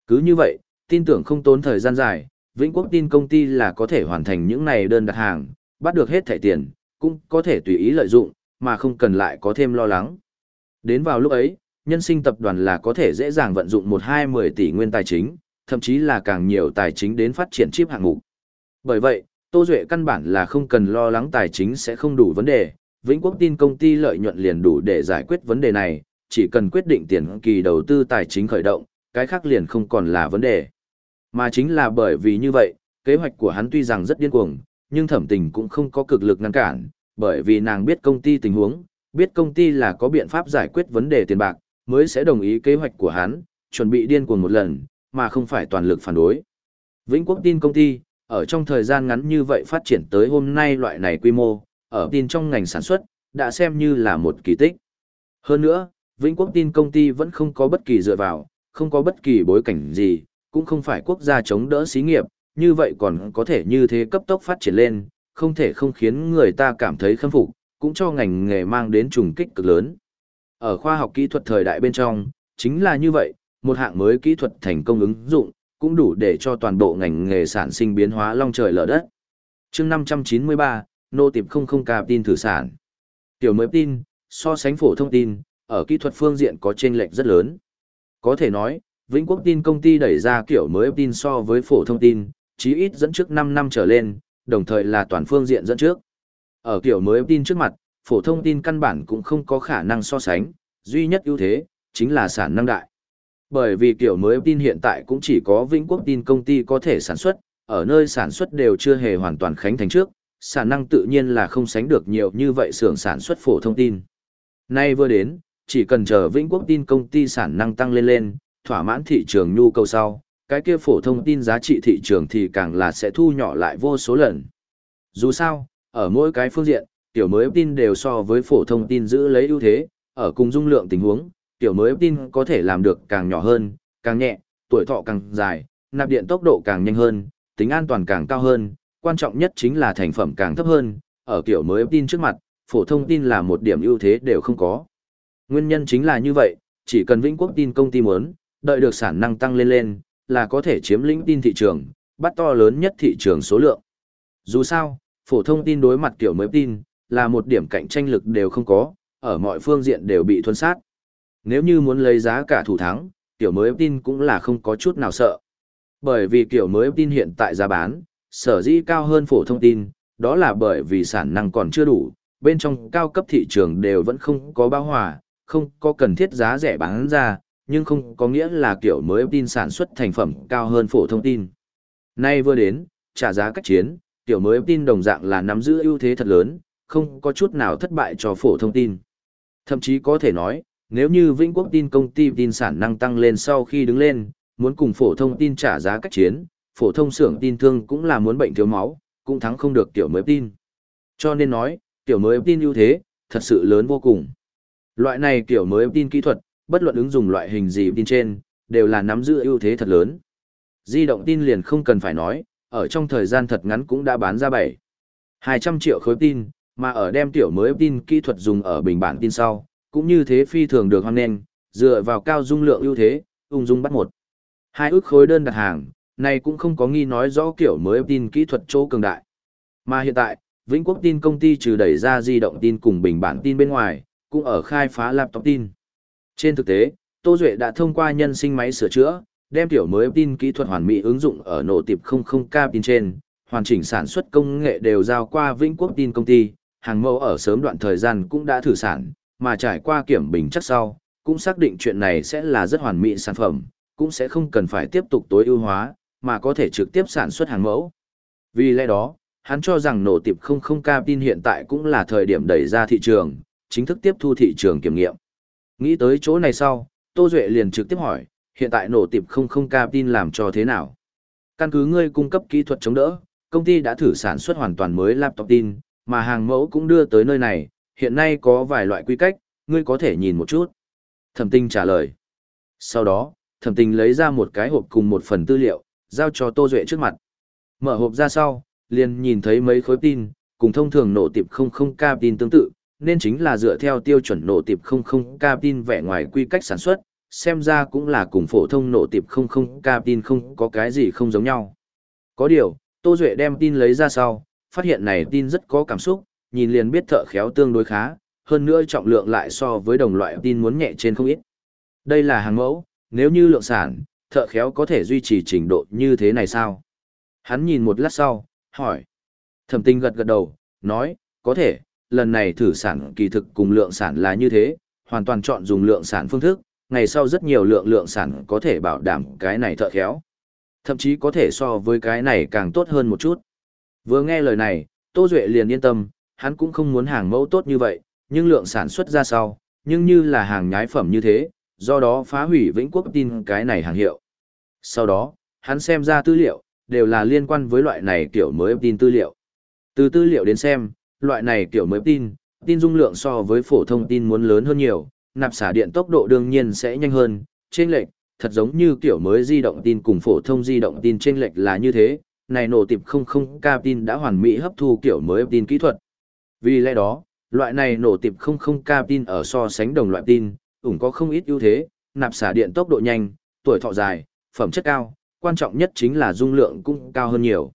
Cứ như vậy, tin tưởng không tốn thời gian dài, Vĩnh Quốc tin công ty là có thể hoàn thành những này đơn đặt hàng, bắt được hết thẻ tiền, cũng có thể tùy ý lợi dụng, mà không cần lại có thêm lo lắng. Đến vào lúc ấy, nhân sinh tập đoàn là có thể dễ dàng vận dụng 1-2-10 tỷ nguyên tài chính, thậm chí là càng nhiều tài chính đến phát triển chip hạng mục. Bởi vậy, Tô Duệ căn bản là không cần lo lắng tài chính sẽ không đủ vấn đề, Vĩnh Quốc tin công ty lợi nhuận liền đủ để giải quyết vấn đề này, chỉ cần quyết định tiền kỳ đầu tư tài chính khởi động, cái khác liền không còn là vấn đề. Mà chính là bởi vì như vậy, kế hoạch của hắn tuy rằng rất điên cuồng, nhưng thẩm tình cũng không có cực lực ngăn cản, bởi vì nàng biết công ty tình huống, biết công ty là có biện pháp giải quyết vấn đề tiền bạc, mới sẽ đồng ý kế hoạch của hắn, chuẩn bị điên cuồng một lần, mà không phải toàn lực phản đối. Vĩnh Quốc tin công ty, ở trong thời gian ngắn như vậy phát triển tới hôm nay loại này quy mô, ở tin trong ngành sản xuất, đã xem như là một kỳ tích. Hơn nữa, Vĩnh Quốc tin công ty vẫn không có bất kỳ dựa vào, không có bất kỳ bối cảnh gì, cũng không phải quốc gia chống đỡ xí nghiệp, như vậy còn có thể như thế cấp tốc phát triển lên, không thể không khiến người ta cảm thấy khâm phục, cũng cho ngành nghề mang đến trùng kích cực lớn. Ở khoa học kỹ thuật thời đại bên trong, chính là như vậy, một hạng mới kỹ thuật thành công ứng dụng, cũng đủ để cho toàn bộ ngành nghề sản sinh biến hóa long trời lở đất. chương 593, nô tiệp không không cà tin thử sản. Tiểu mới tin, so sánh phổ thông tin, ở kỹ thuật phương diện có chênh lệch rất lớn. Có thể nói, Vĩnh Quốc tin công ty đẩy ra kiểu mới tin so với phổ thông tin, chí ít dẫn trước 5 năm trở lên, đồng thời là toàn phương diện dẫn trước. Ở kiểu mới tin trước mặt, phổ thông tin căn bản cũng không có khả năng so sánh, duy nhất ưu thế, chính là sản năng đại. Bởi vì kiểu mới tin hiện tại cũng chỉ có Vĩnh Quốc tin công ty có thể sản xuất, ở nơi sản xuất đều chưa hề hoàn toàn khánh thành trước, sản năng tự nhiên là không sánh được nhiều như vậy xưởng sản xuất phổ thông tin. Nay vừa đến, chỉ cần chờ Vĩnh Quốc tin công ty sản năng tăng lên lên, thỏa mãn thị trường nhu cầu sau, cái kia phổ thông tin giá trị thị trường thì càng là sẽ thu nhỏ lại vô số lần. Dù sao, ở mỗi cái phương diện, tiểu mới tin đều so với phổ thông tin giữ lấy ưu thế, ở cùng dung lượng tình huống, tiểu mới tin có thể làm được càng nhỏ hơn, càng nhẹ, tuổi thọ càng dài, nạp điện tốc độ càng nhanh hơn, tính an toàn càng cao hơn, quan trọng nhất chính là thành phẩm càng thấp hơn, ở kiểu mới tin trước mặt, phổ thông tin là một điểm ưu thế đều không có. Nguyên nhân chính là như vậy, chỉ cần Vĩnh Quốc tin công ty muốn, đợi được sản năng tăng lên lên, là có thể chiếm lĩnh tin thị trường, bắt to lớn nhất thị trường số lượng. Dù sao, phổ thông tin đối mặt kiểu mới tin, là một điểm cạnh tranh lực đều không có, ở mọi phương diện đều bị thuần sát. Nếu như muốn lấy giá cả thủ thắng, kiểu mới tin cũng là không có chút nào sợ. Bởi vì kiểu mới tin hiện tại giá bán, sở dĩ cao hơn phổ thông tin, đó là bởi vì sản năng còn chưa đủ, bên trong cao cấp thị trường đều vẫn không có bao hòa, không có cần thiết giá rẻ bán ra, nhưng không có nghĩa là kiểu mới tin sản xuất thành phẩm cao hơn phổ thông tin. Nay vừa đến, trả giá cách chiến, kiểu mới tin đồng dạng là nắm giữ ưu thế thật lớn, không có chút nào thất bại cho phổ thông tin. Thậm chí có thể nói, nếu như Vĩnh Quốc tin công ty tin sản năng tăng lên sau khi đứng lên, muốn cùng phổ thông tin trả giá cách chiến, phổ thông xưởng tin thương cũng là muốn bệnh thiếu máu, cũng thắng không được tiểu mới tin. Cho nên nói, tiểu mới tin ưu thế, thật sự lớn vô cùng. Loại này tiểu mới tin kỹ thuật, bất luận ứng dụng loại hình gì tin trên, đều là nắm giữ ưu thế thật lớn. Di động tin liền không cần phải nói, ở trong thời gian thật ngắn cũng đã bán ra 7. 200 triệu khối tin, mà ở đem tiểu mới tin kỹ thuật dùng ở bình bản tin sau, cũng như thế phi thường được hoan nghênh, dựa vào cao dung lượng ưu thế, ung dung bắt một. Hai ước khối đơn đặt hàng, này cũng không có nghi nói rõ kiểu mới tin kỹ thuật chỗ cường đại. Mà hiện tại, Vĩnh Quốc tin công ty trừ đẩy ra di động tin cùng bình bản tin bên ngoài, cũng ở khai phá laptop tin. Trên thực tế, Tô Duệ đã thông qua nhân sinh máy sửa chữa, đem tiểu mới tin kỹ thuật hoàn mỹ ứng dụng ở nổ tiệp 00K tin trên, hoàn chỉnh sản xuất công nghệ đều giao qua Vĩnh Quốc tin công ty, hàng mẫu ở sớm đoạn thời gian cũng đã thử sản, mà trải qua kiểm bình chắc sau, cũng xác định chuyện này sẽ là rất hoàn mỹ sản phẩm, cũng sẽ không cần phải tiếp tục tối ưu hóa, mà có thể trực tiếp sản xuất hàng mẫu. Vì lẽ đó, hắn cho rằng nổ tiệp 00K tin hiện tại cũng là thời điểm đẩy ra thị trường, chính thức tiếp thu thị trường kiểm nghiệm. Nghĩ tới chỗ này sau, Tô Duệ liền trực tiếp hỏi, hiện tại nổ tiệp 00K tin làm cho thế nào? Căn cứ ngươi cung cấp kỹ thuật chống đỡ, công ty đã thử sản xuất hoàn toàn mới laptop tin, mà hàng mẫu cũng đưa tới nơi này, hiện nay có vài loại quy cách, ngươi có thể nhìn một chút. Thẩm tinh trả lời. Sau đó, thẩm tinh lấy ra một cái hộp cùng một phần tư liệu, giao cho Tô Duệ trước mặt. Mở hộp ra sau, liền nhìn thấy mấy khối tin, cùng thông thường nổ tiệp 00K tin tương tự, nên chính là dựa theo tiêu chuẩn nổ tiệp 00K tin vẻ ngoài quy cách sản xuất, xem ra cũng là cùng phổ thông nổ tiệp 00K tin không có cái gì không giống nhau. Có điều, Tô Duệ đem tin lấy ra sau, phát hiện này tin rất có cảm xúc, nhìn liền biết thợ khéo tương đối khá, hơn nữa trọng lượng lại so với đồng loại tin muốn nhẹ trên không ít. Đây là hàng mẫu, nếu như lượng sản, thợ khéo có thể duy trì trình độ như thế này sao? Hắn nhìn một lát sau, hỏi. Thẩm tinh gật gật đầu, nói, có thể, lần này thử sản kỳ thực cùng lượng sản là như thế, hoàn toàn chọn dùng lượng sản phương thức, ngày sau rất nhiều lượng lượng sản có thể bảo đảm cái này thợ khéo. Thậm chí có thể so với cái này càng tốt hơn một chút. Vừa nghe lời này, Tô Duệ liền yên tâm, hắn cũng không muốn hàng mẫu tốt như vậy, nhưng lượng sản xuất ra sau, nhưng như là hàng nhái phẩm như thế, do đó phá hủy Vĩnh Quốc tin cái này hàng hiệu. Sau đó, hắn xem ra tư liệu, đều là liên quan với loại này kiểu mới tin tư liệu. Từ tư liệu đến xem, loại này kiểu mới tin, tin dung lượng so với phổ thông tin muốn lớn hơn nhiều, nạp xả điện tốc độ đương nhiên sẽ nhanh hơn, trên lệch, thật giống như kiểu mới di động tin cùng phổ thông di động tin trên lệch là như thế, này nổ tiệp 00K tin đã hoàn mỹ hấp thu kiểu mới tin kỹ thuật. Vì lẽ đó, loại này nổ tiệp 00K tin ở so sánh đồng loại tin, ủng có không ít ưu thế, nạp xả điện tốc độ nhanh, tuổi thọ dài, phẩm chất cao, quan trọng nhất chính là dung lượng cũng cao hơn nhiều.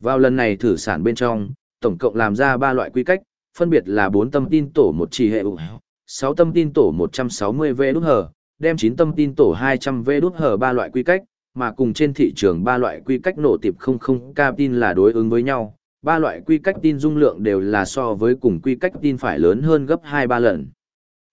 Vào lần này thử sản bên trong, tổng cộng làm ra 3 loại quy cách, phân biệt là 4 tâm tin tổ 1 chỉ hệ ủng, 6 tâm tin tổ 160V đút hở, đem 9 tâm tin tổ 200V đút hở 3 loại quy cách, mà cùng trên thị trường 3 loại quy cách nổ tiệp 00K tin là đối ứng với nhau, ba loại quy cách tin dung lượng đều là so với cùng quy cách tin phải lớn hơn gấp 2-3 lần.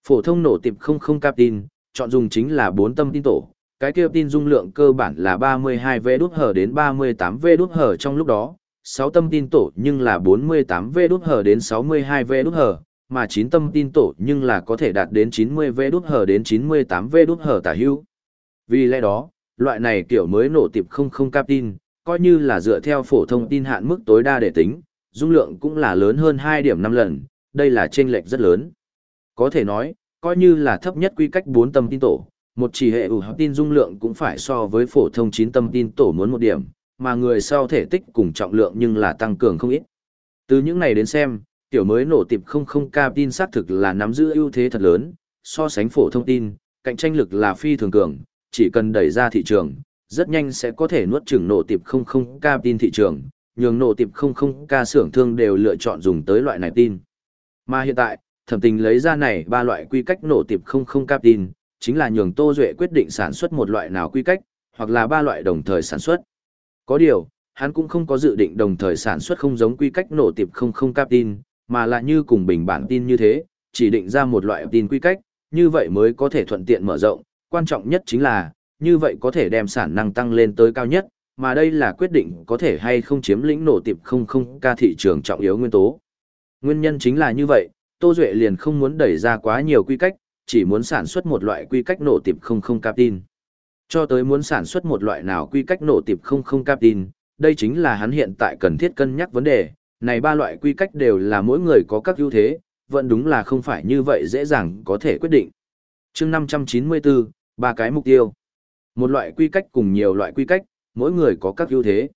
Phổ thông nổ tiệp 00 cap tin, chọn dùng chính là 4 tâm tin tổ, cái kia tin dung lượng cơ bản là 32V đút hở đến 38V đút hở trong lúc đó, 6 tâm tin tổ nhưng là 48V đút hở đến 62V đút hở, mà 9 tâm tin tổ nhưng là có thể đạt đến 90V đút hở đến 98V đút hở tả hữu. Vì lẽ đó, loại này kiểu mới nổ tiệp 00 cap tin, coi như là dựa theo phổ thông tin hạn mức tối đa để tính, dung lượng cũng là lớn hơn 2 điểm 5 lần, đây là chênh lệch rất lớn. Có thể nói, coi như là thấp nhất quy cách 4 tâm tin tổ, một chỉ hệ ủ tin dung lượng cũng phải so với phổ thông 9 tâm tin tổ muốn một điểm, mà người sau thể tích cùng trọng lượng nhưng là tăng cường không ít. Từ những này đến xem, tiểu mới nổ tiệp 00K tin xác thực là nắm giữ ưu thế thật lớn, so sánh phổ thông tin, cạnh tranh lực là phi thường cường, chỉ cần đẩy ra thị trường, rất nhanh sẽ có thể nuốt chửng nổ tiệp 00K tin thị trường, nhường nổ tiệp 00K xưởng thương đều lựa chọn dùng tới loại này tin. Mà hiện tại, thẩm tình lấy ra này ba loại quy cách nổ tiệp 00K tin, chính là nhường Tô Duệ quyết định sản xuất một loại nào quy cách, hoặc là ba loại đồng thời sản xuất. Có điều, hắn cũng không có dự định đồng thời sản xuất không giống quy cách nổ tiệp 00K tin, mà là như cùng bình bản tin như thế, chỉ định ra một loại tin quy cách, như vậy mới có thể thuận tiện mở rộng, quan trọng nhất chính là, như vậy có thể đem sản năng tăng lên tới cao nhất, mà đây là quyết định có thể hay không chiếm lĩnh nổ tiệp không không ca thị trường trọng yếu nguyên tố. Nguyên nhân chính là như vậy, Tô Duệ liền không muốn đẩy ra quá nhiều quy cách, chỉ muốn sản xuất một loại quy cách nổ tiệp 00K tin. Cho tới muốn sản xuất một loại nào quy cách nổ tiệp 00K tin, đây chính là hắn hiện tại cần thiết cân nhắc vấn đề, này ba loại quy cách đều là mỗi người có các ưu thế, vẫn đúng là không phải như vậy dễ dàng có thể quyết định. chương 594, ba cái mục tiêu. Một loại quy cách cùng nhiều loại quy cách, mỗi người có các ưu thế.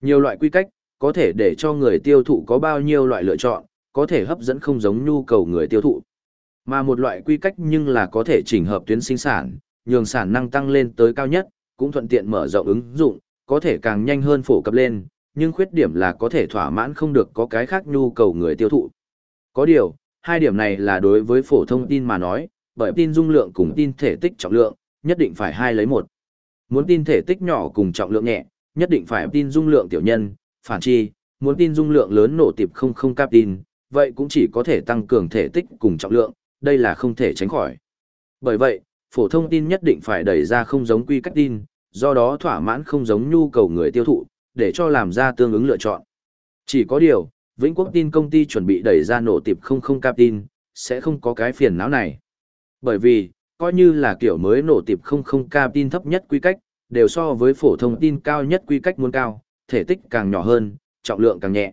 Nhiều loại quy cách, có thể để cho người tiêu thụ có bao nhiêu loại lựa chọn, có thể hấp dẫn không giống nhu cầu người tiêu thụ. Mà một loại quy cách nhưng là có thể chỉnh hợp tuyến sinh sản, nhường sản năng tăng lên tới cao nhất, cũng thuận tiện mở rộng ứng dụng, có thể càng nhanh hơn phổ cập lên, nhưng khuyết điểm là có thể thỏa mãn không được có cái khác nhu cầu người tiêu thụ. Có điều, hai điểm này là đối với phổ thông tin mà nói, bởi tin dung lượng cùng tin thể tích trọng lượng, nhất định phải hai lấy một. Muốn tin thể tích nhỏ cùng trọng lượng nhẹ, nhất định phải tin dung lượng tiểu nhân, phản chi, muốn tin dung lượng lớn nổ tiệp không không cap tin, vậy cũng chỉ có thể tăng cường thể tích cùng trọng lượng, đây là không thể tránh khỏi. Bởi vậy, phổ thông tin nhất định phải đẩy ra không giống quy cách tin, do đó thỏa mãn không giống nhu cầu người tiêu thụ, để cho làm ra tương ứng lựa chọn. Chỉ có điều, Vĩnh Quốc tin công ty chuẩn bị đẩy ra nổ tiệp không không cap tin, sẽ không có cái phiền não này. Bởi vì, coi như là kiểu mới nổ tiệp không không cap tin thấp nhất quy cách, đều so với phổ thông tin cao nhất quy cách muốn cao, thể tích càng nhỏ hơn, trọng lượng càng nhẹ.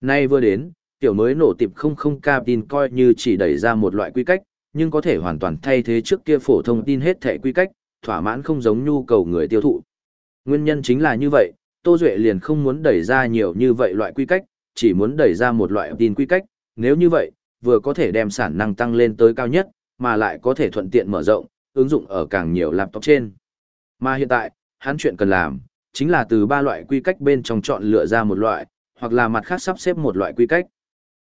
Nay vừa đến, kiểu mới nổ tiệp không không cap tin coi như chỉ đẩy ra một loại quy cách, nhưng có thể hoàn toàn thay thế trước kia phổ thông tin hết thể quy cách, thỏa mãn không giống nhu cầu người tiêu thụ. Nguyên nhân chính là như vậy, Tô Duệ liền không muốn đẩy ra nhiều như vậy loại quy cách, chỉ muốn đẩy ra một loại tin quy cách, nếu như vậy, vừa có thể đem sản năng tăng lên tới cao nhất, mà lại có thể thuận tiện mở rộng, ứng dụng ở càng nhiều laptop trên. Mà hiện tại, hắn chuyện cần làm, chính là từ ba loại quy cách bên trong chọn lựa ra một loại, hoặc là mặt khác sắp xếp một loại quy cách.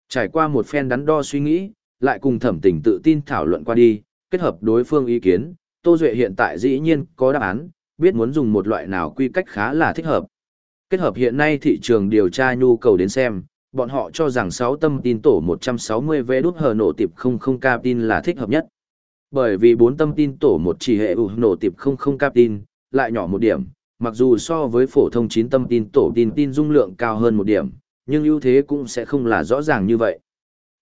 Trải qua một phen đắn đo suy nghĩ, lại cùng thẩm tình tự tin thảo luận qua đi, kết hợp đối phương ý kiến, Tô Duệ hiện tại dĩ nhiên có đáp án, biết muốn dùng một loại nào quy cách khá là thích hợp. Kết hợp hiện nay thị trường điều tra nhu cầu đến xem, bọn họ cho rằng 6 tâm tin tổ 160V đút hờ nổ tiệp 00 cap tin là thích hợp nhất. Bởi vì 4 tâm tin tổ một chỉ hệ ủ nổ tiệp 00 cap tin, lại nhỏ một điểm, mặc dù so với phổ thông 9 tâm tin tổ tin tin dung lượng cao hơn một điểm, nhưng ưu thế cũng sẽ không là rõ ràng như vậy.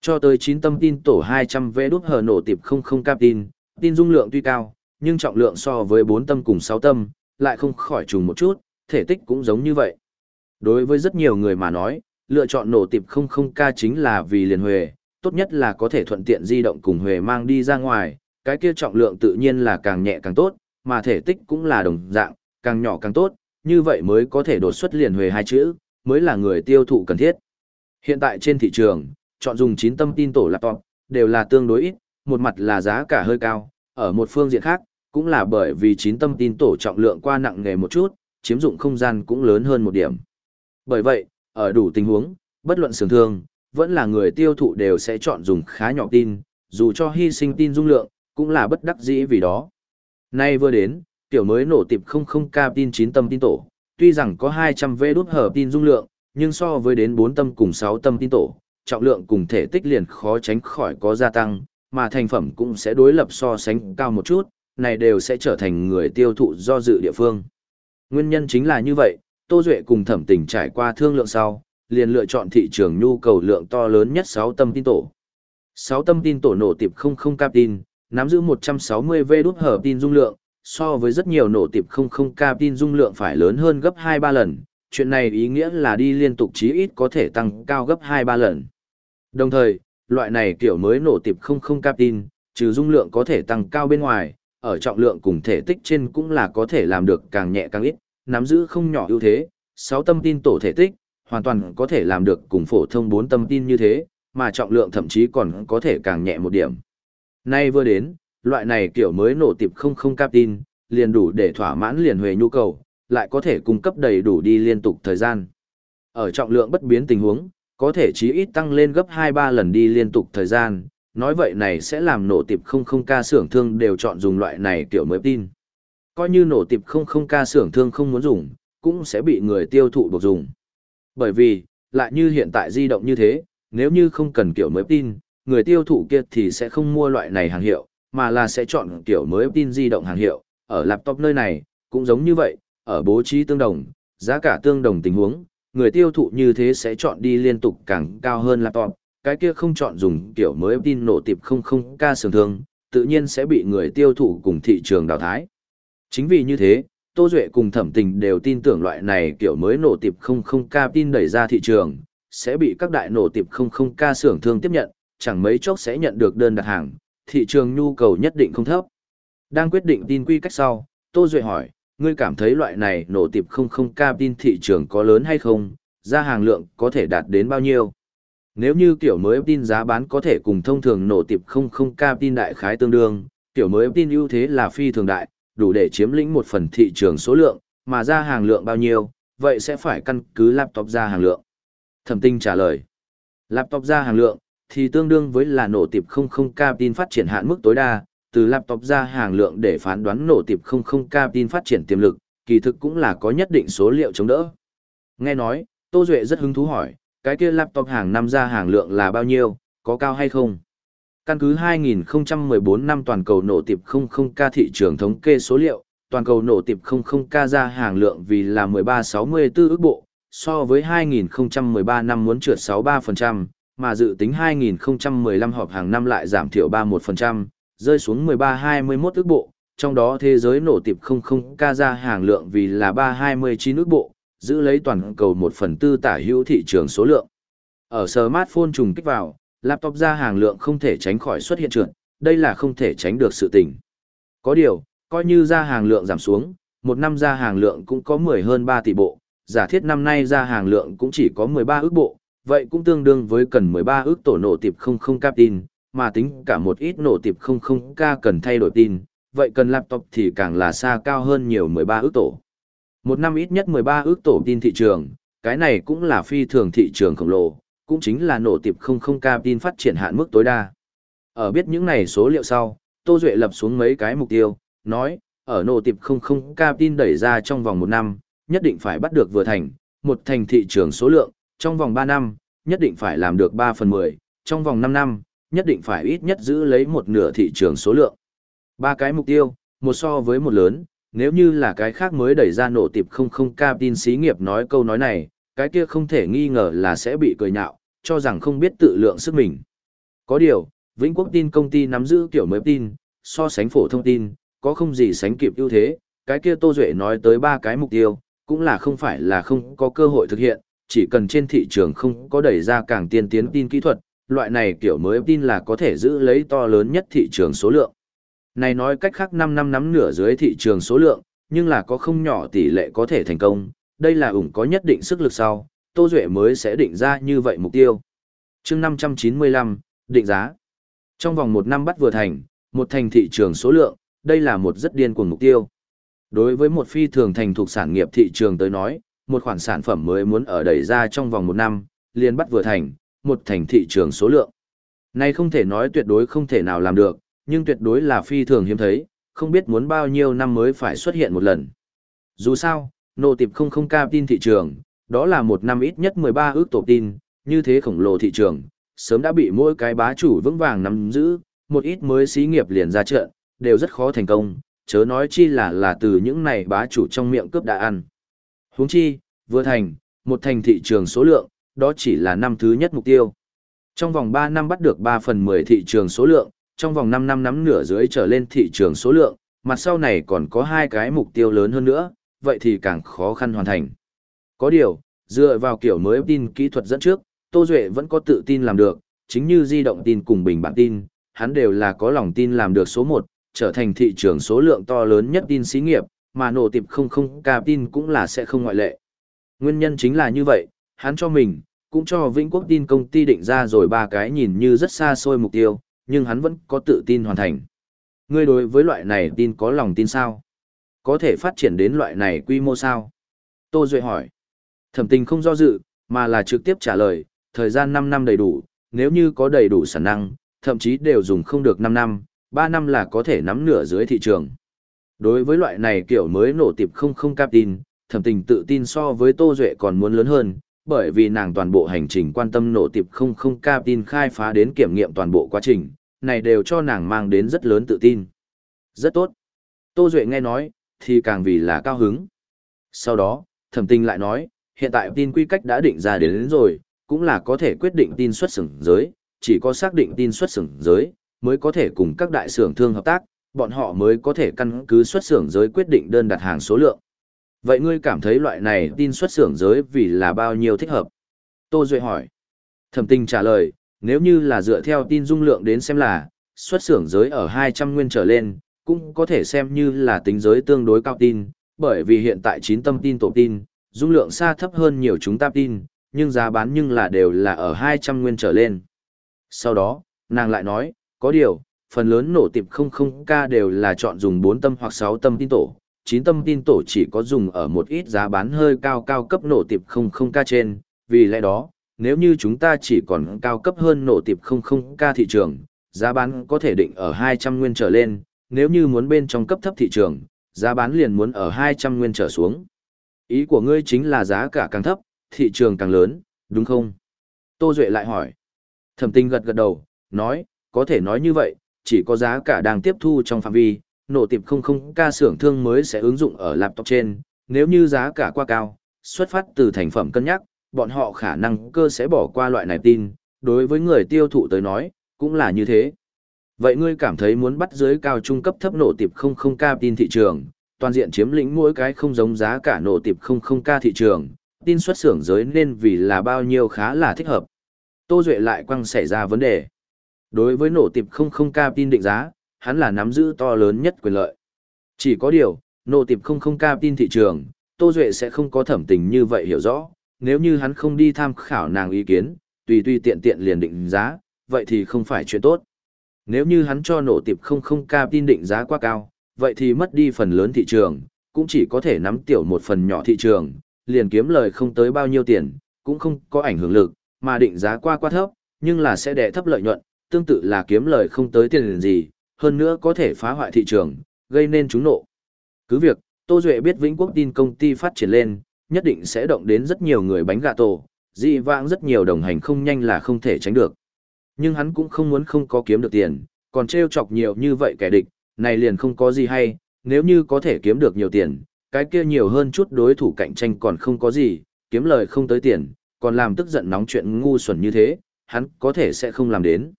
Cho tới 9 tâm tin tổ 200V đút hờ nổ tiệp 00 cap tin, tin dung lượng tuy cao, nhưng trọng lượng so với 4 tâm cùng 6 tâm, lại không khỏi trùng một chút, thể tích cũng giống như vậy. Đối với rất nhiều người mà nói, lựa chọn nổ tiệp 00K chính là vì liền huề, tốt nhất là có thể thuận tiện di động cùng huề mang đi ra ngoài, cái kia trọng lượng tự nhiên là càng nhẹ càng tốt, mà thể tích cũng là đồng dạng, càng nhỏ càng tốt, như vậy mới có thể đột xuất liền huề hai chữ, mới là người tiêu thụ cần thiết. Hiện tại trên thị trường, chọn dùng 9 tâm tin tổ laptop, đều là tương đối ít, một mặt là giá cả hơi cao, ở một phương diện khác, cũng là bởi vì 9 tâm tin tổ trọng lượng qua nặng nghề một chút, chiếm dụng không gian cũng lớn hơn một điểm. Bởi vậy, ở đủ tình huống, bất luận sưởng thương, vẫn là người tiêu thụ đều sẽ chọn dùng khá nhỏ tin, dù cho hy sinh tin dung lượng, cũng là bất đắc dĩ vì đó. Nay vừa đến, tiểu mới nổ tiệp 00K tin 9 tâm tin tổ, tuy rằng có 200 V đút hở tin dung lượng, nhưng so với đến 4 tâm cùng 6 tâm tin tổ, trọng lượng cùng thể tích liền khó tránh khỏi có gia tăng, mà thành phẩm cũng sẽ đối lập so sánh cao một chút, này đều sẽ trở thành người tiêu thụ do dự địa phương. Nguyên nhân chính là như vậy, Tô Duệ cùng thẩm tình trải qua thương lượng sau, liền lựa chọn thị trường nhu cầu lượng to lớn nhất 6 tâm tin tổ. 6 tâm tin tổ nổ tiệp 00 cap tin, nắm giữ 160 V đút hở tin dung lượng, so với rất nhiều nổ tiệp 00 cap tin dung lượng phải lớn hơn gấp 2-3 lần. Chuyện này ý nghĩa là đi liên tục chí ít có thể tăng cao gấp 2-3 lần. Đồng thời, loại này kiểu mới nổ tiệp 00 cap tin, trừ dung lượng có thể tăng cao bên ngoài, ở trọng lượng cùng thể tích trên cũng là có thể làm được càng nhẹ càng ít, nắm giữ không nhỏ ưu thế, 6 tâm tin tổ thể tích, hoàn toàn có thể làm được cùng phổ thông 4 tâm tin như thế, mà trọng lượng thậm chí còn có thể càng nhẹ một điểm. Nay vừa đến, loại này kiểu mới nổ tiệp 00 cap tin, liền đủ để thỏa mãn liền huề nhu cầu, lại có thể cung cấp đầy đủ đi liên tục thời gian. Ở trọng lượng bất biến tình huống, có thể chí ít tăng lên gấp 2-3 lần đi liên tục thời gian, nói vậy này sẽ làm nổ tiệp 00K xưởng thương đều chọn dùng loại này kiểu mới tin. Coi như nổ tiệp không không ca xưởng thương không muốn dùng, cũng sẽ bị người tiêu thụ buộc dùng. Bởi vì, lại như hiện tại di động như thế, nếu như không cần kiểu mới tin, người tiêu thụ kia thì sẽ không mua loại này hàng hiệu, mà là sẽ chọn kiểu mới tin di động hàng hiệu. Ở laptop nơi này, cũng giống như vậy, ở bố trí tương đồng, giá cả tương đồng tình huống, người tiêu thụ như thế sẽ chọn đi liên tục càng cao hơn laptop, cái kia không chọn dùng kiểu mới tin nổ tiệp 00K sườn thương, tự nhiên sẽ bị người tiêu thụ cùng thị trường đào thái. Chính vì như thế, Tô Duệ cùng thẩm tình đều tin tưởng loại này kiểu mới nổ tiệp 00K tin đẩy ra thị trường, sẽ bị các đại nổ tiệp 00K xưởng thương tiếp nhận, chẳng mấy chốc sẽ nhận được đơn đặt hàng, thị trường nhu cầu nhất định không thấp. Đang quyết định tin quy cách sau, Tô Duệ hỏi, ngươi cảm thấy loại này nổ tiệp 00K tin thị trường có lớn hay không, ra hàng lượng có thể đạt đến bao nhiêu? Nếu như kiểu mới tin giá bán có thể cùng thông thường nổ tiệp 00K tin đại khái tương đương, kiểu mới tin ưu thế là phi thường đại, đủ để chiếm lĩnh một phần thị trường số lượng, mà ra hàng lượng bao nhiêu, vậy sẽ phải căn cứ laptop ra hàng lượng. Thẩm tinh trả lời, laptop ra hàng lượng, thì tương đương với là nổ tiệp 00K tin phát triển hạn mức tối đa, từ laptop ra hàng lượng để phán đoán nổ tiệp 00K tin phát triển tiềm lực, kỳ thực cũng là có nhất định số liệu chống đỡ. Nghe nói, Tô Duệ rất hứng thú hỏi, cái kia laptop hàng năm ra hàng lượng là bao nhiêu, có cao hay không? Căn cứ 2014 năm toàn cầu nổ tiệp 00K thị trường thống kê số liệu, toàn cầu nổ tiệp 00K ra hàng lượng vì là 1364 ước bộ, so với 2013 năm muốn trượt 63%, mà dự tính 2015 họp hàng năm lại giảm thiểu 31%, rơi xuống 1321 ước bộ, trong đó thế giới nổ tiệp 00K ra hàng lượng vì là 329 ước bộ, giữ lấy toàn cầu 1 phần tư tả hữu thị trường số lượng. Ở smartphone trùng kích vào, laptop ra hàng lượng không thể tránh khỏi xuất hiện trượt, đây là không thể tránh được sự tình. Có điều, coi như ra hàng lượng giảm xuống, một năm ra hàng lượng cũng có 10 hơn 3 tỷ bộ, giả thiết năm nay ra hàng lượng cũng chỉ có 13 ước bộ, vậy cũng tương đương với cần 13 ước tổ nổ tiệp 00 cap tin, mà tính cả một ít nổ tiệp 00K cần thay đổi tin, vậy cần laptop thì càng là xa cao hơn nhiều 13 ước tổ. Một năm ít nhất 13 ước tổ tin thị trường, cái này cũng là phi thường thị trường khổng lồ, cũng chính là nổ tiệp không không ca tin phát triển hạn mức tối đa. Ở biết những này số liệu sau, Tô Duệ lập xuống mấy cái mục tiêu, nói, ở nổ tiệp không không ca tin đẩy ra trong vòng một năm, nhất định phải bắt được vừa thành, một thành thị trường số lượng, trong vòng 3 năm, nhất định phải làm được 3 phần 10, trong vòng 5 năm, nhất định phải ít nhất giữ lấy một nửa thị trường số lượng. Ba cái mục tiêu, một so với một lớn, nếu như là cái khác mới đẩy ra nổ tiệp không không ca tin xí nghiệp nói câu nói này, cái kia không thể nghi ngờ là sẽ bị cười nhạo, cho rằng không biết tự lượng sức mình. Có điều, Vĩnh Quốc tin công ty nắm giữ kiểu mới tin, so sánh phổ thông tin, có không gì sánh kịp ưu thế, cái kia Tô Duệ nói tới ba cái mục tiêu, cũng là không phải là không có cơ hội thực hiện, chỉ cần trên thị trường không có đẩy ra càng tiên tiến tin kỹ thuật, loại này kiểu mới tin là có thể giữ lấy to lớn nhất thị trường số lượng. Này nói cách khác 5 năm nắm nửa dưới thị trường số lượng, nhưng là có không nhỏ tỷ lệ có thể thành công, đây là ủng có nhất định sức lực sau, Tô Duệ mới sẽ định ra như vậy mục tiêu. chương 595, định giá. Trong vòng một năm bắt vừa thành, một thành thị trường số lượng, đây là một rất điên cuồng mục tiêu. Đối với một phi thường thành thuộc sản nghiệp thị trường tới nói, một khoản sản phẩm mới muốn ở đẩy ra trong vòng một năm, liền bắt vừa thành, một thành thị trường số lượng. Này không thể nói tuyệt đối không thể nào làm được, nhưng tuyệt đối là phi thường hiếm thấy, không biết muốn bao nhiêu năm mới phải xuất hiện một lần. Dù sao, nô tiệp không không ca tin thị trường, đó là một năm ít nhất 13 ước tổ tin, như thế khổng lồ thị trường, sớm đã bị mỗi cái bá chủ vững vàng nắm giữ, một ít mới xí nghiệp liền ra trận, đều rất khó thành công, chớ nói chi là là từ những này bá chủ trong miệng cướp đã ăn. Huống chi, vừa thành, một thành thị trường số lượng, đó chỉ là năm thứ nhất mục tiêu. Trong vòng 3 năm bắt được 3 phần 10 thị trường số lượng, trong vòng 5 năm nắm nửa dưới trở lên thị trường số lượng, mặt sau này còn có hai cái mục tiêu lớn hơn nữa, vậy thì càng khó khăn hoàn thành. Có điều, dựa vào kiểu mới tin kỹ thuật dẫn trước, Tô Duệ vẫn có tự tin làm được, chính như di động tin cùng bình bản tin, hắn đều là có lòng tin làm được số 1, trở thành thị trường số lượng to lớn nhất tin xí nghiệp, mà nổ tiệp 00 ca tin cũng là sẽ không ngoại lệ. Nguyên nhân chính là như vậy, hắn cho mình, cũng cho Vĩnh Quốc tin công ty định ra rồi ba cái nhìn như rất xa xôi mục tiêu, nhưng hắn vẫn có tự tin hoàn thành. Ngươi đối với loại này tin có lòng tin sao? Có thể phát triển đến loại này quy mô sao? Tô Duệ hỏi. Thẩm tình không do dự, mà là trực tiếp trả lời, thời gian 5 năm đầy đủ, nếu như có đầy đủ sản năng, thậm chí đều dùng không được 5 năm, 3 năm là có thể nắm nửa dưới thị trường. Đối với loại này kiểu mới nổ tiệp không không cap tin, thẩm tình tự tin so với Tô Duệ còn muốn lớn hơn, bởi vì nàng toàn bộ hành trình quan tâm nổ tiệp không không cap tin khai phá đến kiểm nghiệm toàn bộ quá trình, này đều cho nàng mang đến rất lớn tự tin. Rất tốt. Tô Duệ nghe nói, thì càng vì là cao hứng. Sau đó, thẩm tình lại nói, hiện tại tin quy cách đã định ra đến, đến rồi, cũng là có thể quyết định tin xuất xưởng giới, chỉ có xác định tin xuất xưởng giới, mới có thể cùng các đại xưởng thương hợp tác, bọn họ mới có thể căn cứ xuất xưởng giới quyết định đơn đặt hàng số lượng. Vậy ngươi cảm thấy loại này tin xuất xưởng giới vì là bao nhiêu thích hợp? Tô Duệ hỏi. Thẩm tình trả lời, nếu như là dựa theo tin dung lượng đến xem là, xuất xưởng giới ở 200 nguyên trở lên, cũng có thể xem như là tính giới tương đối cao tin, bởi vì hiện tại 9 tâm tin tổ tin, dung lượng xa thấp hơn nhiều chúng ta tin, nhưng giá bán nhưng là đều là ở 200 nguyên trở lên. Sau đó, nàng lại nói, có điều, phần lớn nổ tiệp 00K đều là chọn dùng 4 tâm hoặc 6 tâm tin tổ, 9 tâm tin tổ chỉ có dùng ở một ít giá bán hơi cao cao cấp nổ tiệp 00K trên, vì lẽ đó, nếu như chúng ta chỉ còn cao cấp hơn nổ tiệp 00K thị trường, giá bán có thể định ở 200 nguyên trở lên, nếu như muốn bên trong cấp thấp thị trường, giá bán liền muốn ở 200 nguyên trở xuống. Ý của ngươi chính là giá cả càng thấp, thị trường càng lớn, đúng không? Tô Duệ lại hỏi. Thẩm tinh gật gật đầu, nói, có thể nói như vậy, chỉ có giá cả đang tiếp thu trong phạm vi, nổ tiệp không không ca xưởng thương mới sẽ ứng dụng ở laptop trên, nếu như giá cả quá cao, xuất phát từ thành phẩm cân nhắc, bọn họ khả năng cơ sẽ bỏ qua loại này tin, đối với người tiêu thụ tới nói, cũng là như thế. Vậy ngươi cảm thấy muốn bắt dưới cao trung cấp thấp nổ tiệp không không ca tin thị trường, toàn diện chiếm lĩnh mỗi cái không giống giá cả nổ tiệp 00K thị trường, tin xuất xưởng giới nên vì là bao nhiêu khá là thích hợp. Tô Duệ lại quăng xảy ra vấn đề. Đối với nổ tiệp 00K tin định giá, hắn là nắm giữ to lớn nhất quyền lợi. Chỉ có điều, nổ tiệp 00K tin thị trường, Tô Duệ sẽ không có thẩm tình như vậy hiểu rõ, nếu như hắn không đi tham khảo nàng ý kiến, tùy tùy tiện tiện liền định giá, vậy thì không phải chuyện tốt. Nếu như hắn cho nổ tiệp 00K tin định giá quá cao, vậy thì mất đi phần lớn thị trường, cũng chỉ có thể nắm tiểu một phần nhỏ thị trường, liền kiếm lời không tới bao nhiêu tiền, cũng không có ảnh hưởng lực, mà định giá qua quá thấp, nhưng là sẽ đè thấp lợi nhuận, tương tự là kiếm lời không tới tiền gì, hơn nữa có thể phá hoại thị trường, gây nên chúng nộ. Cứ việc, Tô Duệ biết Vĩnh Quốc tin công ty phát triển lên, nhất định sẽ động đến rất nhiều người bánh gà tổ, dị vãng rất nhiều đồng hành không nhanh là không thể tránh được. Nhưng hắn cũng không muốn không có kiếm được tiền, còn trêu chọc nhiều như vậy kẻ địch, này liền không có gì hay, nếu như có thể kiếm được nhiều tiền, cái kia nhiều hơn chút đối thủ cạnh tranh còn không có gì, kiếm lời không tới tiền, còn làm tức giận nóng chuyện ngu xuẩn như thế, hắn có thể sẽ không làm đến.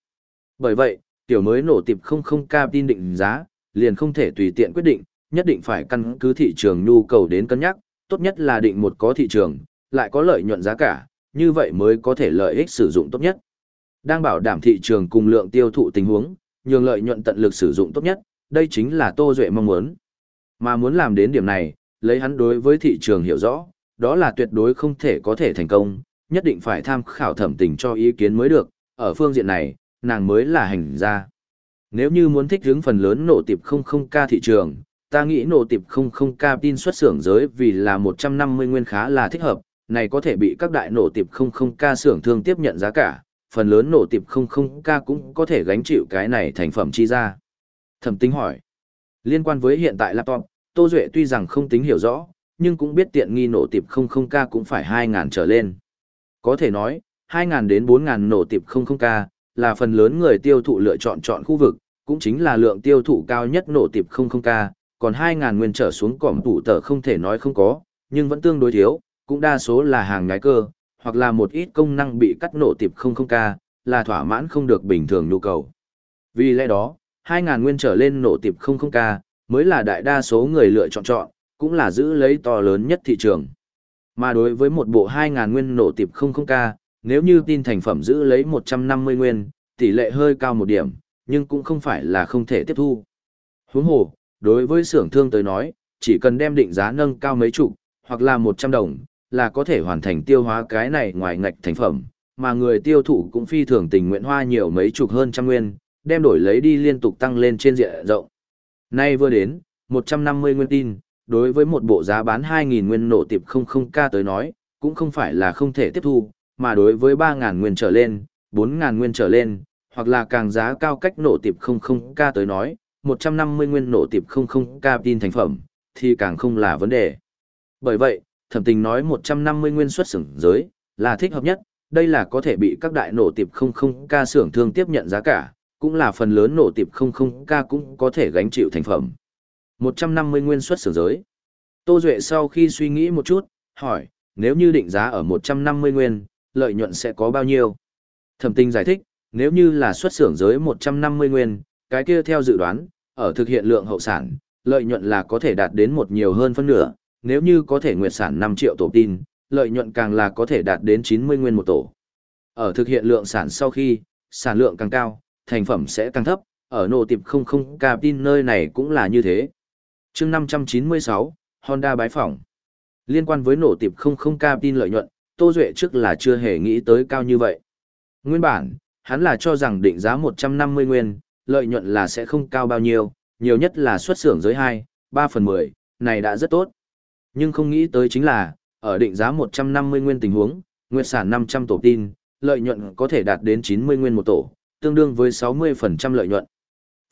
Bởi vậy, tiểu mới nổ tiệp không không ca tin định giá, liền không thể tùy tiện quyết định, nhất định phải căn cứ thị trường nhu cầu đến cân nhắc, tốt nhất là định một có thị trường, lại có lợi nhuận giá cả, như vậy mới có thể lợi ích sử dụng tốt nhất. Đang bảo đảm thị trường cùng lượng tiêu thụ tình huống, nhường lợi nhuận tận lực sử dụng tốt nhất, đây chính là Tô Duệ mong muốn. Mà muốn làm đến điểm này, lấy hắn đối với thị trường hiểu rõ, đó là tuyệt đối không thể có thể thành công, nhất định phải tham khảo thẩm tình cho ý kiến mới được, ở phương diện này, nàng mới là hành gia. Nếu như muốn thích hướng phần lớn nổ tiệp 00K thị trường, ta nghĩ nổ tiệp 00K tin xuất xưởng giới vì là 150 nguyên khá là thích hợp, này có thể bị các đại nổ tiệp 00K xưởng thương tiếp nhận giá cả, phần lớn nổ tiệp 00K cũng có thể gánh chịu cái này thành phẩm chi ra. Thẩm tính hỏi. Liên quan với hiện tại laptop, Tô Duệ tuy rằng không tính hiểu rõ, nhưng cũng biết tiện nghi nổ tiệp 00K cũng phải 2.000 trở lên. Có thể nói, 2.000 đến 4.000 nổ tiệp 00K là phần lớn người tiêu thụ lựa chọn chọn khu vực, cũng chính là lượng tiêu thụ cao nhất nổ tiệp 00K, còn 2.000 nguyên trở xuống cỏm tủ tờ không thể nói không có, nhưng vẫn tương đối thiếu, cũng đa số là hàng nhái cơ, hoặc là một ít công năng bị cắt nổ tiệp 00K, là thỏa mãn không được bình thường nhu cầu. Vì lẽ đó, 2.000 nguyên trở lên nổ tiệp 00K, mới là đại đa số người lựa chọn chọn, cũng là giữ lấy to lớn nhất thị trường. Mà đối với một bộ 2.000 nguyên nổ tiệp 00K, nếu như tin thành phẩm giữ lấy 150 nguyên, tỷ lệ hơi cao một điểm, nhưng cũng không phải là không thể tiếp thu. Huống hồ, đối với xưởng thương tới nói, chỉ cần đem định giá nâng cao mấy chục, hoặc là 100 đồng, là có thể hoàn thành tiêu hóa cái này ngoài ngạch thành phẩm, mà người tiêu thụ cũng phi thường tình nguyện hoa nhiều mấy chục hơn trăm nguyên, đem đổi lấy đi liên tục tăng lên trên diện rộng. Nay vừa đến, 150 nguyên tin, đối với một bộ giá bán 2.000 nguyên nổ tiệp 00K tới nói, cũng không phải là không thể tiếp thu, mà đối với 3.000 nguyên trở lên, 4.000 nguyên trở lên, hoặc là càng giá cao cách nổ tiệp 00K tới nói, 150 nguyên nổ tiệp 00K tin thành phẩm, thì càng không là vấn đề. Bởi vậy, thẩm tình nói 150 nguyên xuất xưởng giới, là thích hợp nhất, đây là có thể bị các đại nổ tiệp 00K xưởng thương tiếp nhận giá cả, cũng là phần lớn nổ tiệp 00K cũng có thể gánh chịu thành phẩm. 150 nguyên suất xưởng giới. Tô Duệ sau khi suy nghĩ một chút, hỏi, nếu như định giá ở 150 nguyên, lợi nhuận sẽ có bao nhiêu? Thẩm tinh giải thích, nếu như là xuất xưởng giới 150 nguyên, cái kia theo dự đoán, ở thực hiện lượng hậu sản, lợi nhuận là có thể đạt đến một nhiều hơn phân nửa, nếu như có thể nguyệt sản 5 triệu tổ tin, lợi nhuận càng là có thể đạt đến 90 nguyên một tổ. Ở thực hiện lượng sản sau khi, sản lượng càng cao, thành phẩm sẽ càng thấp, ở nổ tiệp 00 tin nơi này cũng là như thế. chương 596, Honda bái phỏng. Liên quan với nổ tiệp 00 tin lợi nhuận, Tô Duệ trước là chưa hề nghĩ tới cao như vậy. Nguyên bản, hắn là cho rằng định giá 150 nguyên, lợi nhuận là sẽ không cao bao nhiêu, nhiều nhất là xuất xưởng giới 2, 3 phần 10, này đã rất tốt. Nhưng không nghĩ tới chính là, ở định giá 150 nguyên tình huống, nguyệt sản 500 tổ tin, lợi nhuận có thể đạt đến 90 nguyên một tổ, tương đương với 60% lợi nhuận.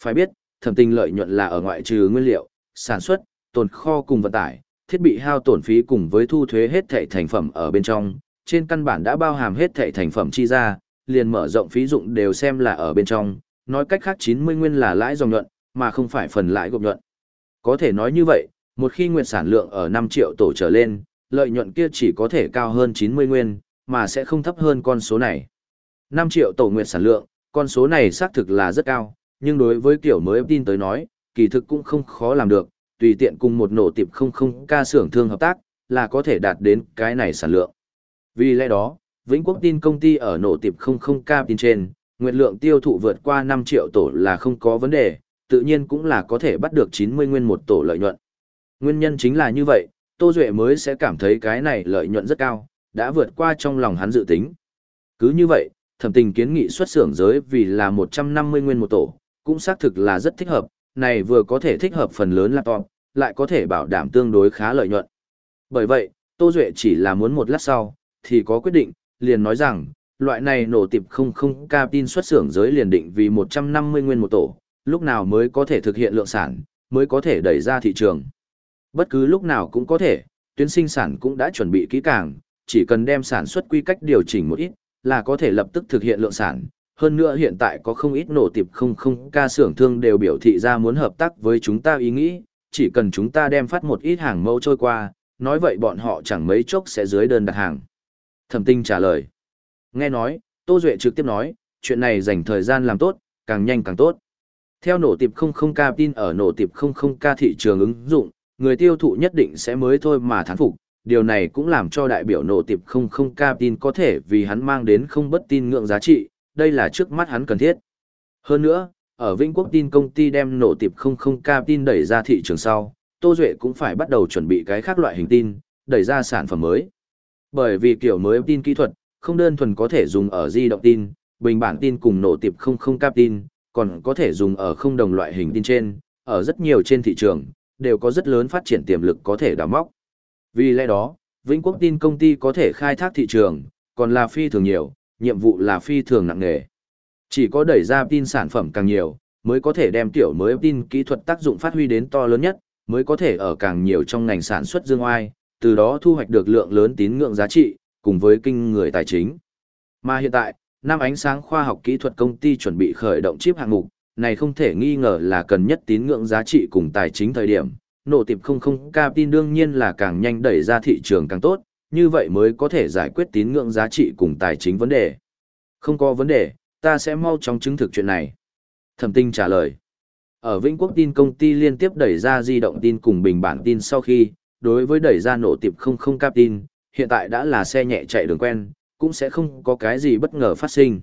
Phải biết, thẩm tình lợi nhuận là ở ngoại trừ nguyên liệu, sản xuất, tồn kho cùng vận tải, thiết bị hao tổn phí cùng với thu thuế hết thảy thành phẩm ở bên trong, trên căn bản đã bao hàm hết thảy thành phẩm chi ra, liền mở rộng phí dụng đều xem là ở bên trong, nói cách khác 90 nguyên là lãi dòng nhuận, mà không phải phần lãi gộp nhuận. Có thể nói như vậy, một khi nguyện sản lượng ở 5 triệu tổ trở lên, lợi nhuận kia chỉ có thể cao hơn 90 nguyên, mà sẽ không thấp hơn con số này. 5 triệu tổ nguyện sản lượng, con số này xác thực là rất cao, nhưng đối với kiểu mới tin tới nói, kỳ thực cũng không khó làm được, tùy tiện cùng một nổ tiệp 00 ca xưởng thương hợp tác, là có thể đạt đến cái này sản lượng. Vì lẽ đó, Vĩnh Quốc tin công ty ở nổ tiệp 00K tin trên, nguyện lượng tiêu thụ vượt qua 5 triệu tổ là không có vấn đề, tự nhiên cũng là có thể bắt được 90 nguyên một tổ lợi nhuận. Nguyên nhân chính là như vậy, Tô Duệ mới sẽ cảm thấy cái này lợi nhuận rất cao, đã vượt qua trong lòng hắn dự tính. Cứ như vậy, thẩm tình kiến nghị xuất xưởng giới vì là 150 nguyên một tổ, cũng xác thực là rất thích hợp, này vừa có thể thích hợp phần lớn laptop, lại có thể bảo đảm tương đối khá lợi nhuận. Bởi vậy, Tô Duệ chỉ là muốn một lát sau, thì có quyết định, liền nói rằng, loại này nổ tiệp 00 ca tin xuất xưởng giới liền định vì 150 nguyên một tổ, lúc nào mới có thể thực hiện lượng sản, mới có thể đẩy ra thị trường. Bất cứ lúc nào cũng có thể, tuyến sinh sản cũng đã chuẩn bị kỹ càng, chỉ cần đem sản xuất quy cách điều chỉnh một ít, là có thể lập tức thực hiện lượng sản. Hơn nữa hiện tại có không ít nổ tiệp 00 ca xưởng thương đều biểu thị ra muốn hợp tác với chúng ta ý nghĩ, chỉ cần chúng ta đem phát một ít hàng mẫu trôi qua, nói vậy bọn họ chẳng mấy chốc sẽ dưới đơn đặt hàng. Thẩm tinh trả lời. Nghe nói, Tô Duệ trực tiếp nói, chuyện này dành thời gian làm tốt, càng nhanh càng tốt. Theo nổ tiệp 00K tin ở nổ tiệp 00K thị trường ứng dụng, người tiêu thụ nhất định sẽ mới thôi mà thán phục. Điều này cũng làm cho đại biểu nổ tiệp không không ca tin có thể vì hắn mang đến không bất tin ngưỡng giá trị, đây là trước mắt hắn cần thiết. Hơn nữa, ở Vĩnh Quốc tin công ty đem nổ tiệp không không ca tin đẩy ra thị trường sau, Tô Duệ cũng phải bắt đầu chuẩn bị cái khác loại hình tin, đẩy ra sản phẩm mới. Bởi vì kiểu mới tin kỹ thuật, không đơn thuần có thể dùng ở di động tin, bình bản tin cùng nổ tiệp không không cap tin, còn có thể dùng ở không đồng loại hình tin trên, ở rất nhiều trên thị trường, đều có rất lớn phát triển tiềm lực có thể đào móc. Vì lẽ đó, Vĩnh Quốc tin công ty có thể khai thác thị trường, còn là phi thường nhiều, nhiệm vụ là phi thường nặng nề. Chỉ có đẩy ra tin sản phẩm càng nhiều, mới có thể đem tiểu mới tin kỹ thuật tác dụng phát huy đến to lớn nhất, mới có thể ở càng nhiều trong ngành sản xuất dương oai, từ đó thu hoạch được lượng lớn tín ngưỡng giá trị, cùng với kinh người tài chính. Mà hiện tại, năm ánh sáng khoa học kỹ thuật công ty chuẩn bị khởi động chip hạng mục, này không thể nghi ngờ là cần nhất tín ngưỡng giá trị cùng tài chính thời điểm. Nổ tiệp 00K tin đương nhiên là càng nhanh đẩy ra thị trường càng tốt, như vậy mới có thể giải quyết tín ngưỡng giá trị cùng tài chính vấn đề. Không có vấn đề, ta sẽ mau chóng chứng thực chuyện này. Thẩm tinh trả lời. Ở Vĩnh Quốc tin công ty liên tiếp đẩy ra di động tin cùng bình bản tin sau khi, đối với đẩy ra nổ tiệp 00K tin, hiện tại đã là xe nhẹ chạy đường quen, cũng sẽ không có cái gì bất ngờ phát sinh.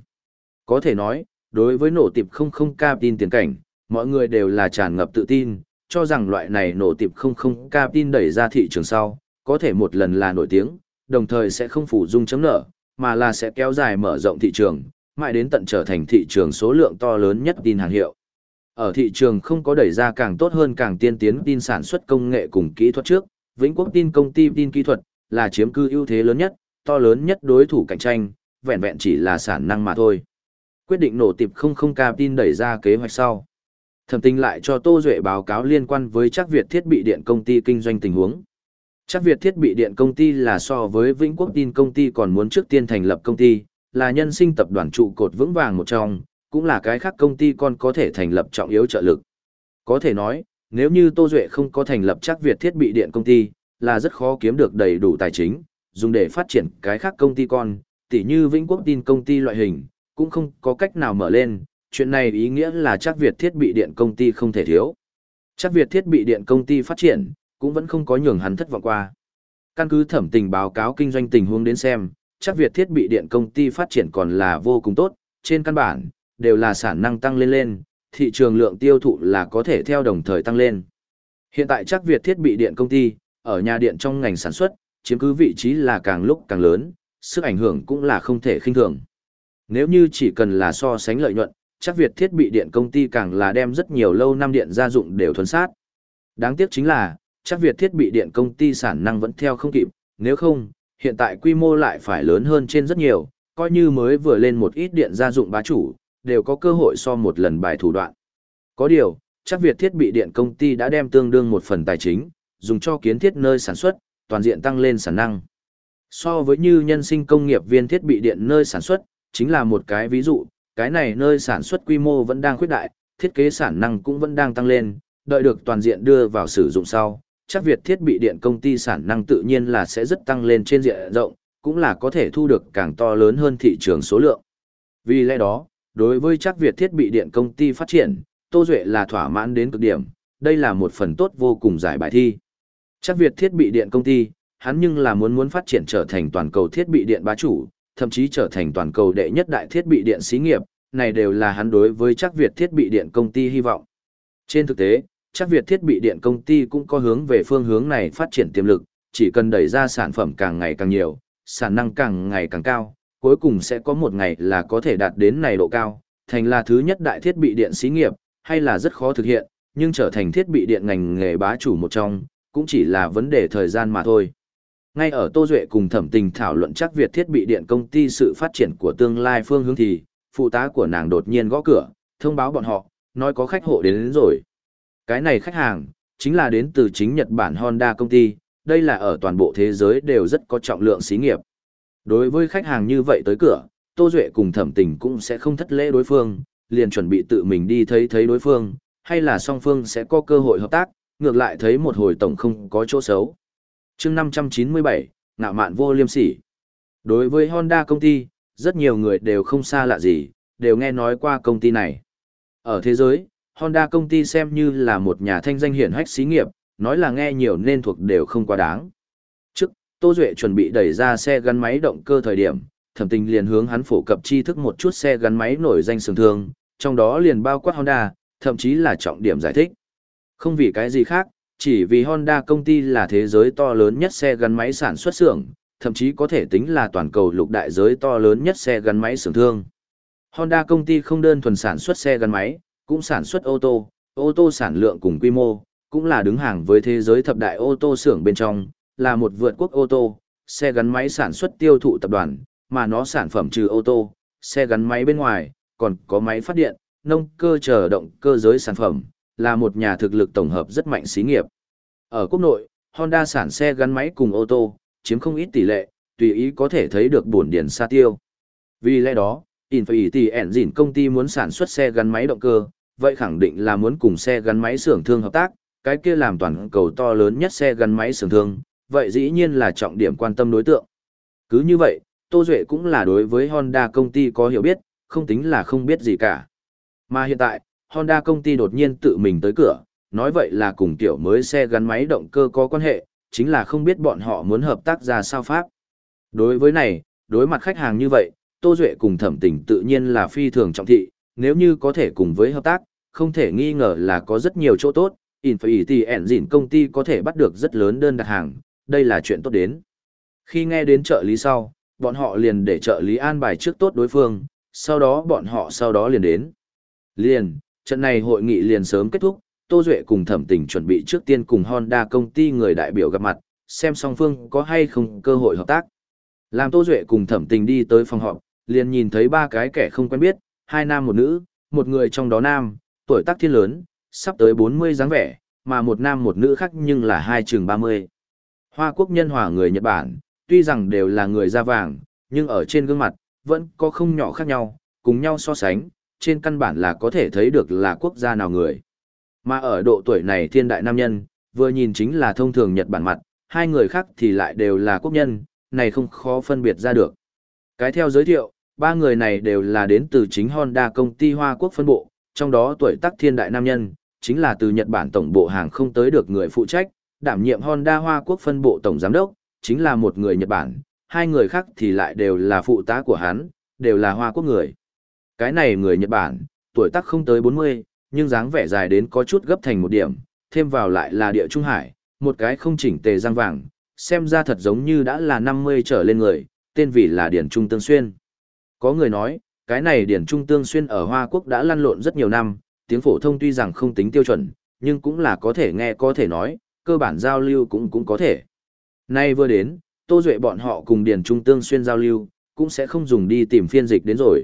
Có thể nói, đối với nổ tiệp 00K tin tiền cảnh, mọi người đều là tràn ngập tự tin, cho rằng loại này nổ tiệp không không ca tin đẩy ra thị trường sau, có thể một lần là nổi tiếng, đồng thời sẽ không phủ dung chấm nợ, mà là sẽ kéo dài mở rộng thị trường, mãi đến tận trở thành thị trường số lượng to lớn nhất tin hàng hiệu. Ở thị trường không có đẩy ra càng tốt hơn càng tiên tiến tin sản xuất công nghệ cùng kỹ thuật trước, Vĩnh Quốc tin công ty tin kỹ thuật là chiếm cư ưu thế lớn nhất, to lớn nhất đối thủ cạnh tranh, vẹn vẹn chỉ là sản năng mà thôi. Quyết định nổ tiệp không không ca tin đẩy ra kế hoạch sau. Thẩm tinh lại cho Tô Duệ báo cáo liên quan với chắc Việt thiết bị điện công ty kinh doanh tình huống. Chắc Việt thiết bị điện công ty là so với Vĩnh Quốc tin công ty còn muốn trước tiên thành lập công ty, là nhân sinh tập đoàn trụ cột vững vàng một trong, cũng là cái khác công ty còn có thể thành lập trọng yếu trợ lực. Có thể nói, nếu như Tô Duệ không có thành lập chắc Việt thiết bị điện công ty, là rất khó kiếm được đầy đủ tài chính, dùng để phát triển cái khác công ty con, tỉ như Vĩnh Quốc tin công ty loại hình, cũng không có cách nào mở lên, chuyện này ý nghĩa là chắc Việt thiết bị điện công ty không thể thiếu. Chắc Việt thiết bị điện công ty phát triển, cũng vẫn không có nhường hắn thất vọng qua. Căn cứ thẩm tình báo cáo kinh doanh tình huống đến xem, chắc Việt thiết bị điện công ty phát triển còn là vô cùng tốt, trên căn bản, đều là sản năng tăng lên lên, thị trường lượng tiêu thụ là có thể theo đồng thời tăng lên. Hiện tại chắc Việt thiết bị điện công ty, ở nhà điện trong ngành sản xuất, chiếm cứ vị trí là càng lúc càng lớn, sức ảnh hưởng cũng là không thể khinh thường. Nếu như chỉ cần là so sánh lợi nhuận, chắc Việt thiết bị điện công ty càng là đem rất nhiều lâu năm điện gia dụng đều thuần sát. Đáng tiếc chính là, chắc Việt thiết bị điện công ty sản năng vẫn theo không kịp, nếu không, hiện tại quy mô lại phải lớn hơn trên rất nhiều, coi như mới vừa lên một ít điện gia dụng bá chủ, đều có cơ hội so một lần bài thủ đoạn. Có điều, chắc Việt thiết bị điện công ty đã đem tương đương một phần tài chính, dùng cho kiến thiết nơi sản xuất, toàn diện tăng lên sản năng. So với như nhân sinh công nghiệp viên thiết bị điện nơi sản xuất, chính là một cái ví dụ, cái này nơi sản xuất quy mô vẫn đang khuyết đại, thiết kế sản năng cũng vẫn đang tăng lên, đợi được toàn diện đưa vào sử dụng sau, chắc Việt thiết bị điện công ty sản năng tự nhiên là sẽ rất tăng lên trên diện rộng, cũng là có thể thu được càng to lớn hơn thị trường số lượng. Vì lẽ đó, đối với chắc Việt thiết bị điện công ty phát triển, Tô Duệ là thỏa mãn đến cực điểm, đây là một phần tốt vô cùng giải bài thi. Chắc Việt thiết bị điện công ty, hắn nhưng là muốn muốn phát triển trở thành toàn cầu thiết bị điện bá chủ, thậm chí trở thành toàn cầu đệ nhất đại thiết bị điện xí nghiệp, này đều là hắn đối với chắc Việt thiết bị điện công ty hy vọng. Trên thực tế, chắc Việt thiết bị điện công ty cũng có hướng về phương hướng này phát triển tiềm lực, chỉ cần đẩy ra sản phẩm càng ngày càng nhiều, sản năng càng ngày càng cao, cuối cùng sẽ có một ngày là có thể đạt đến này độ cao, thành là thứ nhất đại thiết bị điện xí nghiệp, hay là rất khó thực hiện, nhưng trở thành thiết bị điện ngành nghề bá chủ một trong, cũng chỉ là vấn đề thời gian mà thôi. Ngay ở Tô Duệ cùng thẩm tình thảo luận chắc Việt thiết bị điện công ty sự phát triển của tương lai phương hướng thì, phụ tá của nàng đột nhiên gõ cửa, thông báo bọn họ, nói có khách hộ đến, đến rồi. Cái này khách hàng, chính là đến từ chính Nhật Bản Honda công ty, đây là ở toàn bộ thế giới đều rất có trọng lượng xí nghiệp. Đối với khách hàng như vậy tới cửa, Tô Duệ cùng thẩm tình cũng sẽ không thất lễ đối phương, liền chuẩn bị tự mình đi thấy thấy đối phương, hay là song phương sẽ có cơ hội hợp tác, ngược lại thấy một hồi tổng không có chỗ xấu chương 597, ngạo mạn vô liêm sỉ. Đối với Honda công ty, rất nhiều người đều không xa lạ gì, đều nghe nói qua công ty này. Ở thế giới, Honda công ty xem như là một nhà thanh danh hiển hách xí nghiệp, nói là nghe nhiều nên thuộc đều không quá đáng. Trước, Tô Duệ chuẩn bị đẩy ra xe gắn máy động cơ thời điểm, thẩm tình liền hướng hắn phổ cập tri thức một chút xe gắn máy nổi danh sừng thương, trong đó liền bao quát Honda, thậm chí là trọng điểm giải thích. Không vì cái gì khác, chỉ vì Honda công ty là thế giới to lớn nhất xe gắn máy sản xuất xưởng, thậm chí có thể tính là toàn cầu lục đại giới to lớn nhất xe gắn máy xưởng thương. Honda công ty không đơn thuần sản xuất xe gắn máy, cũng sản xuất ô tô, ô tô sản lượng cùng quy mô, cũng là đứng hàng với thế giới thập đại ô tô xưởng bên trong, là một vượt quốc ô tô, xe gắn máy sản xuất tiêu thụ tập đoàn, mà nó sản phẩm trừ ô tô, xe gắn máy bên ngoài, còn có máy phát điện, nông cơ chờ động cơ giới sản phẩm, là một nhà thực lực tổng hợp rất mạnh xí nghiệp. Ở quốc nội, Honda sản xe gắn máy cùng ô tô, chiếm không ít tỷ lệ, tùy ý có thể thấy được bổn điển xa tiêu. Vì lẽ đó, Infinity Engine công ty muốn sản xuất xe gắn máy động cơ, vậy khẳng định là muốn cùng xe gắn máy xưởng thương hợp tác, cái kia làm toàn cầu to lớn nhất xe gắn máy xưởng thương, vậy dĩ nhiên là trọng điểm quan tâm đối tượng. Cứ như vậy, Tô Duệ cũng là đối với Honda công ty có hiểu biết, không tính là không biết gì cả. Mà hiện tại, Honda công ty đột nhiên tự mình tới cửa, nói vậy là cùng tiểu mới xe gắn máy động cơ có quan hệ, chính là không biết bọn họ muốn hợp tác ra sao pháp. Đối với này, đối mặt khách hàng như vậy, Tô Duệ cùng thẩm tình tự nhiên là phi thường trọng thị, nếu như có thể cùng với hợp tác, không thể nghi ngờ là có rất nhiều chỗ tốt, Infinity Engine công ty có thể bắt được rất lớn đơn đặt hàng, đây là chuyện tốt đến. Khi nghe đến trợ lý sau, bọn họ liền để trợ lý an bài trước tốt đối phương, sau đó bọn họ sau đó liền đến. Liền, trận này hội nghị liền sớm kết thúc, Tô Duệ cùng thẩm tình chuẩn bị trước tiên cùng Honda công ty người đại biểu gặp mặt, xem song phương có hay không cơ hội hợp tác. Làm Tô Duệ cùng thẩm tình đi tới phòng họp, liền nhìn thấy ba cái kẻ không quen biết, hai nam một nữ, một người trong đó nam, tuổi tác thiên lớn, sắp tới 40 dáng vẻ, mà một nam một nữ khác nhưng là hai chừng 30. Hoa quốc nhân hòa người Nhật Bản, tuy rằng đều là người da vàng, nhưng ở trên gương mặt, vẫn có không nhỏ khác nhau, cùng nhau so sánh, trên căn bản là có thể thấy được là quốc gia nào người. Mà ở độ tuổi này thiên đại nam nhân, vừa nhìn chính là thông thường Nhật Bản mặt, hai người khác thì lại đều là quốc nhân, này không khó phân biệt ra được. Cái theo giới thiệu, ba người này đều là đến từ chính Honda công ty Hoa Quốc phân bộ, trong đó tuổi tác thiên đại nam nhân, chính là từ Nhật Bản tổng bộ hàng không tới được người phụ trách, đảm nhiệm Honda Hoa Quốc phân bộ tổng giám đốc, chính là một người Nhật Bản, hai người khác thì lại đều là phụ tá của hắn, đều là Hoa Quốc người. Cái này người Nhật Bản, tuổi tác không tới 40, nhưng dáng vẻ dài đến có chút gấp thành một điểm, thêm vào lại là địa trung hải, một cái không chỉnh tề răng vàng, xem ra thật giống như đã là 50 trở lên người, tên vì là Điển Trung Tương Xuyên. Có người nói, cái này Điển Trung Tương Xuyên ở Hoa Quốc đã lăn lộn rất nhiều năm, tiếng phổ thông tuy rằng không tính tiêu chuẩn, nhưng cũng là có thể nghe có thể nói, cơ bản giao lưu cũng cũng có thể. Nay vừa đến, Tô Duệ bọn họ cùng Điển Trung Tương Xuyên giao lưu, cũng sẽ không dùng đi tìm phiên dịch đến rồi.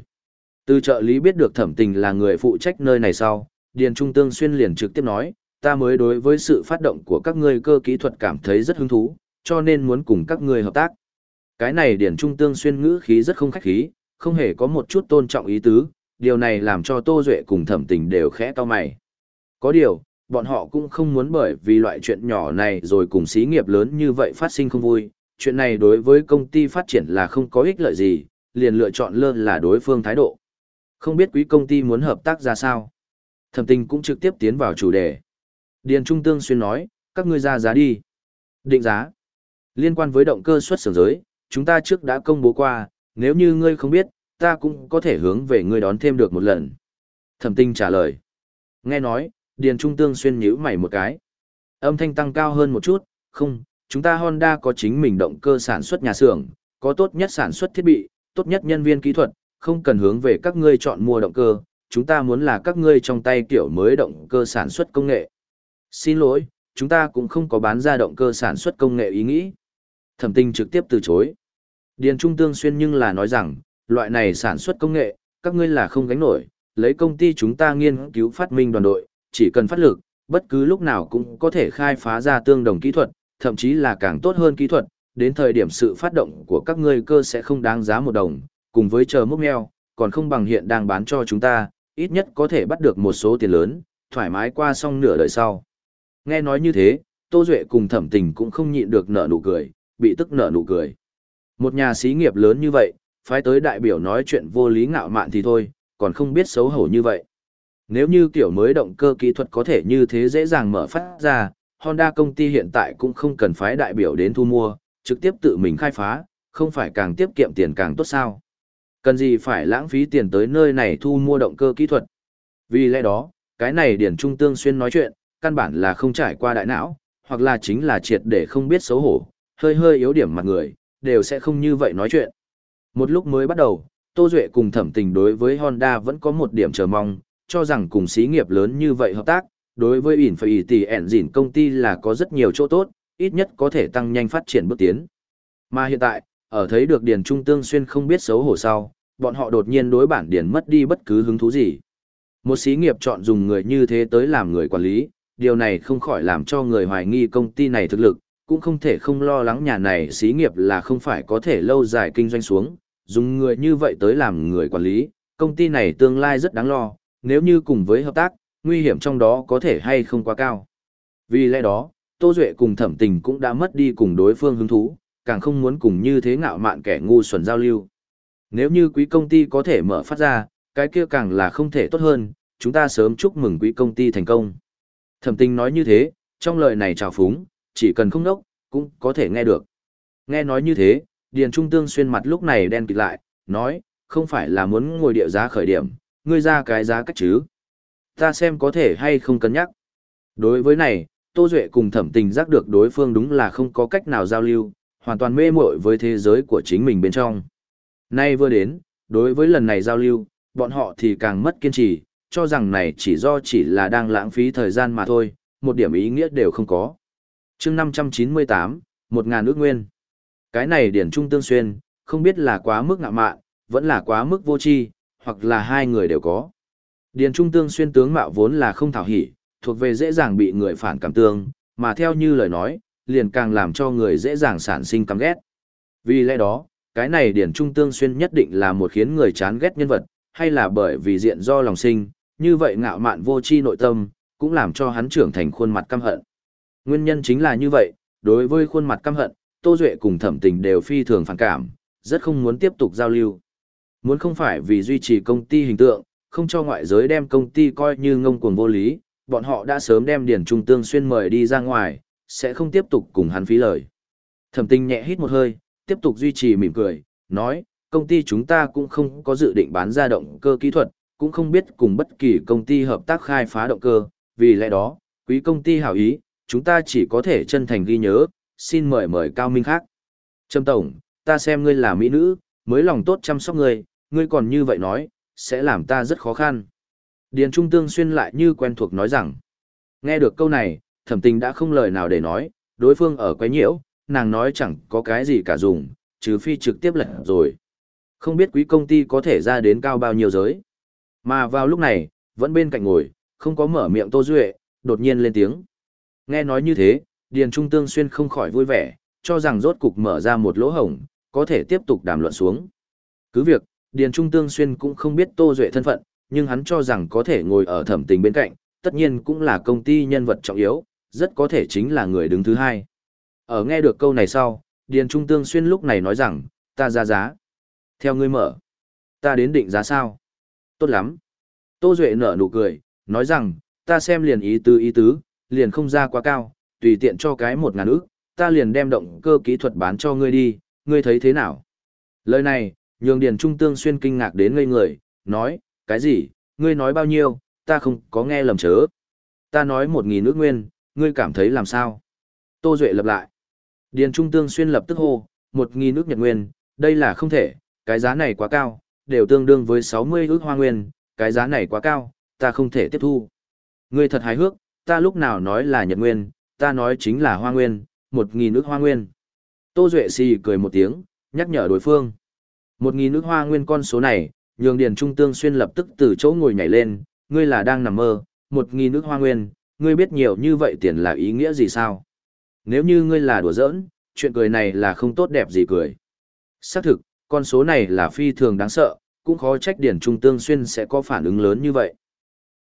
Từ trợ lý biết được thẩm tình là người phụ trách nơi này sau, Điền Trung Tương Xuyên liền trực tiếp nói, ta mới đối với sự phát động của các ngươi cơ kỹ thuật cảm thấy rất hứng thú, cho nên muốn cùng các ngươi hợp tác. Cái này Điền Trung Tương Xuyên ngữ khí rất không khách khí, không hề có một chút tôn trọng ý tứ, điều này làm cho Tô Duệ cùng thẩm tình đều khẽ to mày. Có điều, bọn họ cũng không muốn bởi vì loại chuyện nhỏ này rồi cùng xí nghiệp lớn như vậy phát sinh không vui, chuyện này đối với công ty phát triển là không có ích lợi gì, liền lựa chọn lơ là đối phương thái độ. Không biết quý công ty muốn hợp tác ra sao? Thẩm tình cũng trực tiếp tiến vào chủ đề. Điền Trung Tương xuyên nói, các ngươi ra giá đi. Định giá. Liên quan với động cơ xuất xưởng giới, chúng ta trước đã công bố qua, nếu như ngươi không biết, ta cũng có thể hướng về ngươi đón thêm được một lần. Thẩm tinh trả lời. Nghe nói, Điền Trung Tương xuyên nhíu mày một cái. Âm thanh tăng cao hơn một chút, không, chúng ta Honda có chính mình động cơ sản xuất nhà xưởng, có tốt nhất sản xuất thiết bị, tốt nhất nhân viên kỹ thuật, không cần hướng về các ngươi chọn mua động cơ, chúng ta muốn là các ngươi trong tay kiểu mới động cơ sản xuất công nghệ. Xin lỗi, chúng ta cũng không có bán ra động cơ sản xuất công nghệ ý nghĩ. Thẩm tinh trực tiếp từ chối. Điền Trung Tương Xuyên nhưng là nói rằng, loại này sản xuất công nghệ, các ngươi là không gánh nổi, lấy công ty chúng ta nghiên cứu phát minh đoàn đội, chỉ cần phát lực, bất cứ lúc nào cũng có thể khai phá ra tương đồng kỹ thuật, thậm chí là càng tốt hơn kỹ thuật, đến thời điểm sự phát động của các ngươi cơ sẽ không đáng giá một đồng, cùng với chờ mốc mèo còn không bằng hiện đang bán cho chúng ta, ít nhất có thể bắt được một số tiền lớn, thoải mái qua xong nửa đời sau. Nghe nói như thế, Tô Duệ cùng thẩm tình cũng không nhịn được nở nụ cười, bị tức nở nụ cười. Một nhà xí nghiệp lớn như vậy, phái tới đại biểu nói chuyện vô lý ngạo mạn thì thôi, còn không biết xấu hổ như vậy. Nếu như kiểu mới động cơ kỹ thuật có thể như thế dễ dàng mở phát ra, Honda công ty hiện tại cũng không cần phái đại biểu đến thu mua, trực tiếp tự mình khai phá, không phải càng tiết kiệm tiền càng tốt sao. Cần gì phải lãng phí tiền tới nơi này thu mua động cơ kỹ thuật. Vì lẽ đó, cái này Điển Trung Tương Xuyên nói chuyện, căn bản là không trải qua đại não, hoặc là chính là triệt để không biết xấu hổ, hơi hơi yếu điểm mặt người, đều sẽ không như vậy nói chuyện. Một lúc mới bắt đầu, Tô Duệ cùng thẩm tình đối với Honda vẫn có một điểm chờ mong, cho rằng cùng xí nghiệp lớn như vậy hợp tác, đối với ỉn phải tỷ ẻn dỉn công ty là có rất nhiều chỗ tốt, ít nhất có thể tăng nhanh phát triển bước tiến. Mà hiện tại, ở thấy được Điền Trung Tương Xuyên không biết xấu hổ sau, bọn họ đột nhiên đối bản Điền mất đi bất cứ hứng thú gì. Một xí nghiệp chọn dùng người như thế tới làm người quản lý, điều này không khỏi làm cho người hoài nghi công ty này thực lực, cũng không thể không lo lắng nhà này xí nghiệp là không phải có thể lâu dài kinh doanh xuống, dùng người như vậy tới làm người quản lý, công ty này tương lai rất đáng lo, nếu như cùng với hợp tác, nguy hiểm trong đó có thể hay không quá cao. Vì lẽ đó, Tô Duệ cùng thẩm tình cũng đã mất đi cùng đối phương hứng thú, càng không muốn cùng như thế ngạo mạn kẻ ngu xuẩn giao lưu. Nếu như quý công ty có thể mở phát ra, cái kia càng là không thể tốt hơn, chúng ta sớm chúc mừng quý công ty thành công. Thẩm tình nói như thế, trong lời này trào phúng, chỉ cần không nốc, cũng có thể nghe được. Nghe nói như thế, Điền Trung Tương xuyên mặt lúc này đen kịt lại, nói, không phải là muốn ngồi địa giá khởi điểm, ngươi ra cái giá cách chứ. Ta xem có thể hay không cân nhắc. Đối với này, Tô Duệ cùng thẩm tình giác được đối phương đúng là không có cách nào giao lưu, hoàn toàn mê muội với thế giới của chính mình bên trong. Nay vừa đến, đối với lần này giao lưu, bọn họ thì càng mất kiên trì, cho rằng này chỉ do chỉ là đang lãng phí thời gian mà thôi, một điểm ý nghĩa đều không có. chương 598, một ngàn ước nguyên. Cái này điển trung tương xuyên, không biết là quá mức ngạ mạn, vẫn là quá mức vô tri hoặc là hai người đều có. Điền trung tương xuyên tướng mạo vốn là không thảo hỉ, thuộc về dễ dàng bị người phản cảm tương, mà theo như lời nói, liền càng làm cho người dễ dàng sản sinh căm ghét. Vì lẽ đó, cái này điển trung tương xuyên nhất định là một khiến người chán ghét nhân vật, hay là bởi vì diện do lòng sinh, như vậy ngạo mạn vô tri nội tâm, cũng làm cho hắn trưởng thành khuôn mặt căm hận. Nguyên nhân chính là như vậy, đối với khuôn mặt căm hận, Tô Duệ cùng thẩm tình đều phi thường phản cảm, rất không muốn tiếp tục giao lưu. Muốn không phải vì duy trì công ty hình tượng, không cho ngoại giới đem công ty coi như ngông cuồng vô lý, bọn họ đã sớm đem điển Trung Tương Xuyên mời đi ra ngoài, sẽ không tiếp tục cùng hắn phí lời. Thẩm tinh nhẹ hít một hơi, tiếp tục duy trì mỉm cười, nói, công ty chúng ta cũng không có dự định bán ra động cơ kỹ thuật, cũng không biết cùng bất kỳ công ty hợp tác khai phá động cơ, vì lẽ đó, quý công ty hảo ý, chúng ta chỉ có thể chân thành ghi nhớ, xin mời mời cao minh khác. Trâm Tổng, ta xem ngươi là mỹ nữ, mới lòng tốt chăm sóc ngươi, ngươi còn như vậy nói, sẽ làm ta rất khó khăn. Điền Trung Tương xuyên lại như quen thuộc nói rằng, nghe được câu này, thẩm tình đã không lời nào để nói, đối phương ở quấy nhiễu, nàng nói chẳng có cái gì cả dùng, trừ phi trực tiếp lật rồi. Không biết quý công ty có thể ra đến cao bao nhiêu giới. Mà vào lúc này, vẫn bên cạnh ngồi, không có mở miệng Tô Duệ, đột nhiên lên tiếng. Nghe nói như thế, Điền Trung Tương Xuyên không khỏi vui vẻ, cho rằng rốt cục mở ra một lỗ hổng, có thể tiếp tục đàm luận xuống. Cứ việc, Điền Trung Tương Xuyên cũng không biết Tô Duệ thân phận, nhưng hắn cho rằng có thể ngồi ở thẩm tình bên cạnh, tất nhiên cũng là công ty nhân vật trọng yếu, rất có thể chính là người đứng thứ hai. Ở nghe được câu này sau, Điền Trung Tương Xuyên lúc này nói rằng, ta ra giá. Theo ngươi mở, ta đến định giá sao? Tốt lắm. Tô Duệ nở nụ cười, nói rằng, ta xem liền ý tứ ý tứ, liền không ra quá cao, tùy tiện cho cái một ngàn ức, ta liền đem động cơ kỹ thuật bán cho ngươi đi, ngươi thấy thế nào? Lời này, nhường Điền Trung Tương Xuyên kinh ngạc đến ngây người, nói, cái gì, ngươi nói bao nhiêu, ta không có nghe lầm chớ. Ta nói một nghìn ước nguyên, ngươi cảm thấy làm sao? Tô Duệ lập lại. Điền Trung Tương Xuyên lập tức hô, một nghìn nước nhật nguyên, đây là không thể, cái giá này quá cao, đều tương đương với 60 ước hoa nguyên, cái giá này quá cao, ta không thể tiếp thu. Ngươi thật hài hước, ta lúc nào nói là nhật nguyên, ta nói chính là hoa nguyên, một nghìn nước hoa nguyên. Tô Duệ xì cười một tiếng, nhắc nhở đối phương. Một nghìn nước hoa nguyên con số này, nhường Điền Trung Tương Xuyên lập tức từ chỗ ngồi nhảy lên, ngươi là đang nằm mơ, một nghìn nước hoa nguyên, ngươi biết nhiều như vậy tiền là ý nghĩa gì sao? Nếu như ngươi là đùa giỡn, chuyện cười này là không tốt đẹp gì cười. Xác thực, con số này là phi thường đáng sợ, cũng khó trách Điển Trung Tương Xuyên sẽ có phản ứng lớn như vậy.